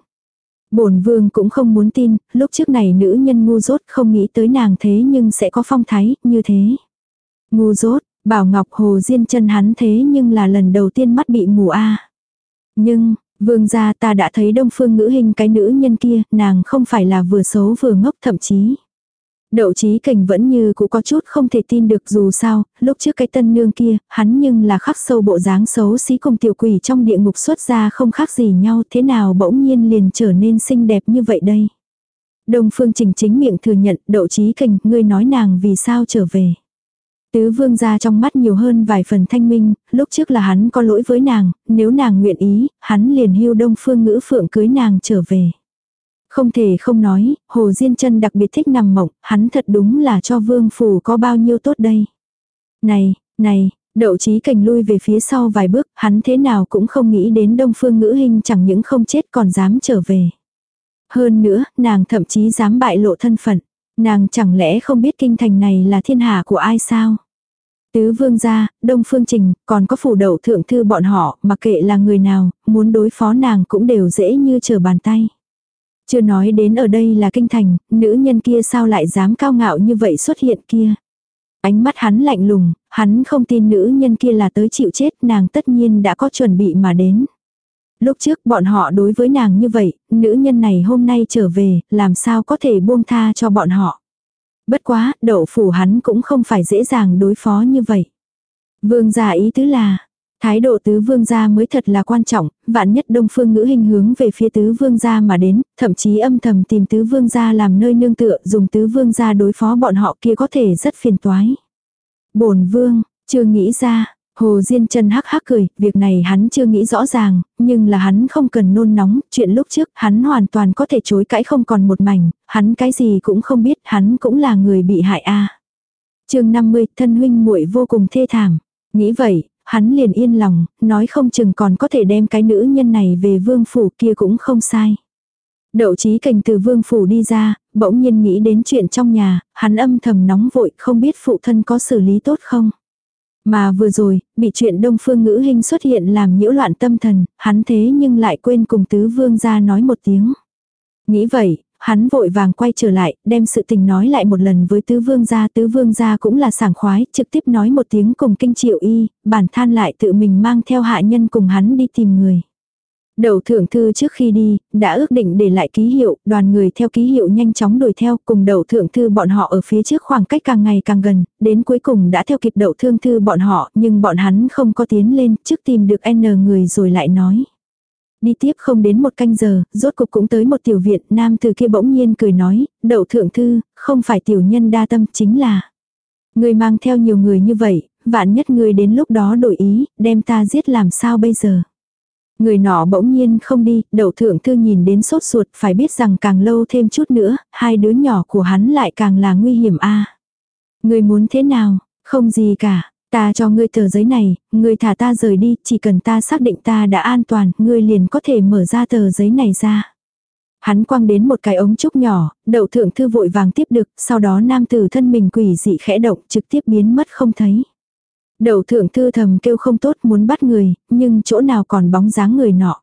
bổn vương cũng không muốn tin, lúc trước này nữ nhân ngu dốt không nghĩ tới nàng thế nhưng sẽ có phong thái, như thế. Ngu dốt, bảo ngọc hồ diên chân hắn thế nhưng là lần đầu tiên mắt bị mù a Nhưng, vương gia ta đã thấy đông phương ngữ hình cái nữ nhân kia, nàng không phải là vừa xấu vừa ngốc thậm chí. Đậu trí cảnh vẫn như cũng có chút không thể tin được dù sao, lúc trước cái tân nương kia, hắn nhưng là khắc sâu bộ dáng xấu xí cùng tiểu quỷ trong địa ngục xuất ra không khác gì nhau thế nào bỗng nhiên liền trở nên xinh đẹp như vậy đây. Đông phương trình chính miệng thừa nhận đậu trí cảnh ngươi nói nàng vì sao trở về. Tứ vương ra trong mắt nhiều hơn vài phần thanh minh, lúc trước là hắn có lỗi với nàng, nếu nàng nguyện ý, hắn liền hưu đông phương ngữ phượng cưới nàng trở về. Không thể không nói, Hồ Diên chân đặc biệt thích nằm mộng, hắn thật đúng là cho vương phủ có bao nhiêu tốt đây. Này, này, đậu trí cảnh lui về phía sau vài bước, hắn thế nào cũng không nghĩ đến đông phương ngữ hình chẳng những không chết còn dám trở về. Hơn nữa, nàng thậm chí dám bại lộ thân phận. Nàng chẳng lẽ không biết kinh thành này là thiên hạ của ai sao? Tứ vương gia, đông phương trình, còn có phủ đậu thượng thư bọn họ, mặc kệ là người nào, muốn đối phó nàng cũng đều dễ như trở bàn tay. Chưa nói đến ở đây là kinh thành, nữ nhân kia sao lại dám cao ngạo như vậy xuất hiện kia. Ánh mắt hắn lạnh lùng, hắn không tin nữ nhân kia là tới chịu chết, nàng tất nhiên đã có chuẩn bị mà đến. Lúc trước bọn họ đối với nàng như vậy, nữ nhân này hôm nay trở về, làm sao có thể buông tha cho bọn họ. Bất quá, đậu phủ hắn cũng không phải dễ dàng đối phó như vậy. Vương gia ý tứ là, thái độ tứ vương gia mới thật là quan trọng, vạn nhất đông phương ngữ hình hướng về phía tứ vương gia mà đến, thậm chí âm thầm tìm tứ vương gia làm nơi nương tựa, dùng tứ vương gia đối phó bọn họ kia có thể rất phiền toái. bổn vương, chưa nghĩ ra, Hồ Diên chân hắc hắc cười, việc này hắn chưa nghĩ rõ ràng, nhưng là hắn không cần nôn nóng, chuyện lúc trước hắn hoàn toàn có thể chối cãi không còn một mảnh, hắn cái gì cũng không biết, hắn cũng là người bị hại a. À. Chương 50, thân huynh muội vô cùng thê thảm. Nghĩ vậy, hắn liền yên lòng, nói không chừng còn có thể đem cái nữ nhân này về vương phủ kia cũng không sai. Đậu trí cảnh từ vương phủ đi ra, bỗng nhiên nghĩ đến chuyện trong nhà, hắn âm thầm nóng vội không biết phụ thân có xử lý tốt không. Mà vừa rồi, bị chuyện đông phương ngữ hình xuất hiện làm nhiễu loạn tâm thần, hắn thế nhưng lại quên cùng tứ vương ra nói một tiếng. Nghĩ vậy, hắn vội vàng quay trở lại, đem sự tình nói lại một lần với tứ vương gia. Tứ vương gia cũng là sảng khoái, trực tiếp nói một tiếng cùng kinh triệu y, bản than lại tự mình mang theo hạ nhân cùng hắn đi tìm người. Đầu thượng thư trước khi đi, đã ước định để lại ký hiệu, đoàn người theo ký hiệu nhanh chóng đuổi theo, cùng đầu thượng thư bọn họ ở phía trước khoảng cách càng ngày càng gần, đến cuối cùng đã theo kịp đậu thương thư bọn họ, nhưng bọn hắn không có tiến lên, trước tìm được N người rồi lại nói. Đi tiếp không đến một canh giờ, rốt cục cũng tới một tiểu viện, nam từ kia bỗng nhiên cười nói, đậu thượng thư, không phải tiểu nhân đa tâm chính là. Người mang theo nhiều người như vậy, vạn nhất người đến lúc đó đổi ý, đem ta giết làm sao bây giờ. Người nọ bỗng nhiên không đi, đậu thượng thư nhìn đến sốt ruột phải biết rằng càng lâu thêm chút nữa, hai đứa nhỏ của hắn lại càng là nguy hiểm a Người muốn thế nào, không gì cả, ta cho ngươi tờ giấy này, ngươi thả ta rời đi, chỉ cần ta xác định ta đã an toàn, ngươi liền có thể mở ra tờ giấy này ra. Hắn quăng đến một cái ống trúc nhỏ, đậu thượng thư vội vàng tiếp được, sau đó nam tử thân mình quỷ dị khẽ động trực tiếp biến mất không thấy. đậu thượng thư thầm kêu không tốt muốn bắt người, nhưng chỗ nào còn bóng dáng người nọ.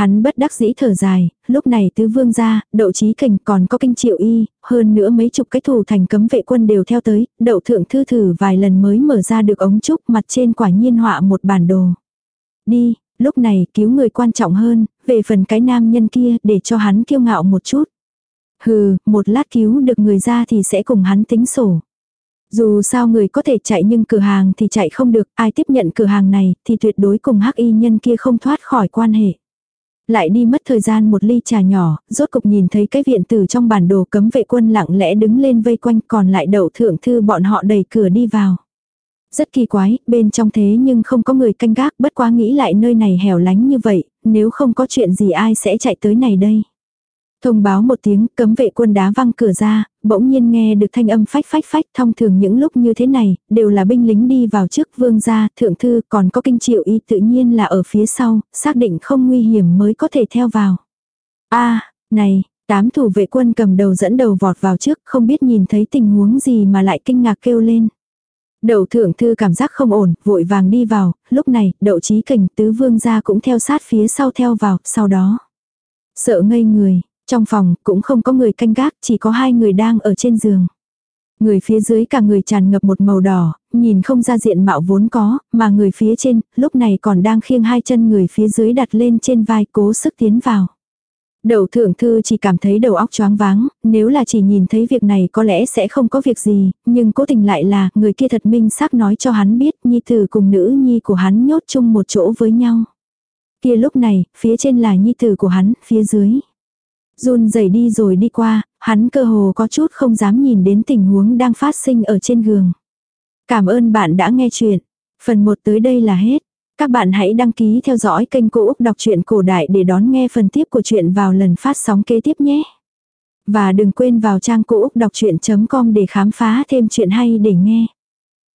Hắn bất đắc dĩ thở dài, lúc này tứ vương gia, đậu trí cảnh còn có kinh triệu y, hơn nữa mấy chục cái thủ thành cấm vệ quân đều theo tới, đậu thượng thư thử vài lần mới mở ra được ống trúc mặt trên quả nhiên họa một bản đồ. Đi, lúc này cứu người quan trọng hơn, về phần cái nam nhân kia để cho hắn kiêu ngạo một chút. Hừ, một lát cứu được người ra thì sẽ cùng hắn tính sổ. Dù sao người có thể chạy nhưng cửa hàng thì chạy không được, ai tiếp nhận cửa hàng này thì tuyệt đối cùng hắc y nhân kia không thoát khỏi quan hệ. Lại đi mất thời gian một ly trà nhỏ, rốt cục nhìn thấy cái viện tử trong bản đồ cấm vệ quân lặng lẽ đứng lên vây quanh còn lại đậu thượng thư bọn họ đẩy cửa đi vào. Rất kỳ quái, bên trong thế nhưng không có người canh gác bất quá nghĩ lại nơi này hẻo lánh như vậy, nếu không có chuyện gì ai sẽ chạy tới này đây. Thông báo một tiếng, cấm vệ quân đá văng cửa ra, bỗng nhiên nghe được thanh âm phách phách phách, thông thường những lúc như thế này, đều là binh lính đi vào trước vương gia, thượng thư, còn có kinh triệu y tự nhiên là ở phía sau, xác định không nguy hiểm mới có thể theo vào. a này, tám thủ vệ quân cầm đầu dẫn đầu vọt vào trước, không biết nhìn thấy tình huống gì mà lại kinh ngạc kêu lên. Đậu thượng thư cảm giác không ổn, vội vàng đi vào, lúc này, đậu trí cảnh tứ vương gia cũng theo sát phía sau theo vào, sau đó. Sợ ngây người, trong phòng cũng không có người canh gác, chỉ có hai người đang ở trên giường. Người phía dưới cả người tràn ngập một màu đỏ, nhìn không ra diện mạo vốn có, mà người phía trên, lúc này còn đang khiêng hai chân người phía dưới đặt lên trên vai cố sức tiến vào. đậu thượng thư chỉ cảm thấy đầu óc choáng váng, nếu là chỉ nhìn thấy việc này có lẽ sẽ không có việc gì, nhưng cố tình lại là người kia thật minh xác nói cho hắn biết nhi tử cùng nữ nhi của hắn nhốt chung một chỗ với nhau. Kia lúc này, phía trên là nhi tử của hắn, phía dưới run rẩy đi rồi đi qua, hắn cơ hồ có chút không dám nhìn đến tình huống đang phát sinh ở trên giường. Cảm ơn bạn đã nghe chuyện. Phần 1 tới đây là hết. Các bạn hãy đăng ký theo dõi kênh Cô Úc Đọc truyện Cổ Đại để đón nghe phần tiếp của chuyện vào lần phát sóng kế tiếp nhé. Và đừng quên vào trang cô úc đọc chuyện.com để khám phá thêm chuyện hay để nghe.